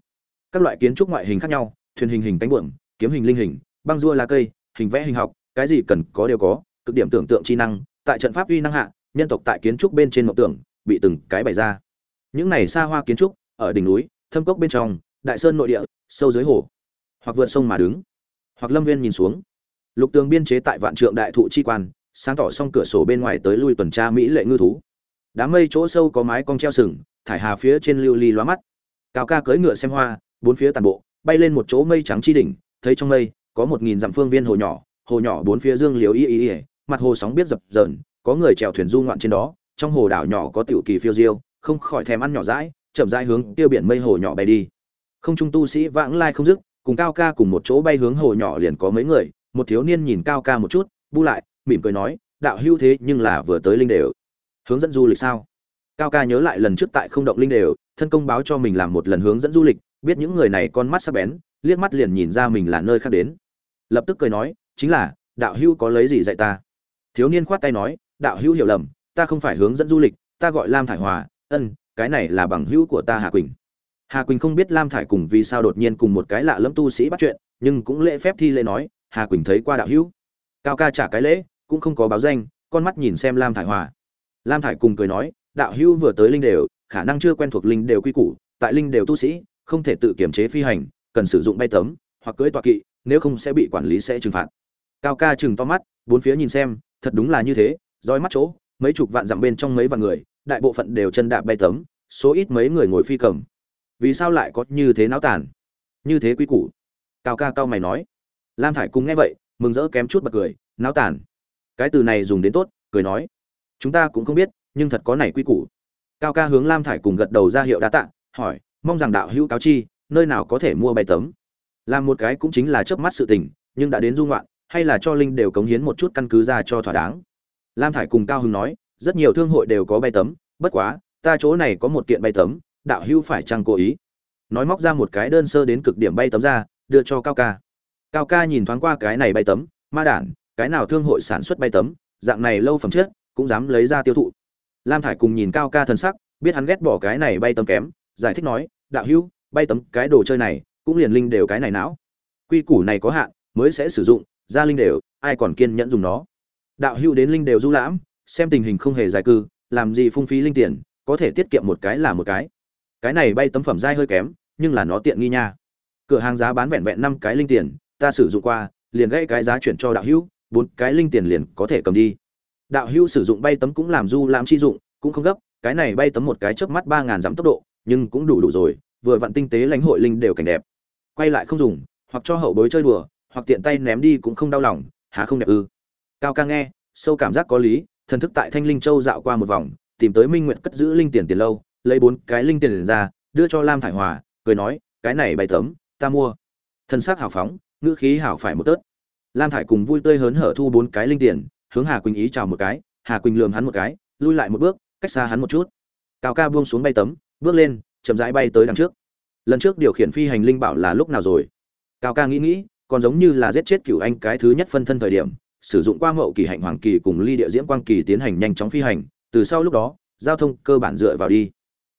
Các loại kiến trúc ngoại hình khác nhau, thuyền hình hình cánh buồm, kiếm hình linh hình, băng rua lá cây, hình vẽ hình học, cái gì cần có đều có, cực điểm tưởng tượng chi năng, tại trận pháp uy năng hạ, nhân tộc tại kiến trúc bên trên mộng tưởng, bị từng cái bày ra. Những này xa hoa kiến trúc, ở đỉnh núi, thâm cốc bên trong, đại sơn nội địa, sâu dưới hồ hoặc vượt sông mà đứng. Hoặc lâm viên nhìn xuống. Lục tường biên chế tại vạn trượng đại thụ chi quan, sáng tỏ xong cửa sổ bên ngoài tới lui tuần tra mỹ lệ ngư thú. Đám mây chỗ sâu có mái cong treo sừng, thải hà phía trên lưu ly lóa mắt. Cao ca cưỡi ngựa xem hoa, bốn phía tàn bộ, bay lên một chỗ mây trắng chi đỉnh, thấy trong mây có một nghìn dặm phương viên hồ nhỏ hồ nhỏ bốn phía dương liều y y y, mặt hồ sóng biết dập dờn, có người chèo thuyền du ngoạn trên đó, trong hồ đảo nhỏ có tiểu kỳ phiêu diêu, không khỏi thèm ăn nhỏ rãi chậm rãi hướng tiêu biển mây hồ nhỏ bay đi. Không trung tu sĩ vãng lai không dứt cùng cao ca cùng một chỗ bay hướng hồ nhỏ liền có mấy người, một thiếu niên nhìn cao ca một chút, bu lại, mỉm cười nói, đạo hưu thế nhưng là vừa tới linh đều. Hướng dẫn du lịch sao? Cao ca nhớ lại lần trước tại không động linh đều, thân công báo cho mình làm một lần hướng dẫn du lịch, biết những người này con mắt sắc bén, liếc mắt liền nhìn ra mình là nơi khác đến. Lập tức cười nói, chính là, đạo hưu có lấy gì dạy ta? Thiếu niên khoát tay nói, đạo hưu hiểu lầm, ta không phải hướng dẫn du lịch, ta gọi lam thải hòa, ân, cái này là bằng hữu của ta hà quỳnh hà quỳnh không biết lam thải cùng vì sao đột nhiên cùng một cái lạ lẫm tu sĩ bắt chuyện, nhưng cũng lễ phép thi lễ nói, hà quỳnh thấy qua đạo hữu. Cao ca trả cái lễ, cũng không có báo danh, con mắt nhìn xem lam thải hòa. Lam thải cùng cười nói, đạo hữu vừa tới linh đều, khả năng chưa quen thuộc linh đều quy củ, tại linh đều tu sĩ, không thể tự kiểm chế phi hành, cần sử dụng bay tấm, hoặc cưỡi tọa kỵ, nếu không sẽ bị quản lý sẽ trừng phạt. Cao ca chừng to mắt, bốn phía nhìn xem, thật đúng là như thế, roi mắt chỗ, mấy chục vạn dặm bên trong mấy vạn người, đại bộ phận đều chân đạp bay tấm, số ít mấy người ngồi phi cầm vì sao lại có như thế náo tàn? Như thế quy củ. Cao ca cao mày nói. Lam thải cùng nghe vậy, mừng rỡ kém chút bật cười, náo tàn. Cái từ này dùng đến tốt, cười nói. Chúng ta cũng không biết, nhưng thật có này quy củ. Cao ca hướng lam thải cùng gật đầu ra hiệu đa tạ, hỏi, mong rằng đạo hữu cáo chi, nơi nào có thể mua bay tấm? Làm một cái cũng chính là chớp mắt sự tình, nhưng đã đến dung loạn hay là cho linh đều cống hiến một chút căn cứ ra cho thỏa đáng. Lam thải cùng cao hưng nói, rất nhiều thương hội đều có bay tấm, bất quá, ta chỗ này có một kiện bay tấm đạo hữu phải chăng cố ý? Nói móc ra một cái đơn sơ đến cực điểm bay tấm ra, đưa cho cao ca. Cao ca nhìn thoáng qua cái này bay tấm, ma đản, cái nào thương hội sản xuất bay tấm? Dạng này lâu phẩm chất, cũng dám lấy ra tiêu thụ. Lam thải cùng nhìn cao ca thân sắc, biết hắn ghét bỏ cái này bay tấm kém, giải thích nói, đạo hữu, bay tấm, cái đồ chơi này, cũng liền linh đều cái này não. Quy củ này có hạn, mới sẽ sử dụng, ra linh đều, ai còn kiên nhẫn dùng nó? Đạo hữu đến linh đều du lãm, xem tình hình không hề dài cư, làm gì phung phí linh tiền, có thể tiết kiệm một cái là một cái cái này bay tấm phẩm dai hơi kém, nhưng là nó tiện nghi nha. Cửa hàng giá bán vẹn vẹn năm cái linh tiền, ta sử dụng qua, liền gãy cái giá chuyển cho đạo hữu, bốn cái linh tiền liền có thể cầm đi. Đạo hữu sử dụng bay tấm cũng làm du lãm chi dụng, cũng không gấp, cái này bay tấm một cái chớp mắt ba ngàn dặm tốc độ, nhưng cũng đủ đủ rồi, vừa vặn tinh tế lãnh hội linh đều cảnh đẹp. Quay lại không dùng, hoặc cho hậu bối chơi đùa, hoặc tiện tay ném đi cũng không đau lòng, há không đẹp ư? Cao ca nghe, sâu cảm giác có lý, thần thức tại thanh linh châu dạo qua một vòng, tìm tới minh nguyện cất giữ linh tiền tiền lâu lấy bốn cái linh tiền ra, đưa cho lam thải hòa, cười nói, cái này bay tấm, ta mua. Thân xác hào phóng, ngữ khí hảo phải một tớt. Lam thải cùng vui tươi hớn hở thu bốn cái linh tiền, hướng hà quỳnh ý chào một cái, hà quỳnh lườm hắn một cái, lui lại một bước, cách xa hắn một chút. Cao ca buông xuống bay tấm, bước lên, chậm rãi bay tới đằng trước. Lần trước điều khiển phi hành linh bảo là lúc nào rồi? Cao ca nghĩ nghĩ, còn giống như là giết chết cửu anh cái thứ nhất phân thân thời điểm, sử dụng qua mậu kỳ hạnh hoàng kỳ cùng ly địa diễm quang kỳ tiến hành nhanh chóng phi hành, từ sau lúc đó, giao thông cơ bản dựa vào đi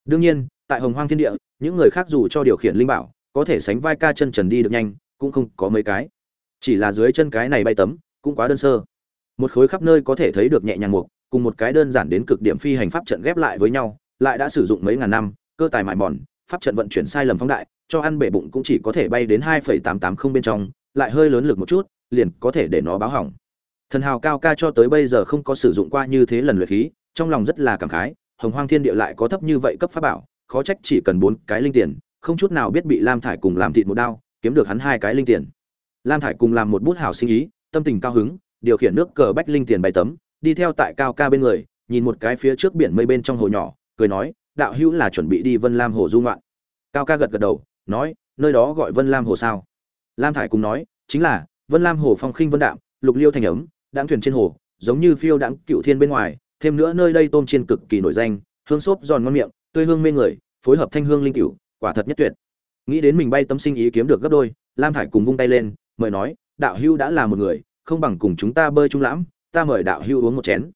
đương nhiên, tại hồng hoang thiên địa, những người khác dù cho điều khiển linh bảo, có thể sánh vai ca chân trần đi được nhanh, cũng không có mấy cái. Chỉ là dưới chân cái này bay tấm, cũng quá đơn sơ. Một khối khắp nơi có thể thấy được nhẹ nhàng mục, cùng một cái đơn giản đến cực điểm phi hành pháp trận ghép lại với nhau, lại đã sử dụng mấy ngàn năm, cơ tài mại mòn, pháp trận vận chuyển sai lầm phóng đại, cho ăn bể bụng cũng chỉ có thể bay đến hai phẩy tám tám không bên trong, lại hơi lớn lực một chút, liền có thể để nó báo hỏng. Thần hào cao ca cho tới bây giờ không có sử dụng qua như thế lần luyện khí, trong lòng rất là cảm khái hồng hoang thiên địa lại có thấp như vậy cấp pháp bảo, khó trách chỉ cần bốn cái linh tiền, không chút nào biết bị lam thải cùng làm thịt một đao, kiếm được hắn hai cái linh tiền. Lam thải cùng làm một bút hảo sinh ý, tâm tình cao hứng, điều khiển nước cờ bách linh tiền bày tấm, đi theo tại cao ca bên người, nhìn một cái phía trước biển mây bên trong hồ nhỏ, cười nói, đạo hữu là chuẩn bị đi vân lam hồ du ngoạn. Cao ca gật gật đầu, nói, nơi đó gọi vân lam hồ sao? Lam thải cùng nói, chính là, vân lam hồ phong khinh vân đạm, lục liêu thành ấm đáng thuyền trên hồ, giống như phiêu đãng cựu thiên bên ngoài thêm nữa nơi đây tôm chiên cực kỳ nổi danh, hương xốp giòn ngon miệng, tươi hương mê người, phối hợp thanh hương linh cửu, quả thật nhất tuyệt. Nghĩ đến mình bay tâm sinh ý kiếm được gấp đôi, lam thải cùng vung tay lên, mời nói, đạo hưu đã là một người, không bằng cùng chúng ta bơi chung lãm, ta mời đạo hưu uống một chén.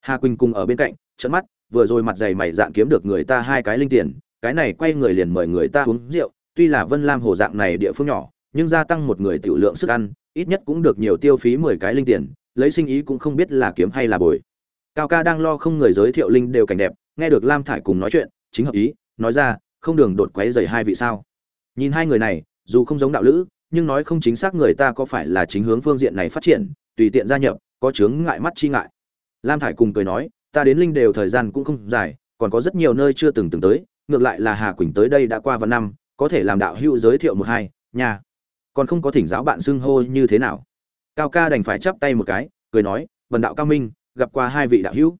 Hà quỳnh cùng ở bên cạnh, trợn mắt, vừa rồi mặt dày mày dạn kiếm được người ta hai cái linh tiền, cái này quay người liền mời người ta uống rượu, tuy là vân lam hồ dạng này địa phương nhỏ, nhưng gia tăng một người tiểu lượng sức ăn, ít nhất cũng được nhiều tiêu phí mười cái linh tiền, lấy sinh ý cũng không biết là kiếm hay là bồi cao ca đang lo không người giới thiệu linh đều cảnh đẹp, nghe được lam thải cùng nói chuyện, chính hợp ý, nói ra, không đường đột quấy dày hai vị sao? Nhìn hai người này, dù không giống đạo lữ, nhưng nói không chính xác người ta có phải là chính hướng phương diện này phát triển, tùy tiện gia nhập, có chướng ngại mắt chi ngại. Lam thải cùng cười nói, ta đến linh đều thời gian cũng không dài, còn có rất nhiều nơi chưa từng từng tới, ngược lại là hà quỳnh tới đây đã qua vài năm, có thể làm đạo hữu giới thiệu một hai nhà còn không có thỉnh giáo bạn xưng hô như thế nào. Cao ca đành phải chắp tay một cái, cười nói, vần đạo cao minh gặp qua hai vị đạo hữu.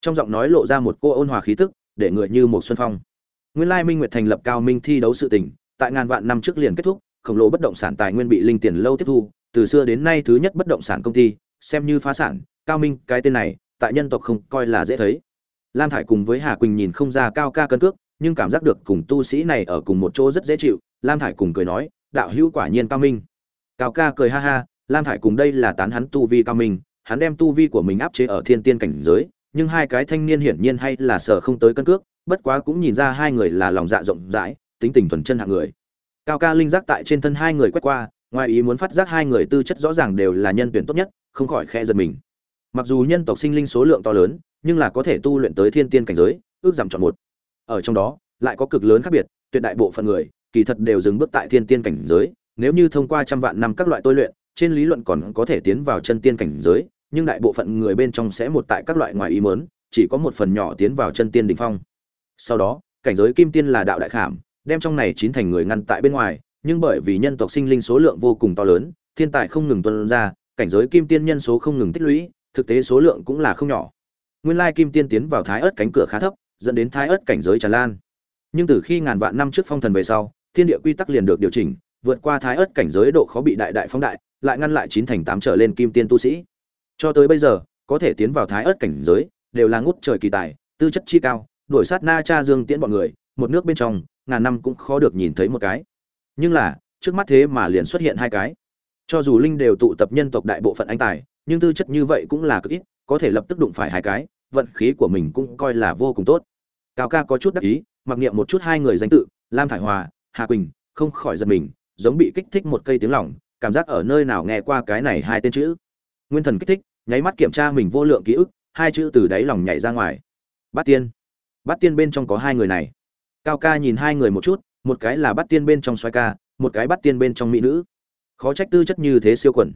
Trong giọng nói lộ ra một cô ôn hòa khí tức, để người như một xuân phong. Nguyên lai minh nguyệt thành lập cao minh thi đấu sự tình, tại ngàn vạn năm trước liền kết thúc, khổng lồ bất động sản tài nguyên bị linh tiền lâu tiếp thu, từ xưa đến nay thứ nhất bất động sản công ty, xem như phá sản, cao minh, cái tên này, tại nhân tộc không coi là dễ thấy. Lam thải cùng với hà quỳnh nhìn không ra cao ca cân cước, nhưng cảm giác được cùng tu sĩ này ở cùng một chỗ rất dễ chịu, lam thải cùng cười nói, đạo hữu quả nhiên cao minh. Cao ca cười ha ha, lam thải cùng đây là tán hắn tu vi cao minh hắn đem tu vi của mình áp chế ở thiên tiên cảnh giới, nhưng hai cái thanh niên hiển nhiên hay là sợ không tới cân cước, bất quá cũng nhìn ra hai người là lòng dạ rộng rãi, tính tình thuần chân hạng người. Cao ca linh giác tại trên thân hai người quét qua, ngoài ý muốn phát giác hai người tư chất rõ ràng đều là nhân tuyển tốt nhất, không khỏi khẽ giật mình. Mặc dù nhân tộc sinh linh số lượng to lớn, nhưng là có thể tu luyện tới thiên tiên cảnh giới, ước giảm chọn một. Ở trong đó, lại có cực lớn khác biệt, tuyệt đại bộ phận người, kỳ thật đều dừng bước tại thiên tiên cảnh giới, nếu như thông qua trăm vạn năm các loại tôi luyện, trên lý luận còn có thể tiến vào chân tiên cảnh giới nhưng đại bộ phận người bên trong sẽ một tại các loại ngoài ý mớn chỉ có một phần nhỏ tiến vào chân tiên đỉnh phong. Sau đó, cảnh giới kim tiên là đạo đại khảm, đem trong này chín thành người ngăn tại bên ngoài, nhưng bởi vì nhân tộc sinh linh số lượng vô cùng to lớn, thiên tài không ngừng tuân ra, cảnh giới kim tiên nhân số không ngừng tích lũy, thực tế số lượng cũng là không nhỏ. Nguyên lai kim tiên tiến vào thái ớt cánh cửa khá thấp, dẫn đến thái ớt cảnh giới tràn lan. Nhưng từ khi ngàn vạn năm trước phong thần về sau, thiên địa quy tắc liền được điều chỉnh, vượt qua thái ớt cảnh giới độ khó bị đại đại phóng đại, lại ngăn lại chín thành tám trở lên kim tiên tu sĩ cho tới bây giờ, có thể tiến vào thái ớt cảnh giới, đều là ngút trời kỳ tài, tư chất chi cao, đuổi sát na cha dương tiễn bọn người, một nước bên trong, ngàn năm cũng khó được nhìn thấy một cái. Nhưng là, trước mắt thế mà liền xuất hiện hai cái. Cho dù linh đều tụ tập nhân tộc đại bộ phận anh tài, nhưng tư chất như vậy cũng là cực ít, có thể lập tức đụng phải hai cái, vận khí của mình cũng coi là vô cùng tốt. Cao ca có chút đắc ý, mặc niệm một chút hai người danh tự, lam thải hòa, hà quỳnh, không khỏi giật mình, giống bị kích thích một cây tiếng lỏng cảm giác ở nơi nào nghe qua cái này hai tên chữ nguyên thần kích thích nháy mắt kiểm tra mình vô lượng ký ức hai chữ từ đáy lòng nhảy ra ngoài. Bát tiên. Bát tiên bên trong có hai người này. Cao ca nhìn hai người một chút một cái là bát tiên bên trong xoay ca một cái bát tiên bên trong mỹ nữ. Khó trách tư chất như thế siêu quẩn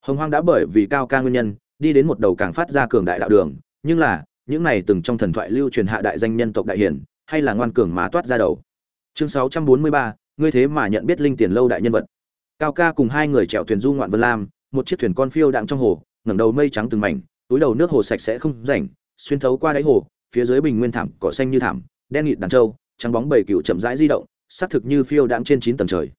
hồng hoang đã bởi vì cao ca nguyên nhân đi đến một đầu càng phát ra cường đại đạo đường nhưng là những này từng trong thần thoại lưu truyền hạ đại danh nhân tộc đại hiển hay là ngoan cường má toát ra đầu. Chương 643, ngươi thế mà nhận biết linh tiền lâu đại nhân vật. Cao ca cùng hai người chèo thuyền du ngoạn vân lam một chiếc thuyền con phiêu đạm trong hồ, ngẩng đầu mây trắng từng mảnh, túi đầu nước hồ sạch sẽ không rảnh, xuyên thấu qua đáy hồ, phía dưới bình nguyên thảm, cỏ xanh như thảm, đen nghịt đàn trâu, trắng bóng bầy cựu chậm rãi di động, xác thực như phiêu đạm trên chín tầng trời.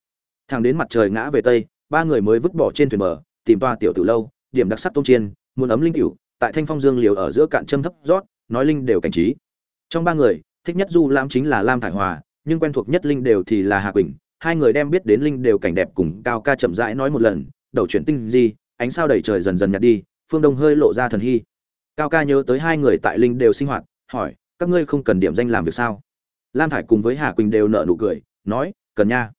Thẳng đến mặt trời ngã về tây, ba người mới vứt bỏ trên thuyền bờ, tìm toa tiểu tử lâu, điểm đặc sắc tôm chiên, muốn ấm linh cựu tại thanh phong dương liều ở giữa cạn châm thấp rót, nói linh đều cảnh trí. Trong ba người, thích nhất du lam chính là lam thải hòa, nhưng quen thuộc nhất linh đều thì là hà quỳnh, hai người đem biết đến linh đều cảnh đẹp cùng cao ca chậm rãi nói một lần đầu chuyển tinh di, ánh sao đầy trời dần dần nhạt đi, phương đông hơi lộ ra thần hy. Cao ca nhớ tới hai người tại linh đều sinh hoạt, hỏi, các ngươi không cần điểm danh làm việc sao? Lam thải cùng với hà quỳnh đều nợ nụ cười, nói, cần nha.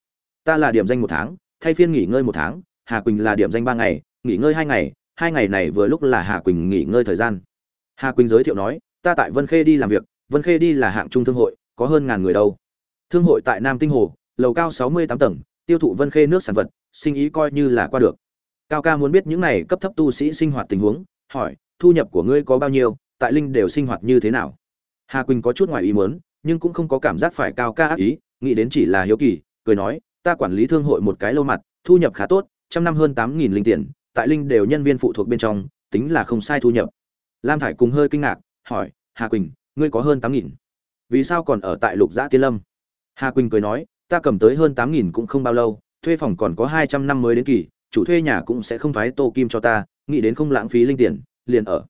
Ta là điểm danh một tháng, thay phiên nghỉ ngơi một tháng, hà quỳnh là điểm danh ba ngày, nghỉ ngơi hai ngày hai ngày này vừa lúc là hà quỳnh nghỉ ngơi thời gian. Hà quỳnh giới thiệu nói, ta tại vân khê đi làm việc, vân khê đi là hạng trung thương hội, có hơn ngàn người đâu. Thương hội tại nam tinh hồ, lầu cao sáu mươi tám tầng, tiêu thụ vân khê nước sản vật sinh ý coi như là qua được. Cao ca muốn biết những này cấp thấp tu sĩ sinh hoạt tình huống, hỏi, thu nhập của ngươi có bao nhiêu, tại linh đều sinh hoạt như thế nào? Hà quỳnh có chút ngoài ý muốn, nhưng cũng không có cảm giác phải cao ca ác ý, nghĩ đến chỉ là hiếu kỳ, cười nói, ta quản lý thương hội một cái lâu mặt, thu nhập khá tốt, trăm năm hơn tám nghìn linh tiền, tại linh đều nhân viên phụ thuộc bên trong, tính là không sai thu nhập. Lam thải cùng hơi kinh ngạc, hỏi, hà quỳnh, ngươi có hơn tám nghìn? Vì sao còn ở tại lục giã tiên lâm? Hà quỳnh cười nói, ta cầm tới hơn tám nghìn cũng không bao lâu thuê phòng còn có hai trăm năm mới đến kỳ, chủ thuê nhà cũng sẽ không phái tô kim cho ta, nghĩ đến không lãng phí linh tiền, liền ở.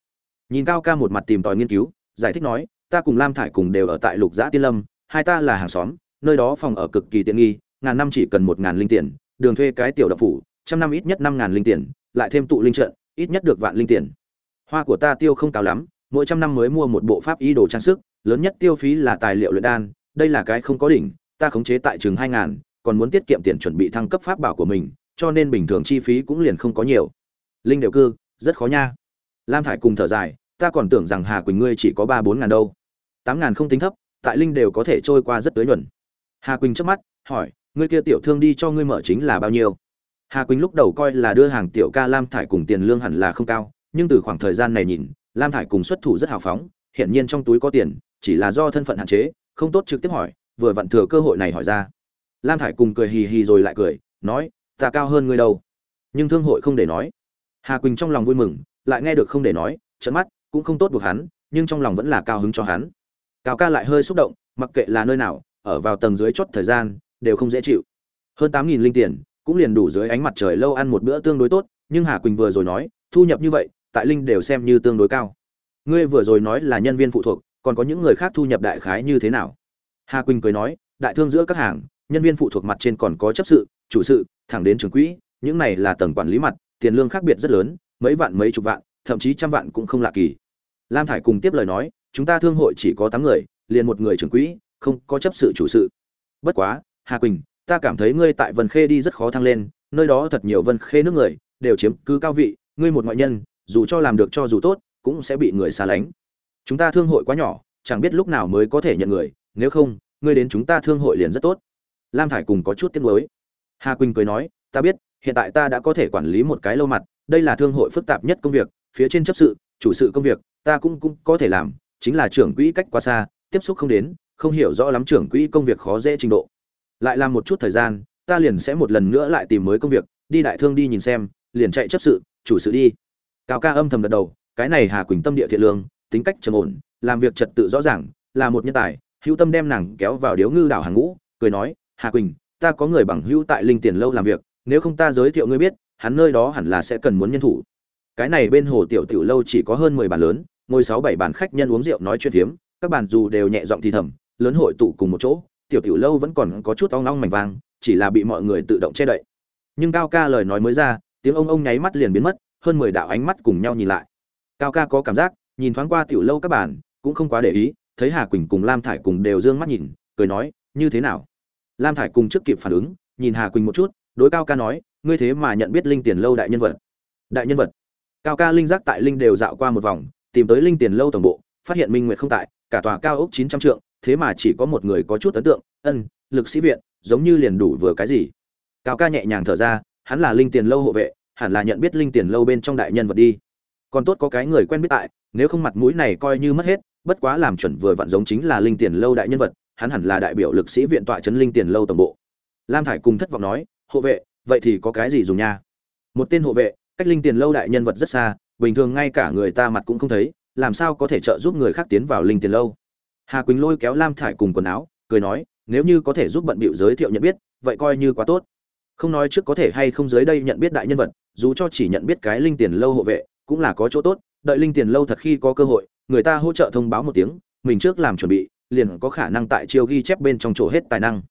Nhìn cao ca một mặt tìm tòi nghiên cứu, giải thích nói, ta cùng lam thải cùng đều ở tại lục giã tiên lâm, hai ta là hàng xóm, nơi đó phòng ở cực kỳ tiện nghi, ngàn năm chỉ cần một ngàn linh tiền, đường thuê cái tiểu đậu phủ, trăm năm ít nhất năm ngàn linh tiền, lại thêm tụ linh trận, ít nhất được vạn linh tiền. Hoa của ta tiêu không cao lắm, mỗi trăm năm mới mua một bộ pháp y đồ trang sức, lớn nhất tiêu phí là tài liệu luyện đan, đây là cái không có đỉnh, ta khống chế tại trường hai ngàn còn muốn tiết kiệm tiền chuẩn bị thăng cấp pháp bảo của mình, cho nên bình thường chi phí cũng liền không có nhiều. Linh đều cư, rất khó nha. Lam thải cùng thở dài, ta còn tưởng rằng hà quỳnh ngươi chỉ có ba bốn ngàn đâu. Tám ngàn không tính thấp, tại linh đều có thể trôi qua rất tới nhuận. Hà quỳnh trước mắt, hỏi, ngươi kia tiểu thương đi cho ngươi mở chính là bao nhiêu? Hà quỳnh lúc đầu coi là đưa hàng tiểu ca lam thải cùng tiền lương hẳn là không cao, nhưng từ khoảng thời gian này nhìn, lam thải cùng xuất thủ rất hào phóng, hiển nhiên trong túi có tiền, chỉ là do thân phận hạn chế, không tốt trực tiếp hỏi, vừa vặn thừa cơ hội này hỏi ra lam thải cùng cười hì hì rồi lại cười, nói, ta cao hơn ngươi đâu. Nhưng thương hội không để nói. Hà quỳnh trong lòng vui mừng, lại nghe được không để nói trận mắt, cũng không tốt buộc hắn, nhưng trong lòng vẫn là cao hứng cho hắn. Cao ca lại hơi xúc động, mặc kệ là nơi nào, ở vào tầng dưới chót thời gian, đều không dễ chịu. Hơn tám nghìn linh tiền, cũng liền đủ dưới ánh mặt trời lâu ăn một bữa tương đối tốt, nhưng hà quỳnh vừa rồi nói, thu nhập như vậy, tại linh đều xem như tương đối cao. Ngươi vừa rồi nói là nhân viên phụ thuộc, còn có những người khác thu nhập đại khái như thế nào? Hà quỳnh cười nói, đại thương giữa các hàng nhân viên phụ thuộc mặt trên còn có chấp sự, chủ sự, thẳng đến trưởng quỹ, những này là tầng quản lý mặt, tiền lương khác biệt rất lớn, mấy vạn mấy chục vạn, thậm chí trăm vạn cũng không lạ kỳ. Lam thải cùng tiếp lời nói, chúng ta thương hội chỉ có tám người, liền một người trưởng quỹ, không có chấp sự chủ sự. Bất quá, hà quỳnh, ta cảm thấy ngươi tại vân khê đi rất khó thăng lên, nơi đó thật nhiều vân khê nước người, đều chiếm cứ cao vị, ngươi một ngoại nhân, dù cho làm được cho dù tốt, cũng sẽ bị người xa lánh. Chúng ta thương hội quá nhỏ, chẳng biết lúc nào mới có thể nhận người, nếu không, ngươi đến chúng ta thương hội liền rất tốt lam thải cùng có chút tiếc nuối. Hà quỳnh cười nói, ta biết, hiện tại ta đã có thể quản lý một cái lâu mặt, đây là thương hội phức tạp nhất công việc, phía trên chấp sự, chủ sự công việc, ta cũng cũng có thể làm, chính là trưởng quỹ cách quá xa, tiếp xúc không đến, không hiểu rõ lắm trưởng quỹ công việc khó dễ trình độ. Lại làm một chút thời gian, ta liền sẽ một lần nữa lại tìm mới công việc, đi đại thương đi nhìn xem, liền chạy chấp sự, chủ sự đi. Cao ca âm thầm gật đầu, cái này hà quỳnh tâm địa thiện lương, tính cách trầm ổn, làm việc trật tự rõ ràng, là một nhân tài, hữu tâm đem nàng kéo vào điếu ngư đảo hàng ngũ, cười nói hà quỳnh, ta có người bằng hữu tại linh tiền lâu làm việc, nếu không ta giới thiệu ngươi biết, hắn nơi đó hẳn là sẽ cần muốn nhân thủ. Cái này bên hồ tiểu tiểu lâu chỉ có hơn mười bàn lớn, ngồi sáu bảy bàn khách nhân uống rượu nói chuyện phiếm, các bàn dù đều nhẹ giọng thì thầm, lớn hội tụ cùng một chỗ, tiểu tiểu lâu vẫn còn có chút ong ong mảnh vang, chỉ là bị mọi người tự động che đậy. Nhưng cao ca lời nói mới ra, tiếng ông ông nháy mắt liền biến mất, hơn mười đạo ánh mắt cùng nhau nhìn lại. Cao ca có cảm giác, nhìn thoáng qua tiểu lâu các bàn, cũng không quá để ý, thấy hà quỳnh cùng lam thải cùng đều dương mắt nhìn, cười nói, như thế nào? Lam thải cùng trước kịp phản ứng, nhìn hà quỳnh một chút, đối cao ca nói, ngươi thế mà nhận biết linh tiền lâu đại nhân vật. Đại nhân vật? Cao ca linh giác tại linh đều dạo qua một vòng, tìm tới linh tiền lâu tổng bộ, phát hiện minh nguyệt không tại, cả tòa cao ốc chín trăm trượng, thế mà chỉ có một người có chút ấn tượng, ân, lực sĩ viện, giống như liền đủ vừa cái gì. Cao ca nhẹ nhàng thở ra, hắn là linh tiền lâu hộ vệ, hẳn là nhận biết linh tiền lâu bên trong đại nhân vật đi. Còn tốt có cái người quen biết tại, nếu không mặt mũi này coi như mất hết, bất quá làm chuẩn vừa vặn giống chính là linh tiền lâu đại nhân vật hắn hẳn là đại biểu lực sĩ viện tọa trấn linh tiền lâu tổng bộ. Lam thải cùng thất vọng nói, hộ vệ, vậy thì có cái gì dùng nha? Một tên hộ vệ, cách linh tiền lâu đại nhân vật rất xa, bình thường ngay cả người ta mặt cũng không thấy, làm sao có thể trợ giúp người khác tiến vào linh tiền lâu? Hà quỳnh lôi kéo lam thải cùng quần áo, cười nói, nếu như có thể giúp bận bịu giới thiệu nhận biết, vậy coi như quá tốt. Không nói trước có thể hay không dưới đây nhận biết đại nhân vật, dù cho chỉ nhận biết cái linh tiền lâu hộ vệ, cũng là có chỗ tốt, đợi linh tiền lâu thật khi có cơ hội, người ta hỗ trợ thông báo một tiếng, mình trước làm chuẩn bị liền có khả năng tại chiêu ghi chép bên trong chỗ hết tài năng.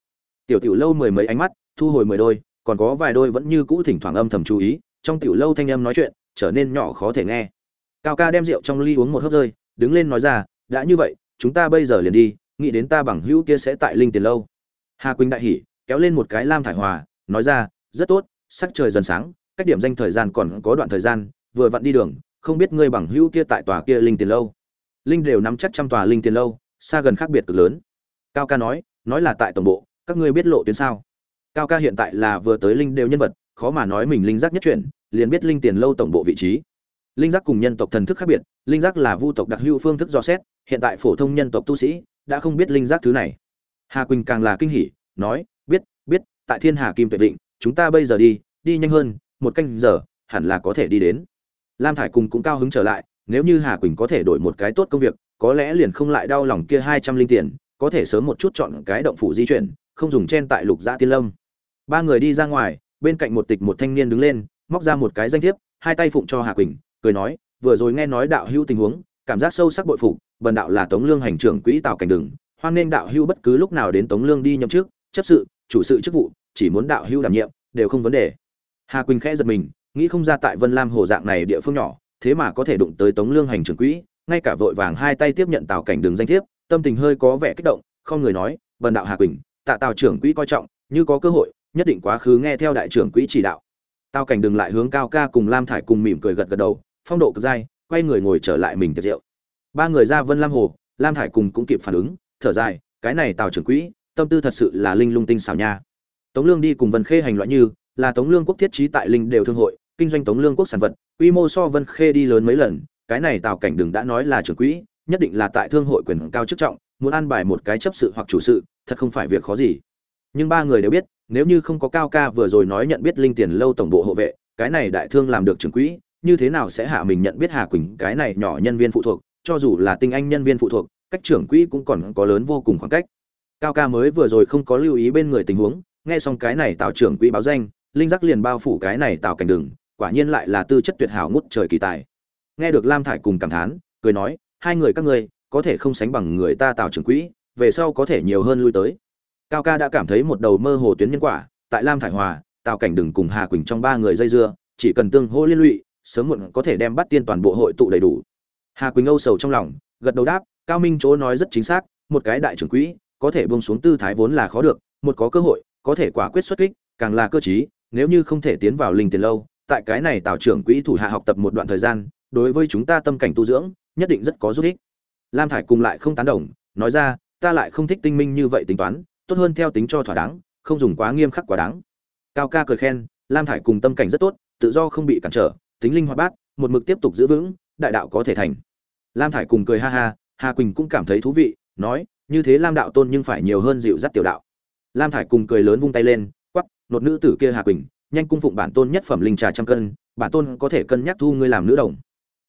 Tiểu tiểu lâu mười mấy ánh mắt, thu hồi mười đôi, còn có vài đôi vẫn như cũ thỉnh thoảng âm thầm chú ý, trong tiểu lâu thanh âm nói chuyện, trở nên nhỏ khó thể nghe. Cao ca đem rượu trong ly uống một hớp rơi, đứng lên nói ra, đã như vậy, chúng ta bây giờ liền đi, nghĩ đến ta bằng hữu kia sẽ tại linh tiền lâu. Hà quỳnh đại hỉ, kéo lên một cái lam thải hòa, nói ra, rất tốt, sắc trời dần sáng, cách điểm danh thời gian còn có đoạn thời gian, vừa vặn đi đường, không biết ngươi bằng hữu kia tại tòa kia linh tiền lâu. Linh đều nắm chắc trăm tòa linh tiền lâu xa gần khác biệt cực lớn. Cao ca nói nói là tại tổng bộ, các ngươi biết lộ tuyến sao? Cao ca hiện tại là vừa tới linh đều nhân vật, khó mà nói mình linh giác nhất chuyển, liền biết linh tiền lâu tổng bộ vị trí. Linh giác cùng nhân tộc thần thức khác biệt, linh giác là vu tộc đặc hữu phương thức do xét, hiện tại phổ thông nhân tộc tu sĩ đã không biết linh giác thứ này. Hà quỳnh càng là kinh hỉ, nói, biết biết, tại thiên hà kim tuệ định chúng ta bây giờ đi đi nhanh hơn, một canh giờ, hẳn là có thể đi đến. Lam thải cùng cũng cao hứng trở lại, nếu như hà quỳnh có thể đổi một cái tốt công việc có lẽ liền không lại đau lòng kia hai trăm linh tiền, có thể sớm một chút chọn cái động phủ di chuyển, không dùng chen tại lục gia tiên lâm. Ba người đi ra ngoài, bên cạnh một tịch một thanh niên đứng lên, móc ra một cái danh thiếp, hai tay phụng cho hà quỳnh, cười nói, vừa rồi nghe nói đạo hữu tình huống, cảm giác sâu sắc bội phục, bần đạo là tống lương hành trưởng quỹ tạo cảnh đường, hoan nên đạo hữu bất cứ lúc nào đến tống lương đi nhậm chức, chấp sự, chủ sự chức vụ, chỉ muốn đạo hữu đảm nhiệm, đều không vấn đề. Hà quỳnh khẽ giật mình, nghĩ không ra tại vân lam hồ dạng này địa phương nhỏ, thế mà có thể đụng tới tống lương hành trưởng quỹ ngay cả vội vàng hai tay tiếp nhận tào cảnh đường danh thiếp, tâm tình hơi có vẻ kích động, không người nói vần đạo hà quỳnh, tạ tào trưởng quỹ coi trọng, như có cơ hội, nhất định quá khứ nghe theo đại trưởng quỹ chỉ đạo. Tào cảnh đường lại hướng cao ca cùng lam thải cùng mỉm cười gật gật đầu, phong độ cực dai, quay người ngồi trở lại mình tiệc rượu. Ba người ra vân lam hồ, lam thải cùng cũng kịp phản ứng, thở dài, cái này tào trưởng quỹ, tâm tư thật sự là linh lung tinh xảo nha. Tống lương đi cùng vân khê hành loại như, là tống lương quốc thiết trí tại linh đều thương hội, kinh doanh tống lương quốc sản vật, quy mô so vân khê đi lớn mấy lần cái này tào cảnh đừng đã nói là trưởng quỹ, nhất định là tại thương hội quyền cao chức trọng, muốn an bài một cái chấp sự hoặc chủ sự, thật không phải việc khó gì. Nhưng ba người đều biết, nếu như không có cao ca vừa rồi nói nhận biết linh tiền lâu tổng bộ hộ vệ, cái này đại thương làm được trưởng quỹ, như thế nào sẽ hạ mình nhận biết hà quỳnh, cái này nhỏ nhân viên phụ thuộc, cho dù là tinh anh nhân viên phụ thuộc, cách trưởng quỹ cũng còn có lớn vô cùng khoảng cách. Cao ca mới vừa rồi không có lưu ý bên người tình huống, nghe xong cái này tạo trưởng quỹ báo danh, linh giác liền bao phủ cái này tạo cảnh đường quả nhiên lại là tư chất tuyệt hảo ngút trời kỳ tài nghe được lam thải cùng cảm thán, cười nói, hai người các ngươi, có thể không sánh bằng người ta tạo trưởng quỹ, về sau có thể nhiều hơn lui tới. Cao ca đã cảm thấy một đầu mơ hồ tuyến nhân quả, tại lam thải hòa tạo cảnh đừng cùng hà quỳnh trong ba người dây dưa, chỉ cần tương hô liên lụy, sớm muộn có thể đem bắt tiên toàn bộ hội tụ đầy đủ. Hà quỳnh âu sầu trong lòng, gật đầu đáp, cao minh chỗ nói rất chính xác, một cái đại trưởng quỹ, có thể buông xuống tư thái vốn là khó được, một có cơ hội, có thể quả quyết xuất kích, càng là cơ chí nếu như không thể tiến vào linh tiền lâu, tại cái này tạo trưởng quỹ thủ hạ học tập một đoạn thời gian đối với chúng ta tâm cảnh tu dưỡng, nhất định rất có giúp ích. Lam thải cùng lại không tán đồng, nói ra, ta lại không thích tinh minh như vậy tính toán, tốt hơn theo tính cho thỏa đáng, không dùng quá nghiêm khắc quá đáng. Cao ca cười khen, lam thải cùng tâm cảnh rất tốt, tự do không bị cản trở, tính linh hoạt bát, một mực tiếp tục giữ vững, đại đạo có thể thành. Lam thải cùng cười ha ha, hà quỳnh cũng cảm thấy thú vị, nói, như thế lam đạo tôn nhưng phải nhiều hơn dịu dắt tiểu đạo. Lam thải cùng cười lớn vung tay lên quắp nột nữ tử kia hà quỳnh, nhanh cung phụng bản tôn nhất phẩm linh trà trăm cân, bản tôn có thể cân nhắc thu ngươi làm nữ đồng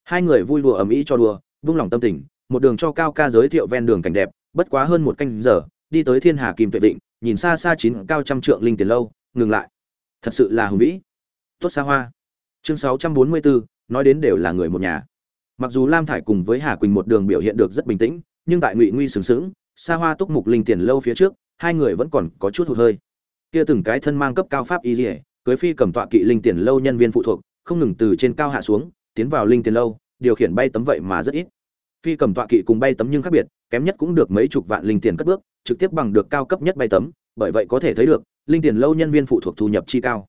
hai người vui đùa ầm ĩ cho đùa, vung lòng tâm tình, một đường cho cao ca giới thiệu ven đường cảnh đẹp, bất quá hơn một canh giờ, đi tới thiên hà kim tuệ định nhìn xa xa chín cao trăm trượng linh tiền lâu, ngừng lại. Thật sự là hùng vĩ. Tốt xa hoa. Chương sáu trăm bốn mươi bốn, nói đến đều là người một nhà. Mặc dù lam thải cùng với hà quỳnh một đường biểu hiện được rất bình tĩnh, nhưng tại ngụy nguy sừng sững, xa hoa túc mục linh tiền lâu phía trước, hai người vẫn còn có chút hụt hơi. Kia từng cái thân mang cấp cao pháp y dỉa cưới phi cầm tọa kỵ linh tiền lâu nhân viên phụ thuộc, không ngừng từ trên cao hạ xuống tiến vào linh tiền lâu, điều khiển bay tấm vậy mà rất ít. Phi cầm tọa kỵ cùng bay tấm nhưng khác biệt, kém nhất cũng được mấy chục vạn linh tiền cất bước, trực tiếp bằng được cao cấp nhất bay tấm, bởi vậy có thể thấy được, linh tiền lâu nhân viên phụ thuộc thu nhập chi cao.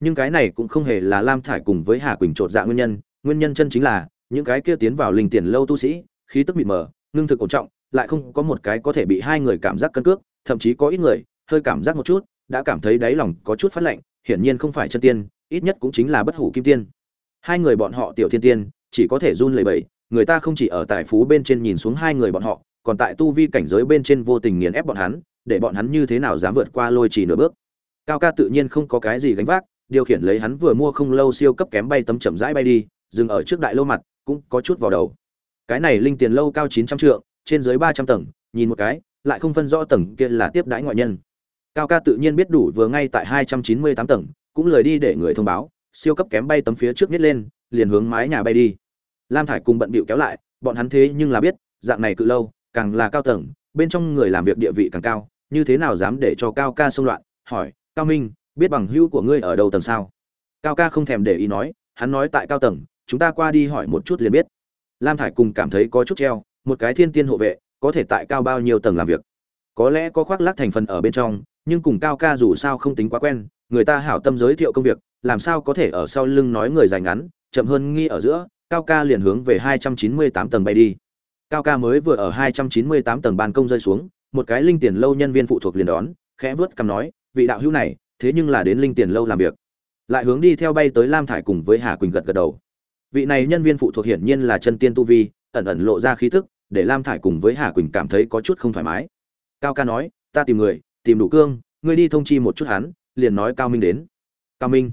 Nhưng cái này cũng không hề là lam thải cùng với hà quỳnh trột dạ nguyên nhân nguyên nhân chân chính là, những cái kia tiến vào linh tiền lâu tu sĩ, khí tức mịt mờ, ngưng thực ổn trọng, lại không có một cái có thể bị hai người cảm giác cân cước, thậm chí có ít người, hơi cảm giác một chút, đã cảm thấy đáy lòng có chút phát lạnh, hiển nhiên không phải chân tiên, ít nhất cũng chính là bất hủ kim tiên hai người bọn họ tiểu thiên tiên, chỉ có thể run lẩy bẩy, người ta không chỉ ở tại phú bên trên nhìn xuống hai người bọn họ, còn tại tu vi cảnh giới bên trên vô tình nghiền ép bọn hắn, để bọn hắn như thế nào dám vượt qua lôi chỉ nửa bước. Cao ca tự nhiên không có cái gì gánh vác, điều khiển lấy hắn vừa mua không lâu siêu cấp kém bay tấm chậm rãi bay đi, dừng ở trước đại lâu mặt, cũng có chút vào đầu. Cái này linh tiền lâu cao chín trăm trượng, trên dưới ba trăm tầng, nhìn một cái, lại không phân rõ tầng kia là tiếp đãi ngoại nhân. Cao ca tự nhiên biết đủ vừa ngay tại hai trăm chín mươi tám tầng, cũng lời đi để người thông báo siêu cấp kém bay tấm phía trước nhét lên, liền hướng mái nhà bay đi. Lam thải cùng bận bịu kéo lại, bọn hắn thế nhưng là biết, dạng này cự lâu, càng là cao tầng, bên trong người làm việc địa vị càng cao, như thế nào dám để cho cao ca xông loạn? Hỏi, cao minh, biết bằng hữu của ngươi ở đâu tầng sao? Cao ca không thèm để ý nói, hắn nói tại cao tầng, chúng ta qua đi hỏi một chút liền biết. Lam thải cùng cảm thấy có chút treo, một cái thiên tiên hộ vệ, có thể tại cao bao nhiêu tầng làm việc. Có lẽ có khoác lác thành phần ở bên trong, nhưng cùng cao ca dù sao không tính quá quen, người ta hảo tâm giới thiệu công việc làm sao có thể ở sau lưng nói người dài ngắn, chậm hơn nghi ở giữa, cao ca liền hướng về 298 tầng bay đi. Cao ca mới vừa ở 298 tầng ban công rơi xuống, một cái linh tiền lâu nhân viên phụ thuộc liền đón, khẽ vớt cằm nói, vị đạo hữu này, thế nhưng là đến linh tiền lâu làm việc. Lại hướng đi theo bay tới lam thải cùng với hà quỳnh gật gật đầu. Vị này nhân viên phụ thuộc hiển nhiên là chân tiên tu vi, ẩn ẩn lộ ra khí tức, để lam thải cùng với hà quỳnh cảm thấy có chút không thoải mái. Cao ca nói, ta tìm người, tìm đủ cương, ngươi đi thông chi một chút hắn, liền nói cao minh đến. Cao minh?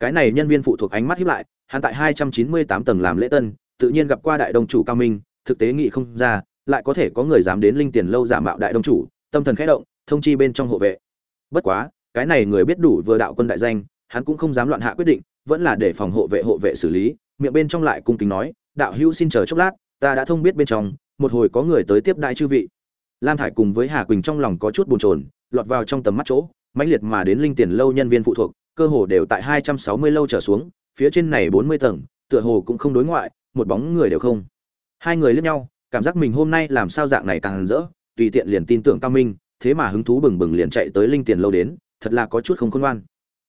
Cái này nhân viên phụ thuộc ánh mắt hiếp lại, hắn tại hai trăm chín mươi tám tầng làm lễ tân, tự nhiên gặp qua đại đông chủ cao minh, thực tế nghị không ra, lại có thể có người dám đến linh tiền lâu giả mạo đại đông chủ, tâm thần khẽ động, thông chi bên trong hộ vệ. Bất quá, cái này người biết đủ vừa đạo quân đại danh, hắn cũng không dám loạn hạ quyết định, vẫn là để phòng hộ vệ hộ vệ xử lý, miệng bên trong lại cung kính nói, đạo hữu xin chờ chốc lát, ta đã thông biết bên trong, một hồi có người tới tiếp đại chư vị. Lam thải cùng với hà quỳnh trong lòng có chút buồn chồn, lọt vào trong tầm mắt chỗ, mãnh liệt mà đến linh tiền lâu nhân viên phụ thuộc cơ hồ đều tại hai trăm sáu mươi lâu trở xuống, phía trên này bốn mươi tầng, tựa hồ cũng không đối ngoại, một bóng người đều không. Hai người liếc nhau, cảm giác mình hôm nay làm sao dạng này càng rỡ, tùy tiện liền tin tưởng cao minh, thế mà hứng thú bừng bừng liền chạy tới linh tiền lâu đến, thật là có chút không khôn ngoan.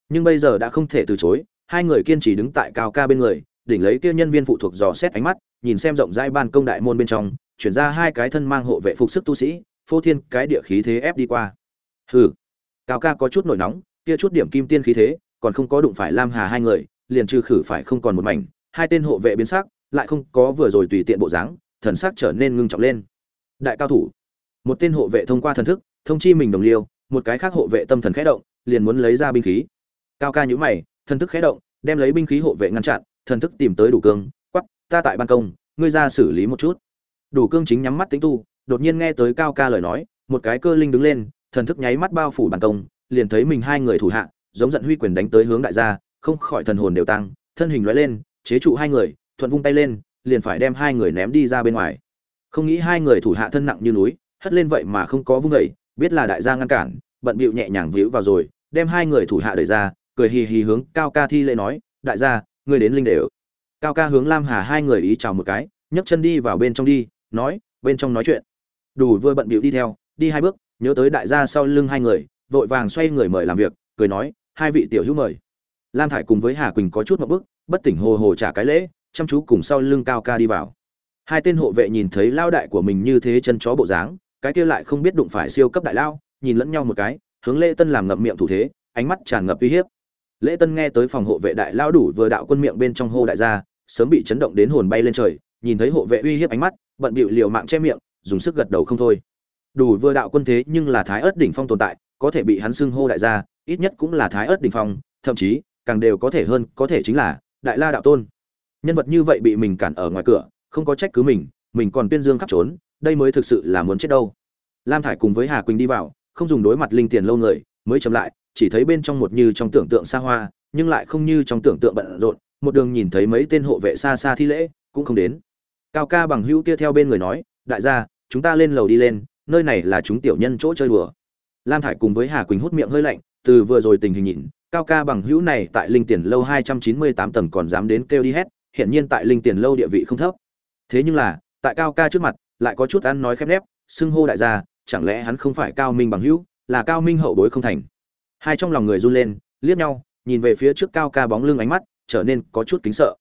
Nhưng bây giờ đã không thể từ chối, hai người kiên trì đứng tại cao ca bên người, đỉnh lấy kia nhân viên phụ thuộc dò xét ánh mắt, nhìn xem rộng rãi ban công đại môn bên trong, chuyển ra hai cái thân mang hộ vệ phục sức tu sĩ, phô thiên cái địa khí thế ép đi qua. Hừ, cao ca có chút nổi nóng kia chút điểm kim tiên khí thế còn không có đụng phải lam hà hai người liền trừ khử phải không còn một mảnh hai tên hộ vệ biến sắc lại không có vừa rồi tùy tiện bộ dáng thần sắc trở nên ngưng trọng lên. Đại cao thủ. Một tên hộ vệ thông qua thần thức thông chi mình đồng liêu một cái khác hộ vệ tâm thần khẽ động liền muốn lấy ra binh khí. Cao ca nhíu mày thần thức khẽ động đem lấy binh khí hộ vệ ngăn chặn thần thức tìm tới đủ cương Quắc, ta tại ban công ngươi ra xử lý một chút. Đủ cương chính nhắm mắt tính tu đột nhiên nghe tới cao ca lời nói một cái cơ linh đứng lên thần thức nháy mắt bao phủ ban công liền thấy mình hai người thủ hạ, giống giận huy quyền đánh tới hướng đại gia, không khỏi thần hồn đều tăng, thân hình lóe lên, chế trụ hai người, thuận vung tay lên, liền phải đem hai người ném đi ra bên ngoài. Không nghĩ hai người thủ hạ thân nặng như núi, hất lên vậy mà không có vung vẩy biết là đại gia ngăn cản, bận bịu nhẹ nhàng víu vào rồi, đem hai người thủ hạ đẩy ra, cười hì hì hướng cao ca thi lễ nói, đại gia, ngươi đến linh đều. Cao ca hướng lam hà hai người ý chào một cái, nhấc chân đi vào bên trong đi, nói, bên trong nói chuyện. Đủ vừa bận bịu đi theo, đi hai bước, nhớ tới đại gia sau lưng hai người vội vàng xoay người mời làm việc, cười nói, hai vị tiểu hữu mời. Lam thải cùng với hà quỳnh có chút một bức bất tỉnh hồ hồ trả cái lễ, chăm chú cùng sau lưng cao ca đi vào. Hai tên hộ vệ nhìn thấy lao đại của mình như thế chân chó bộ dáng, cái kia lại không biết đụng phải siêu cấp đại lao, nhìn lẫn nhau một cái, hướng lễ tân làm ngậm miệng thủ thế, ánh mắt tràn ngập uy hiếp. Lễ tân nghe tới phòng hộ vệ đại lao đủ vừa đạo quân miệng bên trong hô đại gia, sớm bị chấn động đến hồn bay lên trời, nhìn thấy hộ vệ uy hiếp ánh mắt, bận bịu liều mạng che miệng, dùng sức gật đầu không thôi. Đủ vừa đạo quân thế nhưng là thái ớt đỉnh phong tồn tại có thể bị hắn xưng hô đại gia, ít nhất cũng là thái ớt đỉnh phong, thậm chí, càng đều có thể hơn, có thể chính là đại la đạo tôn. Nhân vật như vậy bị mình cản ở ngoài cửa, không có trách cứ mình mình còn tuyên dương khắp trốn, đây mới thực sự là muốn chết đâu. Lam thải cùng với hà quỳnh đi vào, không dùng đối mặt linh tiền lâu người, mới chậm lại, chỉ thấy bên trong một như trong tưởng tượng xa hoa, nhưng lại không như trong tưởng tượng bận rộn, một đường nhìn thấy mấy tên hộ vệ xa xa thi lễ, cũng không đến. Cao ca bằng hữu kia theo bên người nói, đại gia, chúng ta lên lầu đi lên, nơi này là chúng tiểu nhân chỗ chơi đùa lam thải cùng với hà quỳnh hút miệng hơi lạnh, từ vừa rồi tình hình nhìn, cao ca bằng hữu này tại linh tiền lâu hai trăm chín mươi tám tầng còn dám đến kêu đi hết hiện nhiên tại linh tiền lâu địa vị không thấp. Thế nhưng là, tại cao ca trước mặt, lại có chút ăn nói khép nép, xưng hô đại gia, chẳng lẽ hắn không phải cao minh bằng hữu, là cao minh hậu bối không thành? Hai trong lòng người run lên, liếc nhau, nhìn về phía trước cao ca bóng lưng ánh mắt, trở nên có chút kính sợ.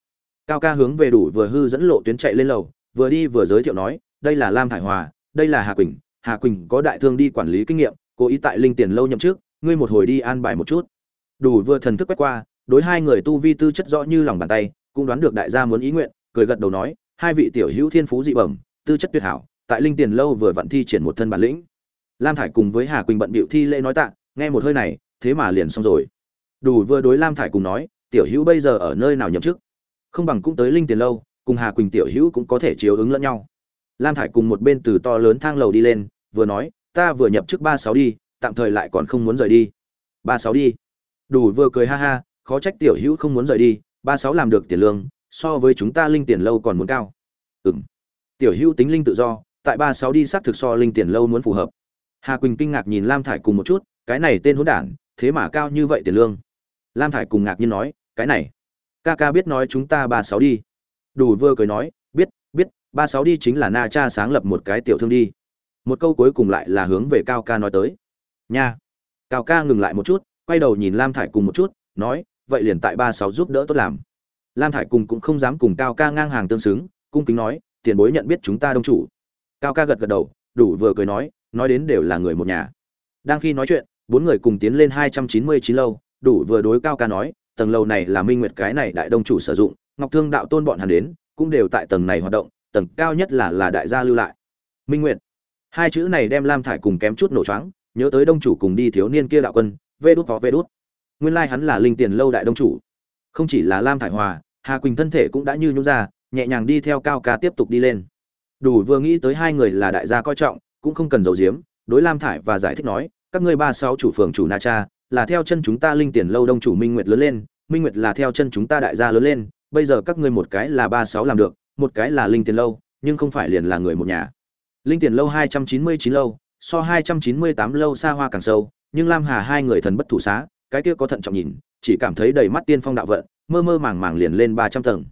Cao ca hướng về đủ vừa hư dẫn lộ tuyến chạy lên lầu, vừa đi vừa giới thiệu nói, đây là lam thải hòa, đây là hà quỳnh hà quỳnh có đại thương đi quản lý kinh nghiệm cố ý tại linh tiền lâu nhậm trước ngươi một hồi đi an bài một chút. Đủ vừa thần thức quét qua, đối hai người tu vi tư chất rõ như lòng bàn tay, cũng đoán được đại gia muốn ý nguyện, cười gật đầu nói, hai vị tiểu hữu thiên phú dị bẩm, tư chất tuyệt hảo, tại linh tiền lâu vừa vận thi triển một thân bản lĩnh. Lam thải cùng với hà quỳnh bận bịu thi lễ nói tạ, nghe một hơi này, thế mà liền xong rồi. Đủ vừa đối lam thải cùng nói, tiểu hữu bây giờ ở nơi nào nhậm chức? Không bằng cũng tới linh tiền lâu, cùng hà quỳnh tiểu hữu cũng có thể chiếu ứng lẫn nhau. Lam thải cùng một bên từ to lớn thang lầu đi lên, vừa nói ta vừa nhập chức ba sáu đi, tạm thời lại còn không muốn rời đi. Ba sáu đi. Đủ vừa cười ha ha, khó trách tiểu hữu không muốn rời đi, ba sáu làm được tiền lương, so với chúng ta linh tiền lâu còn muốn cao. Ừm. Tiểu hữu tính linh tự do, tại ba sáu đi xác thực so linh tiền lâu muốn phù hợp. Hà quỳnh kinh ngạc nhìn lam thải cùng một chút, cái này tên hỗn đản, thế mà cao như vậy tiền lương. Lam thải cùng ngạc nhiên nói, cái này, ca ca biết nói chúng ta ba sáu đi. Đủ vừa cười nói, biết biết, ba sáu đi chính là na cha sáng lập một cái tiểu thương đi một câu cuối cùng lại là hướng về cao ca nói tới. Nha. Cao ca ngừng lại một chút, quay đầu nhìn lam thải cùng một chút, nói, vậy liền tại ba sáu giúp đỡ tốt làm. Lam thải cùng cũng không dám cùng cao ca ngang hàng tương xứng, cung kính nói, tiền bối nhận biết chúng ta đông chủ. Cao ca gật gật đầu, đủ vừa cười nói nói đến đều là người một nhà. Đang khi nói chuyện, bốn người cùng tiến lên hai trăm chín mươi chín lâu, đủ vừa đối cao ca nói, tầng lầu này là minh nguyệt cái này đại đông chủ sử dụng, ngọc thương đạo tôn bọn hắn đến, cũng đều tại tầng này hoạt động, tầng cao nhất là là đại gia lưu lại. Minh nguyệt hai chữ này đem lam thải cùng kém chút nổ choáng, nhớ tới đông chủ cùng đi thiếu niên kia đạo quân vê đút có vê đút nguyên lai hắn là linh tiền lâu đại đông chủ. Không chỉ là lam thải hòa, hà quỳnh thân thể cũng đã như nhún ra, nhẹ nhàng đi theo cao ca tiếp tục đi lên. Đủ vừa nghĩ tới hai người là đại gia coi trọng, cũng không cần giấu giếm, đối lam thải và giải thích nói, các ngươi ba sáu chủ phường chủ na cha, là theo chân chúng ta linh tiền lâu đông chủ minh nguyệt lớn lên, minh nguyệt là theo chân chúng ta đại gia lớn lên, bây giờ các ngươi một cái là ba sáu làm được, một cái là linh tiền lâu, nhưng không phải liền là người một nhà linh tiền lâu hai trăm chín mươi chín lâu, so hai trăm chín mươi tám lâu xa hoa càng sâu, nhưng lam hà hai người thần bất thủ xá, cái kia có thận trọng nhìn, chỉ cảm thấy đầy mắt tiên phong đạo vận, mơ mơ màng màng liền lên ba trăm tầng.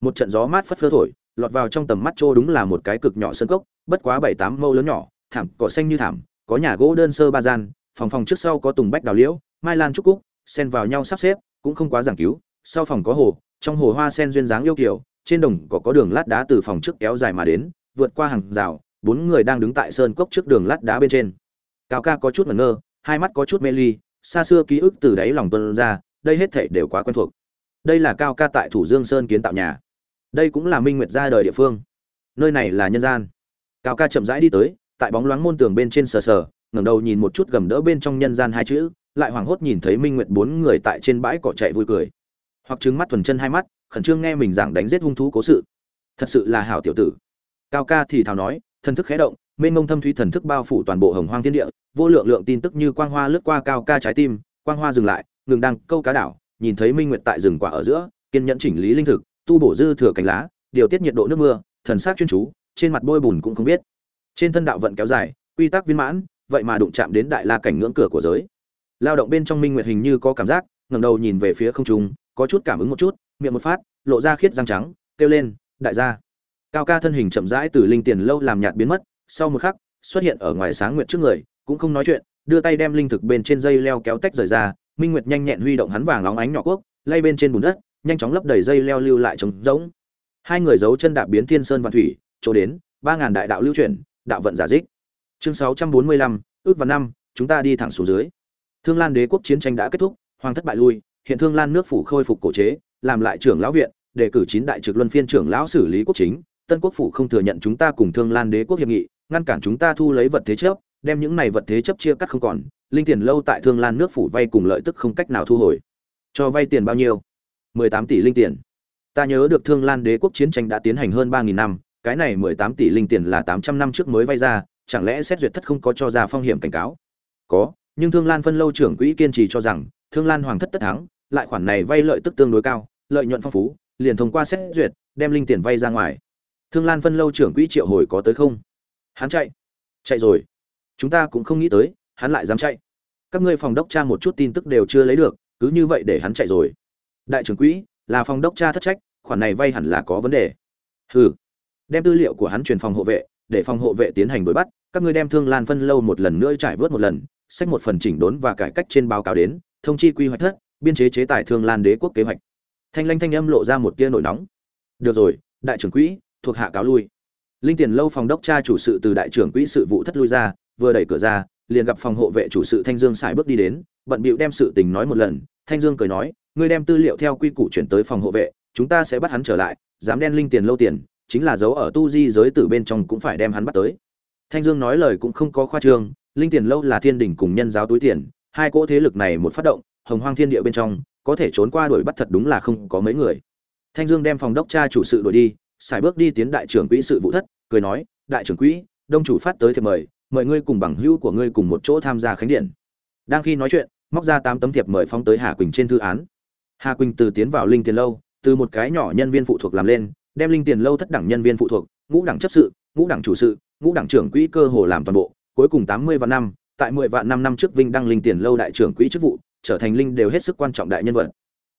Một trận gió mát phất phơ thổi, lọt vào trong tầm mắt trô đúng là một cái cực nhỏ sân cốc, bất quá bảy tám mâu lớn nhỏ, thảm, cỏ xanh như thảm, có nhà gỗ đơn sơ ba gian, phòng phòng trước sau có tùng bách đào liễu, mai lan trúc cúc, xen vào nhau sắp xếp, cũng không quá giảng cứu, sau phòng có hồ, trong hồ hoa sen duyên dáng yêu kiều, trên đồng có có đường lát đá từ phòng trước kéo dài mà đến, vượt qua hàng rào bốn người đang đứng tại sơn cốc trước đường lát đá bên trên. Cao ca có chút ngẩn ngơ, hai mắt có chút mê ly, xa xưa ký ức từ đáy lòng tuân ra, đây hết thảy đều quá quen thuộc. Đây là cao ca tại thủ dương sơn kiến tạo nhà. Đây cũng là minh nguyệt ra đời địa phương. Nơi này là nhân gian. Cao ca chậm rãi đi tới, tại bóng loáng môn tường bên trên sờ sờ, ngẩng đầu nhìn một chút gầm đỡ bên trong nhân gian hai chữ, lại hoảng hốt nhìn thấy minh nguyệt bốn người tại trên bãi cỏ chạy vui cười. Hoặc trứng mắt thuần chân hai mắt, khẩn trương nghe mình giảng đánh giết hung thú cố sự. Thật sự là hảo tiểu tử. Cao ca thì thào nói thần thức khẽ động, mênh mông thâm thúy thần thức bao phủ toàn bộ hồng hoang thiên địa, vô lượng lượng tin tức như quang hoa lướt qua cao ca trái tim, quang hoa dừng lại, ngừng đang câu cá đảo, nhìn thấy minh nguyệt tại rừng quả ở giữa, kiên nhẫn chỉnh lý linh thực, tu bổ dư thừa cánh lá, điều tiết nhiệt độ nước mưa, thần sắc chuyên chú, trên mặt bôi bùn cũng không biết. Trên thân đạo vận kéo dài, quy tắc viên mãn, vậy mà đụng chạm đến đại la cảnh ngưỡng cửa của giới. Lao động bên trong minh nguyệt hình như có cảm giác, ngẩng đầu nhìn về phía không trung, có chút cảm ứng một chút, miệng một phát, lộ ra khiết răng trắng, kêu lên, đại gia! Cao ca thân hình chậm rãi từ linh tiền lâu làm nhạt biến mất, sau một khắc, xuất hiện ở ngoài sáng nguyệt trước người, cũng không nói chuyện, đưa tay đem linh thực bên trên dây leo kéo tách rời ra, minh nguyệt nhanh nhẹn huy động hắn vàng óng ánh nhỏ quốc, lay bên trên bùn đất, nhanh chóng lấp đầy dây leo lưu lại trống rỗng. Hai người giấu chân đạp biến thiên sơn và thủy, chỗ đến, ba ngàn đại đạo lưu chuyển, đạo vận giả dích. Chương sáu trăm bốn mươi lăm, ước vào năm, chúng ta đi thẳng xuống dưới. Thương lan đế quốc chiến tranh đã kết thúc, hoàng thất bại lui, hiện thương lan nước phủ khôi phục cổ chế, làm lại trưởng lão viện, đề cử chín đại trực luân phiên trưởng lão xử lý quốc chính tân quốc phủ không thừa nhận chúng ta cùng thương lan đế quốc hiệp nghị, ngăn cản chúng ta thu lấy vật thế chấp, đem những này vật thế chấp chia cắt không còn, linh tiền lâu tại thương lan nước phủ vay cùng lợi tức không cách nào thu hồi. Cho vay tiền bao nhiêu? mười tám tỷ linh tiền. Ta nhớ được thương lan đế quốc chiến tranh đã tiến hành hơn ba nghìn năm, cái này mười tám tỷ linh tiền là tám trăm năm trước mới vay ra, chẳng lẽ xét duyệt thất không có cho ra phong hiểm cảnh cáo? Có, nhưng thương lan phân lâu trưởng quỹ kiên trì cho rằng, thương lan hoàng thất tất thắng, lại khoản này vay lợi tức tương đối cao, lợi nhuận phong phú, liền thông qua xét duyệt, đem linh tiền vay ra ngoài thương lan phân lâu trưởng quỹ triệu hồi có tới không? Hắn chạy. Chạy rồi. Chúng ta cũng không nghĩ tới, hắn lại dám chạy. Các ngươi phòng đốc tra một chút tin tức đều chưa lấy được, cứ như vậy để hắn chạy rồi. Đại trưởng quỹ, là phòng đốc tra thất trách, khoản này vay hẳn là có vấn đề. Hừ. Đem tư liệu của hắn truyền phòng hộ vệ, để phòng hộ vệ tiến hành đuổi bắt, các ngươi đem thương lan phân lâu một lần nữa trải vớt một lần sách một phần chỉnh đốn và cải cách trên báo cáo đến, thông chi quy hoạch thất, biên chế chế tài thương lan đế quốc kế hoạch. Thanh lanh thanh âm lộ ra một tia nổi nóng. Được rồi, đại trưởng quỹ thuộc hạ cáo lui. Linh tiền lâu phòng đốc tra chủ sự từ đại trưởng quỹ sự vụ thất lui ra, vừa đẩy cửa ra, liền gặp phòng hộ vệ chủ sự thanh dương xài bước đi đến, bận bịu đem sự tình nói một lần. Thanh dương cười nói, ngươi đem tư liệu theo quy củ chuyển tới phòng hộ vệ, chúng ta sẽ bắt hắn trở lại, dám đen linh tiền lâu tiền, chính là dấu ở tu di giới tử bên trong cũng phải đem hắn bắt tới. Thanh dương nói lời cũng không có khoa trương, linh tiền lâu là thiên đình cùng nhân giáo túi tiền, hai cỗ thế lực này một phát động, hồng hoang thiên địa bên trong, có thể trốn qua đuổi bắt thật đúng là không có mấy người. Thanh dương đem phòng đốc cha chủ sự đuổi đi xài bước đi tiến đại trưởng quỹ sự vụ thất, cười nói, đại trưởng quỹ, đông chủ phát tới thiệp mời mời ngươi cùng bằng hữu của ngươi cùng một chỗ tham gia khánh điện. Đang khi nói chuyện, móc ra tám tấm thiệp mời phóng tới hà quỳnh trên thư án. Hà quỳnh từ tiến vào linh tiền lâu, từ một cái nhỏ nhân viên phụ thuộc làm lên, đem linh tiền lâu thất đẳng nhân viên phụ thuộc, ngũ đẳng chấp sự, ngũ đẳng chủ sự, ngũ đẳng trưởng quỹ cơ hồ làm toàn bộ, cuối cùng tám mươi vạn năm, tại mười vạn năm năm trước vinh đăng linh tiền lâu đại trưởng quỹ chức vụ, trở thành linh đều hết sức quan trọng đại nhân vật.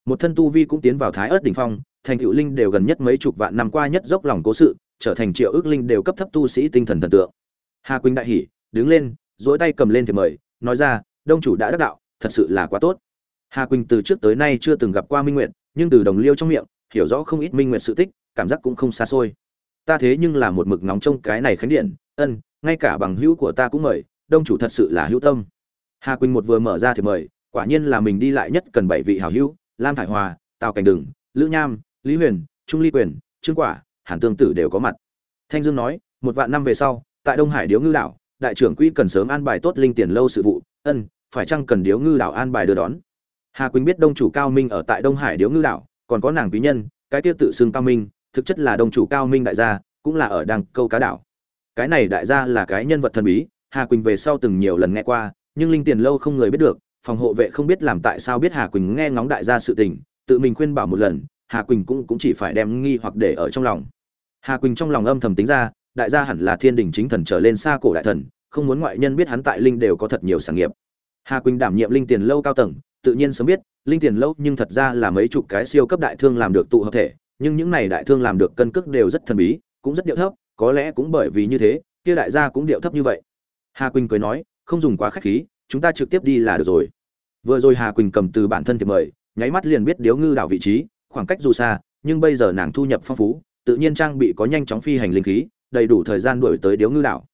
Một thân tu vi cũng tiến vào thái ớt đỉnh phong thành tựu linh đều gần nhất mấy chục vạn năm qua nhất dốc lòng cố sự, trở thành triệu ước linh đều cấp thấp tu sĩ tinh thần thần tượng. Hà quỳnh đại hỉ đứng lên dỗi tay cầm lên thì mời, nói ra, đông chủ đã đắc đạo, thật sự là quá tốt. Hà quỳnh từ trước tới nay chưa từng gặp qua minh nguyện nhưng từ đồng liêu trong miệng, hiểu rõ không ít minh nguyện sự tích, cảm giác cũng không xa xôi. Ta thế nhưng là một mực nóng trong cái này khánh điện, ân, ngay cả bằng hữu của ta cũng mời, đông chủ thật sự là hữu tâm. Hà quỳnh một vừa mở ra thì mời, quả nhiên là mình đi lại nhất cần bảy vị hảo hữu, lam thải hòa, tào cảnh đừng, lữ nham lý huyền, trung ly quyền, trương quả, hàn tương tử đều có mặt. Thanh dương nói, một vạn năm về sau, tại đông hải điếu ngư đảo, đại trưởng quỹ cần sớm an bài tốt linh tiền lâu sự vụ, ân, phải chăng cần điếu ngư đảo an bài đưa đón? Hà quỳnh biết đông chủ cao minh ở tại đông hải điếu ngư đảo, còn có nàng quý nhân, cái tiêu tự xưng cao minh, thực chất là đông chủ cao minh đại gia, cũng là ở đằng câu cá đảo. Cái này đại gia là cái nhân vật thần bí, hà quỳnh về sau từng nhiều lần nghe qua, nhưng linh tiền lâu không người biết được, phòng hộ vệ không biết làm tại sao biết hà quỳnh nghe ngóng đại gia sự tình, tự mình khuyên bảo một lần hà quỳnh cũng cũng chỉ phải đem nghi hoặc để ở trong lòng. Hà quỳnh trong lòng âm thầm tính ra, đại gia hẳn là thiên đình chính thần trở lên xa cổ đại thần, không muốn ngoại nhân biết hắn tại linh đều có thật nhiều sản nghiệp. Hà quỳnh đảm nhiệm linh tiền lâu cao tầng, tự nhiên sớm biết, linh tiền lâu nhưng thật ra là mấy chục cái siêu cấp đại thương làm được tụ hợp thể, nhưng những này đại thương làm được cân cước đều rất thần bí, cũng rất điệu thấp, có lẽ cũng bởi vì như thế, kia đại gia cũng điệu thấp như vậy. Hà quỳnh cười nói, không dùng quá khách khí, chúng ta trực tiếp đi là được rồi. Vừa rồi hà quỳnh cầm từ bản thân thì mời, nháy mắt liền biết điếu ngư đảo vị trí khoảng cách dù xa, nhưng bây giờ nàng thu nhập phong phú, tự nhiên trang bị có nhanh chóng phi hành linh khí, đầy đủ thời gian đuổi tới điếu ngư đảo.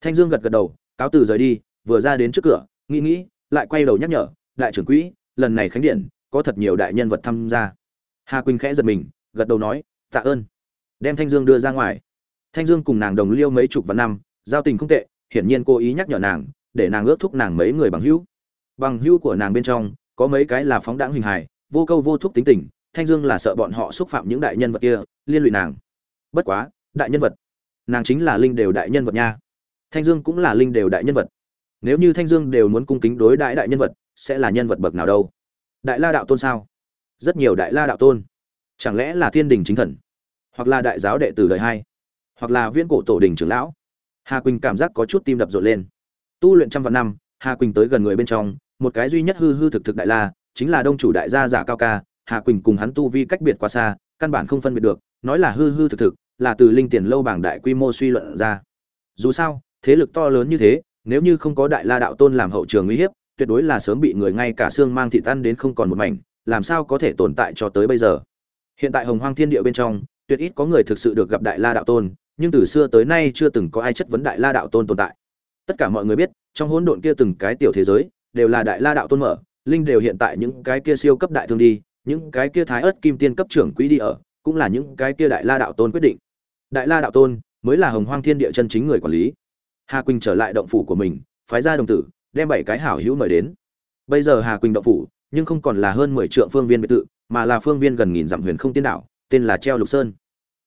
Thanh dương gật gật đầu, cáo từ rời đi, vừa ra đến trước cửa, nghĩ nghĩ, lại quay đầu nhắc nhở, đại trưởng quỹ, lần này khánh điện, có thật nhiều đại nhân vật tham gia. Hà quỳnh khẽ giật mình, gật đầu nói, tạ ơn. Đem thanh dương đưa ra ngoài. Thanh dương cùng nàng đồng liêu mấy chục vạn năm, giao tình không tệ, hiển nhiên cố ý nhắc nhở nàng, để nàng ước thúc nàng mấy người bằng hữu. Bằng hữu của nàng bên trong, có mấy cái là phóng đãng hình hài, vô câu vô thúc tính tình thanh dương là sợ bọn họ xúc phạm những đại nhân vật kia, liên lụy nàng. Bất quá, đại nhân vật, nàng chính là linh đều đại nhân vật nha. Thanh dương cũng là linh đều đại nhân vật. Nếu như thanh dương đều muốn cung kính đối đại đại nhân vật, sẽ là nhân vật bậc nào đâu? Đại la đạo tôn sao? Rất nhiều đại la đạo tôn. Chẳng lẽ là thiên đình chính thần? Hoặc là đại giáo đệ tử đời hai? Hoặc là viễn cổ tổ đình trưởng lão? Hà quỳnh cảm giác có chút tim đập rộn lên. Tu luyện trăm vạn năm, hà quỳnh tới gần người bên trong, một cái duy nhất hư hư thực thực đại la, chính là đông chủ đại gia giả cao ca hà quỳnh cùng hắn tu vi cách biệt quá xa, căn bản không phân biệt được, nói là hư hư thực thực, là từ linh tiền lâu bảng đại quy mô suy luận ra. Dù sao, thế lực to lớn như thế, nếu như không có đại la đạo tôn làm hậu trường uy hiếp, tuyệt đối là sớm bị người ngay cả xương mang thị tan đến không còn một mảnh, làm sao có thể tồn tại cho tới bây giờ. Hiện tại hồng hoang thiên địa bên trong, tuyệt ít có người thực sự được gặp đại la đạo tôn, nhưng từ xưa tới nay chưa từng có ai chất vấn đại la đạo tôn tồn tại. Tất cả mọi người biết, trong hỗn độn kia từng cái tiểu thế giới, đều là đại la đạo tôn mở, linh đều hiện tại những cái kia siêu cấp đại thương đi những cái kia thái ớt kim tiên cấp trưởng quỹ đi ở, cũng là những cái kia đại la đạo tôn quyết định. Đại la đạo tôn mới là hồng hoang thiên địa chân chính người quản lý. Hà quỳnh trở lại động phủ của mình, phái ra đồng tử, đem bảy cái hảo hữu mời đến. Bây giờ hà quỳnh động phủ, nhưng không còn là hơn mười triệu phương viên biệt thự, mà là phương viên gần nghìn dặm huyền không tiên đảo, tên là treo lục sơn.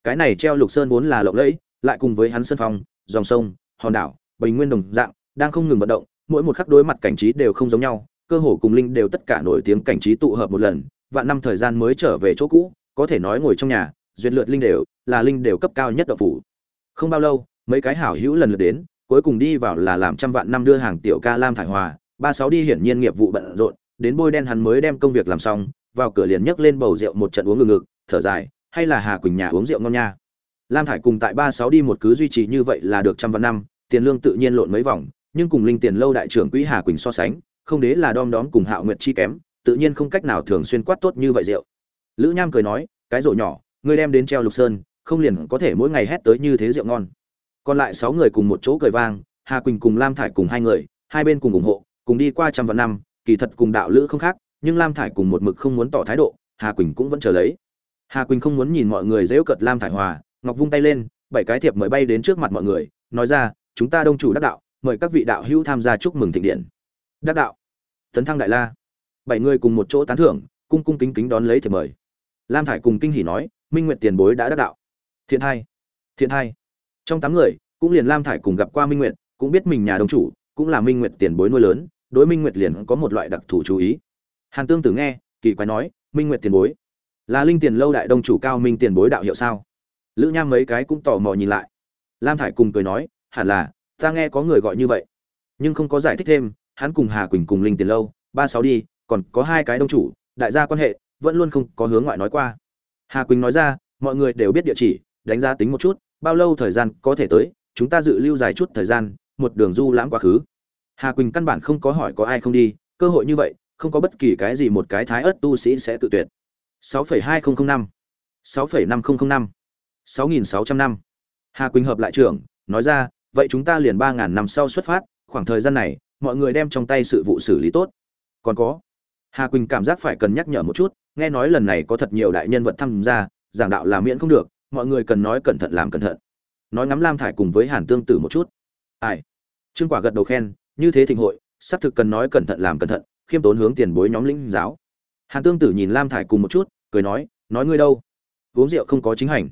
Cái này treo lục sơn vốn là lộng lẫy, lại cùng với hắn sân phong, dòng sông, hòn đảo, bình nguyên đồng dạng, đang không ngừng vận động, mỗi một khắc đối mặt cảnh trí đều không giống nhau, cơ hồ cùng linh đều tất cả nổi tiếng cảnh trí tụ hợp một lần vạn năm thời gian mới trở về chỗ cũ, có thể nói ngồi trong nhà, duyệt lượt linh đều, là linh đều cấp cao nhất đậu phủ. Không bao lâu, mấy cái hảo hữu lần lượt đến, cuối cùng đi vào là làm trăm vạn năm đưa hàng tiểu ca lam thải hòa, ba sáu đi hiển nhiên nghiệp vụ bận rộn, đến bôi đen hắn mới đem công việc làm xong, vào cửa liền nhấc lên bầu rượu một trận uống ngừng ngực, thở dài, hay là hà quỳnh nhà uống rượu ngon nha. Lam thải cùng tại ba sáu đi một cứ duy trì như vậy là được trăm vạn năm, tiền lương tự nhiên lộn mấy vòng, nhưng cùng linh tiền lâu đại trưởng quỹ hà quỳnh so sánh, không đế là đom đóm cùng hạo nguyệt chi kém tự nhiên không cách nào thường xuyên quát tốt như vậy rượu. Lữ nham cười nói, cái rổ nhỏ, ngươi đem đến treo lục sơn, không liền có thể mỗi ngày hét tới như thế rượu ngon. Còn lại sáu người cùng một chỗ cười vang, hà quỳnh cùng lam thải cùng hai người, hai bên cùng ủng hộ, cùng đi qua trăm vạn năm, kỳ thật cùng đạo lữ không khác, nhưng lam thải cùng một mực không muốn tỏ thái độ, hà quỳnh cũng vẫn chờ lấy. Hà quỳnh không muốn nhìn mọi người dễu cợt lam thải hòa, ngọc vung tay lên, bảy cái thiệp mời bay đến trước mặt mọi người, nói ra, chúng ta đông chủ đắc đạo, mời các vị đạo hữu tham gia chúc mừng thịnh điện. Đắc đạo. Tấn thăng đại la bảy người cùng một chỗ tán thưởng cung cung kính kính đón lấy thiệp mời. Lam thải cùng kinh hỉ nói minh Nguyệt tiền bối đã đắc đạo. Thiện hai thiện hai. Trong tám người cũng liền lam thải cùng gặp qua minh Nguyệt, cũng biết mình nhà đông chủ cũng là minh Nguyệt tiền bối nuôi lớn đối minh nguyệt liền có một loại đặc thù chú ý. Hàn tương tử nghe kỳ quái nói minh nguyệt tiền bối là linh tiền lâu đại đông chủ cao minh tiền bối đạo hiệu sao? Lữ nham mấy cái cũng tò mò nhìn lại. Lam thải cùng cười nói hẳn là ta nghe có người gọi như vậy. Nhưng không có giải thích thêm hắn cùng hà quỳnh cùng linh tiền lâu ba sáu đi còn có hai cái đông chủ đại gia quan hệ vẫn luôn không có hướng ngoại nói qua. Hà quỳnh nói ra mọi người đều biết địa chỉ đánh giá tính một chút bao lâu thời gian có thể tới chúng ta dự lưu dài chút thời gian một đường du lãm quá khứ. Hà quỳnh căn bản không có hỏi có ai không đi cơ hội như vậy không có bất kỳ cái gì một cái thái ớt tu sĩ sẽ tự tuyệt. 6,2005 6,5005 6.600 năm. Hà quỳnh hợp lại trưởng nói ra vậy chúng ta liền ba ngàn năm sau xuất phát khoảng thời gian này mọi người đem trong tay sự vụ xử lý tốt. Còn có hà quỳnh cảm giác phải cần nhắc nhở một chút, nghe nói lần này có thật nhiều đại nhân vật tham gia, giảng đạo là miễn không được, mọi người cần nói cẩn thận làm cẩn thận. Nói ngắm lam thải cùng với hàn tương tử một chút. Ai? Trương quả gật đầu khen, như thế thịnh hội xác thực cần nói cẩn thận làm cẩn thận, khiêm tốn hướng tiền bối nhóm lĩnh giáo. Hàn tương tử nhìn lam thải cùng một chút, cười nói nói ngươi đâu? Uống rượu không có chính hành.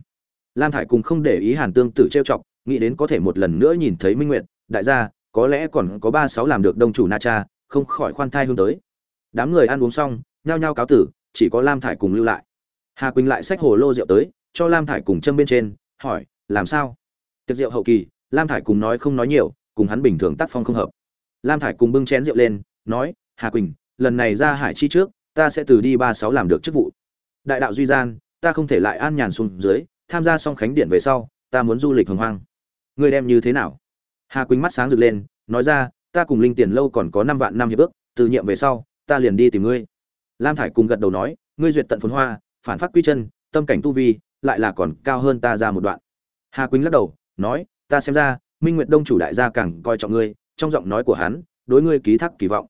Lam thải cùng không để ý hàn tương tử trêu chọc, nghĩ đến có thể một lần nữa nhìn thấy minh nguyệt, đại gia, có lẽ còn có ba sáu làm được đông chủ na cha, không khỏi khoan thai hướng tới đám người ăn uống xong, nhao nhao cáo tử, chỉ có lam thải cùng lưu lại. Hà quỳnh lại xách hồ lô rượu tới, cho lam thải cùng châm bên trên, hỏi, làm sao? Tiệc rượu hậu kỳ, lam thải cùng nói không nói nhiều, cùng hắn bình thường tác phong không hợp. Lam thải cùng bưng chén rượu lên, nói, hà quỳnh, lần này ra hải chi trước, ta sẽ từ đi ba sáu làm được chức vụ. Đại đạo duy gian, ta không thể lại an nhàn xuống dưới, tham gia xong khánh điện về sau, ta muốn du lịch hồng hoang. Ngươi đem như thế nào? Hà quỳnh mắt sáng rực lên, nói ra, ta cùng linh tiền lâu còn có năm vạn năm hiệp ước, từ nhiệm về sau ta liền đi tìm ngươi. Lam thải cùng gật đầu nói, ngươi duyệt tận phồn hoa, phản phát quy chân, tâm cảnh tu vi, lại là còn cao hơn ta ra một đoạn. Hà quỳnh lắc đầu, nói, ta xem ra, minh nguyệt đông chủ đại gia càng coi trọng ngươi, trong giọng nói của hắn, đối ngươi ký thác kỳ vọng.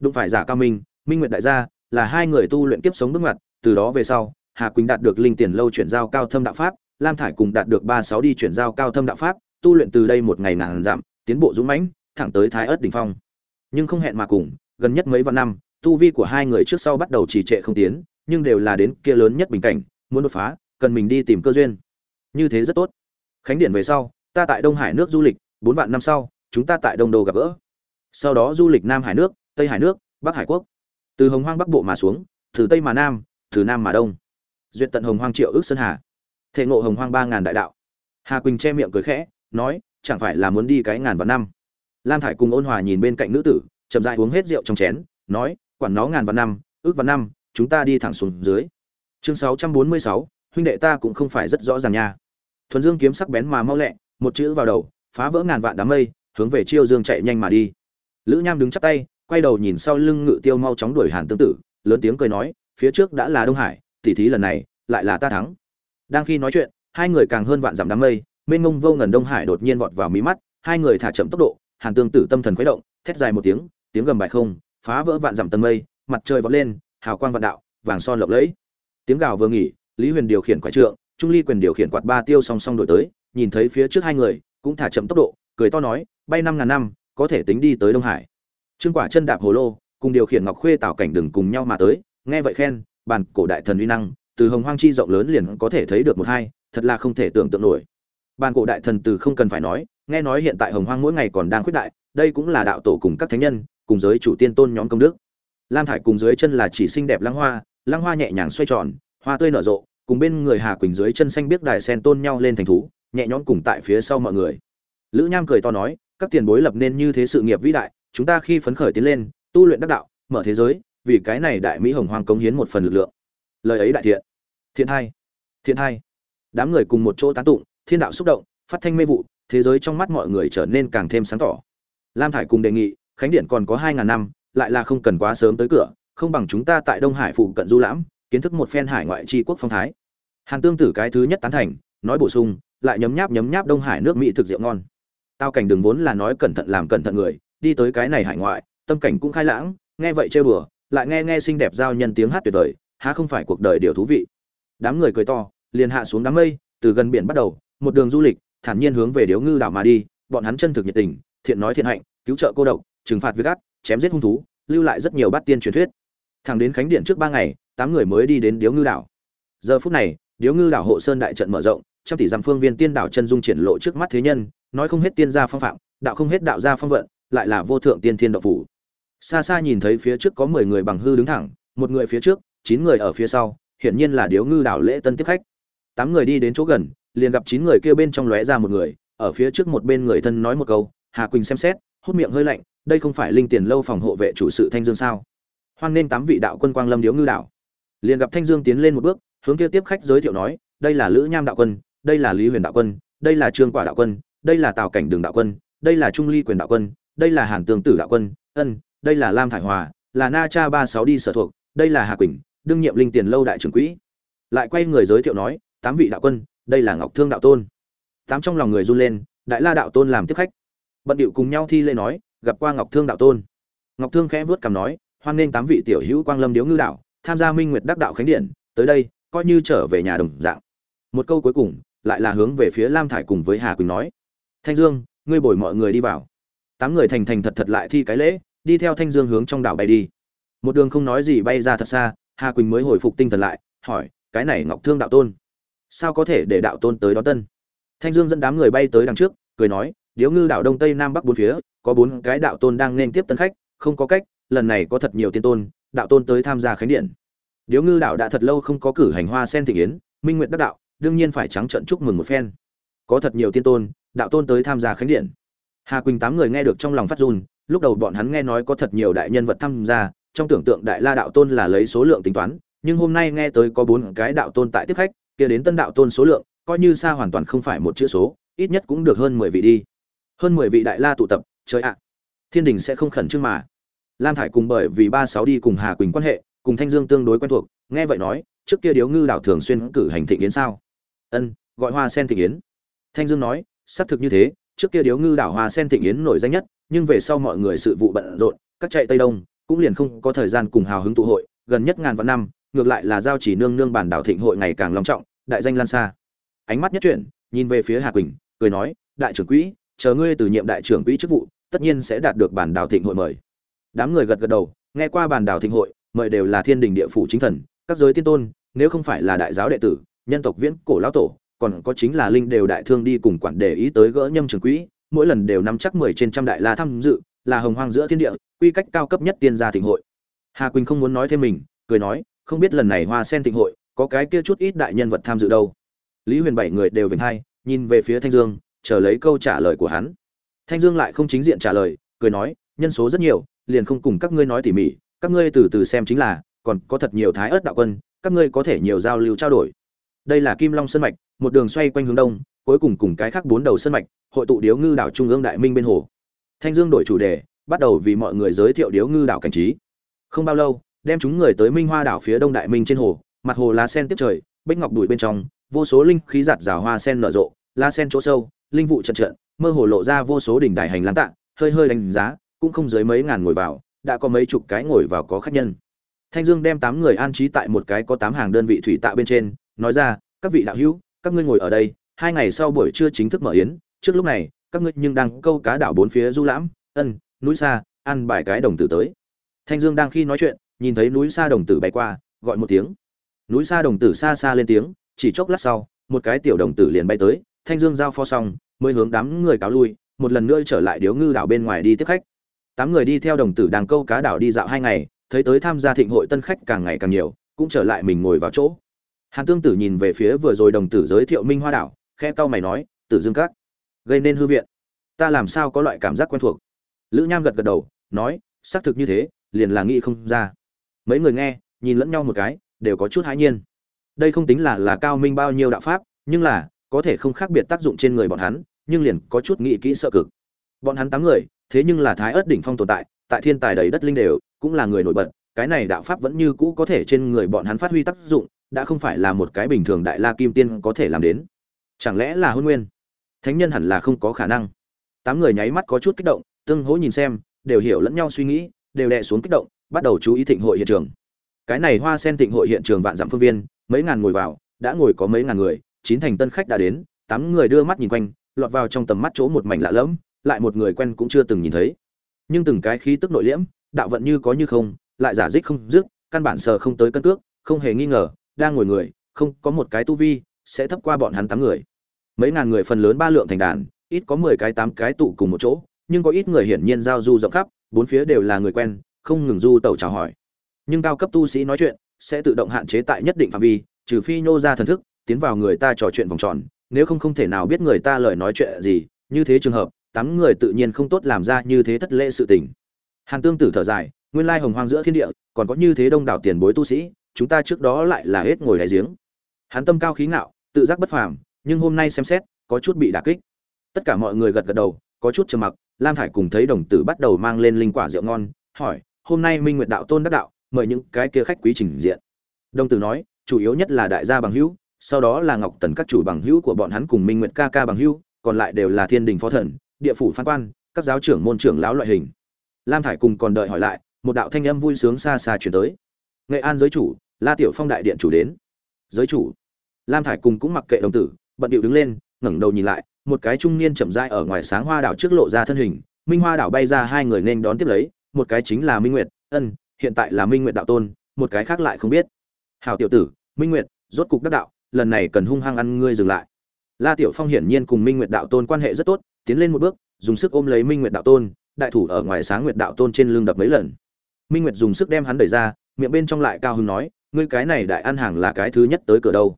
Đụng phải giả cao minh minh nguyệt đại gia, là hai người tu luyện kiếp sống bước ngoặt, từ đó về sau, hà quỳnh đạt được linh tiền lâu chuyển giao cao thâm đạo pháp, lam thải cùng đạt được ba sáu đi chuyển giao cao thâm đạo pháp, tu luyện từ đây một ngày ngàn giảm tiến bộ dũng mãnh, thẳng tới thái ớt đỉnh phong. Nhưng không hẹn mà cùng, gần nhất mấy vạn năm tu vi của hai người trước sau bắt đầu trì trệ không tiến, nhưng đều là đến kia lớn nhất bình cảnh, muốn đột phá, cần mình đi tìm cơ duyên. Như thế rất tốt. Khánh điện về sau, ta tại đông hải nước du lịch, bốn vạn năm sau, chúng ta tại đông đô gặp gỡ. Sau đó du lịch nam hải nước, tây hải nước, bắc hải quốc. Từ hồng hoang bắc bộ mà xuống, từ tây mà nam, từ nam mà đông. Duyệt tận hồng hoang triệu ước sơn hà. Thể ngộ hồng hoang ba ngàn đại đạo. Hà quỳnh che miệng cười khẽ, nói, chẳng phải là muốn đi cái ngàn vạn năm. Lam thải cùng ôn hòa nhìn bên cạnh nữ tử, chậm dại uống hết rượu trong chén, nói quản nó ngàn vạn năm, ước vạn năm, chúng ta đi thẳng xuống dưới. Chương sáu trăm bốn mươi sáu, huynh đệ ta cũng không phải rất rõ ràng nha. Thuần dương kiếm sắc bén mà mau lẹ, một chữ vào đầu, phá vỡ ngàn vạn đám mây, hướng về chiêu dương chạy nhanh mà đi. Lữ nham đứng chắp tay, quay đầu nhìn sau lưng ngự tiêu mau chóng đuổi hàn tương tự lớn tiếng cười nói, phía trước đã là đông hải, tỉ thí lần này, lại là ta thắng. Đang khi nói chuyện, hai người càng hơn vạn dặm đám mây, mênh mông vô ngần đông hải đột nhiên vọt vào mí mắt, hai người thả chậm tốc độ, hàn tương tử tâm thần khuấy động, thét dài một tiếng tiếng gầm bài không phá vỡ vạn dặm tầng mây, mặt trời vọt lên, hào quang vạn đạo, vàng son lộng lẫy. Tiếng gào vừa nghỉ, lý huyền điều khiển quái trượng, trung ly quyền điều khiển quạt ba tiêu song song đổi tới, nhìn thấy phía trước hai người, cũng thả chậm tốc độ, cười to nói, bay năm ngàn năm, có thể tính đi tới đông hải. Trương quả chân đạp hồ lô, cùng điều khiển ngọc khuê tạo cảnh đừng cùng nhau mà tới, nghe vậy khen, bản cổ đại thần uy năng, từ hồng hoang chi rộng lớn liền có thể thấy được một hai, thật là không thể tưởng tượng nổi. Bản cổ đại thần từ không cần phải nói, nghe nói hiện tại hồng hoang mỗi ngày còn đang khuyết đại, đây cũng là đạo tổ cùng các thánh nhân cùng giới chủ tiên tôn nhóm công đức. Lam thải cùng dưới chân là chỉ xinh đẹp lăng hoa lăng hoa nhẹ nhàng xoay tròn, hoa tươi nở rộ, cùng bên người hà quỳnh dưới chân xanh biết đài sen tôn nhau lên thành thú, nhẹ nhõm cùng tại phía sau mọi người. Lữ nham cười to nói, các tiền bối lập nên như thế sự nghiệp vĩ đại, chúng ta khi phấn khởi tiến lên, tu luyện đắc đạo, mở thế giới, vì cái này đại mỹ hồng hoàng cống hiến một phần lực lượng. Lời ấy đại thiện. Thiện hai thiện hai đám người cùng một chỗ tán tụng, thiên đạo xúc động, phát thanh mê vụ, thế giới trong mắt mọi người trở nên càng thêm sáng tỏ. Lam thải cùng đề nghị khánh điện còn có hai ngàn năm, lại là không cần quá sớm tới cửa, không bằng chúng ta tại đông hải phụ cận du lãm, kiến thức một phen hải ngoại tri quốc phong thái. Hàn tương tử cái thứ nhất tán thành, nói bổ sung, lại nhấm nháp nhấm nháp đông hải nước mỹ thực rượu ngon. Tao cảnh đường vốn là nói cẩn thận làm cẩn thận người, đi tới cái này hải ngoại, tâm cảnh cũng khai lãng, nghe vậy chơi bừa lại nghe nghe xinh đẹp giao nhân tiếng hát tuyệt vời, há không phải cuộc đời điều thú vị. Đám người cười to, liền hạ xuống đám mây, từ gần biển bắt đầu, một đường du lịch, thản nhiên hướng về điếu ngư đảo mà đi, bọn hắn chân thực nhiệt tình, thiện nói thiện hạnh, cứu trợ cô độc trừng phạt với ác, chém giết hung thú lưu lại rất nhiều bát tiên truyền thuyết. Thẳng đến khánh điện trước ba ngày tám người mới đi đến điếu ngư đảo. Giờ phút này điếu ngư đảo hộ sơn đại trận mở rộng trăm tỷ dặm phương viên tiên đảo chân dung triển lộ trước mắt thế nhân nói không hết tiên gia phong phạm đạo không hết đạo gia phong vận lại là vô thượng tiên thiên đạo phủ. Xa xa nhìn thấy phía trước có mười người bằng hư đứng thẳng một người phía trước chín người ở phía sau hiển nhiên là điếu ngư đảo lễ tân tiếp khách. Tám người đi đến chỗ gần liền gặp chín người kia bên trong lóe ra một người ở phía trước một bên người thân nói một câu hà quỳnh xem xét hút miệng hơi lạnh đây không phải linh tiền lâu phòng hộ vệ chủ sự thanh dương sao? Hoan nên tám vị đạo quân quang lâm điếu ngư đảo. Liền gặp thanh dương tiến lên một bước, hướng kia tiếp khách giới thiệu nói, đây là lữ nham đạo quân, đây là lý huyền đạo quân, đây là trương quả đạo quân, đây là tào cảnh đường đạo quân, đây là trung ly quyền đạo quân, đây là hàn tương tử đạo quân, ân, đây là lam thải hòa, là na cha ba sáu đi sở thuộc, đây là hà quỳnh, đương nhiệm linh tiền lâu đại trưởng quỹ. Lại quay người giới thiệu nói, tám vị đạo quân, đây là ngọc thương đạo tôn. Tám trong lòng người run lên, đại la đạo tôn làm tiếp khách. Bận điệu cùng nhau thi lễ nói gặp qua ngọc thương đạo tôn. Ngọc thương khẽ vớt cằm nói, hoan nghênh tám vị tiểu hữu quang lâm điếu ngư đạo, tham gia minh nguyệt đắc đạo khánh điện, tới đây, coi như trở về nhà đồng dạng. Một câu cuối cùng, lại là hướng về phía lam thải cùng với hà quỳnh nói, thanh dương, ngươi bồi mọi người đi vào. Tám người thành thành thật thật lại thi cái lễ, đi theo thanh dương hướng trong đảo bay đi. Một đường không nói gì bay ra thật xa, hà quỳnh mới hồi phục tinh thần lại, hỏi, cái này ngọc thương đạo tôn, sao có thể để đạo tôn tới đón tân? Thanh dương dẫn đám người bay tới đằng trước, cười nói, điếu ngư đảo đông tây nam bắc bốn phía có bốn cái đạo tôn đang nên tiếp tân khách, không có cách, lần này có thật nhiều tiên tôn, đạo tôn tới tham gia khánh điện. Điếu ngư đạo đã thật lâu không có cử hành hoa sen thị yến minh nguyện đắc đạo, đương nhiên phải trắng trận chúc mừng một phen. Có thật nhiều tiên tôn, đạo tôn tới tham gia khánh điện. Hà quỳnh tám người nghe được trong lòng phát run, lúc đầu bọn hắn nghe nói có thật nhiều đại nhân vật tham gia, trong tưởng tượng đại la đạo tôn là lấy số lượng tính toán, nhưng hôm nay nghe tới có bốn cái đạo tôn tại tiếp khách, kia đến tân đạo tôn số lượng, coi như xa hoàn toàn không phải một chữ số, ít nhất cũng được hơn mười vị đi. Hơn mười vị đại la tụ tập trời ạ, thiên đình sẽ không khẩn trương mà. Lam thải cùng bởi vì ba sáu đi cùng hà quỳnh quan hệ, cùng thanh dương tương đối quen thuộc, nghe vậy nói, trước kia điếu ngư đảo thường xuyên cử hành thịnh yến sao? Ân, gọi hoa sen thịnh yến. Thanh dương nói, xác thực như thế, trước kia điếu ngư đảo hoa sen thịnh yến nổi danh nhất, nhưng về sau mọi người sự vụ bận rộn, các chạy tây đông, cũng liền không có thời gian cùng hào hứng tụ hội, gần nhất ngàn vạn năm, ngược lại là giao chỉ nương nương bản đảo thịnh hội ngày càng long trọng, đại danh lan xa. Ánh mắt nhất chuyển, nhìn về phía hà quỳnh, cười nói, đại trưởng quỹ, chờ ngươi từ nhiệm đại trưởng quỹ chức vụ tất nhiên sẽ đạt được bản đảo thịnh hội mời. Đám người gật gật đầu, nghe qua bản đảo thịnh hội, mời đều là thiên đình địa phủ chính thần, các giới tiên tôn, nếu không phải là đại giáo đệ tử, nhân tộc viễn cổ lão tổ, còn có chính là linh đều đại thương đi cùng quản để ý tới gỡ nhâm trường quỹ, mỗi lần đều nắm chắc mười trên trăm đại la tham dự, là hồng hoang giữa thiên địa, quy cách cao cấp nhất tiên gia thịnh hội. Hà quỳnh không muốn nói thêm mình, cười nói, không biết lần này hoa sen thịnh hội, có cái kia chút ít đại nhân vật tham dự đâu. Lý huyền bảy người đều vĩnh hai, nhìn về phía thanh dương, chờ lấy câu trả lời của hắn thanh dương lại không chính diện trả lời, cười nói, nhân số rất nhiều, liền không cùng các ngươi nói tỉ mỉ, các ngươi từ từ xem chính là, còn có thật nhiều thái ớt đạo quân, các ngươi có thể nhiều giao lưu trao đổi. Đây là kim long sơn mạch, một đường xoay quanh hướng đông, cuối cùng cùng cái khác bốn đầu sơn mạch, hội tụ điếu ngư đảo trung ương đại minh bên hồ. Thanh dương đổi chủ đề, bắt đầu vì mọi người giới thiệu điếu ngư đảo cảnh trí. Không bao lâu, đem chúng người tới minh hoa đảo phía đông đại minh trên hồ, mặt hồ lá sen tiếp trời, bích ngọc đùi bên trong, vô số linh khí giạt rào hoa sen nở rộ, lá sen chỗ sâu linh vụ trận trận, mơ hồ lộ ra vô số đỉnh đài hành lang tạ, hơi hơi đánh giá, cũng không dưới mấy ngàn ngồi vào, đã có mấy chục cái ngồi vào có khách nhân. Thanh dương đem tám người an trí tại một cái có tám hàng đơn vị thủy tạ bên trên, nói ra, các vị đạo hữu, các ngươi ngồi ở đây, hai ngày sau buổi trưa chính thức mở yến, trước lúc này, các ngươi nhưng đang câu cá đảo bốn phía du lãm, ân, núi xa, ăn bài cái đồng tử tới. Thanh dương đang khi nói chuyện, nhìn thấy núi xa đồng tử bay qua, gọi một tiếng. Núi xa đồng tử xa xa lên tiếng, chỉ chốc lát sau, một cái tiểu đồng tử liền bay tới thanh dương giao phó xong, mới hướng đám người cáo lui, một lần nữa trở lại điếu ngư đảo bên ngoài đi tiếp khách. Tám người đi theo đồng tử đàng câu cá đảo đi dạo hai ngày, thấy tới tham gia thịnh hội tân khách càng ngày càng nhiều, cũng trở lại mình ngồi vào chỗ. Hàn tương tử nhìn về phía vừa rồi đồng tử giới thiệu minh hoa đảo khe cau mày nói, tử dương các, gây nên hư viện. Ta làm sao có loại cảm giác quen thuộc? Lữ nham gật gật đầu, nói, xác thực như thế, liền là nghĩ không ra. Mấy người nghe, nhìn lẫn nhau một cái, đều có chút hãi nhiên. Đây không tính là là cao minh bao nhiêu đạo pháp, nhưng là có thể không khác biệt tác dụng trên người bọn hắn, nhưng liền có chút nghĩ kỹ sợ cực. Bọn hắn tám người, thế nhưng là thái ớt đỉnh phong tồn tại tại thiên tài đầy đất linh đều, cũng là người nổi bật, cái này đạo pháp vẫn như cũ có thể trên người bọn hắn phát huy tác dụng, đã không phải là một cái bình thường đại la kim tiên có thể làm đến. Chẳng lẽ là hôn nguyên? Thánh nhân hẳn là không có khả năng. Tám người nháy mắt có chút kích động, tương hỗ nhìn xem, đều hiểu lẫn nhau suy nghĩ, đều đè xuống kích động, bắt đầu chú ý thịnh hội hiện trường. Cái này hoa sen thịnh hội hiện trường vạn dặm phương viên, mấy ngàn ngồi vào, đã ngồi có mấy ngàn người chín thành tân khách đã đến, tám người đưa mắt nhìn quanh, lọt vào trong tầm mắt chỗ một mảnh lạ lẫm, lại một người quen cũng chưa từng nhìn thấy. Nhưng từng cái khí tức nội liễm, đạo vận như có như không, lại giả dích không dứt, căn bản sờ không tới cân cước, không hề nghi ngờ, đang ngồi người, không có một cái tu vi, sẽ thấp qua bọn hắn tám người. Mấy ngàn người phần lớn ba lượng thành đàn, ít có mười cái tám cái tụ cùng một chỗ, nhưng có ít người hiển nhiên giao du rộng khắp, bốn phía đều là người quen, không ngừng du tàu chào hỏi. Nhưng cao cấp tu sĩ nói chuyện, sẽ tự động hạn chế tại nhất định phạm vi, trừ phi nhô ra thần thức tiến vào người ta trò chuyện vòng tròn, nếu không không thể nào biết người ta lời nói chuyện gì, như thế trường hợp, tám người tự nhiên không tốt làm ra như thế thất lễ sự tình. Hàn tương tử thở dài, nguyên lai hồng hoang giữa thiên địa, còn có như thế đông đảo tiền bối tu sĩ, chúng ta trước đó lại là hết ngồi đáy giếng. Hắn tâm cao khí ngạo, tự giác bất phàm, nhưng hôm nay xem xét, có chút bị đả kích. Tất cả mọi người gật gật đầu, có chút trầm mặc, lam thải cùng thấy đồng tử bắt đầu mang lên linh quả rượu ngon, hỏi, hôm nay minh nguyệt đạo tôn đắc đạo, mời những cái kia khách quý trình diện. Đồng tử nói, chủ yếu nhất là đại gia bằng hữu sau đó là ngọc tần các chủ bằng hữu của bọn hắn cùng minh nguyệt ca ca bằng hữu, còn lại đều là thiên đình phó thần, địa phủ phan quan, các giáo trưởng môn trưởng lão loại hình. Lam thải cùng còn đợi hỏi lại, một đạo thanh âm vui sướng xa xa chuyển tới. Nghệ an giới chủ, la tiểu phong đại điện chủ đến. Giới chủ. Lam thải cùng cũng mặc kệ đồng tử, bận điệu đứng lên, ngẩng đầu nhìn lại, một cái trung niên chậm rãi ở ngoài sáng hoa đảo trước lộ ra thân hình, minh hoa đảo bay ra hai người nên đón tiếp lấy, một cái chính là minh nguyệt, ân, hiện tại là minh nguyệt đạo tôn, một cái khác lại không biết. Hào tiểu tử, minh nguyệt, rốt cục đắc đạo lần này cần hung hăng ăn ngươi dừng lại. La tiểu phong hiển nhiên cùng minh nguyệt đạo tôn quan hệ rất tốt, tiến lên một bước, dùng sức ôm lấy minh nguyệt đạo tôn, đại thủ ở ngoài sáng nguyệt đạo tôn trên lưng đập mấy lần. Minh nguyệt dùng sức đem hắn đẩy ra, miệng bên trong lại cao hứng nói, ngươi cái này đại ăn hàng là cái thứ nhất tới cửa đâu.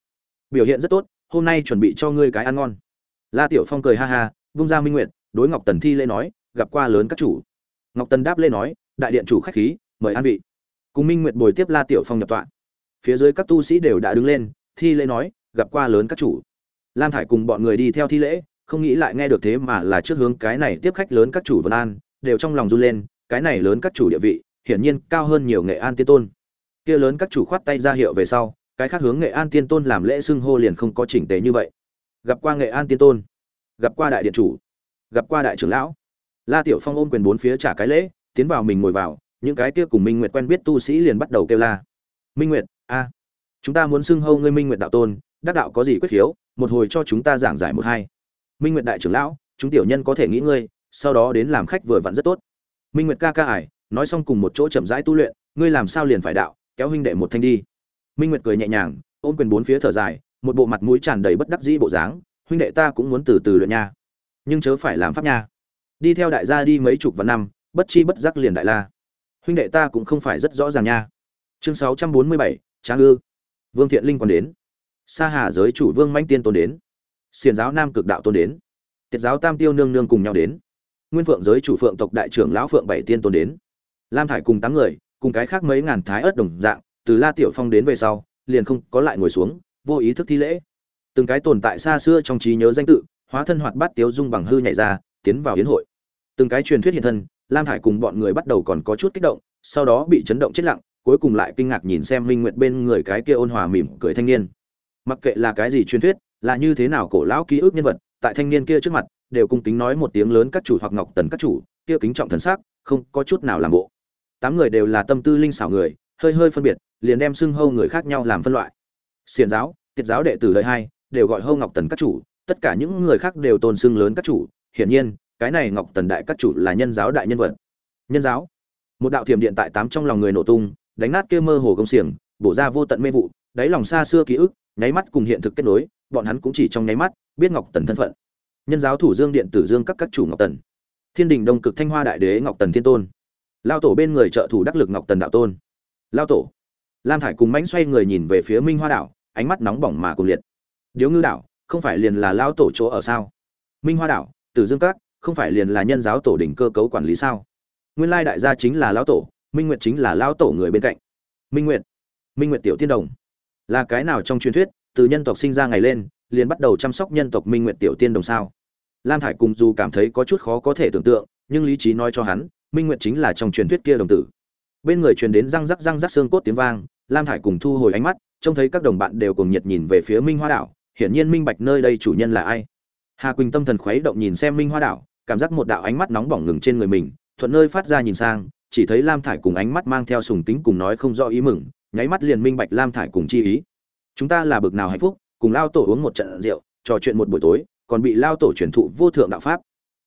Biểu hiện rất tốt, hôm nay chuẩn bị cho ngươi cái ăn ngon. La tiểu phong cười ha ha, vung ra minh nguyệt, đối ngọc tần thi lễ nói, gặp qua lớn các chủ. Ngọc tần đáp lễ nói, đại điện chủ khách khí, mời an vị. Cùng minh nguyệt bồi tiếp la tiểu phong nhập tọa. Phía dưới các tu sĩ đều đã đứng lên thi lễ nói, gặp qua lớn các chủ. Lam thải cùng bọn người đi theo thi lễ, không nghĩ lại nghe được thế mà là trước hướng cái này tiếp khách lớn các chủ vân an, đều trong lòng run lên, cái này lớn các chủ địa vị, hiển nhiên cao hơn nhiều nghệ an tiên tôn. Kia lớn các chủ khoát tay ra hiệu về sau, cái khác hướng nghệ an tiên tôn làm lễ xưng hô liền không có chỉnh tề như vậy. Gặp qua nghệ an tiên tôn, gặp qua đại điện chủ, gặp qua đại trưởng lão. La tiểu phong ôm quyền bốn phía trả cái lễ, tiến vào mình ngồi vào, những cái kia cùng minh nguyệt quen biết tu sĩ liền bắt đầu kêu la. Minh nguyệt, a chúng ta muốn xưng hô ngươi minh nguyện đạo tôn, đắc đạo có gì quyết khiếu, một hồi cho chúng ta giảng giải một hai. Minh nguyện đại trưởng lão, chúng tiểu nhân có thể nghĩ ngươi, sau đó đến làm khách vừa vặn rất tốt. Minh nguyệt ca ca ải, nói xong cùng một chỗ chậm rãi tu luyện, ngươi làm sao liền phải đạo, kéo huynh đệ một thanh đi. Minh nguyệt cười nhẹ nhàng, ôm quyền bốn phía thở dài, một bộ mặt mũi tràn đầy bất đắc dĩ bộ dáng, huynh đệ ta cũng muốn từ từ luyện nha. Nhưng chớ phải làm pháp nha. Đi theo đại gia đi mấy chục vạn năm, bất chi bất giác liền đại la. Huynh đệ ta cũng không phải rất rõ ràng nha. Chương sáu trăm bốn mươi bảy, tráng ư vương thiện linh còn đến. Sa hà giới chủ vương mãnh tiên tôn đến. Xiền giáo nam cực đạo tôn đến. Tiết giáo tam tiêu nương nương cùng nhau đến. Nguyên phượng giới chủ phượng tộc đại trưởng lão phượng bảy tiên tôn đến. Lam thải cùng tám người, cùng cái khác mấy ngàn thái ớt đồng dạng, từ la tiểu phong đến về sau, liền không có lại ngồi xuống, vô ý thức thi lễ. Từng cái tồn tại xa xưa trong trí nhớ danh tự, hóa thân hoạt bát tiếu dung bằng hư nhảy ra, tiến vào hiến hội. Từng cái truyền thuyết hiện thân, lam thải cùng bọn người bắt đầu còn có chút kích động, sau đó bị chấn động chết lặng cuối cùng lại kinh ngạc nhìn xem minh nguyệt bên người cái kia ôn hòa mỉm cười thanh niên. Mặc kệ là cái gì truyền thuyết, là như thế nào cổ lão ký ức nhân vật, tại thanh niên kia trước mặt, đều cung kính nói một tiếng lớn các chủ hoặc ngọc tần các chủ, kia kính trọng thần sắc, không có chút nào làm bộ. Tám người đều là tâm tư linh xảo người, hơi hơi phân biệt, liền đem xưng hô người khác nhau làm phân loại. Xiền giáo Tiệt giáo đệ tử đời hai, đều gọi hô ngọc tần các chủ, tất cả những người khác đều tôn xưng lớn các chủ. Hiển nhiên, cái này ngọc tần đại các chủ là nhân giáo đại nhân vật. Nhân giáo. Một đạo thiểm điện tại tám trong lòng người nổ tung đánh nát kia mơ hồ công xiềng, bổ ra vô tận mê vụ, đáy lòng xa xưa ký ức, nháy mắt cùng hiện thực kết nối, bọn hắn cũng chỉ trong nháy mắt biết ngọc tần thân phận. Nhân giáo thủ dương điện tử dương các các chủ ngọc tần. Thiên đình đông cực thanh hoa đại đế ngọc tần thiên tôn. Lao tổ bên người trợ thủ đắc lực ngọc tần đạo tôn. Lao tổ. Lam thải cùng mãnh xoay người nhìn về phía minh hoa đảo, ánh mắt nóng bỏng mà cùng liệt. Điếu ngư đảo, không phải liền là lao tổ chỗ ở sao? Minh hoa đảo, tử dương các, không phải liền là nhân giáo tổ đỉnh cơ cấu quản lý sao? Nguyên lai đại gia chính là lão tổ minh nguyệt chính là lao tổ người bên cạnh. Minh nguyệt minh nguyệt tiểu tiên đồng. Là cái nào trong truyền thuyết, từ nhân tộc sinh ra ngày lên, liền bắt đầu chăm sóc nhân tộc minh nguyệt tiểu tiên đồng sao? Lam thải cùng dù cảm thấy có chút khó có thể tưởng tượng, nhưng lý trí nói cho hắn, minh nguyệt chính là trong truyền thuyết kia đồng tử. Bên người truyền đến răng rắc răng rắc xương cốt tiếng vang, lam thải cùng thu hồi ánh mắt, trông thấy các đồng bạn đều cùng nhiệt nhìn về phía minh hoa đảo, hiển nhiên minh bạch nơi đây chủ nhân là ai? Hà quỳnh tâm thần khuấy động nhìn xem minh hoa đảo, cảm giác một đạo ánh mắt nóng bỏng ngừng trên người mình, thuận nơi phát ra nhìn sang chỉ thấy lam thải cùng ánh mắt mang theo sùng kính cùng nói không rõ ý mừng, nháy mắt liền minh bạch lam thải cùng chi ý. Chúng ta là bực nào hạnh phúc, cùng lao tổ uống một trận rượu, trò chuyện một buổi tối, còn bị lao tổ truyền thụ vô thượng đạo pháp.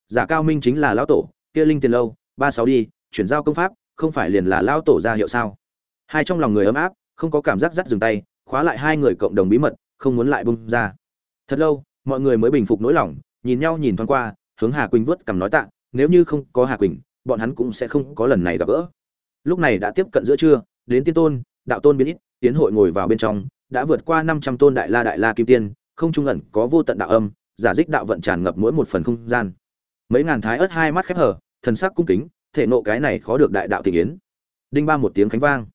Giả cao minh chính là lao tổ, kia linh tiền lâu, ba sáu đi, chuyển giao công pháp, không phải liền là lao tổ ra hiệu sao? Hai trong lòng người ấm áp, không có cảm giác dắt dừng tay, khóa lại hai người cộng đồng bí mật, không muốn lại bung ra. Thật lâu, mọi người mới bình phục nỗi lòng, nhìn nhau nhìn thoáng qua, hướng hà quỳnh vớt cầm nói tạ, nếu như không có hà quỳnh bọn hắn cũng sẽ không có lần này gặp gỡ. Lúc này đã tiếp cận giữa trưa, đến tiên tôn, đạo tôn biến ít, tiến hội ngồi vào bên trong, đã vượt qua năm trăm tôn đại la đại la kim tiên, không trung ẩn có vô tận đạo âm, giả dích đạo vận tràn ngập mỗi một phần không gian. Mấy ngàn thái ớt hai mắt khép hở, thần sắc cung kính, thể nộ cái này khó được đại đạo tình yến. Đinh ba một tiếng khánh vang.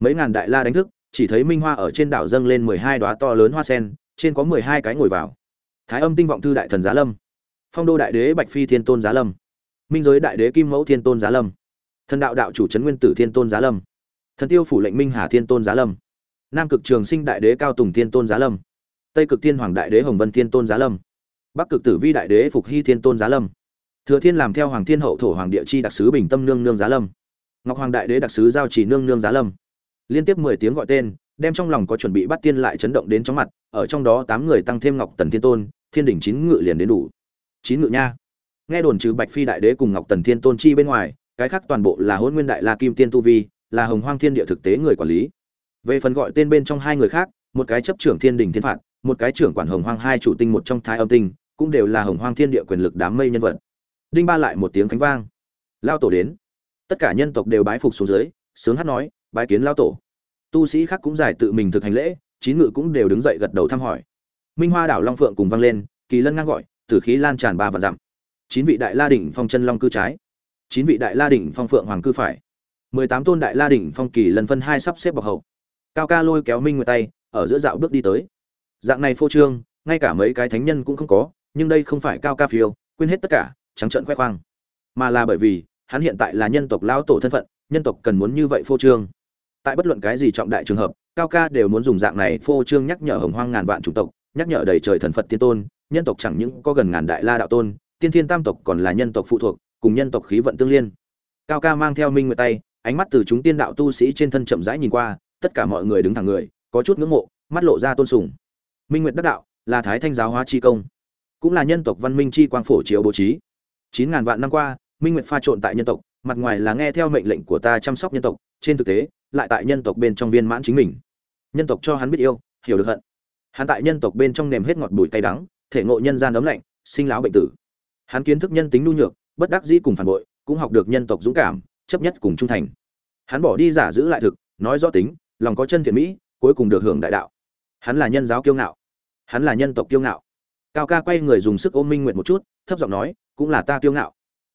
Mấy ngàn đại la đánh thức, chỉ thấy minh hoa ở trên đảo dâng lên mười hai đoá to lớn hoa sen, trên có mười hai cái ngồi vào. Thái âm tinh vọng thư đại thần giá lâm. Phong đô đại đế bạch phi thiên tôn giá lâm minh giới đại đế kim mẫu thiên tôn giá lâm. Thần đạo đạo chủ trấn nguyên tử thiên tôn giá lâm. Thần tiêu phủ lệnh minh hà thiên tôn giá lâm. Nam cực trường sinh đại đế cao tùng thiên tôn giá lâm. Tây cực thiên hoàng đại đế hồng vân thiên tôn giá lâm. Bắc cực tử vi đại đế phục hy thiên tôn giá lâm. Thừa thiên làm theo hoàng thiên hậu thổ hoàng địa chi đặc sứ bình tâm nương nương giá lâm. Ngọc hoàng đại đế đặc sứ giao chỉ nương nương giá lâm. Liên tiếp mười tiếng gọi tên, đem trong lòng có chuẩn bị bắt tiên lại chấn động đến chóng mặt, ở trong đó tám người tăng thêm ngọc tần thiên tôn, thiên đỉnh chín ngự liền đến đủ. Chín ngự nha nghe đồn trừ bạch phi đại đế cùng ngọc tần thiên tôn chi bên ngoài, cái khác toàn bộ là hôn nguyên đại la kim tiên tu vi, là hồng hoang thiên địa thực tế người quản lý. Về phần gọi tên bên trong hai người khác, một cái chấp trưởng thiên đình thiên phạt, một cái trưởng quản hồng hoang hai chủ tinh một trong thái âm tinh, cũng đều là hồng hoang thiên địa quyền lực đám mây nhân vật. Đinh ba lại một tiếng khánh vang. Lao tổ đến. Tất cả nhân tộc đều bái phục xuống dưới, sướng hát nói, bái kiến lao tổ. Tu sĩ khác cũng giải tự mình thực hành lễ, chín ngự cũng đều đứng dậy gật đầu thăm hỏi. Minh hoa đảo long phượng cùng vang lên, kỳ lân ngang gọi, tử khí lan tràn ba vạn dặm chín vị đại la đỉnh phong chân long cư trái, chín vị đại la đỉnh phong phượng hoàng cư phải, mười tám tôn đại la đỉnh phong kỳ lần phân hai sắp xếp bọc hậu. Cao ca lôi kéo minh nguyệt tay, ở giữa dạo bước đi tới. Dạng này phô trương, ngay cả mấy cái thánh nhân cũng không có, nhưng đây không phải cao ca phiêu, quên hết tất cả, trắng trợn khoe khoang. Mà là bởi vì, hắn hiện tại là nhân tộc lão tổ thân phận, nhân tộc cần muốn như vậy phô trương. Tại bất luận cái gì trọng đại trường hợp, cao ca đều muốn dùng dạng này phô trương nhắc nhở hồng hoang ngàn vạn chủng tộc, nhắc nhở đầy trời thần phật tiên tôn, nhân tộc chẳng những có gần ngàn đại la đạo tôn tiên thiên tam tộc còn là nhân tộc phụ thuộc, cùng nhân tộc khí vận tương liên. Cao ca mang theo minh nguyệt tay, ánh mắt từ chúng tiên đạo tu sĩ trên thân chậm rãi nhìn qua, tất cả mọi người đứng thẳng người, có chút ngưỡng mộ, mắt lộ ra tôn sùng. Minh nguyệt đắc đạo, là thái thanh giáo hóa chi công, cũng là nhân tộc văn minh chi quang phổ chiếu bố trí. Chín ngàn vạn năm qua, minh nguyệt pha trộn tại nhân tộc, mặt ngoài là nghe theo mệnh lệnh của ta chăm sóc nhân tộc, trên thực tế, lại tại nhân tộc bên trong viên mãn chính mình. Nhân tộc cho hắn biết yêu, hiểu được hận. Hắn tại nhân tộc bên trong nềm hết ngọt bùi tay đắng, thể ngộ nhân gian ấm lạnh, sinh lão bệnh tử hắn kiến thức nhân tính nhu nhược, bất đắc dĩ cùng phản bội, cũng học được nhân tộc dũng cảm, chấp nhất cùng trung thành. Hắn bỏ đi giả giữ lại thực, nói rõ tính, lòng có chân thiện mỹ, cuối cùng được hưởng đại đạo. Hắn là nhân giáo kiêu ngạo. Hắn là nhân tộc kiêu ngạo. Cao ca quay người dùng sức ôm minh nguyệt một chút, thấp giọng nói, cũng là ta kiêu ngạo.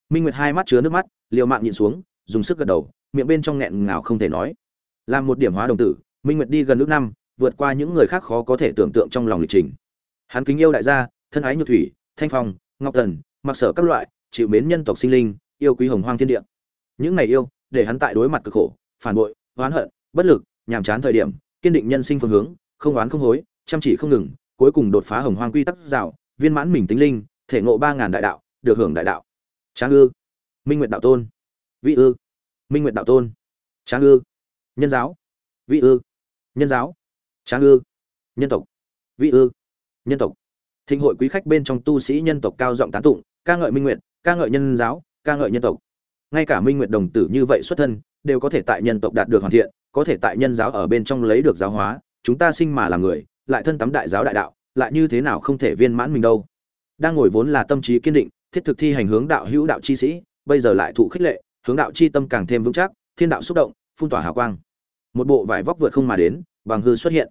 Minh nguyệt hai mắt chứa nước mắt, liều mạng nhìn xuống, dùng sức gật đầu, miệng bên trong nghẹn ngào không thể nói. Làm một điểm hóa đồng tử, minh nguyệt đi gần nước năm, vượt qua những người khác khó có thể tưởng tượng trong lòng lịch trình. Hắn kính yêu đại gia, thân ái nhược thủy, thanh phong, ngọc tần mặc sở các loại, chịu mến nhân tộc sinh linh, yêu quý hồng hoang thiên địa. Những ngày yêu, để hắn tại đối mặt cực khổ, phản bội, oán hận, bất lực, nhàm chán thời điểm, kiên định nhân sinh phương hướng, không oán không hối, chăm chỉ không ngừng, cuối cùng đột phá hồng hoang quy tắc rào, viên mãn mình tính linh, thể ngộ ba ngàn đại đạo, được hưởng đại đạo. Tráng ư. Minh nguyện đạo tôn. Vị ư. Minh nguyện đạo tôn. Tráng ư. Nhân giáo. Vị ư. Nhân giáo. Tráng ư. Nhân tộc. Vị ư. Nhân tộc. Thịnh hội quý khách bên trong tu sĩ nhân tộc cao giọng tán tụng ca ngợi minh nguyệt, ca ngợi nhân giáo, ca ngợi nhân tộc. Ngay cả minh nguyệt đồng tử như vậy xuất thân, đều có thể tại nhân tộc đạt được hoàn thiện, có thể tại nhân giáo ở bên trong lấy được giáo hóa, chúng ta sinh mà làm người, lại thân tắm đại giáo đại đạo, lại như thế nào không thể viên mãn mình đâu. Đang ngồi vốn là tâm trí kiên định, thiết thực thi hành hướng đạo hữu đạo chi sĩ, bây giờ lại thụ khích lệ, hướng đạo chi tâm càng thêm vững chắc, thiên đạo xúc động, phun tỏa hào quang. Một bộ vải vóc vượt không mà đến, bằng hư xuất hiện.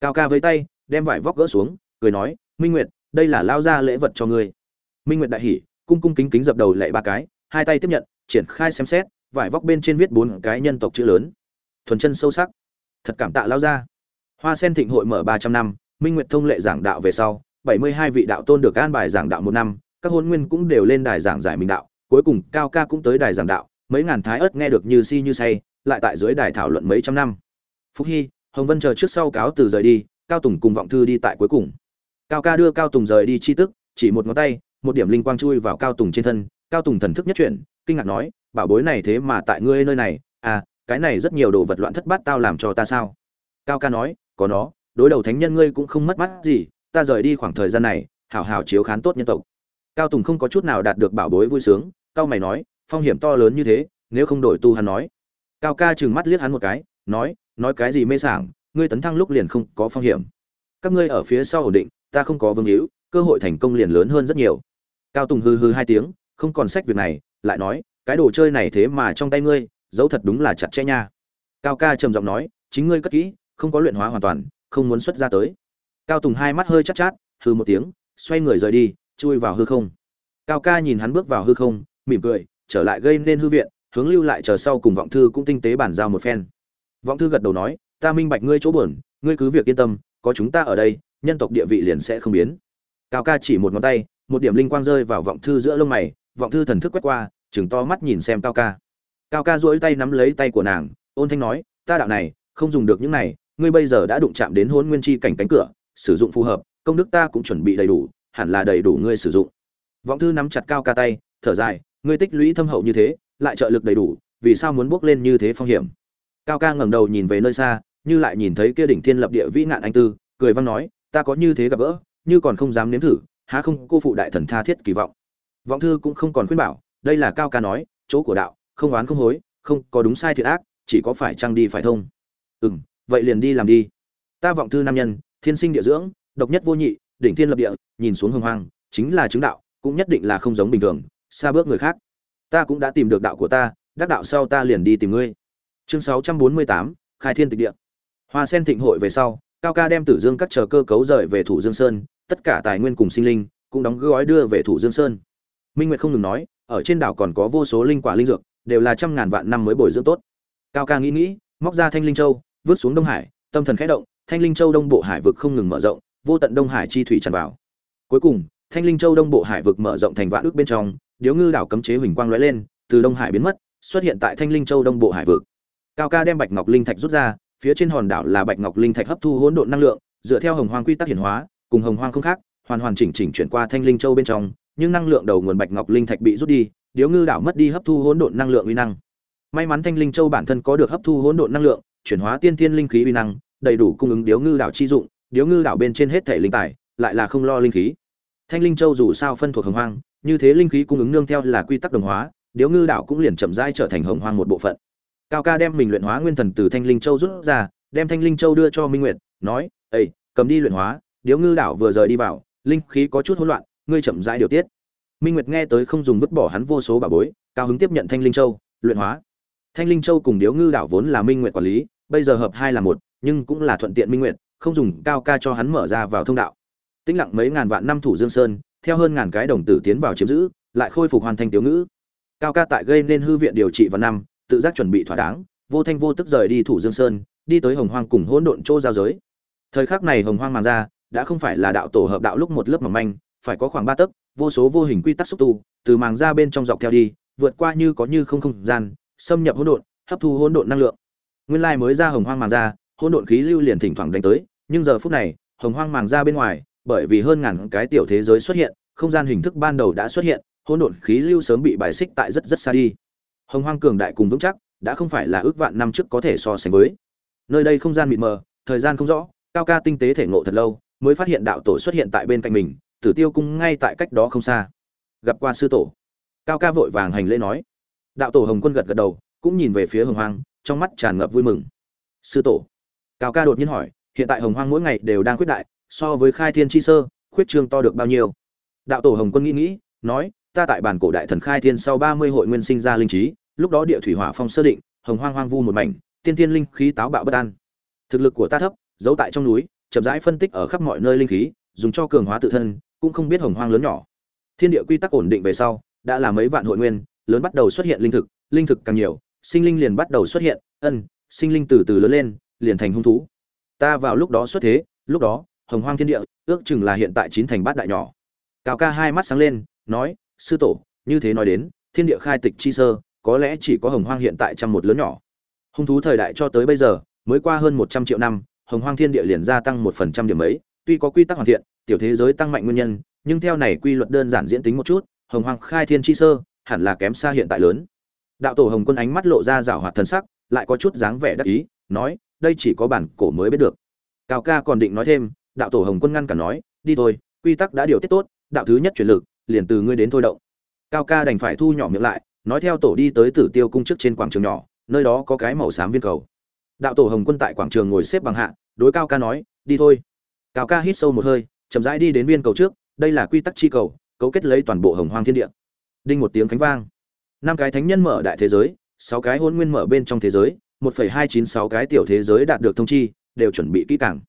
Cao ca với tay, đem vải vóc gỡ xuống, cười nói, minh nguyệt, đây là lao ra lễ vật cho ngươi minh nguyệt đại hỉ, cung cung kính kính dập đầu lệ ba cái, hai tay tiếp nhận, triển khai xem xét, vải vóc bên trên viết bốn cái nhân tộc chữ lớn. Thuần chân sâu sắc. Thật cảm tạ lao ra hoa sen thịnh hội mở ba trăm năm, minh nguyệt thông lệ giảng đạo về sau, bảy mươi hai vị đạo tôn được an bài giảng đạo một năm, các hôn nguyên cũng đều lên đài giảng giải minh đạo, cuối cùng cao ca cũng tới đài giảng đạo, mấy ngàn thái ớt nghe được như si như say, lại tại dưới đài thảo luận mấy trăm năm. Phúc hy, hồng vân chờ trước sau cáo từ rời đi, cao tùng cùng vọng thư đi tại cuối cùng. Cao ca đưa cao tùng rời đi chi tức, chỉ một ngón tay một điểm linh quang chui vào cao tùng trên thân, cao tùng thần thức nhất chuyển, kinh ngạc nói, bảo bối này thế mà tại ngươi nơi này à cái này rất nhiều đồ vật loạn thất bát tao làm cho ta sao? Cao ca nói, có nó, đối đầu thánh nhân ngươi cũng không mất mắt gì, ta rời đi khoảng thời gian này, hảo hảo chiếu khán tốt nhân tộc. Cao tùng không có chút nào đạt được bảo bối vui sướng, cao mày nói, phong hiểm to lớn như thế, nếu không đổi tu hắn nói. Cao ca chừng mắt liếc hắn một cái, nói nói cái gì mê sảng, ngươi tấn thăng lúc liền không có phong hiểm. Các ngươi ở phía sau ổn định, ta không có vương hữu, cơ hội thành công liền lớn hơn rất nhiều cao tùng hư hư hai tiếng, không còn sách việc này, lại nói, cái đồ chơi này thế mà trong tay ngươi dấu thật đúng là chặt chẽ nha. Cao ca trầm giọng nói, chính ngươi cất kỹ, không có luyện hóa hoàn toàn, không muốn xuất ra tới. Cao tùng hai mắt hơi chát chát hư một tiếng, xoay người rời đi, chui vào hư không. Cao ca nhìn hắn bước vào hư không, mỉm cười, trở lại gây nên hư viện, hướng lưu lại chờ sau cùng vọng thư cũng tinh tế bản giao một phen. Vọng thư gật đầu nói, ta minh bạch ngươi chỗ buồn, ngươi cứ việc yên tâm, có chúng ta ở đây, nhân tộc địa vị liền sẽ không biến. Cao ca chỉ một ngón tay một điểm linh quang rơi vào vọng thư giữa lông mày, vọng thư thần thức quét qua chừng to mắt nhìn xem cao ca. Cao ca duỗi tay nắm lấy tay của nàng, ôn thanh nói, ta đạo này, không dùng được những này, ngươi bây giờ đã đụng chạm đến hôn nguyên chi cảnh cánh cửa, sử dụng phù hợp, công đức ta cũng chuẩn bị đầy đủ, hẳn là đầy đủ ngươi sử dụng. Vọng thư nắm chặt cao ca tay, thở dài, ngươi tích lũy thâm hậu như thế, lại trợ lực đầy đủ, vì sao muốn bước lên như thế phong hiểm? Cao ca ngẩng đầu nhìn về nơi xa, như lại nhìn thấy kia đỉnh thiên lập địa vĩ ngạn anh tư, cười văn nói, ta có như thế gặp gỡ, như còn không dám nếm thử há không, cô phụ đại thần tha thiết kỳ vọng. Vọng thư cũng không còn khuyên bảo, đây là cao ca nói, chỗ của đạo, không oán không hối, không có đúng sai thiệt ác, chỉ có phải trăng đi phải thông. Ừ m vậy liền đi làm đi. Ta vọng thư nam nhân, thiên sinh địa dưỡng, độc nhất vô nhị, đỉnh thiên lập địa, nhìn xuống hồng hoang, chính là chứng đạo, cũng nhất định là không giống bình thường, xa bước người khác. Ta cũng đã tìm được đạo của ta, đắc đạo sau ta liền đi tìm ngươi. Chương sáu trăm bốn mươi tám, khai thiên tịch địa. Hoa sen thịnh hội về sau, cao ca đem tử dương các chờ cơ cấu rời về thủ dương sơn tất cả tài nguyên cùng sinh linh cũng đóng gói đưa về thủ dương sơn. Minh nguyệt không ngừng nói, ở trên đảo còn có vô số linh quả linh dược, đều là trăm ngàn vạn năm mới bồi dưỡng tốt. Cao ca nghĩ nghĩ, móc ra thanh linh châu, vứt xuống đông hải, tâm thần khẽ động, thanh linh châu đông bộ hải vực không ngừng mở rộng, vô tận đông hải chi thủy tràn vào. Cuối cùng, thanh linh châu đông bộ hải vực mở rộng thành vạn ước bên trong, điếu ngư đảo cấm chế huỳnh quang lóe lên, từ đông hải biến mất, xuất hiện tại thanh linh châu đông bộ hải vực. Cao ca đem bạch ngọc linh thạch rút ra, phía trên hòn đảo là bạch ngọc linh thạch hấp thu hỗn độn năng lượng, dựa theo hồng hoang quy tắc hiển hóa cùng hồng hoang không khác, hoàn hoàn chỉnh chỉnh chuyển qua thanh linh châu bên trong, nhưng năng lượng đầu nguồn bạch ngọc linh thạch bị rút đi, điếu ngư đảo mất đi hấp thu hỗn độn năng lượng uy năng. May mắn thanh linh châu bản thân có được hấp thu hỗn độn năng lượng, chuyển hóa tiên tiên linh khí uy năng, đầy đủ cung ứng điếu ngư đảo chi dụng, điếu ngư đảo bên trên hết thể linh tài, lại là không lo linh khí. Thanh linh châu dù sao phân thuộc hồng hoang, như thế linh khí cung ứng nương theo là quy tắc đồng hóa, điếu ngư đảo cũng liền chậm rãi trở thành hồng hoang một bộ phận. Cao ca đem mình luyện hóa nguyên thần từ thanh linh châu rút ra, đem thanh linh châu đưa cho minh nguyệt, nói ây cầm đi luyện hóa điếu ngư đảo vừa rời đi vào, linh khí có chút hỗn loạn, ngươi chậm rãi điều tiết. Minh nguyệt nghe tới không dùng vứt bỏ hắn vô số bà bối, cao hứng tiếp nhận thanh linh châu, luyện hóa. Thanh linh châu cùng điếu ngư đảo vốn là minh nguyệt quản lý, bây giờ hợp hai là một, nhưng cũng là thuận tiện minh nguyệt, không dùng cao ca cho hắn mở ra vào thông đạo. Tĩnh lặng mấy ngàn vạn năm thủ dương sơn, theo hơn ngàn cái đồng tử tiến vào chiếm giữ, lại khôi phục hoàn thành tiểu ngữ cao ca tại gây nên hư viện điều trị vào năm, tự giác chuẩn bị thỏa đáng, vô thanh vô tức rời đi thủ dương sơn, đi tới hồng hoang cùng hỗn độn chỗ giao giới. Thời khắc này hồng hoang màng ra đã không phải là đạo tổ hợp đạo lúc một lớp mỏng manh, phải có khoảng ba tấc, vô số vô hình quy tắc xúc tu, từ màng ra bên trong dọc theo đi, vượt qua như có như không không gian, xâm nhập hỗn độn, hấp thu hỗn độn năng lượng. Nguyên lai mới ra hồng hoang màng ra, hỗn độn khí lưu liền thỉnh thoảng đánh tới, nhưng giờ phút này, hồng hoang màng ra bên ngoài, bởi vì hơn ngàn cái tiểu thế giới xuất hiện, không gian hình thức ban đầu đã xuất hiện, hỗn độn khí lưu sớm bị bài xích tại rất rất xa đi. Hồng hoang cường đại cùng vững chắc, đã không phải là ước vạn năm trước có thể so sánh với. Nơi đây không gian mịt mờ, thời gian không rõ, cao ca tinh tế thể ngộ thật lâu mới phát hiện đạo tổ xuất hiện tại bên cạnh mình, tử tiêu cung ngay tại cách đó không xa. Gặp qua sư tổ. Cao ca vội vàng hành lễ nói. Đạo tổ hồng quân gật gật đầu, cũng nhìn về phía hồng hoang, trong mắt tràn ngập vui mừng. Sư tổ. Cao ca đột nhiên hỏi, hiện tại hồng hoang mỗi ngày đều đang quyết đại, so với khai thiên chi sơ, khuyết trương to được bao nhiêu? Đạo tổ hồng quân nghĩ nghĩ, nói, ta tại bản cổ đại thần khai thiên sau ba mươi hội nguyên sinh ra linh trí, lúc đó địa thủy hỏa phong sơ định, hồng hoang hoang vu một mảnh, tiên tiên linh khí táo bạo bất an. Thực lực của ta thấp, giấu tại trong núi chậm rãi phân tích ở khắp mọi nơi linh khí, dùng cho cường hóa tự thân, cũng không biết hồng hoang lớn nhỏ. Thiên địa quy tắc ổn định về sau, đã là mấy vạn hội nguyên, lớn bắt đầu xuất hiện linh thực linh thực càng nhiều, sinh linh liền bắt đầu xuất hiện, ân, sinh linh từ từ lớn lên, liền thành hung thú. Ta vào lúc đó xuất thế, lúc đó, hồng hoang thiên địa, ước chừng là hiện tại chín thành bát đại nhỏ. Cao ca hai mắt sáng lên, nói, sư tổ, như thế nói đến, thiên địa khai tịch chi sơ, có lẽ chỉ có hồng hoang hiện tại trăm một lớn nhỏ. Hung thú thời đại cho tới bây giờ, mới qua hơn một trăm triệu năm hồng hoang thiên địa liền gia tăng một phần trăm điểm ấy, tuy có quy tắc hoàn thiện, tiểu thế giới tăng mạnh nguyên nhân, nhưng theo này quy luật đơn giản diễn tính một chút, hồng hoang khai thiên chi sơ, hẳn là kém xa hiện tại lớn. Đạo tổ hồng quân ánh mắt lộ ra rảo hoạt thần sắc, lại có chút dáng vẻ đắc ý, nói, đây chỉ có bản cổ mới biết được. Cao ca còn định nói thêm, đạo tổ hồng quân ngăn cả nói, đi thôi, quy tắc đã điều tiết tốt, đạo thứ nhất chuyển lực, liền từ ngươi đến thôi động. Cao ca đành phải thu nhỏ miệng lại, nói theo tổ đi tới tử tiêu cung trước trên quảng trường nhỏ, nơi đó có cái màu xám viên cầu đạo tổ hồng quân tại quảng trường ngồi xếp bằng hạ, đối cao ca nói, đi thôi. Cao ca hít sâu một hơi, chậm rãi đi đến viên cầu trước, đây là quy tắc chi cầu, cấu kết lấy toàn bộ hồng hoang thiên địa. Đinh một tiếng khánh vang. Năm cái thánh nhân mở đại thế giới, sáu cái hôn nguyên mở bên trong thế giới, một phẩy hai chín sáu cái tiểu thế giới đạt được thông chi, đều chuẩn bị kỹ càng.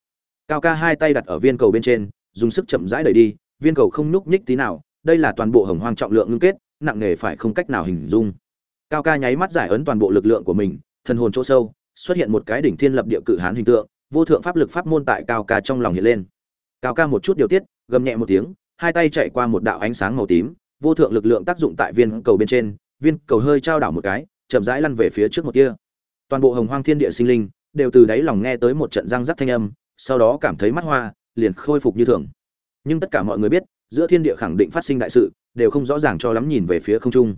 Cao ca hai tay đặt ở viên cầu bên trên, dùng sức chậm rãi đẩy đi, viên cầu không nhúc nhích tí nào, đây là toàn bộ hồng hoang trọng lượng ngưng kết, nặng nề phải không cách nào hình dung. Cao ca nháy mắt giải ấn toàn bộ lực lượng của mình thân hồn chỗ sâu xuất hiện một cái đỉnh thiên lập địa cự hán hình tượng, vô thượng pháp lực pháp môn tại cao ca trong lòng hiện lên. Cao ca một chút điều tiết, gầm nhẹ một tiếng, hai tay chạy qua một đạo ánh sáng màu tím, vô thượng lực lượng tác dụng tại viên cầu bên trên, viên cầu hơi trao đảo một cái, chậm rãi lăn về phía trước một kia toàn bộ hồng hoang thiên địa sinh linh đều từ đáy lòng nghe tới một trận răng rắc thanh âm, sau đó cảm thấy mắt hoa, liền khôi phục như thường. Nhưng tất cả mọi người biết, giữa thiên địa khẳng định phát sinh đại sự, đều không rõ ràng cho lắm nhìn về phía không trung.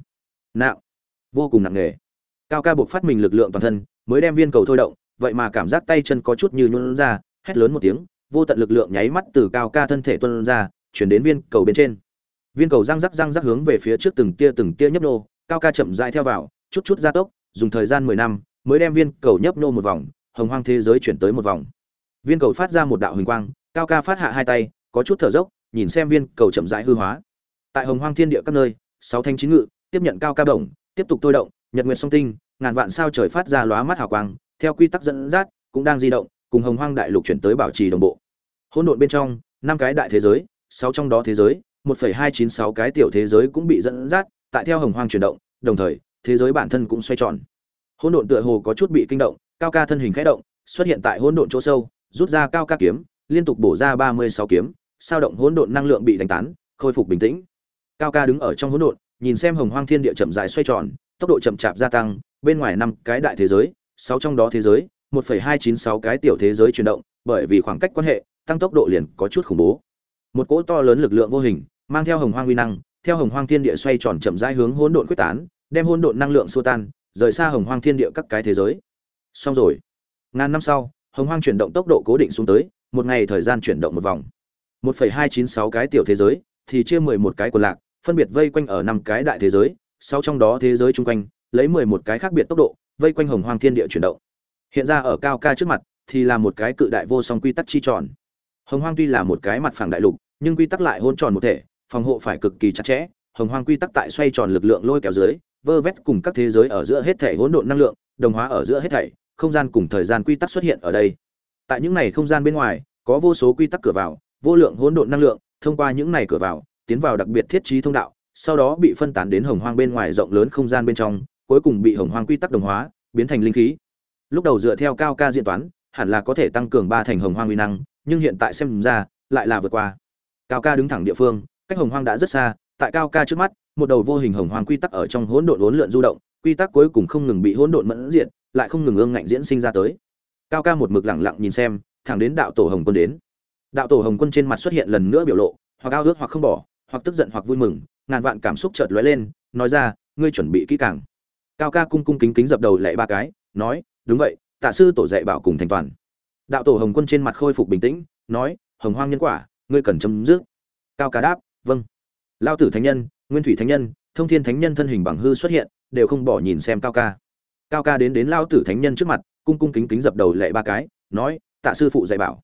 Nặng vô cùng nặng nề. Cao ca buộc phát mình lực lượng toàn thân mới đem viên cầu thôi động vậy mà cảm giác tay chân có chút như nhún ra hét lớn một tiếng vô tận lực lượng nháy mắt từ cao ca thân thể tuân ra chuyển đến viên cầu bên trên. Viên cầu răng rắc răng rắc hướng về phía trước từng tia từng tia nhấp nô cao ca chậm dại theo vào chút chút gia tốc dùng thời gian mười năm mới đem viên cầu nhấp nô một vòng hồng hoang thế giới chuyển tới một vòng. Viên cầu phát ra một đạo huỳnh quang cao ca phát hạ hai tay có chút thở dốc nhìn xem viên cầu chậm rãi hư hóa. Tại hồng hoang thiên địa các nơi sáu thanh chín ngự tiếp nhận cao ca động, tiếp tục thôi động nhật nguyệt song tinh ngàn vạn sao trời phát ra lóa mắt hào quang, theo quy tắc dẫn dắt, cũng đang di động, cùng hồng hoang đại lục chuyển tới bảo trì đồng bộ. Hỗn độn bên trong, năm cái đại thế giới, sáu trong đó thế giới, một phẩy hai chín sáu cái tiểu thế giới cũng bị dẫn dắt, tại theo hồng hoang chuyển động, đồng thời, thế giới bản thân cũng xoay tròn. Hỗn độn tựa hồ có chút bị kinh động, cao ca thân hình khẽ động, xuất hiện tại hỗn độn chỗ sâu, rút ra cao ca kiếm, liên tục bổ ra ba mươi sáu kiếm, sao động hỗn độn năng lượng bị đánh tán, khôi phục bình tĩnh. Cao ca đứng ở trong hỗn độn, nhìn xem hồng hoang thiên địa chậm rãi xoay tròn, tốc độ chậm chạp gia tăng bên ngoài năm cái đại thế giới sáu trong đó thế giới 1,296 cái tiểu thế giới chuyển động bởi vì khoảng cách quan hệ tăng tốc độ liền có chút khủng bố. Một cỗ to lớn lực lượng vô hình mang theo hồng hoang uy năng theo hồng hoang thiên địa xoay tròn chậm rãi hướng hỗn độn quyết tán đem hỗn độn năng lượng xua tan rời xa hồng hoang thiên địa các cái thế giới. Xong rồi. Ngàn năm sau hồng hoang chuyển động tốc độ cố định xuống tới một ngày thời gian chuyển động một vòng. 1,296 cái tiểu thế giới thì chia 11 cái quần lạc phân biệt vây quanh ở năm cái đại thế giới sau trong đó thế giới chung quanh lấy 11 cái khác biệt tốc độ, vây quanh hồng hoang thiên địa chuyển động. Hiện ra ở cao ca trước mặt thì là một cái cự đại vô song quy tắc chi tròn. Hồng hoang tuy là một cái mặt phẳng đại lục, nhưng quy tắc lại hôn tròn một thể, phòng hộ phải cực kỳ chặt chẽ. Hồng hoang quy tắc tại xoay tròn lực lượng lôi kéo dưới, vơ vét cùng các thế giới ở giữa hết thể hỗn độn năng lượng, đồng hóa ở giữa hết thảy, không gian cùng thời gian quy tắc xuất hiện ở đây. Tại những này không gian bên ngoài, có vô số quy tắc cửa vào, vô lượng hỗn độn năng lượng, thông qua những này cửa vào, tiến vào đặc biệt thiết trí thông đạo, sau đó bị phân tán đến hồng hoang bên ngoài rộng lớn không gian bên trong cuối cùng bị hồng hoang quy tắc đồng hóa, biến thành linh khí. Lúc đầu dựa theo cao ca diễn toán, hẳn là có thể tăng cường ba thành hồng hoang uy năng, nhưng hiện tại xem ra, lại là vượt qua. Cao ca đứng thẳng địa phương, cách hồng hoang đã rất xa, tại cao ca trước mắt, một đầu vô hình hồng hoang quy tắc ở trong hỗn độn uốn lượn du động, quy tắc cuối cùng không ngừng bị hỗn độn mẫn diện lại không ngừng ương ngạnh diễn sinh ra tới. Cao ca một mực lẳng lặng nhìn xem, thẳng đến đạo tổ hồng quân đến. Đạo tổ hồng quân trên mặt xuất hiện lần nữa biểu lộ, hoặc ao ước hoặc không bỏ, hoặc tức giận hoặc vui mừng, ngàn vạn cảm xúc chợt lóe lên, nói ra, ngươi chuẩn bị kỹ càng cao ca cung cung kính kính dập đầu lạy ba cái, nói, đúng vậy, tạ sư tổ dạy bảo cùng thành toàn. Đạo tổ hồng quân trên mặt khôi phục bình tĩnh, nói, hồng hoang nhân quả, ngươi cần chấm dứt. Cao ca đáp vâng. Lao tử thánh nhân, nguyên thủy thánh nhân, thông thiên thánh nhân thân hình bằng hư xuất hiện, đều không bỏ nhìn xem cao ca. Cao ca đến đến lao tử thánh nhân trước mặt, cung cung kính kính dập đầu lệ ba cái, nói, tạ sư phụ dạy bảo.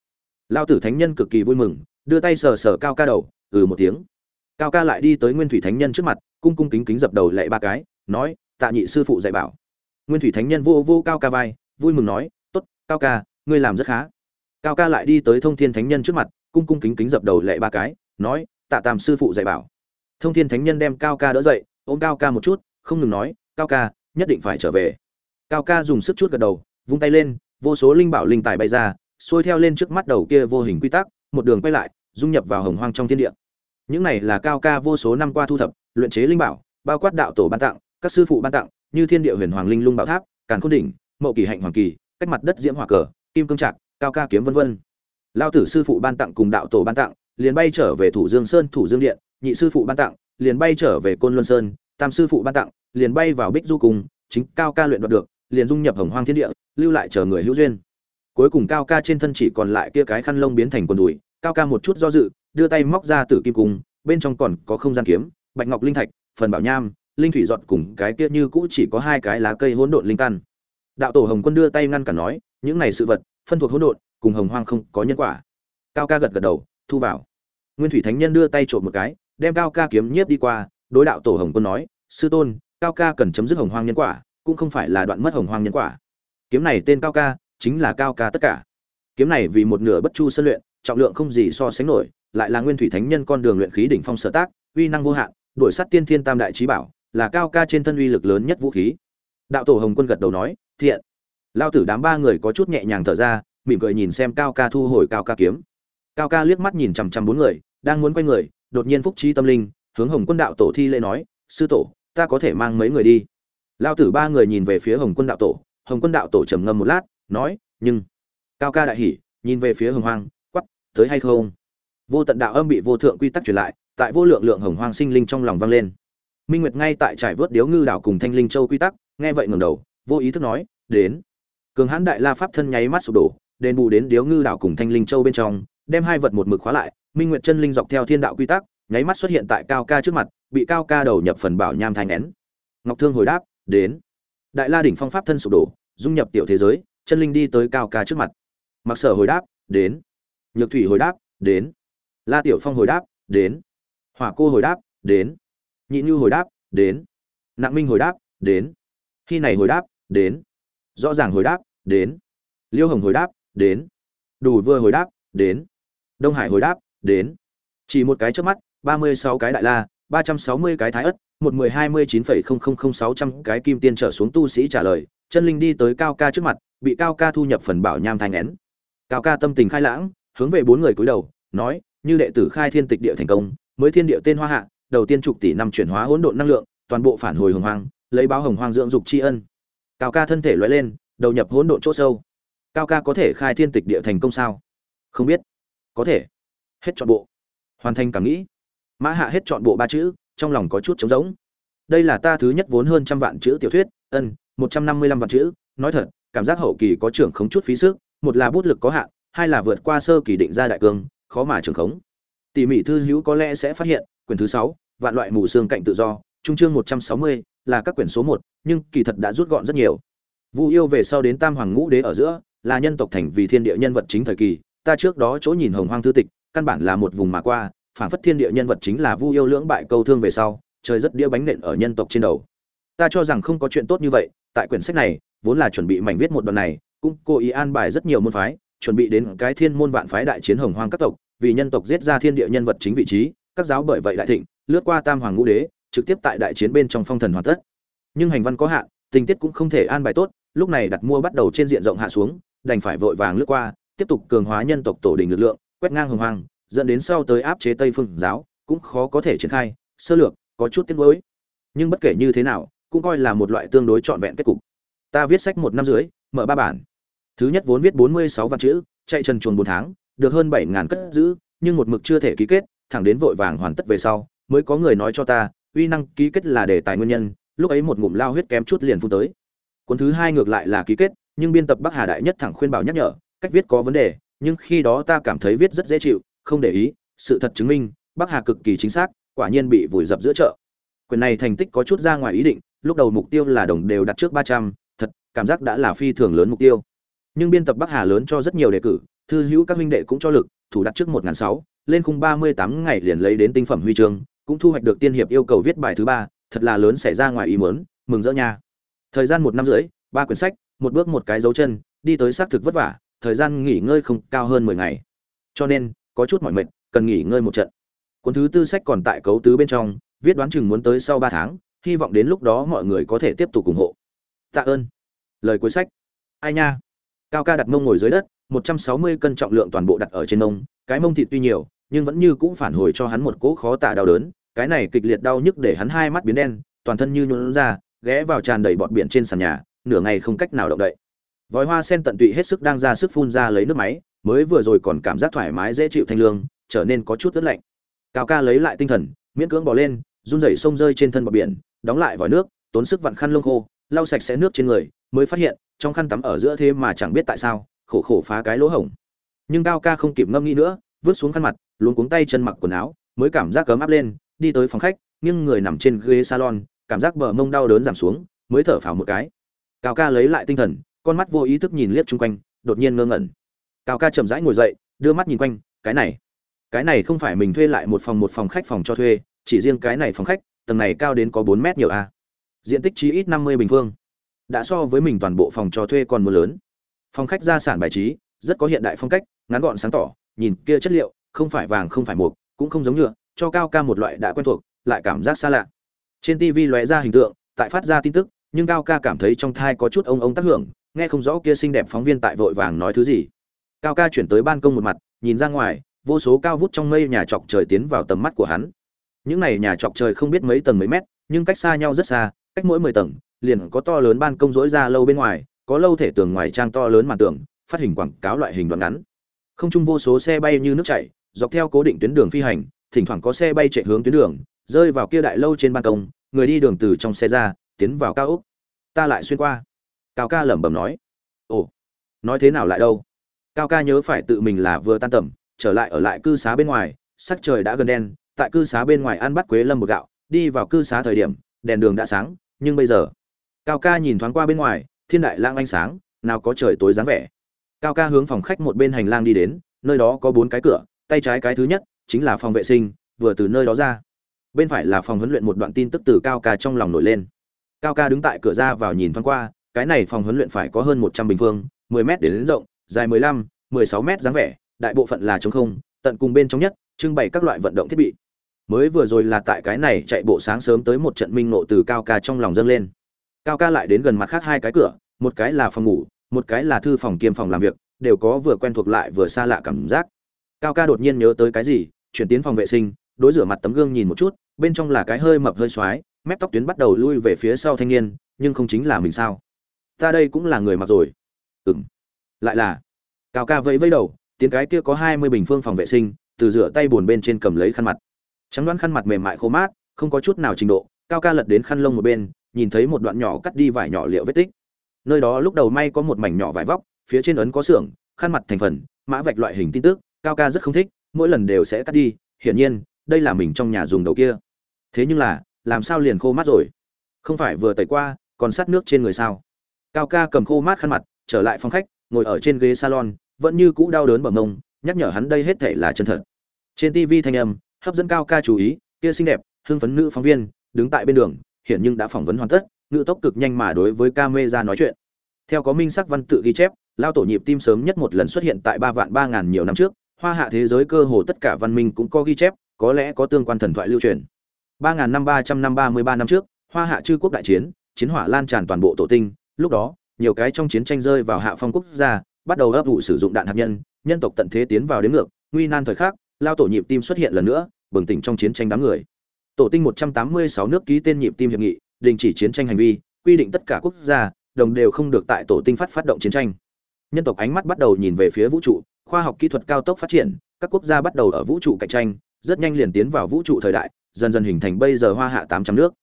Lao tử thánh nhân cực kỳ vui mừng, đưa tay sờ sờ cao ca đầu ừ một tiếng. Cao ca lại đi tới nguyên thủy thánh nhân trước mặt, cung cung kính kính dập đầu lệ ba cái nói, tạ nhị sư phụ dạy bảo. Nguyên thủy thánh nhân vô vô cao ca vai, vui mừng nói t ố t cao ca, ngươi làm rất khá. Cao ca lại đi tới thông thiên thánh nhân trước mặt, cung cung kính kính dập đầu lệ ba cái, nói, tạ tam sư phụ dạy bảo. Thông thiên thánh nhân đem cao ca đỡ dậy, ôm cao ca một chút, không ngừng nói, cao ca, nhất định phải trở về. Cao ca dùng sức chút gật đầu, vung tay lên, vô số linh bảo linh tài bay ra, xuôi theo lên trước mắt đầu kia vô hình quy tắc, một đường quay lại, dung nhập vào hồng hoang trong thiên địa. Những này là cao ca vô số năm qua thu thập, luyện chế linh bảo, bao quát đạo tổ ban tặng các sư phụ ban tặng, như thiên địa huyền hoàng linh lung bảo tháp, càn khôn đỉnh, mậu kỳ hạnh hoàng kỳ, cách mặt đất diễm hỏa cờ, kim cương trạc, cao ca kiếm vân vân. Lao tử sư phụ ban tặng cùng đạo tổ ban tặng, liền bay trở về thủ dương sơn, thủ dương điện, nhị sư phụ ban tặng, liền bay trở về côn luân sơn, tam sư phụ ban tặng, liền bay vào bích du cùng chính cao ca luyện đoạt được, liền dung nhập hồng hoang thiên địa, lưu lại chờ người hữu duyên. Cuối cùng cao ca trên thân chỉ còn lại kia cái khăn lông biến thành quần đùi, cao ca một chút do dự, đưa tay móc ra tử kim cung, bên trong còn có không gian kiếm, bạch ngọc linh thạch, phần bảo nham linh thủy giọt cùng cái kia như cũ chỉ có hai cái lá cây hỗn độn linh căn. Đạo tổ hồng quân đưa tay ngăn cản nói, những này sự vật, phân thuộc hỗn độn, cùng hồng hoang không có nhân quả. Cao ca gật gật đầu, thu vào. Nguyên thủy thánh nhân đưa tay trộm một cái, đem cao ca kiếm nhiếp đi qua, đối đạo tổ hồng quân nói, sư tôn, cao ca cần chấm dứt hồng hoang nhân quả, cũng không phải là đoạn mất hồng hoang nhân quả. Kiếm này tên cao ca, chính là cao ca tất cả. Kiếm này vì một nửa bất chu sân luyện, trọng lượng không gì so sánh nổi, lại là nguyên thủy thánh nhân con đường luyện khí đỉnh phong sở tác, uy năng vô hạn, đuổi sát tiên thiên tam đại chí bảo là cao ca trên thân uy lực lớn nhất vũ khí. Đạo tổ hồng quân gật đầu nói, thiện. Lao tử đám ba người có chút nhẹ nhàng thở ra, mỉm cười nhìn xem cao ca thu hồi cao ca kiếm. Cao ca liếc mắt nhìn chằm chằm bốn người, đang muốn quay người, đột nhiên phúc trí tâm linh, hướng hồng quân đạo tổ thi lễ nói, sư tổ, ta có thể mang mấy người đi. Lao tử ba người nhìn về phía hồng quân đạo tổ, hồng quân đạo tổ trầm ngâm một lát, nói, nhưng cao ca đại hỉ, nhìn về phía hồng hoang quắp tới hay không? Vô tận đạo âm bị vô thượng quy tắc truyền lại, tại vô lượng lượng hồng hoang sinh linh trong lòng vang lên minh nguyệt ngay tại trải vớt điếu ngư đảo cùng thanh linh châu quy tắc, nghe vậy ngẩng đầu, vô ý thức nói, đến. Cường hãn đại la pháp thân nháy mắt sụp đổ, đền bù đến điếu ngư đảo cùng thanh linh châu bên trong, đem hai vật một mực khóa lại. Minh nguyệt chân linh dọc theo thiên đạo quy tắc, nháy mắt xuất hiện tại cao ca trước mặt, bị cao ca đầu nhập phần bảo nham thai nén. Ngọc thương hồi đáp, đến. Đại la đỉnh phong pháp thân sụp đổ, dung nhập tiểu thế giới, chân linh đi tới cao ca trước mặt. Mặc sở hồi đáp, đến. Nhược thủy hồi đáp, đến. La tiểu phong hồi đáp, đến. Hỏa cô hồi đáp, đến nhị như hồi đáp, đến. Nặng minh hồi đáp, đến. Khi này hồi đáp, đến. Rõ ràng hồi đáp, đến. Liêu hồng hồi đáp, đến. Đủ vừa hồi đáp, đến. Đông hải hồi đáp, đến. Chỉ một cái trước mắt, ba mươi sáu cái đại la, ba trăm sáu mươi cái thái ất một mười hai mươi chín phẩy không không không sáu trăm cái kim tiên trở xuống tu sĩ trả lời. Chân linh đi tới cao ca trước mặt, bị cao ca thu nhập phần bảo nham thai ngén cao ca tâm tình khai lãng, hướng về bốn người cúi đầu, nói, như đệ tử khai thiên tịch địa thành công, mới thiên địa tên hoa hạ đầu tiên chục tỷ năm chuyển hóa hỗn độn năng lượng, toàn bộ phản hồi hồng hoang, lấy báo hồng hoang dưỡng dục tri ân. Cao ca thân thể lóe lên, đầu nhập hỗn độn chỗ sâu. Cao ca có thể khai thiên tịch địa thành công sao? Không biết. Có thể. Hết chọn bộ. Hoàn thành cảm nghĩ. Mã hạ hết chọn bộ ba chữ, trong lòng có chút trống rỗng. Đây là ta thứ nhất vốn hơn trăm vạn chữ tiểu thuyết, ân, một trăm năm mươi lăm vạn chữ. Nói thật, cảm giác hậu kỳ có trưởng khống chút phí sức, một là bút lực có hạn, hai là vượt qua sơ kỳ định ra đại cương khó mà trưởng khống. Tỷ mỹ thư hữu có lẽ sẽ phát hiện, quyển thứ sáu vạn loại mù xương cạnh tự do, trung chương một trăm sáu mươi là các quyển số một, nhưng kỳ thật đã rút gọn rất nhiều. Vu yêu về sau đến tam hoàng ngũ đế ở giữa, là nhân tộc thành vì thiên địa nhân vật chính thời kỳ, ta trước đó chỗ nhìn hồng hoang thư tịch, căn bản là một vùng mà qua phản phất thiên địa nhân vật chính là vu yêu lưỡng bại câu thương về sau, trời rất đĩa bánh nện ở nhân tộc trên đầu. Ta cho rằng không có chuyện tốt như vậy, tại quyển sách này, vốn là chuẩn bị mảnh viết một đoạn này, cũng cố ý an bài rất nhiều môn phái, chuẩn bị đến cái thiên môn vạn phái đại chiến hồng hoang các tộc, vì nhân tộc giết ra thiên địa nhân vật chính vị trí, các giáo bởi vậy đại thịnh lướt qua tam hoàng ngũ đế, trực tiếp tại đại chiến bên trong phong thần hoàn tất. Nhưng hành văn có hạn, tình tiết cũng không thể an bài tốt, lúc này đặt mua bắt đầu trên diện rộng hạ xuống, đành phải vội vàng lướt qua, tiếp tục cường hóa nhân tộc tổ đình lực lượng, quét ngang hồng hoàng dẫn đến sau tới áp chế tây phương giáo, cũng khó có thể triển khai, sơ lược, có chút tiếc nuối. Nhưng bất kể như thế nào, cũng coi là một loại tương đối trọn vẹn kết cục. Ta viết sách một năm dưới mở ba bản. Thứ nhất vốn viết bốn mươi sáu vạn chữ, chạy trần chuồn bốn tháng, được hơn bảy ngàn cất giữ, nhưng một mực chưa thể ký kết, thẳng đến vội vàng hoàn tất về sau mới có người nói cho ta, uy năng ký kết là đề tài nguyên nhân, lúc ấy một ngụm lao huyết kém chút liền phun tới. Cuốn thứ hai ngược lại là ký kết, nhưng biên tập bắc hà đại nhất thẳng khuyên bảo nhắc nhở, cách viết có vấn đề, nhưng khi đó ta cảm thấy viết rất dễ chịu, không để ý, sự thật chứng minh, bắc hà cực kỳ chính xác, quả nhiên bị vùi dập giữa chợ. Quyền này thành tích có chút ra ngoài ý định, lúc đầu mục tiêu là đồng đều đặt trước ba trăm, thật, cảm giác đã là phi thường lớn mục tiêu. Nhưng biên tập bắc hà lớn cho rất nhiều đề cử, thư hữu các huynh đệ cũng cho lực, thủ đặt trước một ngàn sáu, lên khung ba mươi tám ngày liền lấy đến tinh phẩm huy chương cũng thu hoạch được tiên hiệp yêu cầu viết bài thứ ba, thật là lớn xảy ra ngoài ý muốn, mừng rỡ nha. Thời gian một năm rưỡi, ba quyển sách, một bước một cái dấu chân, đi tới xác thực vất vả, thời gian nghỉ ngơi không cao hơn mười ngày. Cho nên, có chút mỏi mệt, cần nghỉ ngơi một trận. Cuốn thứ tư sách còn tại cấu tứ bên trong, viết đoán chừng muốn tới sau ba tháng, hy vọng đến lúc đó mọi người có thể tiếp tục ủng hộ. Tạ ơn. Lời cuối sách. Ai nha? Cao ca đặt mông ngồi dưới đất, một trăm sáu mươi cân trọng lượng toàn bộ đặt ở trên mông, cái mông thịt tuy nhiều nhưng vẫn như cũng phản hồi cho hắn một cỗ khó tả đau đớn, cái này kịch liệt đau nhức để hắn hai mắt biến đen, toàn thân như nhuộn ra ghé vào tràn đầy bọt biển trên sàn nhà, nửa ngày không cách nào động đậy. Vòi hoa sen tận tụy hết sức đang ra sức phun ra lấy nước máy, mới vừa rồi còn cảm giác thoải mái dễ chịu thanh lương, trở nên có chút ướt lạnh. Cao ca lấy lại tinh thần, miễn cưỡng bỏ lên, run rẩy sông rơi trên thân bờ biển, đóng lại vòi nước, tốn sức vặn khăn lông khô, lau sạch sẽ nước trên người, mới phát hiện, trong khăn tắm ở giữa thế mà chẳng biết tại sao, khổ khổ phá cái lỗ hổng. Nhưng cao ca không kịp ngâm nghĩ nữa vứt xuống khăn mặt, luống cuống tay chân mặc quần áo, mới cảm giác cấm áp lên, đi tới phòng khách nhưng người nằm trên ghế salon, cảm giác bờ mông đau đớn giảm xuống, mới thở phào một cái. Cao ca lấy lại tinh thần, con mắt vô ý thức nhìn liếc chung quanh, đột nhiên ngơ ngẩn. Cao ca chậm rãi ngồi dậy, đưa mắt nhìn quanh, cái này cái này không phải mình thuê lại một phòng một phòng khách phòng cho thuê, chỉ riêng cái này phòng khách, tầng này cao đến có bốn mét nhiều a. Diện tích chí ít năm mươi bình phương. Đã so với mình toàn bộ phòng cho thuê còn mưa lớn. Phòng khách gia sản bài trí, rất có hiện đại phong cách, ngắn gọn sáng tỏ nhìn kia chất liệu, không phải vàng, không phải mộc cũng không giống nhựa, cho cao ca một loại đã quen thuộc, lại cảm giác xa lạ. Trên tv lóe ra hình tượng, tại phát ra tin tức, nhưng cao ca cảm thấy trong thai có chút ông ông tác hưởng, nghe không rõ kia xinh đẹp phóng viên tại vội vàng nói thứ gì. Cao ca chuyển tới ban công một mặt, nhìn ra ngoài, vô số cao vút trong mây nhà chọc trời tiến vào tầm mắt của hắn. Những này nhà chọc trời không biết mấy tầng mấy mét, nhưng cách xa nhau rất xa, cách mỗi mười tầng, liền có to lớn ban công rỗi ra lâu bên ngoài, có lâu thể tường ngoài trang to lớn màn tường, phát hình quảng cáo loại hình đoạn ngắn không chung vô số xe bay như nước chảy, dọc theo cố định tuyến đường phi hành, thỉnh thoảng có xe bay chạy hướng tuyến đường, rơi vào kia đại lâu trên ban công, người đi đường từ trong xe ra, tiến vào cao úc ta lại xuyên qua. Cao ca lẩm bẩm nói. Ồ, nói thế nào lại đâu? Cao ca nhớ phải tự mình là vừa tan tầm, trở lại ở lại cư xá bên ngoài, sắc trời đã gần đen, tại cư xá bên ngoài ăn bắt quế lâm một gạo, đi vào cư xá thời điểm, đèn đường đã sáng, nhưng bây giờ, cao ca nhìn thoáng qua bên ngoài, thiên đại lang ánh sáng, nào có trời tối dáng vẻ cao ca hướng phòng khách một bên hành lang đi đến nơi đó có bốn cái cửa tay trái cái thứ nhất chính là phòng vệ sinh vừa từ nơi đó ra. Bên phải là phòng huấn luyện một đoạn tin tức từ cao ca trong lòng nổi lên. Cao ca đứng tại cửa ra vào nhìn thoáng qua cái này phòng huấn luyện phải có hơn một trăm bình phương mười m đến, đến rộng dài mười lăm mười sáu m dáng vẻ đại bộ phận là trống không tận cùng bên trong nhất trưng bày các loại vận động thiết bị. Mới vừa rồi là tại cái này chạy bộ sáng sớm tới một trận minh nộ từ cao ca trong lòng dâng lên. Cao ca lại đến gần mặt khác hai cái cửa một cái là phòng ngủ một cái là thư phòng kiêm phòng làm việc, đều có vừa quen thuộc lại vừa xa lạ cảm giác. Cao ca đột nhiên nhớ tới cái gì, chuyển tiến phòng vệ sinh, đối rửa mặt tấm gương nhìn một chút, bên trong là cái hơi mập hơi xoái, mép tóc tuyến bắt đầu lui về phía sau thanh niên, nhưng không chính là mình sao? Ta đây cũng là người mặc rồi. Ừng lại là, cao ca vẫy vẫy đầu, tiếng cái kia có hai mươi bình phương phòng vệ sinh, từ rửa tay buồn bên trên cầm lấy khăn mặt. Trắng đoán khăn mặt mềm mại khô mát, không có chút nào trình độ, cao ca lật đến khăn lông một bên, nhìn thấy một đoạn nhỏ cắt đi vải nhỏ liệu vết tích nơi đó lúc đầu may có một mảnh nhỏ vải vóc, phía trên ấn có xưởng, khăn mặt thành phần, mã vạch loại hình tin tức, cao ca rất không thích, mỗi lần đều sẽ cắt đi, hiển nhiên, đây là mình trong nhà dùng đầu kia. Thế nhưng là, làm sao liền khô mát rồi? Không phải vừa tẩy qua, còn sát nước trên người sao? Cao ca cầm khô mát khăn mặt, trở lại phòng khách, ngồi ở trên ghế salon, vẫn như cũ đau đớn bờ mông, nhắc nhở hắn đây hết thể là chân thật. Trên tv thanh âm, hấp dẫn cao ca chú ý, kia xinh đẹp, hưng phấn nữ phóng viên, đứng tại bên đường hiện nhưng đã phỏng vấn hoàn tất ngự tốc cực nhanh mà đối với ca nói chuyện. Theo có minh sắc văn tự ghi chép, lao tổ nhịp tim sớm nhất một lần xuất hiện tại ba vạn ba ngàn nhiều năm trước, hoa hạ thế giới cơ hồ tất cả văn minh cũng có ghi chép, có lẽ có tương quan thần thoại lưu truyền. Ba ngàn năm ba trăm năm ba mươi ba năm trước, hoa hạ chư quốc đại chiến chiến hỏa lan tràn toàn bộ tổ tinh, lúc đó, nhiều cái trong chiến tranh rơi vào hạ phong quốc gia, bắt đầu ấp ủ sử dụng đạn hạt nhân nhân tộc tận thế tiến vào đến ngược, nguy nan thời khắc, lao tổ nhịp tim xuất hiện lần nữa, bừng tỉnh trong chiến tranh đám người. Tổ tinh một trăm tám mươi sáu nước ký tên nhịp tim hiệp nghị đình chỉ chiến tranh hành vi, quy định tất cả quốc gia, đồng đều không được tại tổ tinh phát phát động chiến tranh. Nhân tộc ánh mắt bắt đầu nhìn về phía vũ trụ, khoa học kỹ thuật cao tốc phát triển, các quốc gia bắt đầu ở vũ trụ cạnh tranh, rất nhanh liền tiến vào vũ trụ thời đại, dần dần hình thành bây giờ hoa hạ tám trăm nước.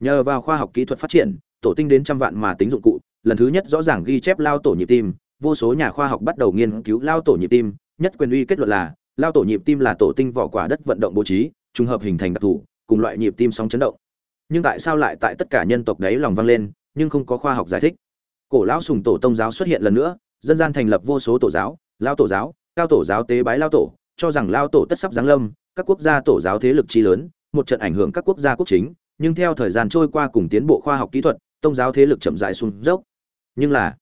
Nhờ vào khoa học kỹ thuật phát triển, tổ tinh đến trăm vạn mà tính dụng cụ, lần thứ nhất rõ ràng ghi chép lao tổ nhịp tim, vô số nhà khoa học bắt đầu nghiên cứu lao tổ nhịp tim, nhất quyền uy kết luận là, lao tổ nhịp tim là tổ tinh vỏ quả đất vận động bố trí, trùng hợp hình thành đặc thù, cùng loại nhịp tim sóng chấn động nhưng tại sao lại tại tất cả nhân tộc đấy lòng vang lên, nhưng không có khoa học giải thích? Cổ lão sùng tổ tông giáo xuất hiện lần nữa, dân gian thành lập vô số tổ giáo, lao tổ giáo, cao tổ giáo tế bái lao tổ, cho rằng lao tổ tất sắp giáng lâm, các quốc gia tổ giáo thế lực chi lớn, một trận ảnh hưởng các quốc gia quốc chính, nhưng theo thời gian trôi qua cùng tiến bộ khoa học kỹ thuật, tông giáo thế lực chậm rãi xuống dốc. Nhưng là,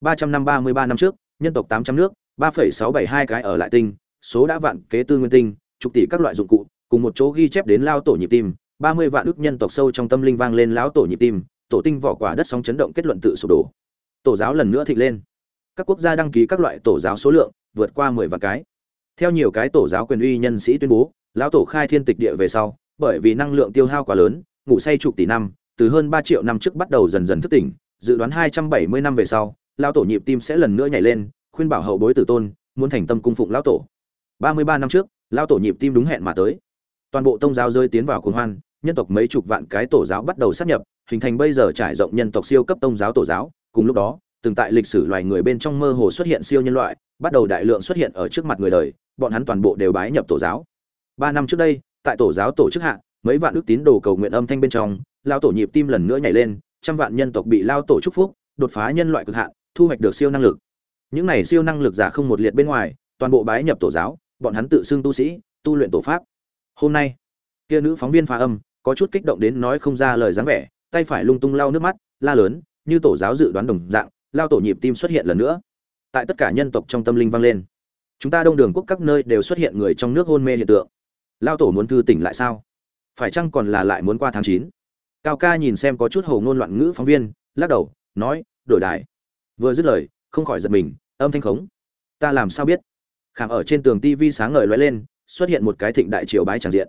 ba trăm năm ba mươi ba năm trước, nhân tộc tám trăm nước, ba phẩy sáu bảy hai cái ở lại tinh, số đã vạn kế tư nguyên tinh, chục tỷ các loại dụng cụ, cùng một chỗ ghi chép đến lao tổ nhịp tim ba mươi vạn ước nhân tộc sâu trong tâm linh vang lên lão tổ nhịp tim, tổ tinh vỏ quả đất sóng chấn động kết luận tự sụp đổ. Tổ giáo lần nữa thịnh lên. Các quốc gia đăng ký các loại tổ giáo số lượng, vượt qua mười vạn cái. Theo nhiều cái tổ giáo quyền uy nhân sĩ tuyên bố, lão tổ khai thiên tịch địa về sau, bởi vì năng lượng tiêu hao quá lớn, ngủ say chục tỷ năm, từ hơn ba triệu năm trước bắt đầu dần dần thức tỉnh, dự đoán hai trăm bảy mươi năm về sau, lão tổ nhịp tim sẽ lần nữa nhảy lên, khuyên bảo hậu bối tử tôn, muốn thành tâm cung phụng lão tổ. Ba mươi ba năm trước, lão tổ nhịp tim đúng hẹn mà tới. Toàn bộ tông giáo rơi tiến vào cuồng hoan nhân tộc mấy chục vạn cái tổ giáo bắt đầu sát nhập, hình thành bây giờ trải rộng nhân tộc siêu cấp tông giáo tổ giáo. Cùng lúc đó, từng tại lịch sử loài người bên trong mơ hồ xuất hiện siêu nhân loại, bắt đầu đại lượng xuất hiện ở trước mặt người đời, bọn hắn toàn bộ đều bái nhập tổ giáo. Ba năm trước đây, tại tổ giáo tổ chức hạ, mấy vạn ước tín đồ cầu nguyện âm thanh bên trong, lao tổ nhịp tim lần nữa nhảy lên, trăm vạn nhân tộc bị lao tổ chúc phúc, đột phá nhân loại cực hạn, thu hoạch được siêu năng lực. Những này siêu năng lực giả không một liệt bên ngoài, toàn bộ bái nhập tổ giáo, bọn hắn tự xưng tu sĩ, tu luyện tổ pháp. Hôm nay, kia nữ phóng viên phá âm có chút kích động đến nói không ra lời dáng vẻ, tay phải lung tung lau nước mắt, la lớn, như tổ giáo dự đoán đồng dạng, lao tổ nhịp tim xuất hiện lần nữa. Tại tất cả nhân tộc trong tâm linh vang lên. Chúng ta đông đường quốc các nơi đều xuất hiện người trong nước hôn mê hiện tượng. Lao tổ muốn thư tỉnh lại sao? Phải chăng còn là lại muốn qua tháng chín? Cao ca nhìn xem có chút hồ ngôn loạn ngữ phóng viên, lắc đầu, nói, đổi đài. Vừa dứt lời, không khỏi giật mình, âm thanh khống. Ta làm sao biết? Khảm ở trên tường tivi sáng ngời lóe lên, xuất hiện một cái thịnh đại triều bái tràng diện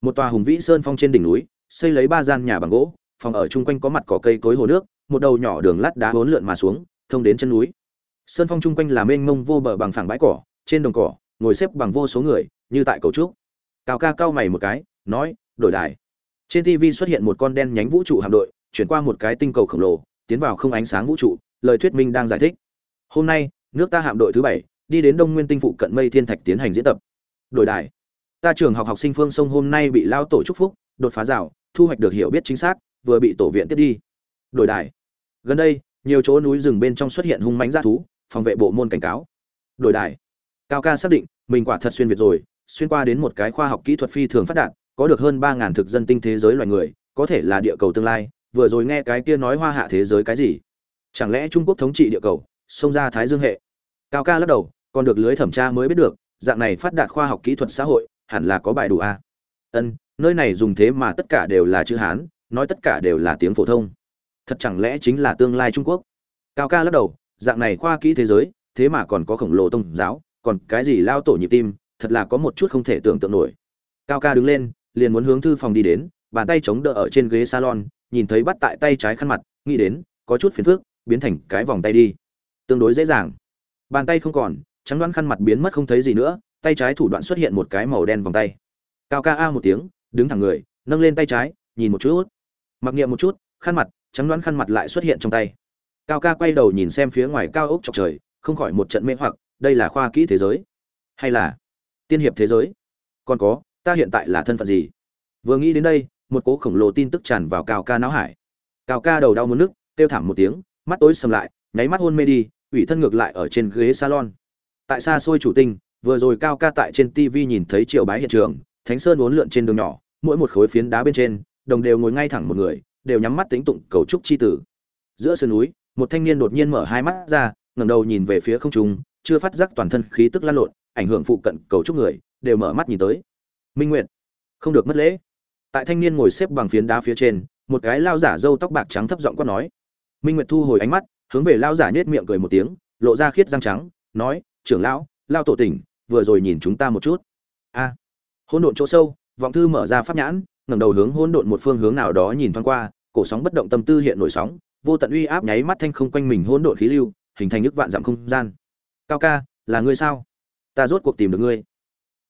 một tòa hùng vĩ sơn phong trên đỉnh núi, xây lấy ba gian nhà bằng gỗ, phòng ở chung quanh có mặt cỏ cây cối hồ nước, một đầu nhỏ đường lát đá hốn lượn mà xuống, thông đến chân núi. Sơn phong chung quanh là mênh mông vô bờ bằng phẳng bãi cỏ, trên đồng cỏ, ngồi xếp bằng vô số người, như tại cầu trúc. Cao ca cao mày một cái, nói, đổi đài. Trên tv xuất hiện một con đen nhánh vũ trụ hạm đội, chuyển qua một cái tinh cầu khổng lồ, tiến vào không ánh sáng vũ trụ, lời thuyết minh đang giải thích. Hôm nay, nước ta hạm đội thứ bảy, đi đến đông nguyên tinh phụ cận mây thiên thạch tiến hành diễn tập. Đổi đài ta trường học học sinh phương sông hôm nay bị lao tổ chúc phúc, đột phá rào, thu hoạch được hiểu biết chính xác, vừa bị tổ viện tiếp đi. Đổi đài. Gần đây, nhiều chỗ núi rừng bên trong xuất hiện hung mãnh g thú, phòng vệ bộ môn cảnh cáo. Đổi đài. Cao ca xác định, mình quả thật xuyên việt rồi, xuyên qua đến một cái khoa học kỹ thuật phi thường phát đạt, có được hơn ba ngàn thực dân tinh thế giới loài người, có thể là địa cầu tương lai, vừa rồi nghe cái kia nói hoa hạ thế giới cái gì? Chẳng lẽ trung quốc thống trị địa cầu, xông ra thái dương hệ? Cao ca lắc đầu, còn được lưới thẩm tra mới biết được, dạng này phát đạt khoa học kỹ thuật xã hội hẳn là có bài đủ a. Ân, nơi này dùng thế mà tất cả đều là chữ hán, nói tất cả đều là tiếng phổ thông. Thật chẳng lẽ chính là tương lai trung quốc? Cao ca lắc đầu, dạng này khoa kỹ thế giới, thế mà còn có khổng lồ tôn giáo, còn cái gì lao tổ nhịp tim, thật là có một chút không thể tưởng tượng nổi. Cao ca đứng lên, liền muốn hướng thư phòng đi đến, bàn tay chống đỡ ở trên ghế salon, nhìn thấy bắt tại tay trái khăn mặt, nghĩ đến, có chút phiền phức, biến thành cái vòng tay đi. Tương đối dễ dàng. Bàn tay không còn, trắng đoán khăn mặt biến mất không thấy gì nữa tay trái thủ đoạn xuất hiện một cái màu đen vòng tay. Cao ca a một tiếng, đứng thẳng người, nâng lên tay trái, nhìn một chút. Mặc niệm một chút, khăn mặt, trắng đoán khăn mặt lại xuất hiện trong tay. Cao ca quay đầu nhìn xem phía ngoài cao ốc chọc trời, không khỏi một trận mê hoặc, đây là khoa kỹ thế giới? Hay là tiên hiệp thế giới? Còn có, ta hiện tại là thân phận gì? Vừa nghĩ đến đây, một cố khổng lồ tin tức tràn vào cao ca não hải. Cao ca đầu đau muốn nước kêu thảm một tiếng, mắt tối sầm lại, nháy mắt hôn mê đi, ủy thân ngược lại ở trên ghế salon. Tại xa xôi chủ tinh vừa rồi cao ca tại trên tv nhìn thấy triệu bái hiện trường, thánh sơn uốn lượn trên đường nhỏ, mỗi một khối phiến đá bên trên, đồng đều ngồi ngay thẳng một người, đều nhắm mắt tính tụng cầu trúc chi tử. Giữa sườn núi, một thanh niên đột nhiên mở hai mắt ra, ngẩng đầu nhìn về phía không trung, chưa phát giác toàn thân khí tức lan lộn, ảnh hưởng phụ cận cầu trúc người, đều mở mắt nhìn tới. Minh nguyện không được mất lễ. Tại thanh niên ngồi xếp bằng phiến đá phía trên, một cái lao giả râu tóc bạc trắng thấp giọng quát nói. Minh nguyệt thu hồi ánh mắt, hướng về lao giả nhếch miệng cười một tiếng, lộ ra khiết răng trắng, nói, trưởng lão, lao tổ tỉnh vừa rồi nhìn chúng ta một chút. A. Hỗn độn chỗ sâu, vọng thư mở ra pháp nhãn, ngẩng đầu hướng hỗn độn một phương hướng nào đó nhìn thoáng qua, cổ sóng bất động tâm tư hiện nổi sóng, vô tận uy áp nháy mắt thanh không quanh mình hỗn độn khí lưu, hình thành nước vạn dặm không gian. Cao ca, là ngươi sao? Ta rốt cuộc tìm được ngươi.